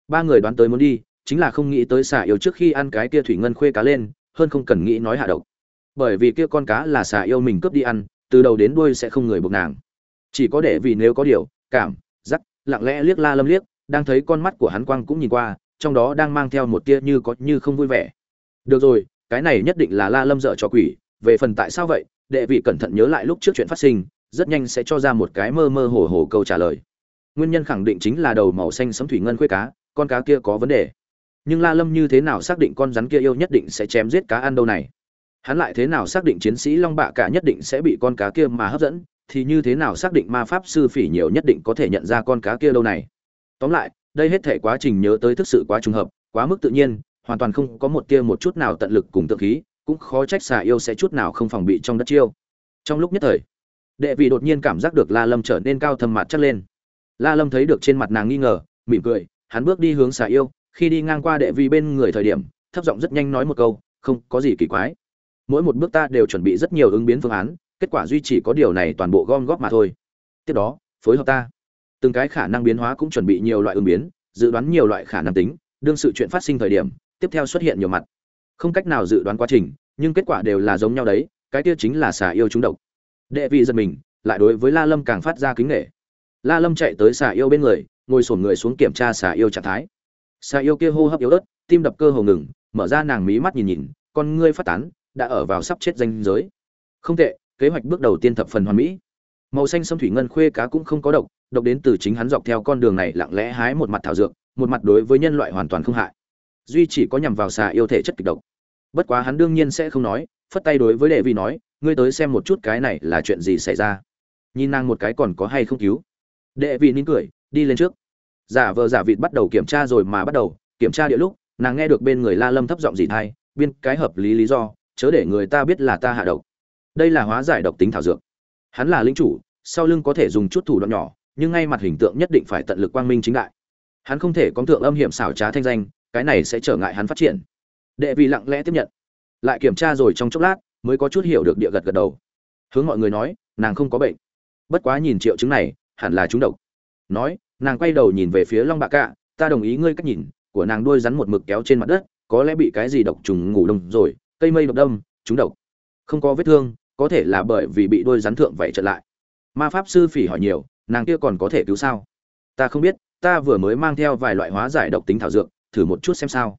Ba người đoán tới muốn đi, chính là không nghĩ tới xà yêu trước khi ăn cái kia thủy ngân khuê cá lên, hơn không cần nghĩ nói hạ độc. Bởi vì kia con cá là xà yêu mình cướp đi ăn, từ đầu đến đuôi sẽ không người buộc nàng chỉ có để vì nếu có điều, cảm, giác, lặng lẽ liếc la lâm liếc, đang thấy con mắt của hắn quang cũng nhìn qua, trong đó đang mang theo một tia như có như không vui vẻ. Được rồi, cái này nhất định là la lâm dở cho quỷ, về phần tại sao vậy, đệ vị cẩn thận nhớ lại lúc trước chuyện phát sinh, rất nhanh sẽ cho ra một cái mơ mơ hồ hồ câu trả lời. Nguyên nhân khẳng định chính là đầu màu xanh sấm thủy ngân khuê cá, con cá kia có vấn đề. Nhưng la lâm như thế nào xác định con rắn kia yêu nhất định sẽ chém giết cá ăn đâu này? Hắn lại thế nào xác định chiến sĩ long bạ cả nhất định sẽ bị con cá kia mà hấp dẫn thì như thế nào xác định ma pháp sư phỉ nhiều nhất định có thể nhận ra con cá kia đâu này? Tóm lại, đây hết thể quá trình nhớ tới thực sự quá trùng hợp, quá mức tự nhiên, hoàn toàn không có một tia một chút nào tận lực cùng tự khí, cũng khó trách xà yêu sẽ chút nào không phòng bị trong đất chiêu. Trong lúc nhất thời, đệ vị đột nhiên cảm giác được la lâm trở nên cao thâm mặt chắc lên. La lâm thấy được trên mặt nàng nghi ngờ, mỉm cười, hắn bước đi hướng xà yêu, khi đi ngang qua đệ vị bên người thời điểm, thấp giọng rất nhanh nói một câu, không có gì kỳ quái. Mỗi một bước ta đều chuẩn bị rất nhiều ứng biến phương án kết quả duy chỉ có điều này toàn bộ gom góp mà thôi. Tiếp đó, phối hợp ta. Từng cái khả năng biến hóa cũng chuẩn bị nhiều loại ứng biến, dự đoán nhiều loại khả năng tính, đương sự chuyện phát sinh thời điểm, tiếp theo xuất hiện nhiều mặt. Không cách nào dự đoán quá trình, nhưng kết quả đều là giống nhau đấy, cái kia chính là xà yêu chúng độc. Đệ vị giật mình, lại đối với la lâm càng phát ra kính nghệ la lâm chạy tới xà yêu bên người, ngồi sổn người xuống kiểm tra xà yêu trạng thái. Xà yêu kia hô hấp yếu ớt, tim đập cơ hồ ngừng, mở ra nàng mí mắt nhìn nhìn, con ngươi phát tán, đã ở vào sắp chết danh giới. Không tệ kế hoạch bước đầu tiên thập phần hoàn mỹ. Màu xanh sâm thủy ngân khuê cá cũng không có độc độc đến từ chính hắn dọc theo con đường này lặng lẽ hái một mặt thảo dược, một mặt đối với nhân loại hoàn toàn không hại. Duy chỉ có nhằm vào xà yêu thể chất kịch độc. Bất quá hắn đương nhiên sẽ không nói, phất tay đối với đệ vi nói, ngươi tới xem một chút cái này là chuyện gì xảy ra. Nhìn nàng một cái còn có hay không cứu. Đệ vị nín cười, đi lên trước. Giả vờ giả vịt bắt đầu kiểm tra rồi mà bắt đầu, kiểm tra địa lúc, nàng nghe được bên người la lâm thấp giọng gì thay biên, cái hợp lý lý do, chớ để người ta biết là ta hạ độc đây là hóa giải độc tính thảo dược. Hắn là linh chủ, sau lưng có thể dùng chút thủ đoạn nhỏ, nhưng ngay mặt hình tượng nhất định phải tận lực quang minh chính đại. Hắn không thể có tượng âm hiểm xảo trá thanh danh, cái này sẽ trở ngại hắn phát triển. Đệ vị lặng lẽ tiếp nhận. Lại kiểm tra rồi trong chốc lát, mới có chút hiểu được địa gật gật đầu. Hướng mọi người nói, nàng không có bệnh. Bất quá nhìn triệu chứng này, hẳn là chúng độc. Nói, nàng quay đầu nhìn về phía long bạ cạ, ta đồng ý ngươi cách nhìn, của nàng đuôi rắn một mực kéo trên mặt đất, có lẽ bị cái gì độc trùng ngủ đông rồi, cây mây độc đâm chúng độc. Không có vết thương có thể là bởi vì bị đuôi rắn thượng vậy trở lại. Ma pháp sư phỉ hỏi nhiều, nàng kia còn có thể cứu sao? Ta không biết, ta vừa mới mang theo vài loại hóa giải độc tính thảo dược, thử một chút xem sao.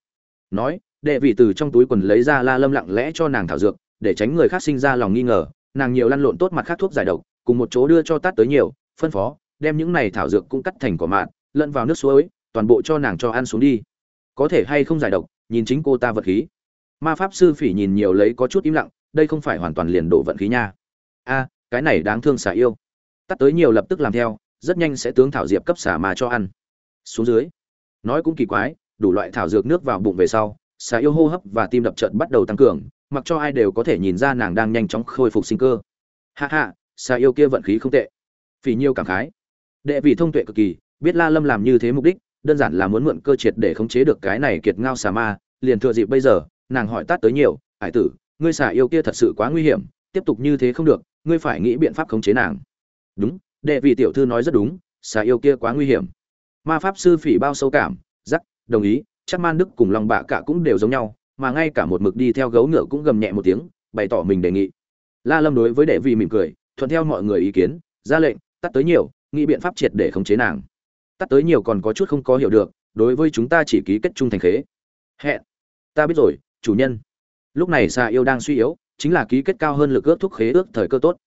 Nói, đệ vị từ trong túi quần lấy ra la lâm lặng lẽ cho nàng thảo dược, để tránh người khác sinh ra lòng nghi ngờ, nàng nhiều lăn lộn tốt mặt khác thuốc giải độc, cùng một chỗ đưa cho tát tới nhiều, phân phó, đem những này thảo dược cũng cắt thành cỏ mạn lẫn vào nước suối, toàn bộ cho nàng cho ăn xuống đi. Có thể hay không giải độc, nhìn chính cô ta vật khí. Ma pháp sư phỉ nhìn nhiều lấy có chút im lặng đây không phải hoàn toàn liền đổ vận khí nha. A, cái này đáng thương xả yêu. Tắt tới nhiều lập tức làm theo, rất nhanh sẽ tướng thảo diệp cấp xả mà cho ăn. Xuống dưới. Nói cũng kỳ quái, đủ loại thảo dược nước vào bụng về sau, xà yêu hô hấp và tim đập trận bắt đầu tăng cường, mặc cho ai đều có thể nhìn ra nàng đang nhanh chóng khôi phục sinh cơ. Hạ hạ xà yêu kia vận khí không tệ. Phỉ nhiêu cảm khái. Đệ vị thông tuệ cực kỳ, biết la lâm làm như thế mục đích, đơn giản là muốn mượn cơ triệt để khống chế được cái này kiệt ngao xà ma, liền thừa dịp bây giờ, nàng hỏi tát tới nhiều, hải tử ngươi xả yêu kia thật sự quá nguy hiểm, tiếp tục như thế không được, ngươi phải nghĩ biện pháp khống chế nàng. Đúng, đệ vị tiểu thư nói rất đúng, xả yêu kia quá nguy hiểm. Ma pháp sư phỉ bao sâu cảm giắc đồng ý, chắc man đức cùng lòng bạ cả cũng đều giống nhau, mà ngay cả một mực đi theo gấu ngựa cũng gầm nhẹ một tiếng, bày tỏ mình đề nghị. La lâm đối với đệ vị mỉm cười, thuận theo mọi người ý kiến, ra lệnh, tắt tới nhiều, nghĩ biện pháp triệt để khống chế nàng. Tắt tới nhiều còn có chút không có hiểu được, đối với chúng ta chỉ ký kết chung thành khế. Hẹn. Ta biết rồi, chủ nhân lúc này xà yêu đang suy yếu, chính là ký kết cao hơn lực ước thúc khế ước thời cơ tốt.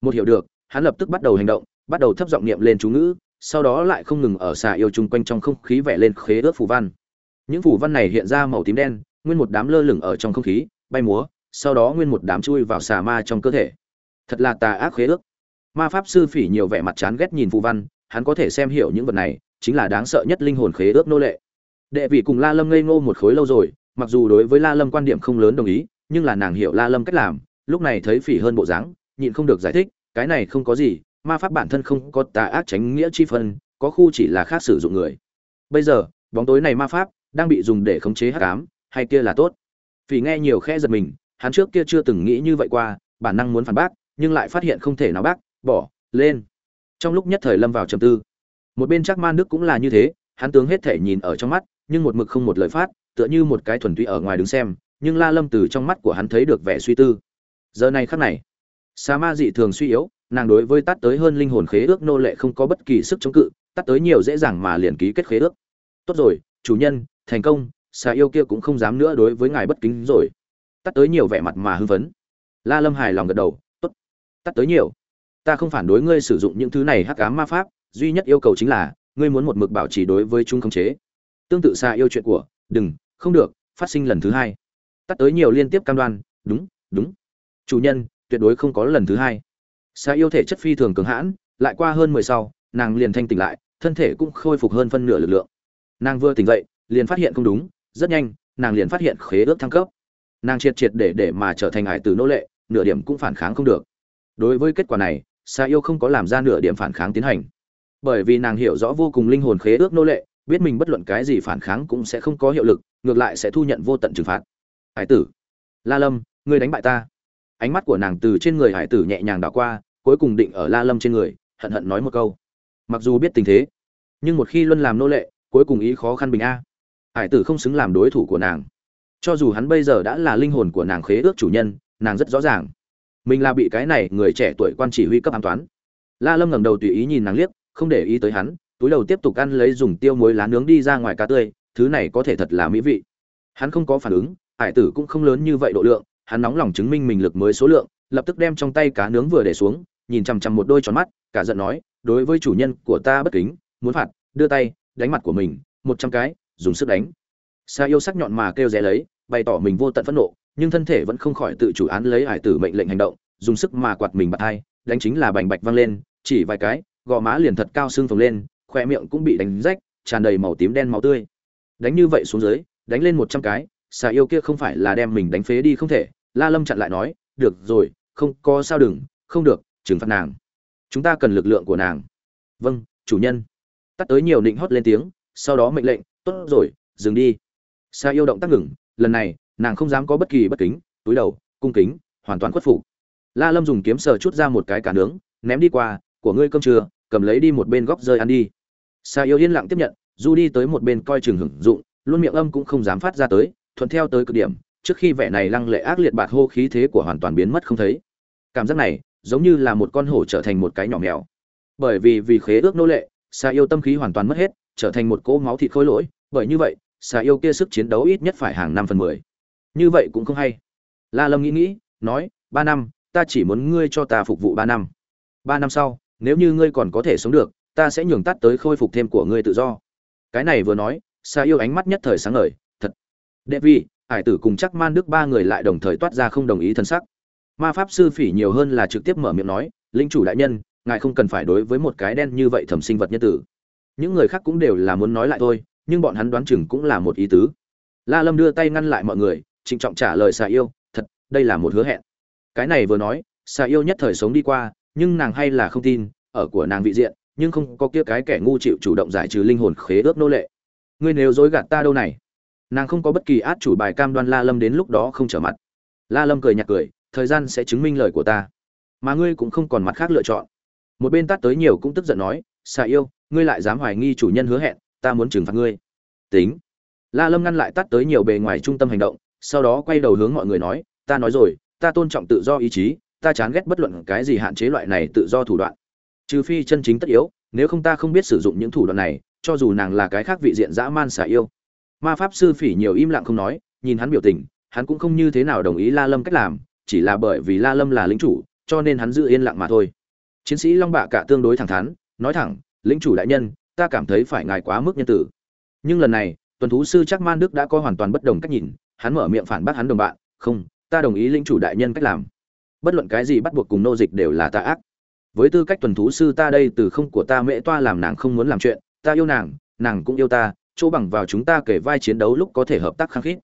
Một hiểu được, hắn lập tức bắt đầu hành động, bắt đầu thấp giọng niệm lên chú ngữ, sau đó lại không ngừng ở xà yêu chung quanh trong không khí vẽ lên khế ước phù văn. Những phù văn này hiện ra màu tím đen, nguyên một đám lơ lửng ở trong không khí, bay múa, sau đó nguyên một đám chui vào xà ma trong cơ thể. Thật là tà ác khế ước. Ma pháp sư phỉ nhiều vẻ mặt chán ghét nhìn phù văn, hắn có thể xem hiểu những vật này, chính là đáng sợ nhất linh hồn khế ước nô lệ. Đệ vị cùng la lâm ngây ngô một khối lâu rồi mặc dù đối với la lâm quan điểm không lớn đồng ý, nhưng là nàng hiểu la lâm cách làm, lúc này thấy phỉ hơn bộ dáng, nhịn không được giải thích, cái này không có gì, ma pháp bản thân không có tà ác tránh nghĩa chi phân, có khu chỉ là khác sử dụng người. Bây giờ, bóng tối này ma pháp, đang bị dùng để khống chế hắc ám, hay kia là tốt? Phỉ nghe nhiều khe giật mình, hắn trước kia chưa từng nghĩ như vậy qua, bản năng muốn phản bác, nhưng lại phát hiện không thể nào bác, bỏ, lên. Trong lúc nhất thời lâm vào trầm tư, một bên chắc man đức cũng là như thế, hắn tướng hết thể nhìn ở trong mắt, nhưng một mực không một lời phát tựa như một cái thuần túy ở ngoài đứng xem, nhưng la lâm từ trong mắt của hắn thấy được vẻ suy tư. Giờ này khắc này, sa ma dị thường suy yếu, nàng đối với tắt tới hơn linh hồn khế ước nô lệ không có bất kỳ sức chống cự, tắt tới nhiều dễ dàng mà liền ký kết khế ước. Tốt rồi, chủ nhân, thành công xà yêu kia cũng không dám nữa đối với ngài bất kính rồi. Tắt tới nhiều vẻ mặt mà hưng phấn. La lâm hài lòng gật đầu, tốt, tắt tới nhiều. Ta không phản đối ngươi sử dụng những thứ này hắc ám ma pháp, duy nhất yêu cầu chính là, ngươi muốn một mực bảo trì đối với chúng khống chế. Tương tự xà yêu chuyện của đừng không được phát sinh lần thứ hai. Tắt tới nhiều liên tiếp cam đoan đúng đúng. Chủ nhân tuyệt đối không có lần thứ hai. Xa yêu thể chất phi thường cường hãn lại qua hơn mười sau nàng liền thanh tỉnh lại thân thể cũng khôi phục hơn phân nửa lực lượng. Nàng vừa tỉnh dậy liền phát hiện không đúng rất nhanh nàng liền phát hiện khế ước thăng cấp. Nàng triệt triệt để để mà trở thành hải tử nô lệ nửa điểm cũng phản kháng không được. Đối với kết quả này Sa yêu không có làm ra nửa điểm phản kháng tiến hành. Bởi vì nàng hiểu rõ vô cùng linh hồn khế ước nô lệ, biết mình bất luận cái gì phản kháng cũng sẽ không có hiệu lực, ngược lại sẽ thu nhận vô tận trừng phạt. Hải tử, La Lâm, ngươi đánh bại ta. Ánh mắt của nàng từ trên người Hải tử nhẹ nhàng đảo qua, cuối cùng định ở La Lâm trên người, hận hận nói một câu. Mặc dù biết tình thế, nhưng một khi luân làm nô lệ, cuối cùng ý khó khăn bình a. Hải tử không xứng làm đối thủ của nàng. Cho dù hắn bây giờ đã là linh hồn của nàng khế ước chủ nhân, nàng rất rõ ràng mình là bị cái này người trẻ tuổi quan chỉ huy cấp an toán la lâm ngẩng đầu tùy ý nhìn nàng liếc không để ý tới hắn túi đầu tiếp tục ăn lấy dùng tiêu muối lá nướng đi ra ngoài cá tươi, thứ này có thể thật là mỹ vị. Hắn không có phản ứng, hải tử cũng không lớn như vậy độ lượng, hắn nóng lòng chứng minh mình lực mới số lượng, lập tức đem trong tay cá nướng vừa để xuống, nhìn chằm chằm một đôi tròn mắt, cả giận nói, đối với chủ nhân của ta bất kính, muốn phạt, đưa tay, đánh mặt của mình, một trăm cái, dùng sức đánh. Sa yêu sắc nhọn mà kêu rẽ lấy, bày tỏ mình vô tận phẫn nộ, nhưng thân thể vẫn không khỏi tự chủ án lấy hải tử mệnh lệnh hành động, dùng sức mà quạt mình bạt hai đánh chính là bành bạch văng lên, chỉ vài cái, gò má liền thật cao xương phồng lên khoe miệng cũng bị đánh rách, tràn đầy màu tím đen máu tươi. Đánh như vậy xuống dưới, đánh lên một trăm cái, xà yêu kia không phải là đem mình đánh phế đi không thể, la lâm chặn lại nói, được rồi, không có sao đừng, không được, trừng phạt nàng. Chúng ta cần lực lượng của nàng. Vâng chủ nhân. Tắt tới nhiều nịnh hót lên tiếng, sau đó mệnh lệnh, tốt rồi, dừng đi. Xà yêu động tác ngừng, lần này, nàng không dám có bất kỳ bất kính, túi đầu, cung kính, hoàn toàn khuất phục. La lâm dùng kiếm sờ chút ra một cái cả nướng, ném đi qua, của ngươi cơm trưa, cầm lấy đi một bên góc rơi ăn đi sa yêu yên lặng tiếp nhận, du đi tới một bên coi chừng hưởng dụng, luôn miệng âm cũng không dám phát ra tới, thuận theo tới cực điểm, trước khi vẻ này lăng lệ ác liệt bạt hô khí thế của hoàn toàn biến mất không thấy. Cảm giác này, giống như là một con hổ trở thành một cái nhỏ mèo. Bởi vì vì khế ước nô lệ, sa yêu tâm khí hoàn toàn mất hết, trở thành một cỗ máu thịt khôi lỗi, bởi như vậy, sa yêu kia sức chiến đấu ít nhất phải hàng năm phần mười. Như vậy cũng không hay. La lâm nghĩ nghĩ, nói, ba năm, ta chỉ muốn ngươi cho ta phục vụ ba năm. Ba năm sau, nếu như ngươi còn có thể sống được ta sẽ nhường tắt tới khôi phục thêm của ngươi tự do. Cái này vừa nói xa yêu ánh mắt nhất thời sáng ngời, thật. Đệ vi, hải tử cùng chắc man đức ba người lại đồng thời toát ra không đồng ý thân sắc. Ma pháp sư phỉ nhiều hơn là trực tiếp mở miệng nói, linh chủ đại nhân, ngài không cần phải đối với một cái đen như vậy thẩm sinh vật nhân tử. Những người khác cũng đều là muốn nói lại thôi, nhưng bọn hắn đoán chừng cũng là một ý tứ. La lâm đưa tay ngăn lại mọi người, trịnh trọng trả lời xà yêu, thật, đây là một hứa hẹn. Cái này vừa nói xà yêu nhất thời sống đi qua, nhưng nàng hay là không tin, ở của nàng vị diện nhưng không có kia cái kẻ ngu chịu chủ động giải trừ linh hồn khế ước nô lệ. Ngươi nếu dối gạt ta đâu này? Nàng không có bất kỳ át chủ bài cam đoan la lâm đến lúc đó không trở mặt. La lâm cười nhạt cười, thời gian sẽ chứng minh lời của ta. Mà ngươi cũng không còn mặt khác lựa chọn. Một bên tát tới nhiều cũng tức giận nói, xà yêu, ngươi lại dám hoài nghi chủ nhân hứa hẹn, ta muốn trừng phạt ngươi. Tính. La lâm ngăn lại tát tới nhiều bề ngoài trung tâm hành động, sau đó quay đầu hướng mọi người nói, ta nói rồi, ta tôn trọng tự do ý chí, ta chán ghét bất luận cái gì hạn chế loại này tự do thủ đoạn trừ phi chân chính tất yếu, nếu không ta không biết sử dụng những thủ đoạn này, cho dù nàng là cái khác vị diện dã man xả yêu. Ma pháp sư phỉ nhiều im lặng không nói, nhìn hắn biểu tình, hắn cũng không như thế nào đồng ý la lâm cách làm, chỉ là bởi vì la lâm là lính chủ, cho nên hắn giữ yên lặng mà thôi. Chiến sĩ long bạ cả tương đối thẳng thắn, nói thẳng, lĩnh chủ đại nhân, ta cảm thấy phải ngài quá mức nhân tử. Nhưng lần này, tuần thú sư chắc man đức đã có hoàn toàn bất đồng cách nhìn, hắn mở miệng phản bác hắn đồng bạn, không, ta đồng ý lĩnh chủ đại nhân cách làm. Bất luận cái gì bắt buộc cùng nô dịch đều là tà ác với tư cách tuần thú sư ta đây từ không của ta mễ toa làm nàng không muốn làm chuyện, ta yêu nàng nàng cũng yêu ta, chỗ bằng vào chúng ta kể vai chiến đấu lúc có thể hợp tác khăng khít.